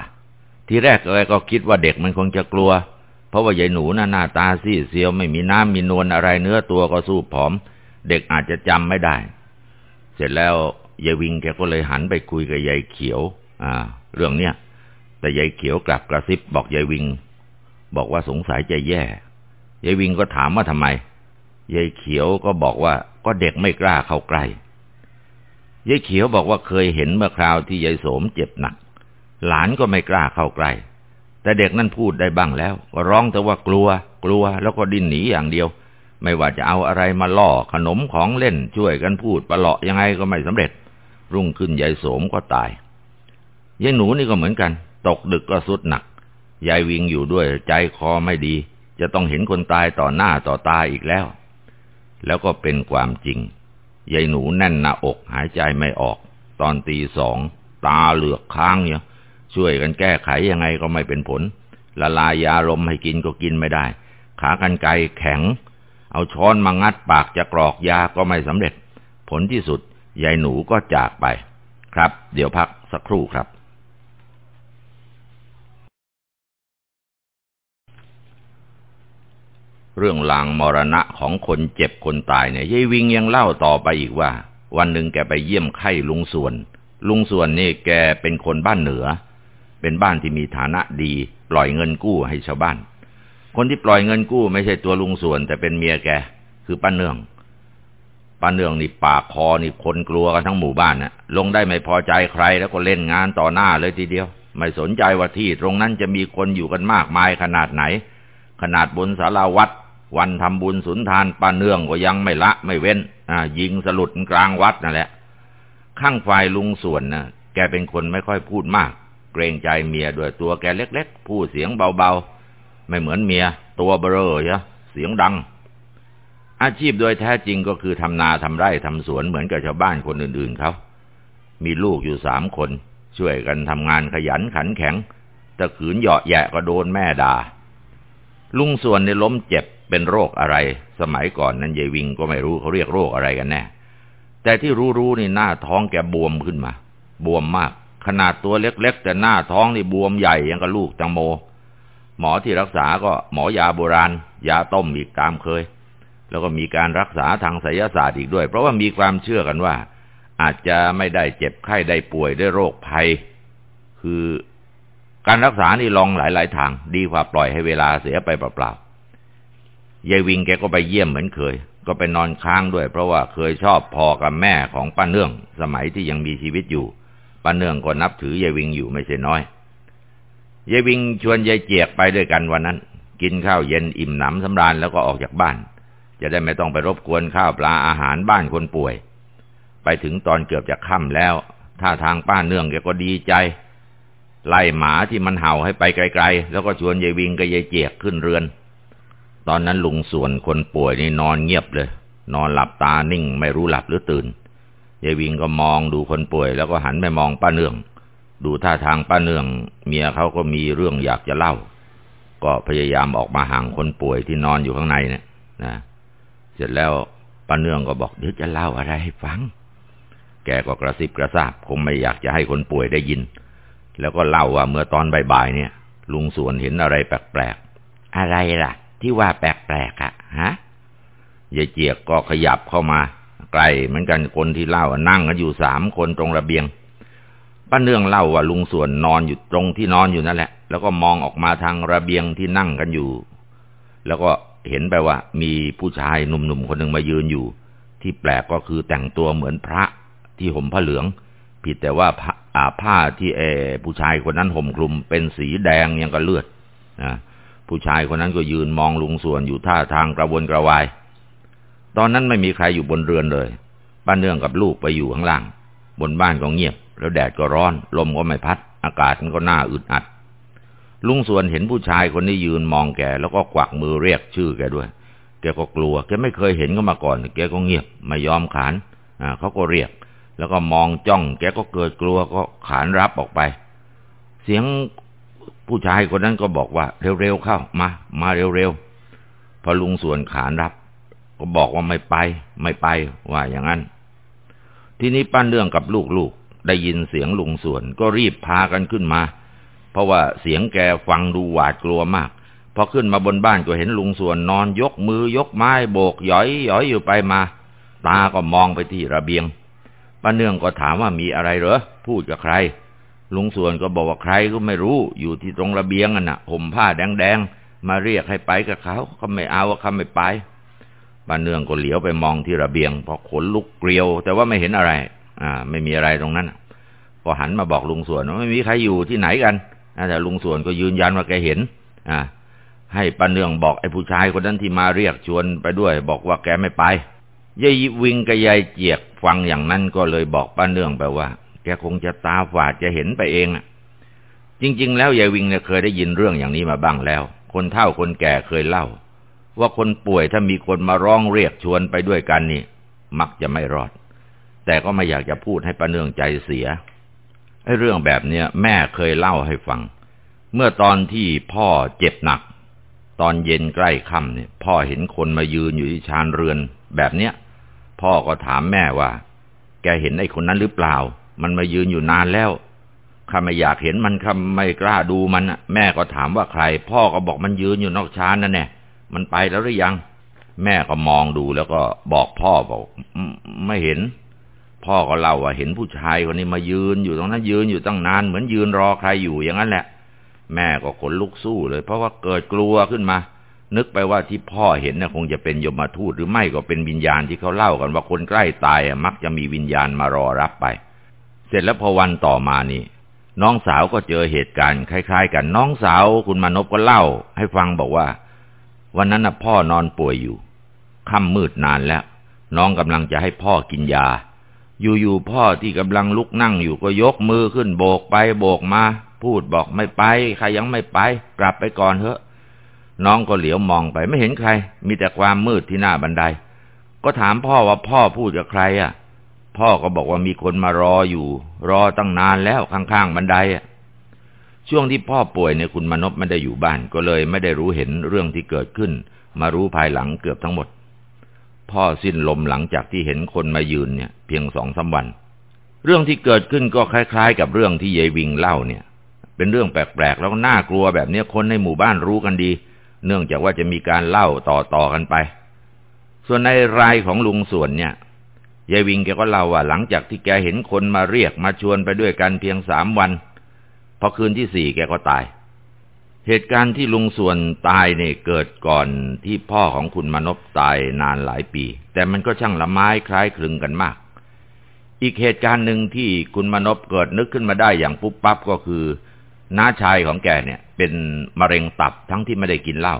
ทีแรกแกก็คิดว่าเด็กมันคงจะกลัว เพราะว่ายายหนูน่ะหน้าตาซีเซียวไม่มีน้ำมีนวลอะไรเนื้อตัวก็สู้ผอม เด็กอาจจะจำไม่ได้ เสร็จแล้วยายวิงแกก็เลยหันไปคุยกับยายเขียว อ่า เรื่องเนี้ยแต่ยายเขียวกลับกระซิบบอกยายวิง บอกว่าสงสัยจะแย่ยายวิงก็ถามว่าทำไมยายเขียวก็บอกว่าก็เด็กไม่กล้าเข้าใกล้ยายเขียวบอกว่าเคยเห็นเมื่อคราวที่ยายโสมเจ็บหนัก หลานก็ไม่กล้าเข้าใกล้แต่เด็กนั่นพูดได้บ้างแล้ว ก็ร้องแต่ว่ากลัว กลัวแล้วก็ดิ้นหนีอย่างเดียว ไม่ว่าจะเอาอะไรมาล่อขนมของเล่นช่วยกันพูดประหลาะยังไงก็ไม่สำเร็จ รุ่งขึ้นยายโสมก็ตายยายหนูนี่ก็เหมือนกัน ตกดึกก็สุดหนักยายวิงอยู่ด้วยใจคอไม่ดี จะต้องเห็นคนตายต่อหน้าต่อตาอีกแล้ว แล้วก็เป็นความจริงยายหนูแน่นหน้าอกหายใจไม่ออก ตอนตีสอง ตาเหลือกค้างเนี่ยช่วยกันแก้ไขยังไงก็ไม่เป็นผล ละลายยาลมให้กินก็กินไม่ได้ ขากันไกแข็ง เอาช้อนมางัดปากจะกรอกยาก็ไม่สำเร็จ ผลที่สุดยายหนูก็จากไป ครับ เดี๋ยวพักสักครู่ครับ เรื่องลางมรณะของคนเจ็บคนตายเนี่ยยายวิงยังเล่าต่อไปอีกว่า วันหนึ่งแกไปเยี่ยมไข้ลุงส่วน ลุงส่วนนี่แกเป็นคนบ้านเหนือ เป็นบ้านที่มีฐานะดี ปล่อยเงินกู้ให้ชาวบ้าน คนที่ปล่อยเงินกู้ไม่ใช่ตัวลุงส่วน แต่เป็นเมียแก คือป้าเนืองป้าเนืองนี่ปากคอนี่คนกลัวกันทั้งหมู่บ้านนะลงได้ไม่พอใจใครแล้วก็เล่นงานต่อหน้าเลยทีเดียว ไม่สนใจว่าที่ตรงนั้นจะมีคนอยู่กันมากมายขนาดไหน ขนาดบนสาราวัด วันทำบุญสุนทานป้าเนื่องก็ยังไม่ละไม่เว้น อ่า ยิงสลุดกลางวัดนั่นแหละ ข้างฝ่ายลุงส่วนนะแกเป็นคนไม่ค่อยพูดมาก เกรงใจเมียด้วยตัวแกเล็ก ๆ พูดเสียงเบาๆ ไม่เหมือนเมีย ตัวเบลอเะเสียงดัง อาชีพโดยแท้จริงก็คือทำนาทำไร่ทำสวนเหมือนกับชาวบ้านคนอื่นๆเขา มีลูกอยู่สามคน ช่วยกันทำงานขยันขันแข็งแต่ขืนเหยาะแยะก็โดนแม่ด่าลุงส่วนในล้มเจ็บเป็นโรคอะไร สมัยก่อนนั้นยายวิงก็ไม่รู้เขาเรียกโรคอะไรกันแน่ แต่ที่รู้ๆนี่หน้าท้องแกบวมขึ้นมา บวมมาก ขนาดตัวเล็ก ๆ แต่หน้าท้องนี่บวมใหญ่ยังกับลูกตังโม หมอที่รักษาก็หมอยาโบราณ ยาต้มอีกตามเคย แล้วก็มีการรักษาทางไสยศาสตร์อีกด้วย เพราะว่ามีความเชื่อกันว่า อาจจะไม่ได้เจ็บไข้ได้ป่วยด้วยโรคภัย คือการรักษานี่ลองหลาย ๆ ทาง ดีกว่าปล่อยให้เวลาเสียไปเปล่าๆยายวิงแกก็ไปเยี่ยมเหมือนเคย ก็ไปนอนค้างด้วย เพราะว่าเคยชอบพอกับแม่ของป้าเนื่อง สมัยที่ยังมีชีวิตอยู่ป้าเนื่องก็นับถือยายวิงอยู่ไม่ใช่น้อย ยายวิงชวนยายเจียกไปด้วยกันวันนั้น กินข้าวเย็นอิ่มหนำสำราญแล้วก็ออกจากบ้าน จะได้ไม่ต้องไปรบกวนข้าวปลาอาหารบ้านคนป่วย ไปถึงตอนเกือบจะค่ำแล้วท่าทางป้าเนื่องแกก็ดีใจ ไล่หมาที่มันเห่าให้ไปไกล ๆ แล้วก็ชวนยายวิงกับยายเจียกขึ้นเรือน ตอนนั้นลุงส่วนคนป่วยนี่นอนเงียบเลย นอนหลับตานิ่งไม่รู้หลับหรือตื่นยายวิงก็มองดูคนป่วยแล้วก็หันไปมองป้าเนื่อง ดูท่าทางป้าเนื่อง เมียเขาก็มีเรื่องอยากจะเล่า ก็พยายามออกมาห่างคนป่วยที่นอนอยู่ข้างในเนี่ยนะเสร็จแล้วป้าเนื่องก็บอกเดี๋ยวจะเล่าอะไรให้ฟัง แกก็กระซิบกระซาบคงไม่อยากจะให้คนป่วยได้ยิน แล้วก็เล่าว่าเมื่อตอนบ่ายๆเนี่ย ลุงสวนเห็นอะไรแปลกๆอะไรล่ะ ที่ว่าแปลกๆอะฮะยายเจียกก็ขยับเข้ามาใกล้เหมือนกันคนที่เล่านั่งกันอยู่สามคนตรงระเบียง ป้าเนื่องเล่าว่าลุงส่วนนอนอยู่ตรงที่นอนอยู่นั่นแหละ แล้วก็มองออกมาทางระเบียงที่นั่งกันอยู่ แล้วก็เห็นไปว่า มีผู้ชายหนุ่มๆคนหนึ่งมายืนอยู่ ที่แปลกก็คือแต่งตัวเหมือนพระที่ห่มผ้าเหลือง ผิดแต่ว่าผ้าที่เอผู้ชายคนนั้นห่มคลุมเป็นสีแดงยังกับเลือดนะผู้ชายคนนั้นก็ยืนมองลุงส่วนอยู่ท่าทางกระวนกระวาย ตอนนั้นไม่มีใครอยู่บนเรือนเลยป้าเนื่องกับลูกไปอยู่ข้างล่าง บนบ้านก็เงียบ แล้วแดดก็ร้อน ลมก็ไม่พัด อากาศมันก็น่าอึดอัด ลุงส่วนเห็นผู้ชายคนนี้ยืนมองแก แล้วก็กวักมือเรียกชื่อแกด้วย แกก็กลัว แกไม่เคยเห็นก็มาก่อน แกก็เงียบ ไม่ยอมขาน อ่าเขาก็เรียก แล้วก็มองจ้อง แกก็เกิดกลัวก็ขานรับออกไป เสียงผู้ชายคนนั้นก็บอกว่าเร็วๆเข้ามา มาเร็วๆ พอลุงส่วนขานรับ ก็บอกว่าไม่ไป ไม่ไปว่าอย่างนั้น ทีนี้ป้าเนื่องกับลูกๆ ได้ยินเสียงลุงส่วนก็รีบพากันขึ้นมา เพราะว่าเสียงแกฟังดูหวาดกลัวมากพอขึ้นมาบนบ้านก็เห็นลุงส่วนนอนยกมือยกไม้โบกย้อยย้อยอยู่ไปมา ตาก็มองไปที่ระเบียงป้าเนื่องก็ถามว่ามีอะไรเหรอพูดกับใคร ลุงส่วนก็บอกว่าใครก็ไม่รู้อยู่ที่ตรงระเบียงน่ะห่มผ้าแดงๆมาเรียกให้ไปกับเขาเขาไม่เอาเขาไม่ไปป้าเนื่องก็เหลียวไปมองที่ระเบียงพอขนลุกเกลียว แต่ว่าไม่เห็นอะไร อ่า ไม่มีอะไรตรงนั้นก็หันมาบอกลุงส่วนว่าไม่มีใครอยู่ที่ไหนกันแต่ลุงส่วนก็ยืนยันว่าแกเห็น อ่า ให้ป้าเนืองบอกไอ้ผู้ชายคนนั้นที่มาเรียกชวนไปด้วย บอกว่าแกไม่ไปยายวิงกับยายเจียกฟังอย่างนั้นก็เลยบอกป้าเนืองไปว่า แกคงจะตาฝาดจะเห็นไปเองอะจริง ๆ แล้วยายวิงเนี่ยเคยได้ยินเรื่องอย่างนี้มาบ้างแล้ว คนเฒ่าคนแก่เคยเล่า ว่าคนป่วยถ้ามีคนมาร้องเรียกชวนไปด้วยกันนี่ มักจะไม่รอด แต่ก็ไม่อยากจะพูดให้ป้าเนื่องใจเสียไอ้เรื่องแบบเนี้ยแม่เคยเล่าให้ฟัง เมื่อตอนที่พ่อเจ็บหนัก ตอนเย็นใกล้ค่ำเนี่ย พ่อเห็นคนมายืนอยู่ที่ชานเรือนแบบเนี้ย พ่อก็ถามแม่ว่า แกเห็นไอ้คนนั้นหรือเปล่า มันมายืนอยู่นานแล้วข้าไม่อยากเห็นมันข้าไม่กล้าดูมันแม่ก็ถามว่าใคร พ่อก็บอกมันยืนอยู่นอกชานนั่นแน่มันไปแล้วหรือยัง แม่ก็มองดูแล้วก็บอกพ่อบอกไม่เห็น พ่อก็เล่าว่าเห็นผู้ชายคนนี้มายืนอยู่ตรงนั้นยืนอยู่ตั้งนานเหมือนยืนรอใครอยู่อย่างนั้นแหละ แม่ก็ขนลุกสู้เลย เพราะว่าเกิดกลัวขึ้นมา นึกไปว่าที่พ่อเห็นน่ะคงจะเป็นยมทูตหรือไม่ก็เป็นวิญญาณที่เขาเล่ากันว่าคนใกล้ตายมักจะมีวิญญาณมารอรับไป เสร็จแล้วพอวันต่อมานี่ น้องสาวก็เจอเหตุการณ์คล้าย ๆ กันน้องสาวคุณมานพก็เล่า ให้ฟังบอกว่า วันนั้นน่ะพ่อนอนป่วยอยู่ค่ำมืดนานแล้ว น้องกำลังจะให้พ่อกินยา อยู่ๆพ่อที่กำลังลุกนั่งอยู่ก็ยกมือขึ้นโบกไปโบกมา พูดบอกไม่ไป ใครยังไม่ไป กลับไปก่อนเถอะ น้องก็เหลียวมองไปไม่เห็นใคร มีแต่ความมืดที่หน้าบันได ก็ถามพ่อว่าพ่อพูดกับใครอะ พ่อก็บอกว่ามีคนมารออยู่ รอตั้งนานแล้วข้างๆบันไดอะช่วงที่พ่อป่วยเนี่ยคุณมนพไม่ได้อยู่บ้านก็เลยไม่ได้รู้เห็นเรื่องที่เกิดขึ้น มารู้ภายหลังเกือบทั้งหมด พ่อสิ้นลมหลังจากที่เห็นคนมายืนเนี่ย เพียงสองสาวัน เรื่องที่เกิดขึ้นก็คล้าย ๆ กับเรื่องที่ยายวิงเล่าเนี่ย เป็นเรื่องแปลกๆแล้วก็น่ากลัวแบบนี้คนในหมู่บ้านรู้กันดี เนื่องจากว่าจะมีการเล่าต่อๆกันไป ส่วนในรายของลุงส่วนเนี่ยยายวิงแกก็เล่าว่าหลังจากที่แกเห็นคนมาเรียกมาชวนไปด้วยกันเพียงสามวัน พอคืนที่สี่แกก็ตาย เหตุการณ์ที่ลุงส่วนตายเนี่ยเกิดก่อนที่พ่อของคุณมนพตายนานหลายปี แต่มันก็ช่างละไม้คล้ายคลึงกันมาก อีกเหตุการณ์หนึ่งที่คุณมนพเกิดนึกขึ้นมาได้อย่างปุ๊บปั๊บก็คือน้าชายของแกเนี่ย เป็นมะเร็งตับทั้งที่ไม่ได้กินเหล้า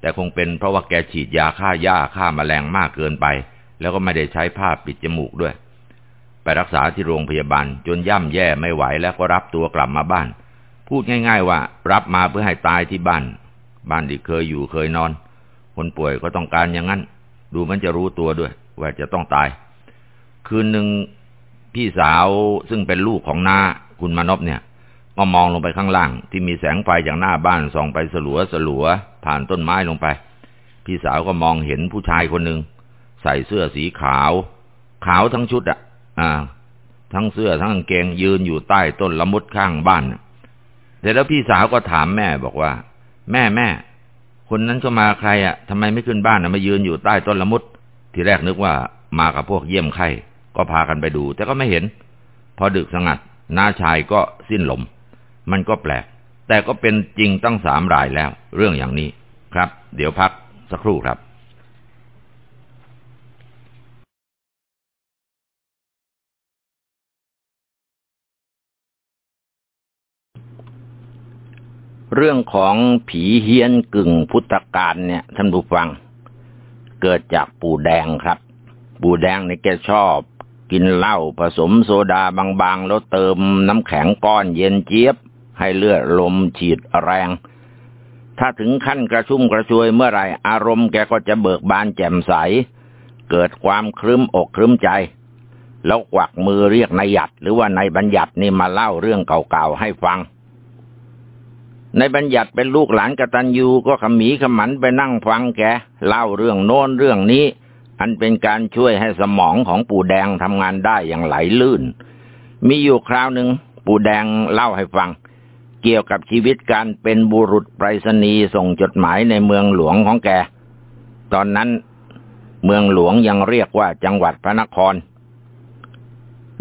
แต่คงเป็นเพราะว่าแกฉีดยาฆ่าหญ้าฆ่ามาแมลงมากเกินไป แล้วก็ไม่ได้ใช้ผ้าปิดจมูกด้วย ไปรักษาที่โรงพยาบาลจนย่ำแย่ไม่ไหวแล้วก็รับตัวกลับมาบ้าน พูดง่าย ๆ ว่า รับมาเพื่อให้ตายที่บ้าน บ้านที่เคยอยู่เคยนอน คนป่วยก็ต้องการอย่างนั้น ดูมันจะรู้ตัวด้วย ว่าจะต้องตาย คืนหนึ่งพี่สาวซึ่งเป็นลูกของนาคุณมานพเนี่ย ก็มองลงไปข้างล่าง ที่มีแสงไฟจากหน้าบ้านส่องไปสลัวสลัวผ่านต้นไม้ลงไป พี่สาวก็มองเห็นผู้ชายคนหนึ่งใส่เสื้อสีขาว ขาวทั้งชุดอะ อ่า ทั้งเสื้อทั้งกางเกงยืนอยู่ใต้ต้นละมุดข้างบ้าน เสร็จแล้วพี่สาวก็ถามแม่บอกว่า แม่แม่ คนนั้นก็มาใครอะทำไมไม่ขึ้นบ้านอะมายืนอยู่ใต้ต้นละมุด ทีแรกนึกว่ามากับพวกเยี่ยมไข้ก็พากันไปดู แต่ก็ไม่เห็น พอดึกสงัดน้าชายก็สิ้นลม มันก็แปลก แต่ก็เป็นจริงตั้งสามรายแล้ว เรื่องอย่างนี้ครับ เดี๋ยวพักสักครู่ครับ เรื่องของผีเฮียนกึ่งพุทธการเนี่ย ท่านผู้ฟัง เกิดจากปู่แดงครับ ปู่แดงในแกชอบ กินเหล้าผสมโซดาบางๆ แล้วเติมน้ำแข็งก้อนเย็นเจี๊ยบ ให้เลือดลมฉีดแรง ถ้าถึงขั้นกระชุ่มกระชวยเมื่อไรอารมณ์แกก็จะเบิกบานแจ่มใส เกิดความครึ้มอกครึ้มใจ แล้วกวักมือเรียกนายหยัดหรือว่านายบัญญัตินี่มาเล่าเรื่องเก่าๆให้ฟัง ในบัญญัติเป็นลูกหลานกตัญญูก็ขมีขมันไปนั่งฟังแกเล่าเรื่องโน้นเรื่องนี้ อันเป็นการช่วยให้สมองของปู่แดงทำงานได้อย่างไหลลื่น มีอยู่คราวหนึ่งปู่แดงเล่าให้ฟัง เกี่ยวกับชีวิตการเป็นบุรุษไปรษณีย์ส่งจดหมายในเมืองหลวงของแก ตอนนั้นเมืองหลวงยังเรียกว่าจังหวัดพระนคร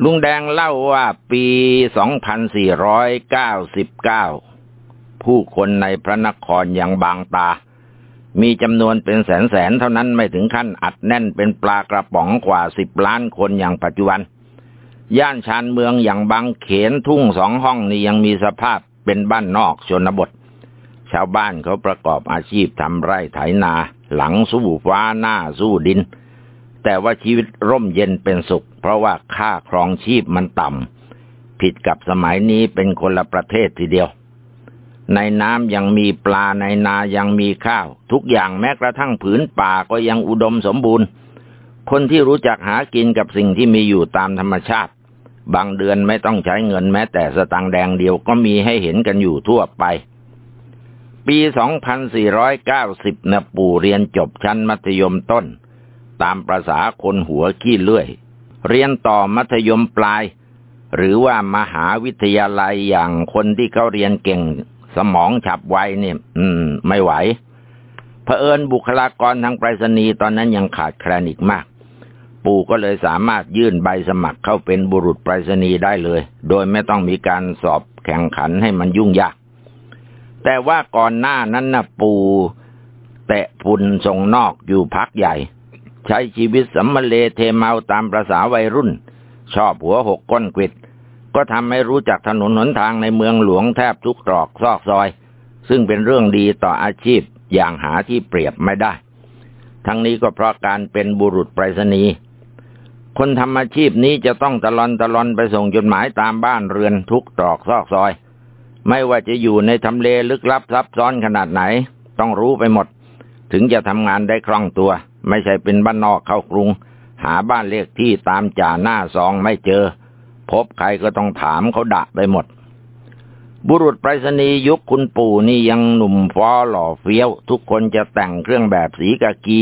ลุงแดงเล่าว่าปี 2499 ผู้คนในพระนครอยังบางตา มีจำนวนเป็นแสนแสนเท่านั้นไม่ถึงขั้นอัดแน่นเป็นปลากระป๋องกว่าสิบล้านคนอย่างปัจจุบัน ย่านชานเมืองอย่างบางเขนทุ่งสองห้องนี้ยังมีสภาพเป็นบ้านนอกชนบท ชาวบ้านเขาประกอบอาชีพทำไร่ไถนา หลังสู้ฟ้าหน้าสู้ดิน แต่ว่าชีวิตร่มเย็นเป็นสุข เพราะว่าค่าครองชีพมันต่ำผิดกับสมัยนี้เป็นคนละประเทศทีเดียว ในน้ำยังมีปลาในนายังมีข้าว ทุกอย่างแม้กระทั่งผืนป่าก็ยังอุดมสมบูรณ์ คนที่รู้จักหากินกับสิ่งที่มีอยู่ตามธรรมชาติ บางเดือนไม่ต้องใช้เงินแม้แต่สตังแดงเดียวก็มีให้เห็นกันอยู่ทั่วไป ปี 2490นะปู่เรียนจบชั้นมัธยมต้น ตามประษาคนหัวขี้เลื่อย เรียนต่อมัธยมปลาย หรือว่ามหาวิทยาลัยอย่างคนที่เขาเรียนเก่ง สมองฉับไวเนี่ยอืม ไม่ไหวเผอิญบุคลากรทางไปรษณีย์ตอนนั้นยังขาดแคลนอีกมาก ปู่ก็เลยสามารถยื่นใบสมัครเข้าเป็นบุรุษไปรษณีย์ได้เลย โดยไม่ต้องมีการสอบแข่งขันให้มันยุ่งยาก แต่ว่าก่อนหน้านั้นนะปู่แตะพุนส่งนอกอยู่พักใหญ่ ใช้ชีวิตสัมมเลเทเมาตามประษาวัยรุ่น ชอบหัวหกก้นกิด ก็ทำให้รู้จักถนนหนทางในเมืองหลวงแทบทุกตรอกซอกซอย ซึ่งเป็นเรื่องดีต่ออาชีพอย่างหาที่เปรียบไม่ได้ ทั้งนี้ก็เพราะการเป็นบุรุษไปรษณีย์คนทำอาชีพนี้จะต้องตะลอนตะลอนไปส่งจดหมายตามบ้านเรือนทุกตรอกซอกซอย ไม่ว่าจะอยู่ในทำเลลึกลับซับซ้อนขนาดไหน ต้องรู้ไปหมด ถึงจะทำงานได้คล่องตัว ไม่ใช่เป็นบ้านนอกเข้ากรุง หาบ้านเลขที่ตามจ่าหน้าซองไม่เจอ พบใครก็ต้องถามเขาดะไปหมด บุรุษไปรษณีย์ยุคคุณปู่นี่ยังหนุ่มฟอหล่อเฟี้ยว ทุกคนจะแต่งเครื่องแบบสีกากี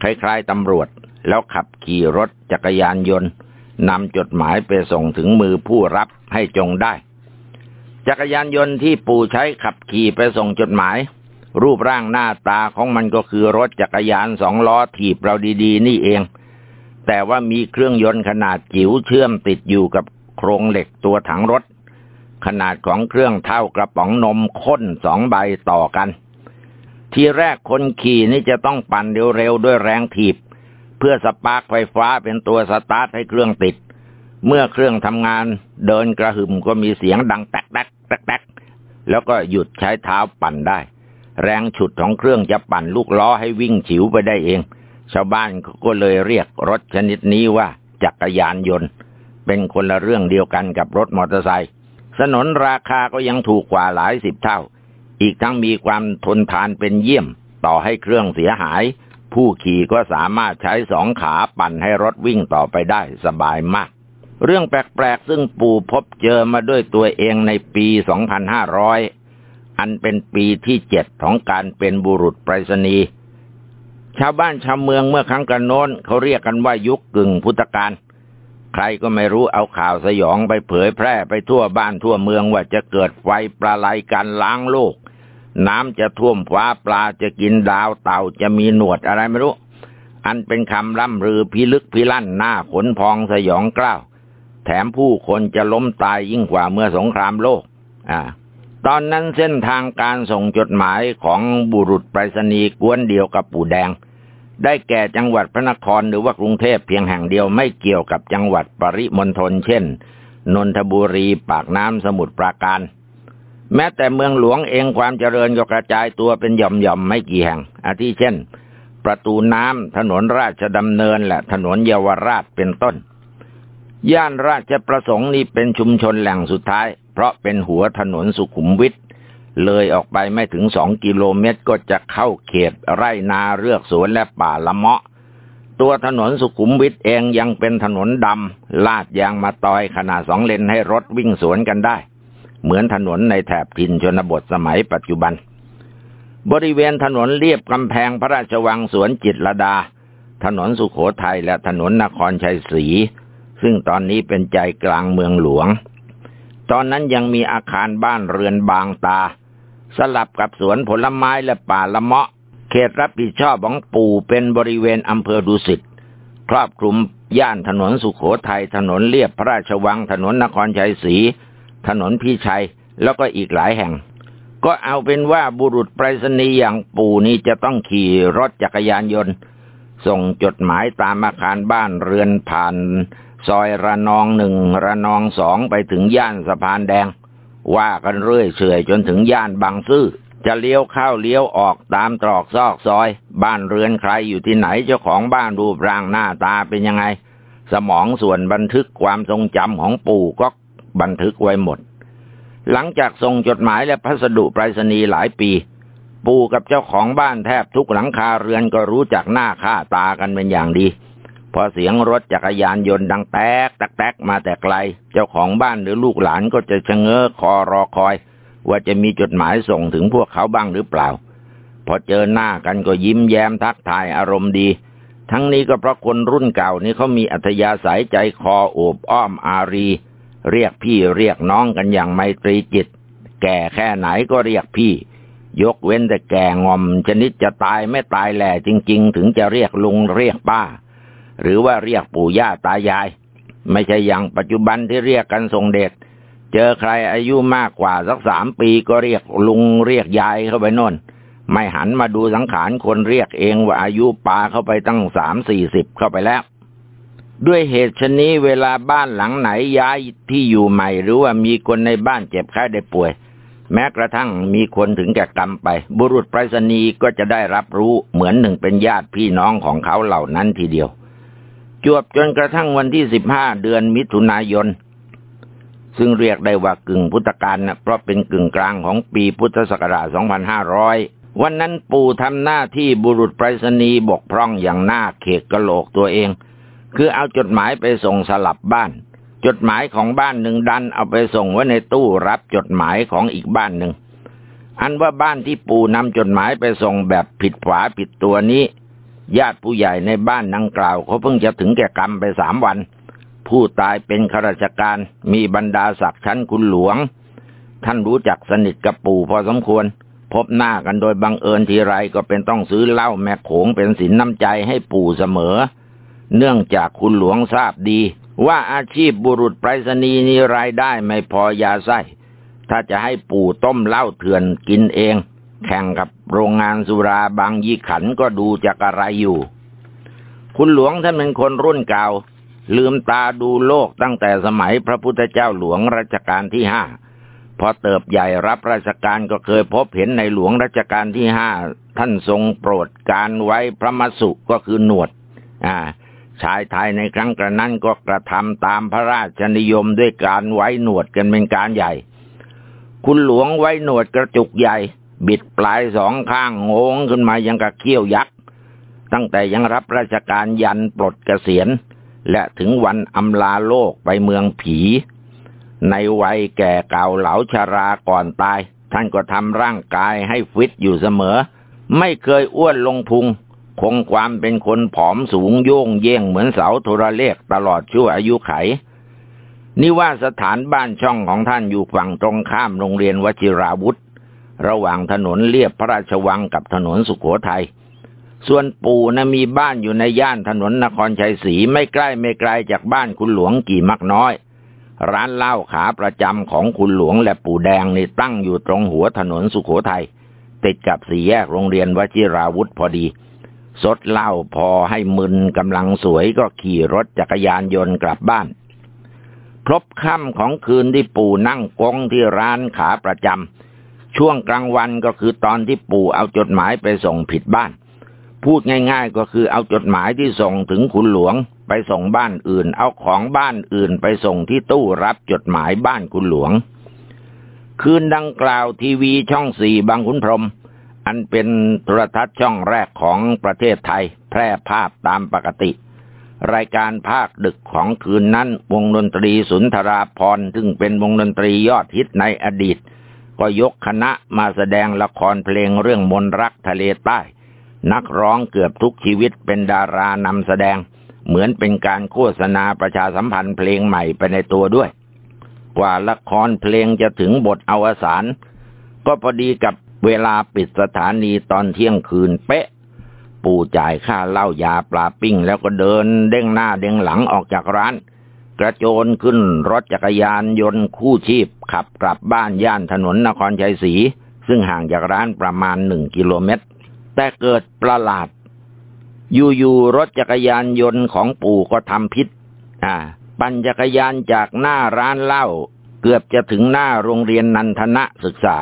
คล้ายๆตำรวจ แล้วขับขี่รถจักรยานยนต์นำจดหมายไปส่งถึงมือผู้รับให้จงได้ จักรยานยนต์ที่ปู่ใช้ขับขี่ไปส่งจดหมาย รูปร่างหน้าตาของมันก็คือรถจักรยานสองล้อถีบเราดีๆ นี่เอง แต่ว่ามีเครื่องยนต์ขนาดจิ๋วเชื่อมติดอยู่กับโครงเหล็กตัวถังรถ ขนาดของเครื่องเท่ากระป๋องนมข้นสองใบต่อกัน ทีแรกคนขี่นี่จะต้องปั่นเร็วๆด้วยแรงถีบ เพื่อ spark ไฟฟ้าเป็นตัวสตาร์ทให้เครื่องติด เมื่อเครื่องทำงานเดินกระหึ่มก็มีเสียงดังแตกแตกแตกแตกแล้วก็หยุดใช้เท้าปั่นได้ แรงฉุดของเครื่องจะปั่นลูกล้อให้วิ่งฉิวไปได้เอง ชาวบ้านก็เลยเรียกรถชนิดนี้ว่าจักรยานยนต์ เป็นคนละเรื่องเดียวกันกับรถมอเตอร์ไซค์สนนราคาก็ยังถูกกว่าหลายสิบเท่า อีกทั้งมีความทนทานเป็นเยี่ยม ต่อให้เครื่องเสียหาย ผู้ขี่ก็สามารถใช้สองขาปั่นให้รถวิ่งต่อไปได้สบายมาก เรื่องแปลกๆ ซึ่งปู่พบเจอมาด้วยตัวเองในปี 2500 อันเป็นปีที่เจ็ดของการเป็นบุรุษไปรษณีย์ ชาวบ้านชาวเมืองเมื่อครั้งกันโน้นเขาเรียกกันว่ายุคกึ่งพุทธกาลใครก็ไม่รู้เอาข่าวสยองไปเผยแพร่ไปทั่วบ้านทั่วเมืองว่าจะเกิดไฟปลาไหลกันล้างโลก น้ำจะท่วมฟ้าปลาจะกินดาวเต่าจะมีหนวดอะไรไม่รู้ อันเป็นคำล่ำลือพิลึกพิลั่นหน้าขนพองสยองกล้าว แถมผู้คนจะล้มตายยิ่งกว่าเมื่อสงครามโลก อ่า ตอนนั้นเส้นทางการส่งจดหมายของบุรุษไปรษณีย์กวนเดียวกับปู่แดง ได้แก่จังหวัดพระนครหรือว่ากรุงเทพเพียงแห่งเดียวไม่เกี่ยวกับจังหวัดปริมณฑลเช่น นนทบุรีปากน้ำสมุทรปราการ แม้แต่เมืองหลวงเองความเจริญก็กระจายตัวเป็นหย่อมๆไม่กี่แห่ง อาทิเช่น ประตูน้ำถนนราชดำเนินและถนนเยาวราชเป็นต้น ย่านราชประสงค์นี้เป็นชุมชนแหล่งสุดท้าย เพราะเป็นหัวถนนสุขุมวิทเลยออกไปไม่ถึงสองกิโลเมตรก็จะเข้าเขตไร่นาเรือกสวนและป่าละเมาะ ตัวถนนสุขุมวิทเองยังเป็นถนนดำลาดยางมาตอยขนาดสองเลนให้รถวิ่งสวนกันได้ เหมือนถนนในแถบทินชนบทสมัยปัจจุบัน บริเวณถนนเรียบกำแพงพระราชวังสวนจิตรดา ถนนสุขโขทัยและถนนนครชัยศรีซึ่งตอนนี้เป็นใจกลางเมืองหลวง ตอนนั้นยังมีอาคารบ้านเรือนบางตา สลับกับสวนผลไม้และป่าละเมาะ เขตรับผิดชอบของปู่เป็นบริเวณอำเภอดุสิตครอบคลุมย่านถนนสุขโขทัยถนนเลียบพระราชวังถนนนครชัยศรีถนนพี่ชัย แล้วก็อีกหลายแห่ง ก็เอาเป็นว่าบุรุษไปรษณีย์อย่างปู่นี้จะต้องขี่รถจักรยานยนต์ ส่งจดหมายตามอาคารบ้านเรือนผ่าน ซอยระนองหนึ่งระนองสองไปถึงย่านสะพานแดง ว่ากันเรื่อยเฉยจนถึงย่านบางซื่อจะเลี้ยวเข้าเลี้ยวออกตามตรอกซอกซอย บ้านเรือนใครอยู่ที่ไหนเจ้าของบ้านรูปร่างหน้าตาเป็นยังไง สมองส่วนบันทึกความทรงจำของปู่ก็บันทึกไว้หมด หลังจากส่งจดหมายและพัสดุไปรษณีย์หลายปี ปู่กับเจ้าของบ้านแทบทุกหลังคาเรือนก็รู้จักหน้าค่าตากันเป็นอย่างดี พอเสียงรถจักรยานยนต์ดังแต๊กแต๊กมาแต่ไกล เจ้าของบ้านหรือลูกหลานก็จะชะเง้อคอรอคอย ว่าจะมีจดหมายส่งถึงพวกเขาบ้างหรือเปล่า พอเจอหน้ากันก็ยิ้มแย้มทักทายอารมณ์ดี ทั้งนี้ก็เพราะคนรุ่นเก่านี้เขามีอัธยาศัยใจคอโอบอ้อมอารี เรียกพี่เรียกน้องกันอย่างไมตรีจิต แก่แค่ไหนก็เรียกพี่ ยกเว้นแต่แก่งอมชนิดจะตายไม่ตายแหล่จริง ๆ ถึงจะเรียกลุงเรียกป้า หรือว่าเรียกปู่ย่าตายาย ไม่ใช่อย่างปัจจุบันที่เรียกกันทรงเดชเจอใครอายุมากกว่าสักสามปีก็เรียกลุงเรียกยายเข้าไปน่น ไม่หันมาดูสังขารคนเรียกเองว่าอายุปาเข้าไปตั้งสามสี่สิบเข้าไปแล้ว ด้วยเหตุชนี้เวลาบ้านหลังไหนย้ายที่อยู่ใหม่ หรือว่ามีคนในบ้านเจ็บไข้ได้ป่วย แม้กระทั่งมีคนถึงแก่กรรมไป บุรุษไปรษณีย์ก็จะได้รับรู้เหมือนหนึ่งเป็นญาติพี่น้องของเขาเหล่านั้นทีเดียว จวบจนกระทั่งวันที่สิบห้าเดือนมิถุนายน ซึ่งเรียกได้ว่ากึ่งพุทธกาลนะเพราะเป็นกึ่งกลางของปีพุทธศักราช 2500 วันนั้นปู่ทำหน้าที่บุรุษไปรษณีย์บกพร่องอย่างหน้าเขกกะโหลกตัวเอง คือเอาจดหมายไปส่งสลับบ้าน จดหมายของบ้านหนึ่งดันเอาไปส่งไว้ในตู้รับจดหมายของอีกบ้านหนึ่งอันว่าบ้านที่ปู่นำจดหมายไปส่งแบบผิดฝาผิดตัวนี้ ญาติผู้ใหญ่ในบ้านนังกล่าวเขาเพิ่งจะถึงแก่กรรมไปสามวัน ผู้ตายเป็นข้าราชการมีบรรดาศักดิ์ชั้นคุณหลวง ท่านรู้จักสนิทกับปู่พอสมควร พบหน้ากันโดยบังเอิญทีไรก็เป็นต้องซื้อเหล้าแม่โขงเป็นสินน้ำใจให้ปู่เสมอ เนื่องจากคุณหลวงทราบดี ว่าอาชีพบุรุษไปรษณีย์นี้รายได้ไม่พอยาไส้ถ้าจะให้ปู่ต้มเหล้าเถื่อนกินเอง แข่งกับโรงงานสุราบางยี่ขันก็ดูจากอะไรอยู่ คุณหลวงท่านเป็นคนรุ่นเก่า ลืมตาดูโลกตั้งแต่สมัยพระพุทธเจ้าหลวงรัชกาลที่ห้าพอเติบใหญ่รับราชการก็เคยพบเห็นในหลวงรัชกาลที่ห้าท่านทรงโปรดการไว้พระมสุก็คือหนวด อ่า ชายไทยในครั้งกระนั้นก็กระทำตามพระราชนิยมด้วยการไว้หนวดกันเป็นการใหญ่ คุณหลวงไว้หนวดกระจุกใหญ่ บิดปลายสองข้างงงขึ้นมายังกระเขี้ยวยักษ์ตั้งแต่ยังรับราชการยันปลดเกษียณ และถึงวันอำลาโลกไปเมืองผี ในวัยแก่เก่าเหลาชาราก่อนตาย ท่านก็ทำร่างกายให้ฟิตอยู่เสมอ ไม่เคยอ้วนลงพุง คงความเป็นคนผอมสูงโย่งเย่งเหมือนเสาโทรเลขตลอดชั่วอายุไขนี่ว่าสถานบ้านช่องของท่านอยู่ฝั่งตรงข้ามโรงเรียนวชิราวุธ ระหว่างถนนเลียบพระราชวังกับถนนสุขโขทยัย ส่วนปู่นะมีบ้านอยู่ในย่านถนนนครชัยศรีไม่ใกล้ไม่ไกลจากบ้านคุณหลวงกี่มักน้อย ร้านเหล้าขาประจำของคุณหลวงและปู่แดงนี่ตั้งอยู่ตรงหัวถนนสุขโขทยัยติดกับสี่แยกโรงเรียนวชิราวุธพอดี สดเหล้าพอให้มึนกำลังสวยก็ขี่รถจักรยานยนต์กลับบ้านพบค่ำของคืนที่ปู่นั่งกงที่ร้านขาประจำ ช่วงกลางวันก็คือตอนที่ปู่เอาจดหมายไปส่งผิดบ้าน พูดง่าย ๆ ก็คือเอาจดหมายที่ส่งถึงคุณหลวง ไปส่งบ้านอื่น เอาของบ้านอื่นไปส่งที่ตู้รับจดหมายบ้านคุณหลวง คืนดังกล่าวทีวีช่องสี่บางขุนพรม อันเป็นโทรทัศน์ช่องแรกของประเทศไทย แพร่ภาพตามปกติ รายการภาคดึกของคืนนั้น วงดนตรีสุนทราพรซึ่งเป็นวงดนตรียอดฮิตในอดีต ก็ยกคณะมาแสดงละครเพลงเรื่องมนรักทะเลใต้ นักร้องเกือบทุกชีวิตเป็นดารานำแสดง เหมือนเป็นการโฆษณาประชาสัมพันธ์เพลงใหม่ไปในตัวด้วย กว่าละครเพลงจะถึงบทอวสานก็พอดีกับเวลาปิดสถานีตอนเที่ยงคืนเป๊ะ ปู่จ่ายค่าเหล้ายาปลาปิ้งแล้วก็เดินเด้งหน้าเด้งหลังออกจากร้าน กระโจนขึ้นรถจักรยานยนต์คู่ชีพ ขับกลับบ้านย่านถนนนครชัยศรีซึ่งห่างจากร้านประมาณหนึ่งกิโลเมตร แต่เกิดประหลาด อยู่ๆรถจักรยานยนต์ของปู่ก็ทำพิษ อ่า ปั่นจักรยานจากหน้าร้านเหล้าเกือบจะถึงหน้าโรงเรียนนันทนะศึกษา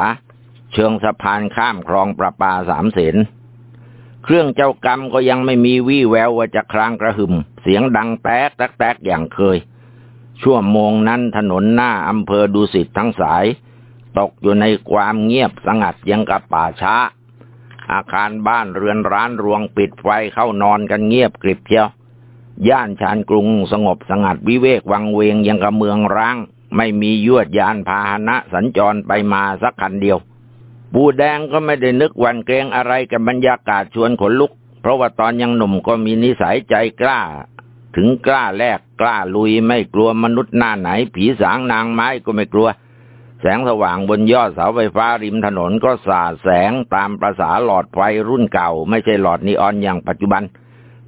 เชิงสะพานข้ามคลองประปาสามเสนเครื่องเจ้ากรรมก็ยังไม่มีวี่แววว่าจะครางกระหึ่ม เสียงดังแตกแตกแตกอย่างเคย ชั่วโมงนั้นถนนหน้าอำเภอดุสิตทั้งสาย ตกอยู่ในความเงียบสงัดยังกับป่าช้า อาคารบ้านเรือนร้านรวงปิดไฟเข้านอนกันเงียบกริบเชียว ย่านชานกรุงสงบสงัดวิเวกวังเวงยังกับเมืองร้าง ไม่มียวดยานพาหนะสัญจรไปมาสักคันเดียว ปูแดงก็ไม่ได้นึกวันเกรงอะไรกับบรรยากาศชวนขนลุก เพราะว่าตอนยังหนุ่มก็มีนิสัยใจกล้า ถึงกล้าแลกกล้าลุยไม่กลัวมนุษย์หน้าไหน ผีสางนางไม้ก็ไม่กลัว แสงสว่างบนยอดเสาไฟฟ้าริมถนนก็สาดแสงตามประษาหลอดไฟรุ่นเก่า ไม่ใช่หลอดนีออนอย่างปัจจุบัน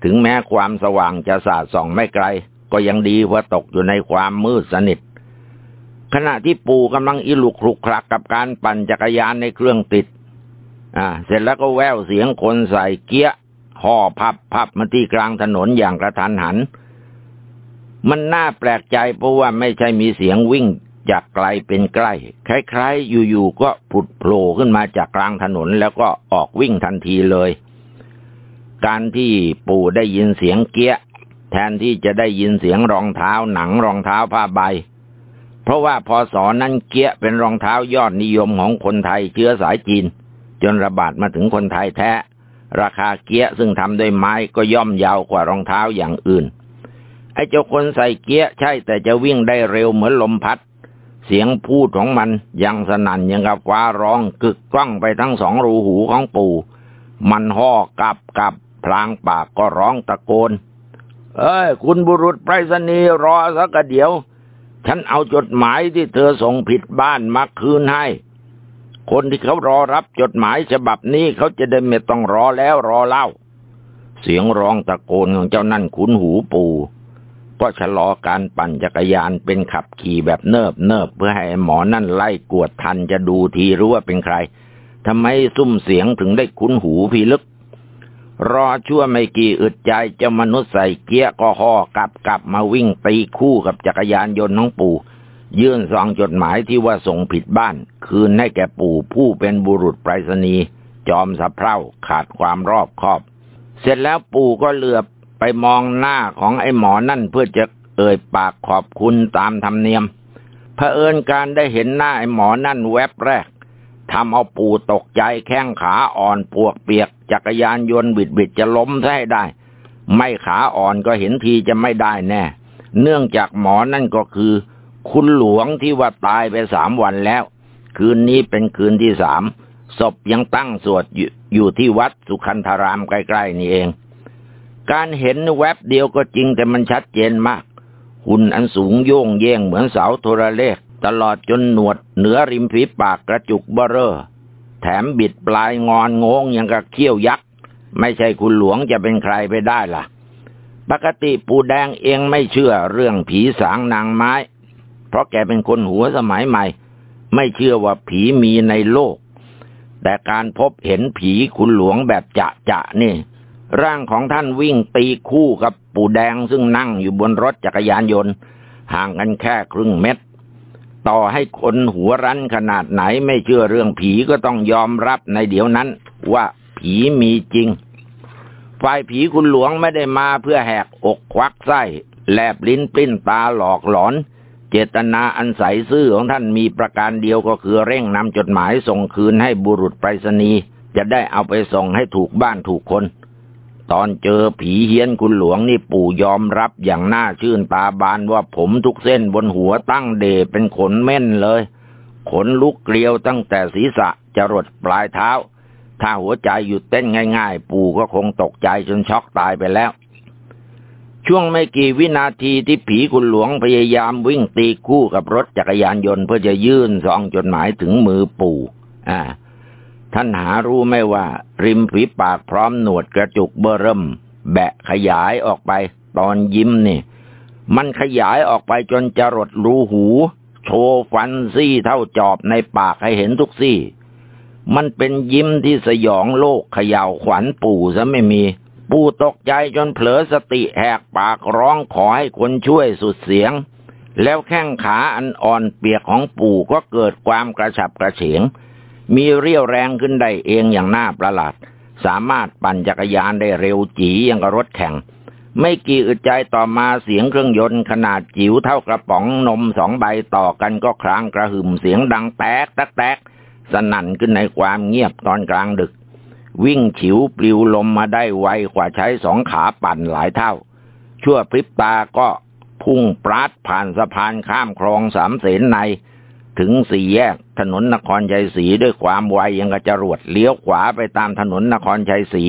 ถึงแม้ความสว่างจะสาดส่องไม่ไกล ก็ยังดีเพราะตกอยู่ในความมืดสนิท ขณะที่ปู่กำลังอิลุกคลุกคลักกับการปั่นจักรยานในเครื่องติด อ่า เสร็จแล้วก็แววเสียงคนใส่เกี้ย ห่อพับพับมาที่กลางถนนอย่างกระทันหัน มันน่าแปลกใจเพราะว่าไม่ใช่มีเสียงวิ่งจากไกลเป็นใกล้ คล้ายๆ อยู่ๆก็ผุดโผล่ขึ้นมาจากกลางถนนแล้วก็ออกวิ่งทันทีเลย การที่ปู่ได้ยินเสียงเกี้ย แทนที่จะได้ยินเสียงรองเท้าหนังรองเท้าผ้าใบ เพราะว่าพอสอนนั้นเกี้ยเป็นรองเท้ายอดนิยมของคนไทยเชื้อสายจีน จนระบาดมาถึงคนไทยแท้ ราคาเกี้ยซึ่งทำด้วยไม้ก็ย่อมยาวกว่ารองเท้าอย่างอื่น ไอ้เจ้าคนใส่เกี้ยใช่แต่จะวิ่งได้เร็วเหมือนลมพัด เสียงพูดของมันยังสนั่นยังกับฟ้าร้องกึกก้องไปทั้งสองรูหูของปู่ มันห่อกับกับพลางปากก็ร้องตะโกน เอ้ย คุณบุรุษไปรษณีย์รอสักเดี๋ยว ฉันเอาจดหมายที่เธอส่งผิดบ้านมาคืนให้ คนที่เขารอรับจดหมายฉบับนี้เขาจะได้ไม่ต้องรอแล้วรอเล่า เสียงร้องตะโกนของเจ้านั่นขุนหูปูก็ชะลอการปั่นจักรยานเป็นขับขี่แบบเนิบเนิบเพื่อให้หมอนั่นไล่กวดทันจะดูทีรู้ว่าเป็นใครทำไมซุ่มเสียงถึงได้คุ้นหูพีลึก รอชั่วไม่กี่อึดใจเจ้ามนุษย์ใส่เกี้ยก็ห่อกลับกลับมาวิ่งตีคู่กับจักรยานยนต์น้องปู่ ยื่นซองจดหมายที่ว่าส่งผิดบ้าน คืนให้แก่ปู่ผู้เป็นบุรุษไปรษณีย์จอมสะเพร่าขาดความรอบคอบ เสร็จแล้วปู่ก็เหลือบไปมองหน้าของไอ้หมอนั่นเพื่อจะเอ่ยปากขอบคุณตามธรรมเนียมเผอิญการได้เห็นหน้าไอ้หมอนั่นแวบแรกทำเอาปู่ตกใจแข้งขาอ่อนปวกเปียก จักรยานยนต์บิดบิดจะล้มใช่ได้ ไม่ขาอ่อนก็เห็นทีจะไม่ได้แน่ เนื่องจากหมอนั่นก็คือ คุณหลวงที่ว่าตายไปสามวันแล้ว คืนนี้เป็นคืนที่สามศพยังตั้งสวดอยู่ที่วัดสุขันธารามใกล้ๆนี่เอง การเห็นแวบเดียวก็จริงแต่มันชัดเจนมาก หุ่นอันสูงโย่งเย่งเหมือนเสาโทรเลข ตลอดจนหนวดเหนือริมฝีปากกระจุกเบรอแถมบิดปลายงอนงงย่างกับเขี้ยวยักษ์ ไม่ใช่คุณหลวงจะเป็นใครไปได้ล่ะ ปกติปูแดงเองไม่เชื่อเรื่องผีสางนางไม้ เพราะแกเป็นคนหัวสมัยใหม่ ไม่เชื่อว่าผีมีในโลก แต่การพบเห็นผีคุณหลวงแบบจะจะนี่ ร่างของท่านวิ่งตีคู่กับปู่แดงซึ่งนั่งอยู่บนรถจักรยานยนต์ ห่างกันแค่ครึ่งเมตร ต่อให้คนหัวรั้นขนาดไหนไม่เชื่อเรื่องผีก็ต้องยอมรับในเดี๋ยวนั้น ว่าผีมีจริงฝ่ายผีคุณหลวงไม่ได้มาเพื่อแหกอกควักไส้แลบลิ้นปลิ้นตาหลอกหลอน เจตนาอันใสซื่อของท่านมีประการเดียวก็คือเร่งนำจดหมายส่งคืนให้บุรุษไปรษณีย์จะได้เอาไปส่งให้ถูกบ้านถูกคน ตอนเจอผีเฮี้ยนคุณหลวงนี่ปู่ยอมรับอย่างน่าชื่นตาบานว่าผมทุกเส้นบนหัวตั้งเดเป็นขนเม่นเลย ขนลุกเกลียวตั้งแต่ศีรษะจรดปลายเท้า ถ้าหัวใจหยุดเต้นง่าย ๆ ปู่ก็คงตกใจจนช็อกตายไปแล้ว ช่วงไม่กี่วินาทีที่ผีคุณหลวงพยายามวิ่งตีคู่กับรถจักรยานยนต์เพื่อจะยื่นซองจดหมายถึงมือปู่ อ่า ท่านหารู้ไหมว่า ริมฝีปากพร้อมหนวดกระจุกเบอร์เริ่ม แบะขยายออกไป ตอนยิ้มนี่ มันขยายออกไปจนจะรดรูหู โชว์ฟันซี่เท่าจอบในปากให้เห็นทุกซี่ มันเป็นยิ้มที่สยองโลกขย่าขวัญปู่ซะไม่มี ปู่ตกใจจนเผลอสติแหกปากร้องขอให้คนช่วยสุดเสียง แล้วแข้งขาอันอ่อนเปียกของปู่ก็เกิดความกระฉับกระเฉง มีเรี่ยวแรงขึ้นได้เองอย่างน่าประหลาด สามารถปั่นจักรยานได้เร็วจีอย่างกับรถแข่ง ไม่กี่อึดใจต่อมาเสียงเครื่องยนต์ขนาดจิ๋วเท่ากระป๋องนมสองใบต่อกันก็ครางกระหึ่มเสียงดังแตกแตกแตกสนั่นขึ้นในความเงียบตอนกลางดึก วิ่งฉิวปลิวลมมาได้ไวกว่าใช้สองขาปั่นหลายเท่า ชั่วพริบตาก็พุ่งปราดผ่านสะพานข้ามคลองสามเสนใน ถึงสี่แยกถนนนครชัยศรีด้วยความไวยังกระจรวดเลี้ยวขวาไปตามถนนนครชัยศรี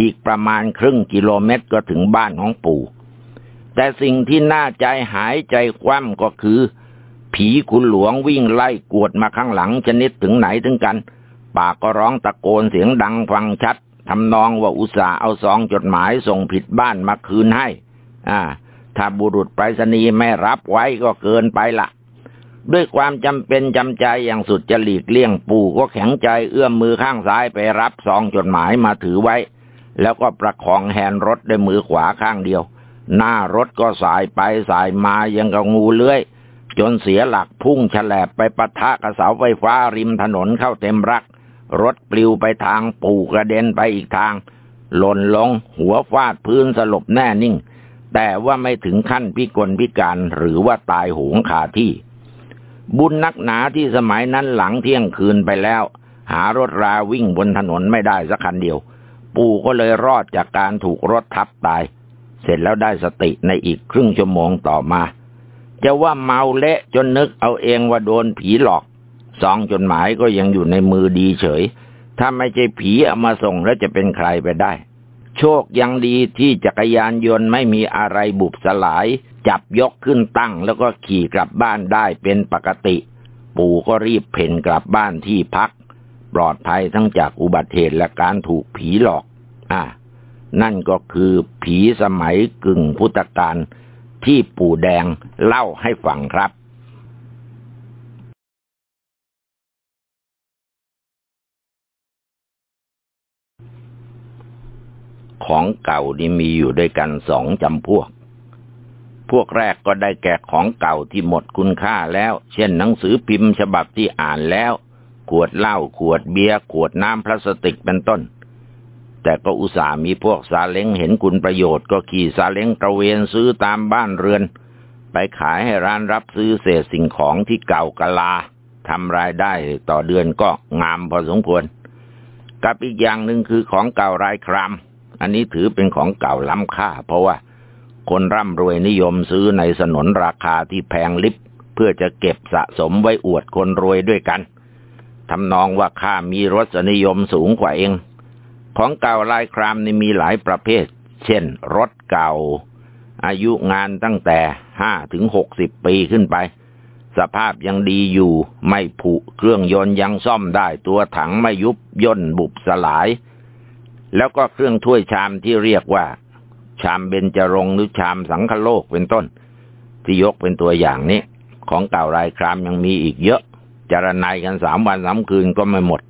อีกประมาณครึ่งกิโลเมตรก็ถึงบ้านของปู่ แต่สิ่งที่น่าใจหายใจคว่ำก็คือ ผีคุณหลวงวิ่งไล่กวดมาข้างหลังชนิดถึงไหนถึงกัน ปากก็ร้องตะโกนเสียงดังฟังชัดทำนองว่าอุตส่าห์เอาซองจดหมายส่งผิดบ้านมาคืนให้ อ่า ถ้าบุรุษไปรษณีย์ไม่รับไว้ก็เกินไปละด้วยความจำเป็นจำใจอย่างสุดจะหลีกเลี่ยงปู่ก็แข็งใจเอื้อมมือข้างซ้ายไปรับซองจดหมายมาถือไว้ แล้วก็ประคองแฮนรถด้วยมือขวาข้างเดียว หน้ารถก็สายไปสายมายังกับงูเลื้อย จนเสียหลักพุ่งฉลบไปปะทะกับเสาไฟฟ้าริมถนนเข้าเต็มรัก รถปลิวไปทางปู่กระเด็นไปอีกทาง หล่นลงหัวฟาดพื้นสลบแน่นิ่ง แต่ว่าไม่ถึงขั้นพิกลพิการหรือว่าตายโหงขาที่ บุญนักหนาที่สมัยนั้นหลังเที่ยงคืนไปแล้ว หารถราวิ่งบนถนนไม่ได้สักคันเดียว ปู่ก็เลยรอดจากการถูกรถทับตาย เสร็จแล้วได้สติในอีกครึ่งชั่วโมงต่อมา จะว่าเมาเละจนนึกเอาเองว่าโดนผีหลอก ซองจดหมายก็ยังอยู่ในมือดีเฉย ถ้าไม่ใช่ผีเอามาส่งแล้วจะเป็นใครไปได้ โชคยังดีที่จักรยานยนต์ไม่มีอะไรบุบสลาย จับยกขึ้นตั้งแล้วก็ขี่กลับบ้านได้เป็นปกติ ปู่ก็รีบเพ่นกลับบ้านที่พัก ปลอดภัยทั้งจากอุบัติเหตุและการถูกผีหลอก อ่านั่นก็คือผีสมัยกึ่งพุทธกาลที่ปู่แดงเล่าให้ฟังครับ ของเก่านี่มีอยู่ด้วยกันสองจำพวก พวกแรกก็ได้แก่ของเก่าที่หมดคุณค่าแล้ว เช่นหนังสือพิมพ์ฉบับที่อ่านแล้ว ขวดเหล้าขวดเบียร์ขวดน้ำพลาสติกเป็นต้น แต่ก็อุตส่าห์มีพวกซาเล้งเห็นคุณประโยชน์ก็ขี่ซาเล้งตระเวนซื้อตามบ้านเรือน ไปขายให้ร้านรับซื้อเศษสิ่งของที่เก่ากะลาทำรายได้ต่อเดือนก็งามพอสมควร กับอีกอย่างหนึ่งคือของเก่ารายคราม อันนี้ถือเป็นของเก่าล้ำค่า เพราะว่าคนร่ำรวยนิยมซื้อในสนนราคาที่แพงลิบเพื่อจะเก็บสะสมไว้อวดคนรวยด้วยกันทำนองว่าข้ามีรสนิยมสูงกว่าเอง ของเก่าลายครามนี่มีหลายประเภท เช่น รถเก่า อายุงานตั้งแต่ห้าถึงหกสิบปีขึ้นไป สภาพยังดีอยู่ ไม่ผุ เครื่องยนต์ยังซ่อมได้ตัวถังไม่ยุบย่นบุบสลาย แล้วก็เครื่องถ้วยชามที่เรียกว่า ชามเบญจรงหรือชามสังคโลกเป็นต้น ที่ยกเป็นตัวอย่างนี้ ของเก่ารายครามยังมีอีกเยอะ จารนายกันสามวันสามคืนก็ไม่หมด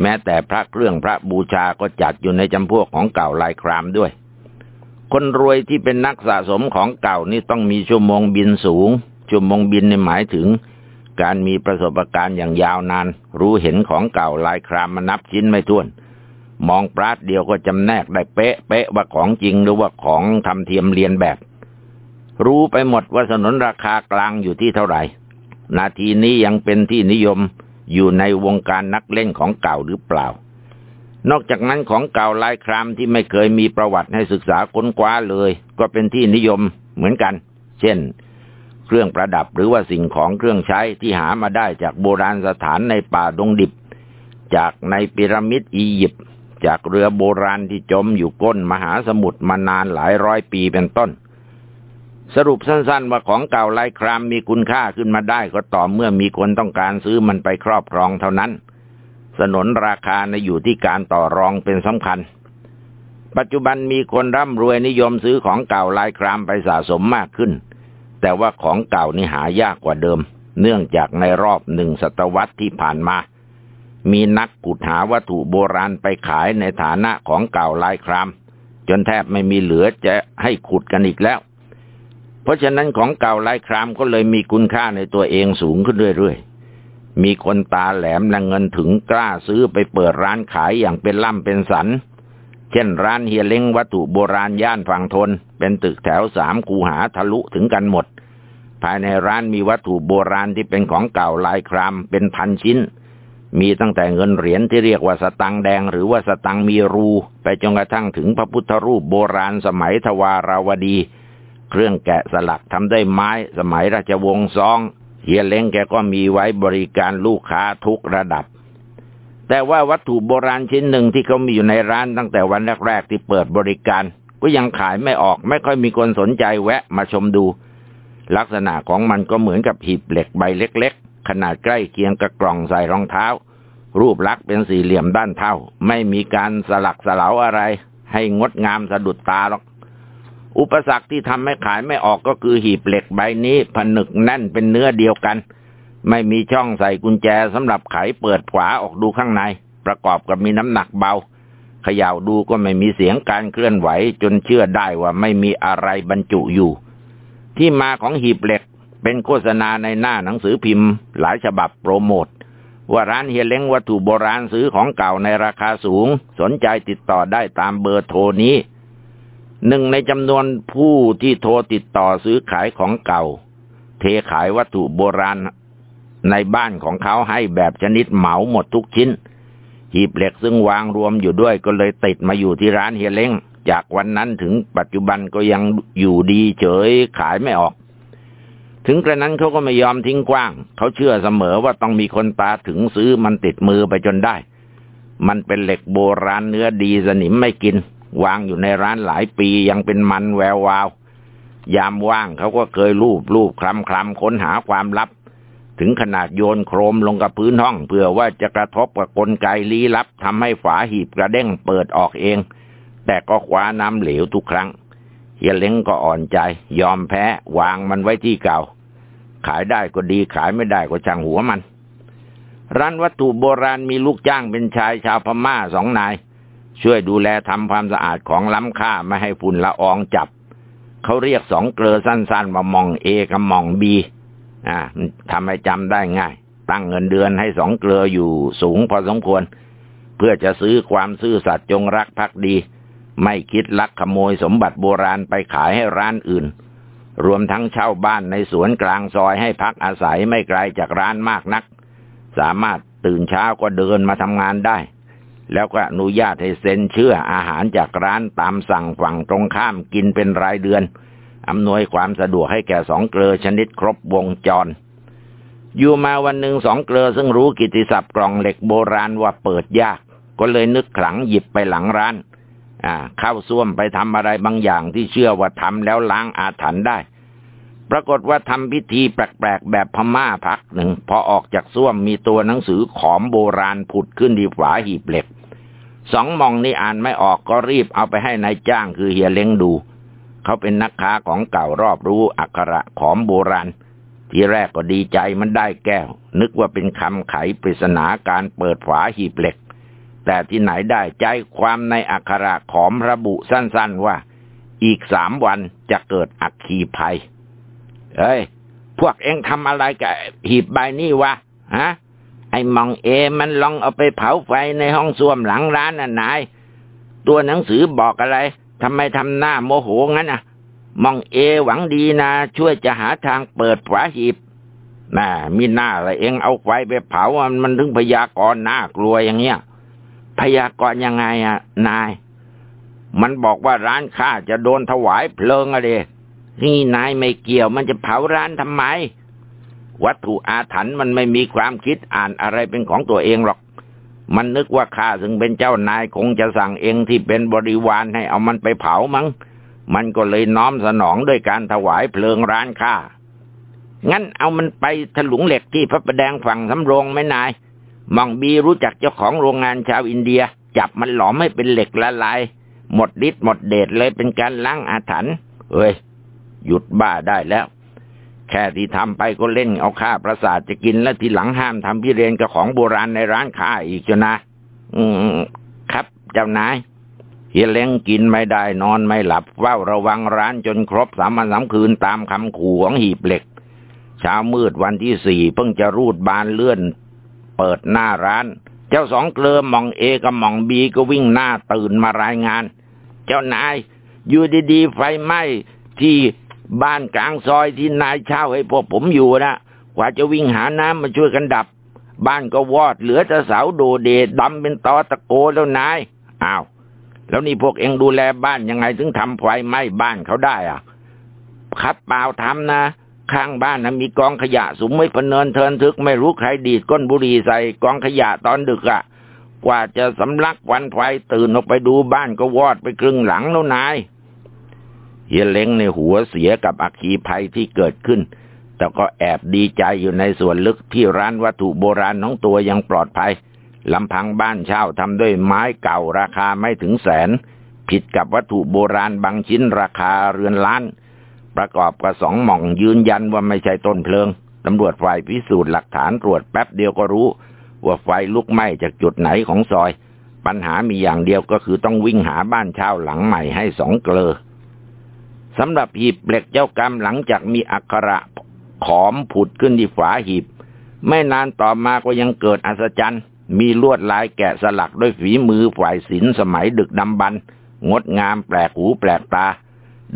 แม้แต่พระเครื่องพระบูชาก็จัดอยู่ในจำพวกของเก่ารายครามด้วย คนรวยที่เป็นนักสะสมของเก่านี่ต้องมีชั่วโมงบินสูง ชั่วโมงบินในหมายถึงการมีประสบการณ์อย่างยาวนาน รู้เห็นของเก่าลายครามมานับชิ้นไม่ถ้วน มองปราดเดียวก็จำแนกได้เป๊ะเป๊ะว่าของจริงหรือว่าของทำเทียมเรียนแบบ รู้ไปหมดว่าสนนราคากลางอยู่ที่เท่าไหร่ นาทีนี้ยังเป็นที่นิยมอยู่ในวงการนักเล่นของเก่าหรือเปล่า นอกจากนั้นของเก่าลายครามที่ไม่เคยมีประวัติให้ศึกษาค้นคว้าเลย ก็เป็นที่นิยมเหมือนกัน เช่น เครื่องประดับหรือว่าสิ่งของเครื่องใช้ที่หามาได้จากโบราณสถานในป่าดงดิบ จากในพีระมิดอียิปต์ จากเรือโบราณที่จมอยู่ก้นมหาสมุทรมานานหลายร้อยปีเป็นต้น สรุปสั้นๆว่าของเก่าลายครามมีคุณค่าขึ้นมาได้ก็ต่อเมื่อมีคนต้องการซื้อมันไปครอบครองเท่านั้น สนนราคาในอยู่ที่การต่อรองเป็นสำคัญ ปัจจุบันมีคนร่ำรวยนิยมซื้อของเก่าลายครามไปสะสมมากขึ้น แต่ว่าของเก่านี่หายากกว่าเดิม เนื่องจากในรอบหนึ่งศตวรรษที่ผ่านมา มีนักขุดหาวัตถุโบราณไปขายในฐานะของเก่าลายคราม จนแทบไม่มีเหลือจะให้ขุดกันอีกแล้ว เพราะฉะนั้นของเก่าลายครามก็เลยมีคุณค่าในตัวเองสูงขึ้นเรื่อยๆ มีคนตาแหลมและเงินถึงกล้าซื้อไปเปิดร้านขายอย่างเป็นล่ำเป็นสัน เช่นร้านเฮียเล้งวัตถุโบราณย่านฝั่งทน เป็นตึกแถวสามคูหาทะลุถึงกันหมด ภายในร้านมีวัตถุโบราณที่เป็นของเก่าลายครามเป็นพันชิ้น มีตั้งแต่เงินเหรียญที่เรียกว่าสตังแดงหรือว่าสตังมีรู ไปจนกระทั่งถึงพระพุทธรูปโบราณสมัยทวาราวดี เครื่องแกะสลักทำด้วยไม้สมัยราชวงศ์ซองเฮียเล้งแกก็มีไว้บริการลูกค้าทุกระดับ แต่ว่าวัตถุโบราณชิ้นหนึ่งที่เขามีอยู่ในร้านตั้งแต่วันแรกๆที่เปิดบริการ ก็ยังขายไม่ออกไม่ค่อยมีคนสนใจแวะมาชมดู ลักษณะของมันก็เหมือนกับหีบเหล็กใบเล็ก ขนาดใกล้เคียงกับกล่องใส่รองเท้า รูปลักษณ์เป็นสี่เหลี่ยมด้านเท่า ไม่มีการสลักสลาวอะไร ให้งดงามสะดุดตาหรอกอุปสรรคที่ทำให้ขายไม่ออกก็คือหีบเหล็กใบนี้ผนึกแน่นเป็นเนื้อเดียวกัน ไม่มีช่องใส่กุญแจสำหรับไขเปิดขวาออกดูข้างใน ประกอบกับมีน้ำหนักเบาเขย่าดูก็ไม่มีเสียงการเคลื่อนไหว จนเชื่อได้ว่าไม่มีอะไรบรรจุอยู่ ที่มาของหีบเหล็ก เป็นโฆษณาในหน้าหนังสือพิมพ์ หลายฉบับโปรโมทว่าร้านเฮียเล้งวัตถุโบราณซื้อของเก่าในราคาสูง สนใจติดต่อได้ตามเบอร์โทรนี้ หนึ่งในจำนวนผู้ที่โทรติดต่อซื้อขายของเก่า เทขายวัตถุโบราณในบ้านของเขาให้แบบชนิดเหมาหมดทุกชิ้น หีบเหล็กซึ่งวางรวมอยู่ด้วยก็เลยติดมาอยู่ที่ร้านเฮียเล้งจากวันนั้นถึงปัจจุบันก็ยังอยู่ดีเฉยขายไม่ออก ถึงกระนั้นเขาก็ไม่ยอมทิ้งกว้าง เขาเชื่อเสมอว่าต้องมีคนตาถึงซื้อมันติดมือไปจนได้ มันเป็นเหล็กโบราณเนื้อดีสนิมไม่กิน วางอยู่ในร้านหลายปียังเป็นมันแวววาว ยามว่างเขาก็เคยลูบลูบคลำคลำค้นหาความลับ ถึงขนาดโยนโครมลงกับพื้นห้องเพื่อว่าจะกระทบกับกลไกลี้ลับทำให้ฝาหีบกระเด้งเปิดออกเอง แต่ก็คว้าน้ำเหลวทุกครั้งเฮียเล้งก็อ่อนใจ ยอมแพ้วางมันไว้ที่เก่า ขายได้ก็ดีขายไม่ได้ก็ช่างหัวมัน ร้านวัตถุโบราณมีลูกจ้างเป็นชายชาวพม่าสองนาย ช่วยดูแลทำความสะอาดของล้ำค่าไม่ให้ฝุ่นละอองจับ เขาเรียกสองเกลือสั้นๆว่ามองเอกับมองบีอ่าทำให้จำได้ง่าย ตั้งเงินเดือนให้สองเกลืออยู่สูงพอสมควร เพื่อจะซื้อความซื่อสัตย์จงรักภักดี ไม่คิดลักขโมยสมบัติโบราณไปขายให้ร้านอื่น รวมทั้งเช่าบ้านในสวนกลางซอยให้พักอาศัยไม่ไกลจากร้านมากนัก สามารถตื่นเช้าก็เดินมาทำงานได้ แล้วก็อนุญาตให้เซ็นเชื่ออาหารจากร้านตามสั่งฝั่งตรงข้ามกินเป็นรายเดือน อำนวยความสะดวกให้แก่สองเกลอชนิดครบวงจร อยู่มาวันหนึ่งสองเกลอซึ่งรู้กิติศัพท์กล่องเหล็กโบราณว่าเปิดยาก ก็เลยนึกขลังหยิบไปหลังร้าน อ่า เข้าซ่วมไปทำอะไรบางอย่างที่เชื่อว่าทำแล้วล้างอาถรรพ์ได้ ปรากฏว่าทำพิธีแปลกๆแบบพม่าพักหนึ่ง พอออกจากซ่วมมีตัวหนังสือขอมโบราณผุดขึ้นที่ฝาหีบเหล็ก สองมองนี่อ่านไม่ออกก็รีบเอาไปให้ในายจ้างคือเฮียเล้งดู เขาเป็นนักค้าของเก่ารอบรู้อักขระขอมโบราณทีแรกก็ดีใจมันได้แก้ว นึกว่าเป็นคำไขปริศนาการเปิดฝาหีบเหล็ก แต่ที่ไหนได้ใจความในอักขระขอมระบุสั้นๆว่า อีกสามวันจะเกิดอักขีภัย เฮ้ย พวกเอ็งทำอะไรกับหีบใบนี้วะ ฮะ ไอ้มองเอมันลองเอาไปเผาไฟในห้องส้วมหลังร้านน่ะนาย ตัวหนังสือบอกอะไรทำไมทำหน้าโมโหงั้นอะ มองเอหวังดีนะ ช่วยจะหาทางเปิดฝาหีบน่ามีหน้าอะไรเองเอาไฟไปเผามันถึงพยากรณ์น่ากลัวอย่างเงี้ย พยากรณ์ยังไงอะ นาย มันบอกว่าร้านข้าจะโดนถวายเพลิงอะไรนี่นายไม่เกี่ยวมันจะเผาร้านทำไม วัตถุอาถรรพ์มันไม่มีความคิดอ่านอะไรเป็นของตัวเองหรอก มันนึกว่าข้าซึ่งเป็นเจ้านายคงจะสั่งเองที่เป็นบริวารให้เอามันไปเผามั้ง มันก็เลยน้อมสนองด้วยการถวายเพลิงร้านข้างั้นเอามันไปถลุงเหล็กที่พระประแดงฝั่งสำโรงไหมนาย มองบีรู้จักเจ้าของโรงงานชาวอินเดีย จับมันหลอมให้เป็นเหล็กละลาย หมดฤทธิ์หมดเดชเลยเป็นการล้างอาถรรพ์เฮ้ย หยุดบ้าได้แล้ว แค่ที่ทำไปก็เล่นเอาค่าประสาทจะกินและทีหลังห้ามทำพิเรนกับของโบราณในร้านค้าอีกจนะ อืม ครับเจ้านายเฮียเล้งกินไม่ได้นอนไม่หลับเฝ้าระวังร้านจนครบสามวันสามคืนตามคำขู่ของหีบเหล็กเช้ามืดวันที่สี่เพิ่งจะรูดบานเลื่อน เปิดหน้าร้าน เจ้าสองเกลือมองเอกับมองบีก็วิ่งหน้าตื่นมารายงาน เจ้านายอยู่ดีๆไฟไหม้ที่บ้านกลางซอยที่นายเช่าให้พวกผมอยู่นะกว่าจะวิ่งหาน้ำมาช่วยกันดับ บ้านก็วอดเหลือแต่เสาโดเดดำเป็นตอตะโกแล้วนายอ้าวแล้วนี่พวกเองดูแลบ้านยังไงถึงทำไฟไหม้บ้านเขาได้อะครับเปล่าทำนะ ข้างบ้านนะมีกองขยะสุมไว้พเนินเทินทึกไม่รู้ใครดีดก้นบุหรี่ใส่กองขยะตอนดึกอะ่ะ กว่าจะสำลักวันไฟตื่นออกไปดูบ้านก็วอดไปครึ่งหลังแล้วนายเฮียเล้งในหัวเสียกับอักขีภัยที่เกิดขึ้น แต่ก็แอบดีใจอยู่ในส่วนลึกที่ร้านวัตถุโบราณน้องตัวยังปลอดภัยลำพังบ้านเช่าทำด้วยไม้เก่าราคาไม่ถึงแสน ผิดกับวัตถุโบราณบางชิ้นราคาเรือนล้าน ประกอบกับสองหม่องยืนยันว่าไม่ใช่ต้นเพลิงตำรวจฝ่ายพิสูจน์หลักฐานตรวจแป๊บเดียวก็รู้ ว่าไฟลุกไหม้จากจุดไหนของซอย ปัญหามีอย่างเดียวก็คือต้องวิ่งหาบ้านเช่าหลังใหม่ให้สองเกลอสำหรับหีบเหล็กเจ้ากรรมหลังจากมีอักขระขอมผุดขึ้นที่ฝาหีบ ไม่นานต่อมาก็ยังเกิดอัศจรรย์ มีลวดลายแกะสลักด้วยฝีมือฝ่ายศิลป์สมัยดึกดำบรรงดงามแปลกหูแปลกตา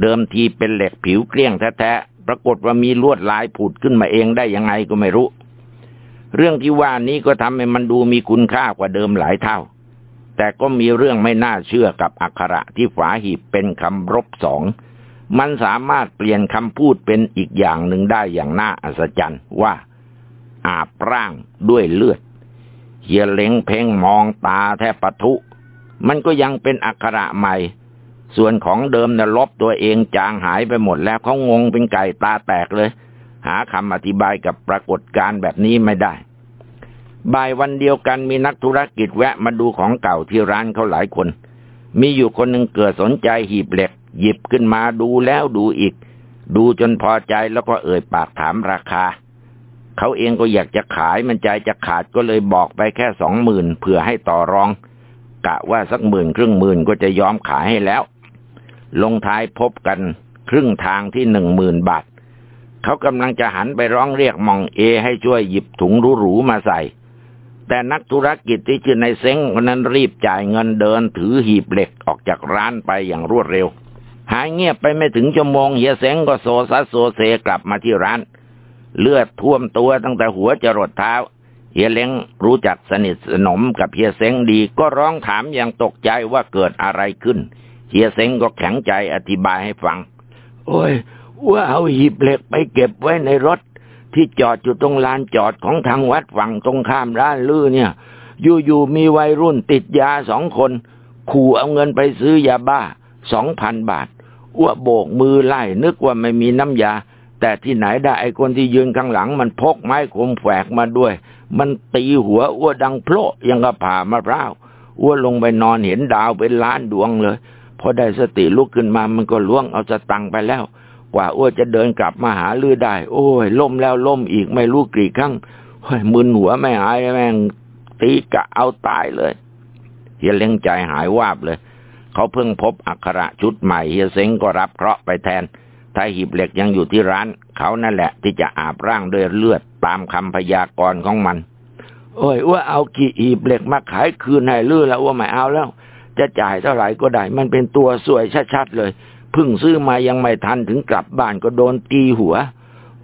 เดิมทีเป็นเหล็กผิวเกลี้ยงแท้ๆ ปรากฏว่ามีลวดลายผุดขึ้นมาเองได้ยังไงก็ไม่รู้ เรื่องที่ว่านี้ก็ทำให้มันดูมีคุณค่ากว่าเดิมหลายเท่า แต่ก็มีเรื่องไม่น่าเชื่อกับอักขระที่ฝาหีบเป็นคำรบสอง มันสามารถเปลี่ยนคำพูดเป็นอีกอย่างหนึ่งได้อย่างน่าอัศจรรย์ว่า อาบร่างด้วยเลือดเฮียเล้งเพ่งมองตาแทบปะทุ มันก็ยังเป็นอักขระใหม่ ส่วนของเดิมเนี่ยลบตัวเองจางหายไปหมดแล้วเขางงเป็นไก่ตาแตกเลย หาคำอธิบายกับปรากฏการแบบนี้ไม่ได้ บ่ายวันเดียวกันมีนักธุรกิจแวะมาดูของเก่าที่ร้านเขาหลายคน มีอยู่คนหนึ่งเกิดสนใจหีบเหล็ก หยิบขึ้นมาดูแล้วดูอีก ดูจนพอใจแล้วก็เอ่ยปากถามราคา เขาเองก็อยากจะขายมันใจจะขาดก็เลยบอกไปแค่สองหมื่นเผื่อให้ต่อรอง กะว่าสักหมื่นครึ่งหมื่นก็จะยอมขายให้แล้ว ลงท้ายพบกันครึ่งทางที่หนึ่งหมื่นบาท เขากำลังจะหันไปร้องเรียกมองเอ ให้ช่วยหยิบถุงหรูๆมาใส่ แต่นักธุรกิจที่ชื่อนายเซ้งคนนั้นรีบจ่ายเงินเดินถือหีบเหล็กออกจากร้านไปอย่างรวดเร็ว หายเงียบไปไม่ถึงชั่วโมงเฮียเซ้งก็โซซัสโซเซกลับมาที่ร้าน เลือดท่วมตัวตั้งแต่หัวจรดเท้าเฮียเล้งรู้จักสนิทสนมกับเฮียเซ้งดีก็ร้องถามอย่างตกใจว่าเกิดอะไรขึ้น เฮียเซ้งก็แข็งใจอธิบายให้ฟัง โอ้ยว่าเอาหีบเหล็กไปเก็บไว้ในรถ ที่จอดอยู่ตรงลานจอดของทางวัดฝั่งตรงข้ามร้านลือเนี่ย อยู่ๆมีวัยรุ่นติดยาสองคน ขู่เอาเงินไปซื้อยาบ้าสองพันบาทอ้วโบกมือไล่นึกว่าไม่มีน้ำยา แต่ที่ไหนได้ไอ้คนที่ยืนข้างหลัง มันพกไม้คมแฝกมาด้วย มันตีหัวอ้วดังโพะยังกระผ่ามะพร้าวอ้วลงไปนอนเห็นดาวเป็นล้านดวงเลย พอได้สติลุกขึ้นมามันก็ล่วงเอาจะตังไปแล้ว กว่าอ้วจะเดินกลับมาหาลือได้ โอ้ยล่มแล้วล่มอีกไม่รู้กี่ครั้งมึนหัวไม่หายแม่งตีกะเอาตายเลยเฮียเล้งใจหายวาบเลย เขาเพิ่งพบอักขระชุดใหม่เฮียเซ้งก็รับเคราะห์ไปแทนถ้าหีบเหล็กยังอยู่ที่ร้าน เขานั่นแหละที่จะอาบร่างด้วยเลือดตามคำพยากรณ์ของมัน โอ้ยว่าเอากี่หีบเหล็กมาขายคืนให้ลือแล้วว่าไม่เอาแล้ว จะจ่ายเท่าไหร่ก็ได้ มันเป็นตัวสวยชัดๆเลยพึ่งซื้อมายังไม่ทันถึงกลับบ้านก็โดนตีหัว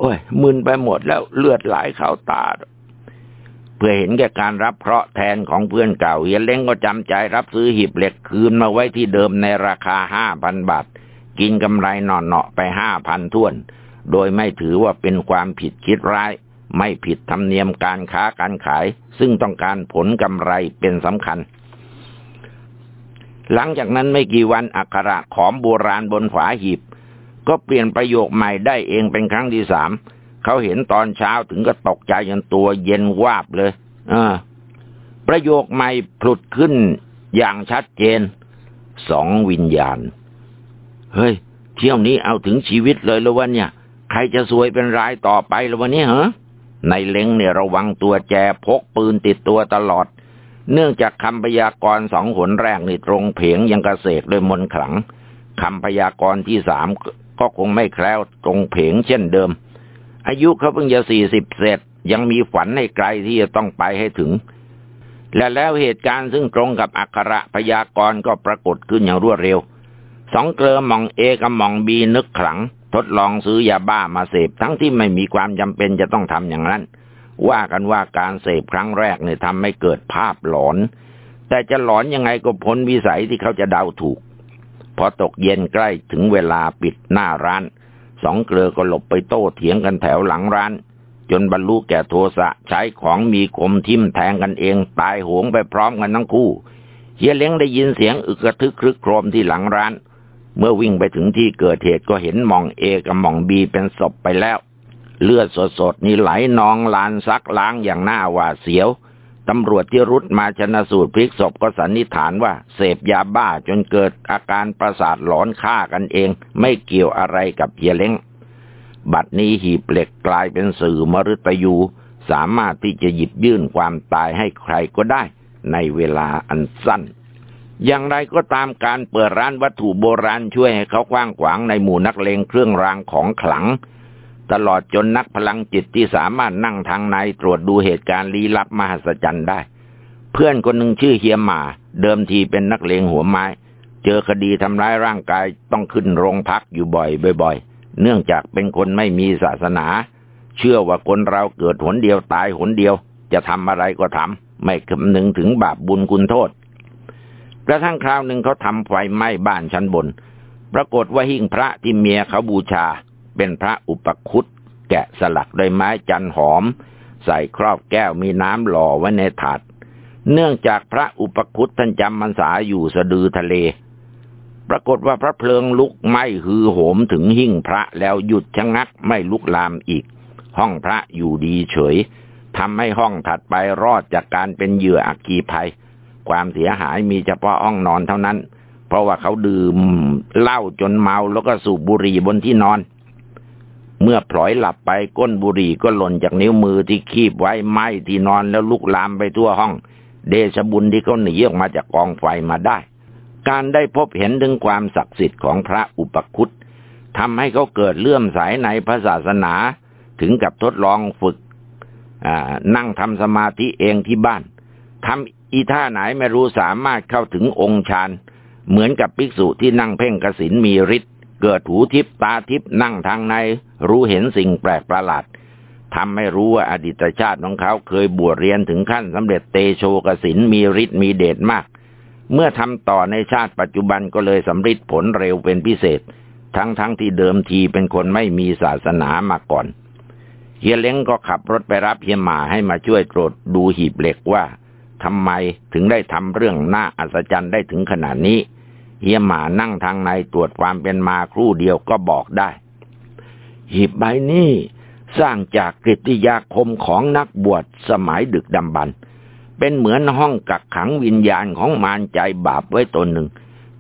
โอ้ยมึนไปหมดแล้วเลือดไหลเข้าตา เพื่อเห็นแก่การรับเคราะห์แทนของเพื่อนเก่าเฮียเล้งก็จำใจรับซื้อหีบเหล็กคืนมาไว้ที่เดิมในราคาห้าพันบาท กินกำไรหน่อๆไปห้าพันท่วน โดยไม่ถือว่าเป็นความผิดคิดร้าย ไม่ผิดธรรมเนียมการค้าการขาย ซึ่งต้องการผลกำไรเป็นสำคัญ หลังจากนั้นไม่กี่วันอักขระขอมโบราณบนฝาหีบ ก็เปลี่ยนประโยคใหม่ได้เองเป็นครั้งที่สามเขาเห็นตอนเช้าถึงก็ตกใจจนตัวเย็นวาบเลยอประโยคใหม่ผลุดขึ้นอย่างชัดเจน สองวิญญาณ เฮ้ย เที่ยวนี้เอาถึงชีวิตเลยแล้ววะเนี่ย ใครจะสวยเป็นรายต่อไปแล้ววะเนี่ยเหรอในเล้งเนี่ยระวังตัวแจพกปืนติดตัวตลอด เนื่องจากคำพยากรณ์สองหนแรกนี่ตรงเพียงยังกระเสกด้วยมนขลังคำพยากรณ์ที่สามก็คงไม่แคล้วตรงเพียงเช่นเดิม อายุเขาเพิ่งจะสี่สิบเศษยังมีฝันให้ไกลที่จะต้องไปให้ถึง และแล้วเหตุการณ์ซึ่งตรงกับอักขระพยากรณ์ก็ปรากฏขึ้นอย่างรวดเร็ว สองเกลอมองเอกับมองบีนึกขลัง ทดลองซื้อยาบ้ามาเสพทั้งที่ไม่มีความจำเป็นจะต้องทำอย่างนั้น ว่ากันว่าการเสพครั้งแรกเนี่ยทำให้เกิดภาพหลอน แต่จะหลอนยังไงก็พ้นวิสัยที่เขาจะเดาถูก พอตกเย็นใกล้ถึงเวลาปิดหน้าร้าน สองเกลือก็หลบไปโต้เถียงกันแถวหลังร้าน จนบรรลุแก่โทสะใช้ของมีคมทิ่มแทงกันเองตายโหงไปพร้อมกันทั้งคู่เฮียเล้งได้ยินเสียงอึกระทึกครึกโครมที่หลังร้าน เมื่อวิ่งไปถึงที่เกิดเหตุก็เห็นมองเอกับมองบีเป็นศพไปแล้ว เลือดสดๆนี่ไหลนองลานซักล้างอย่างหน้าหวาดเสียว ตำรวจที่รุดมาชนะสูตรพลิกศพก็สันนิษฐานว่า เสพยาบ้าจนเกิดอาการประสาทหลอนฆ่ากันเอง ไม่เกี่ยวอะไรกับเฮียเล้ง บัดนี้หีบเหล็กกลายเป็นสื่อมฤตยู สามารถที่จะหยิบยื่นความตายให้ใครก็ได้ ในเวลาอันสั้นอย่างไรก็ตามการเปิดร้านวัตถุโบราณช่วยให้เขากว้างขวางในหมู่นักเลงเครื่องรางของขลัง ตลอดจนนักพลังจิตที่สามารถนั่งทางในตรวจดูเหตุการณ์ลี้ลับมหัศจรรย์ได้ เพื่อนคนหนึ่งชื่อเฮียหมา เดิมทีเป็นนักเลงหัวไม้ เจอคดีทำร้ายร่างกายต้องขึ้นโรงพักอยู่บ่อยบ่อยเนื่องจากเป็นคนไม่มีศาสนา เชื่อว่าคนเราเกิดหนเดียวตายหนเดียว จะทำอะไรก็ทำไม่คำนึงถึงบาปบุญคุณโทษกระทั่งคราวหนึ่งเขาทำไฟไหม้บ้านชั้นบน ปรากฏว่าหิ้งพระที่เมียเขาบูชา เป็นพระอุปคุตแกะสลักด้วยไม้จันหอม ใส่ครอบแก้วมีน้ำหล่อไว้ในถาด เนื่องจากพระอุปคุตท่านจำมันสาอยู่สะดือทะเล ปรากฏว่าพระเพลิงลุกไหม้ฮือโหมถึงหิ้งพระแล้วหยุดชะงักไม่ลุกลามอีก ห้องพระอยู่ดีเฉยทำให้ห้องถัดไปรอดจากการเป็นเหยื่ออักกีภัย ความเสียหายมีเฉพาะห้องนอนเท่านั้น เพราะว่าเขาดื่มเหล้าจนเมาแล้วก็สูบบุหรี่บนที่นอน เมื่อพลอยหลับไปก้นบุหรี่ก็หล่นจากนิ้วมือที่คีบไว้ไหมที่นอนแล้วลุกลามไปทั่วห้อง เดชบุญที่เขาหนีออกมาจากกองไฟมาได้ การได้พบเห็นถึงความศักดิ์สิทธิ์ของพระอุปคุตทำให้เขาเกิดเลื่อมใสในพระศาสนา ถึงกับทดลองฝึกนั่งทำสมาธิเองที่บ้านทำอีท่าไหนไม่รู้สามารถเข้าถึงองค์ฌานเหมือนกับภิกษุที่นั่งเพ่งกสินมีฤทธิ์ เกิดหูทิพตาทิพนั่งทางใน รู้เห็นสิ่งแปลกประหลาดทำให้รู้ว่าอดีตชาติของเขาเคยบวชเรียนถึงขั้นสำเร็จเตโชกสินมีฤทธิ์มีเดชมาก เมื่อทำต่อในชาติปัจจุบันก็เลยสำเร็จผลเร็วเป็นพิเศษ ทั้งๆทที่เดิมทีเป็นคนไม่มีศาสนามาก่อนเฮียเล้งก็ขับรถไปรับเฮียหมาให้มาช่วยตรวจดูหีบเหล็กว่าทำไมถึงได้ทำเรื่องน่าอัศจรรย์ได้ถึงขนาดนี้ เฮียหมานั่งทางในตรวจความเป็นมาครู่เดียวก็บอกได้ หีบใบนี้สร้างจากกริยาคมของนักบวชสมัยดึกดำบรรเป็นเหมือนห้องกักขังวิญญาณของมารใจบาปไว้ตนหนึ่ง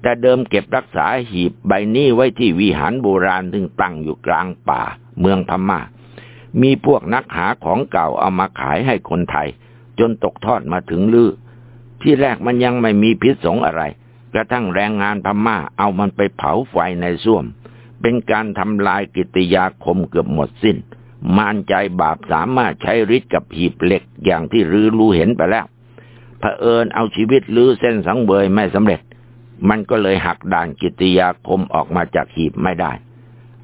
แต่เดิมเก็บรักษาหีบใบนี้ไว้ที่วิหารโบราณซึ่งตั้งอยู่กลางป่าเมืองพมา่า มีพวกนักหาของเก่าเอามาขายให้คนไทย จนตกทอดมาถึงลือ ที่แรกมันยังไม่มีพิษสงอะไร กระทั่งแรงงานพม่าเอามันไปเผาไฟในส้วม เป็นการทำลายกิตยาคมเกือบหมดสิน้น มารใจบาปสามารถใช้ฤทธิ์กับหีบเหล็กอย่างที่รื้อรู้เห็นไปแล้วเผอิญเอาชีวิตลื้อเส้นสังเบยไม่สำเร็จ มันก็เลยหักด่านกิตยาคมออกมาจากหีบไม่ได้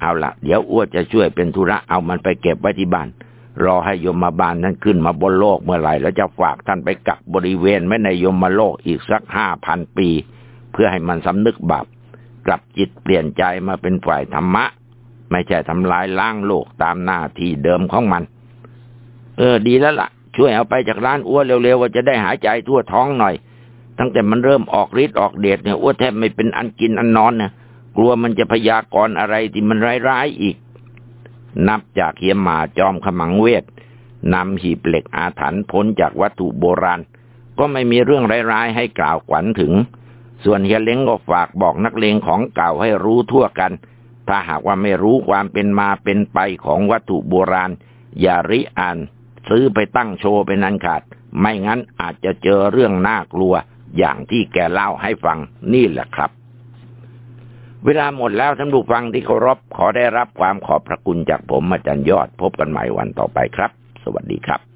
เอาละเดี๋ยวอ้วจะช่วยเป็นธุระเอามันไปเก็บไว้ที่บ้านรอให้ยมมาบาลท่านขึ้นมาบนโลกเมื่อไหร่ แล้วจะฝากท่านไปกักบริเวณไม่ในยมมาโลกอีกสักห้าพันปี เพื่อให้มันสำนึกบาปกลับจิตเปลี่ยนใจมาเป็นฝ่ายธรรมะ ไม่ใช่ทำลายล้างโลกตามหน้าที่เดิมของมัน เออ ดีแล้วละ่ะ ช่วยเอาไปจากร้านอ้วนเร็วๆว่าจะได้หายใจทั่วท้องหน่อย ตั้งแต่มันเริ่มออกฤทธิ์ออกเดชเนี่ยอ้วนแทบไม่เป็นอันกินอันนอนเนี่ยกลัวมันจะพยากรณ์อะไรที่มันร้ายๆอีก นับจากเฮียมาจอมขมังเวทนำหีบเหล็กอาถรรพ์พ้นจากวัตถุโบราณ ก็ไม่มีเรื่องร้ายๆให้กล่าวขวัญถึง ส่วนเฮียเล้งก็ฝากบอกนักเลงของเก่าให้รู้ทั่วกัน ถ้าหากว่าไม่รู้ความเป็นมาเป็นไปของวัตถุโบราณ อย่าริอ่าน ซื้อไปตั้งโชว์เป็นนันขาด ไม่งั้นอาจจะเจอเรื่องน่ากลัว อย่างที่แกเล่าให้ฟังนี่แหละครับ เวลาหมดแล้วท่านผู้ฟังที่เคารพขอได้รับความขอบพระคุณจากผมอาจารย์ยอดพบกันใหม่วันต่อไปครับ สวัสดีครับ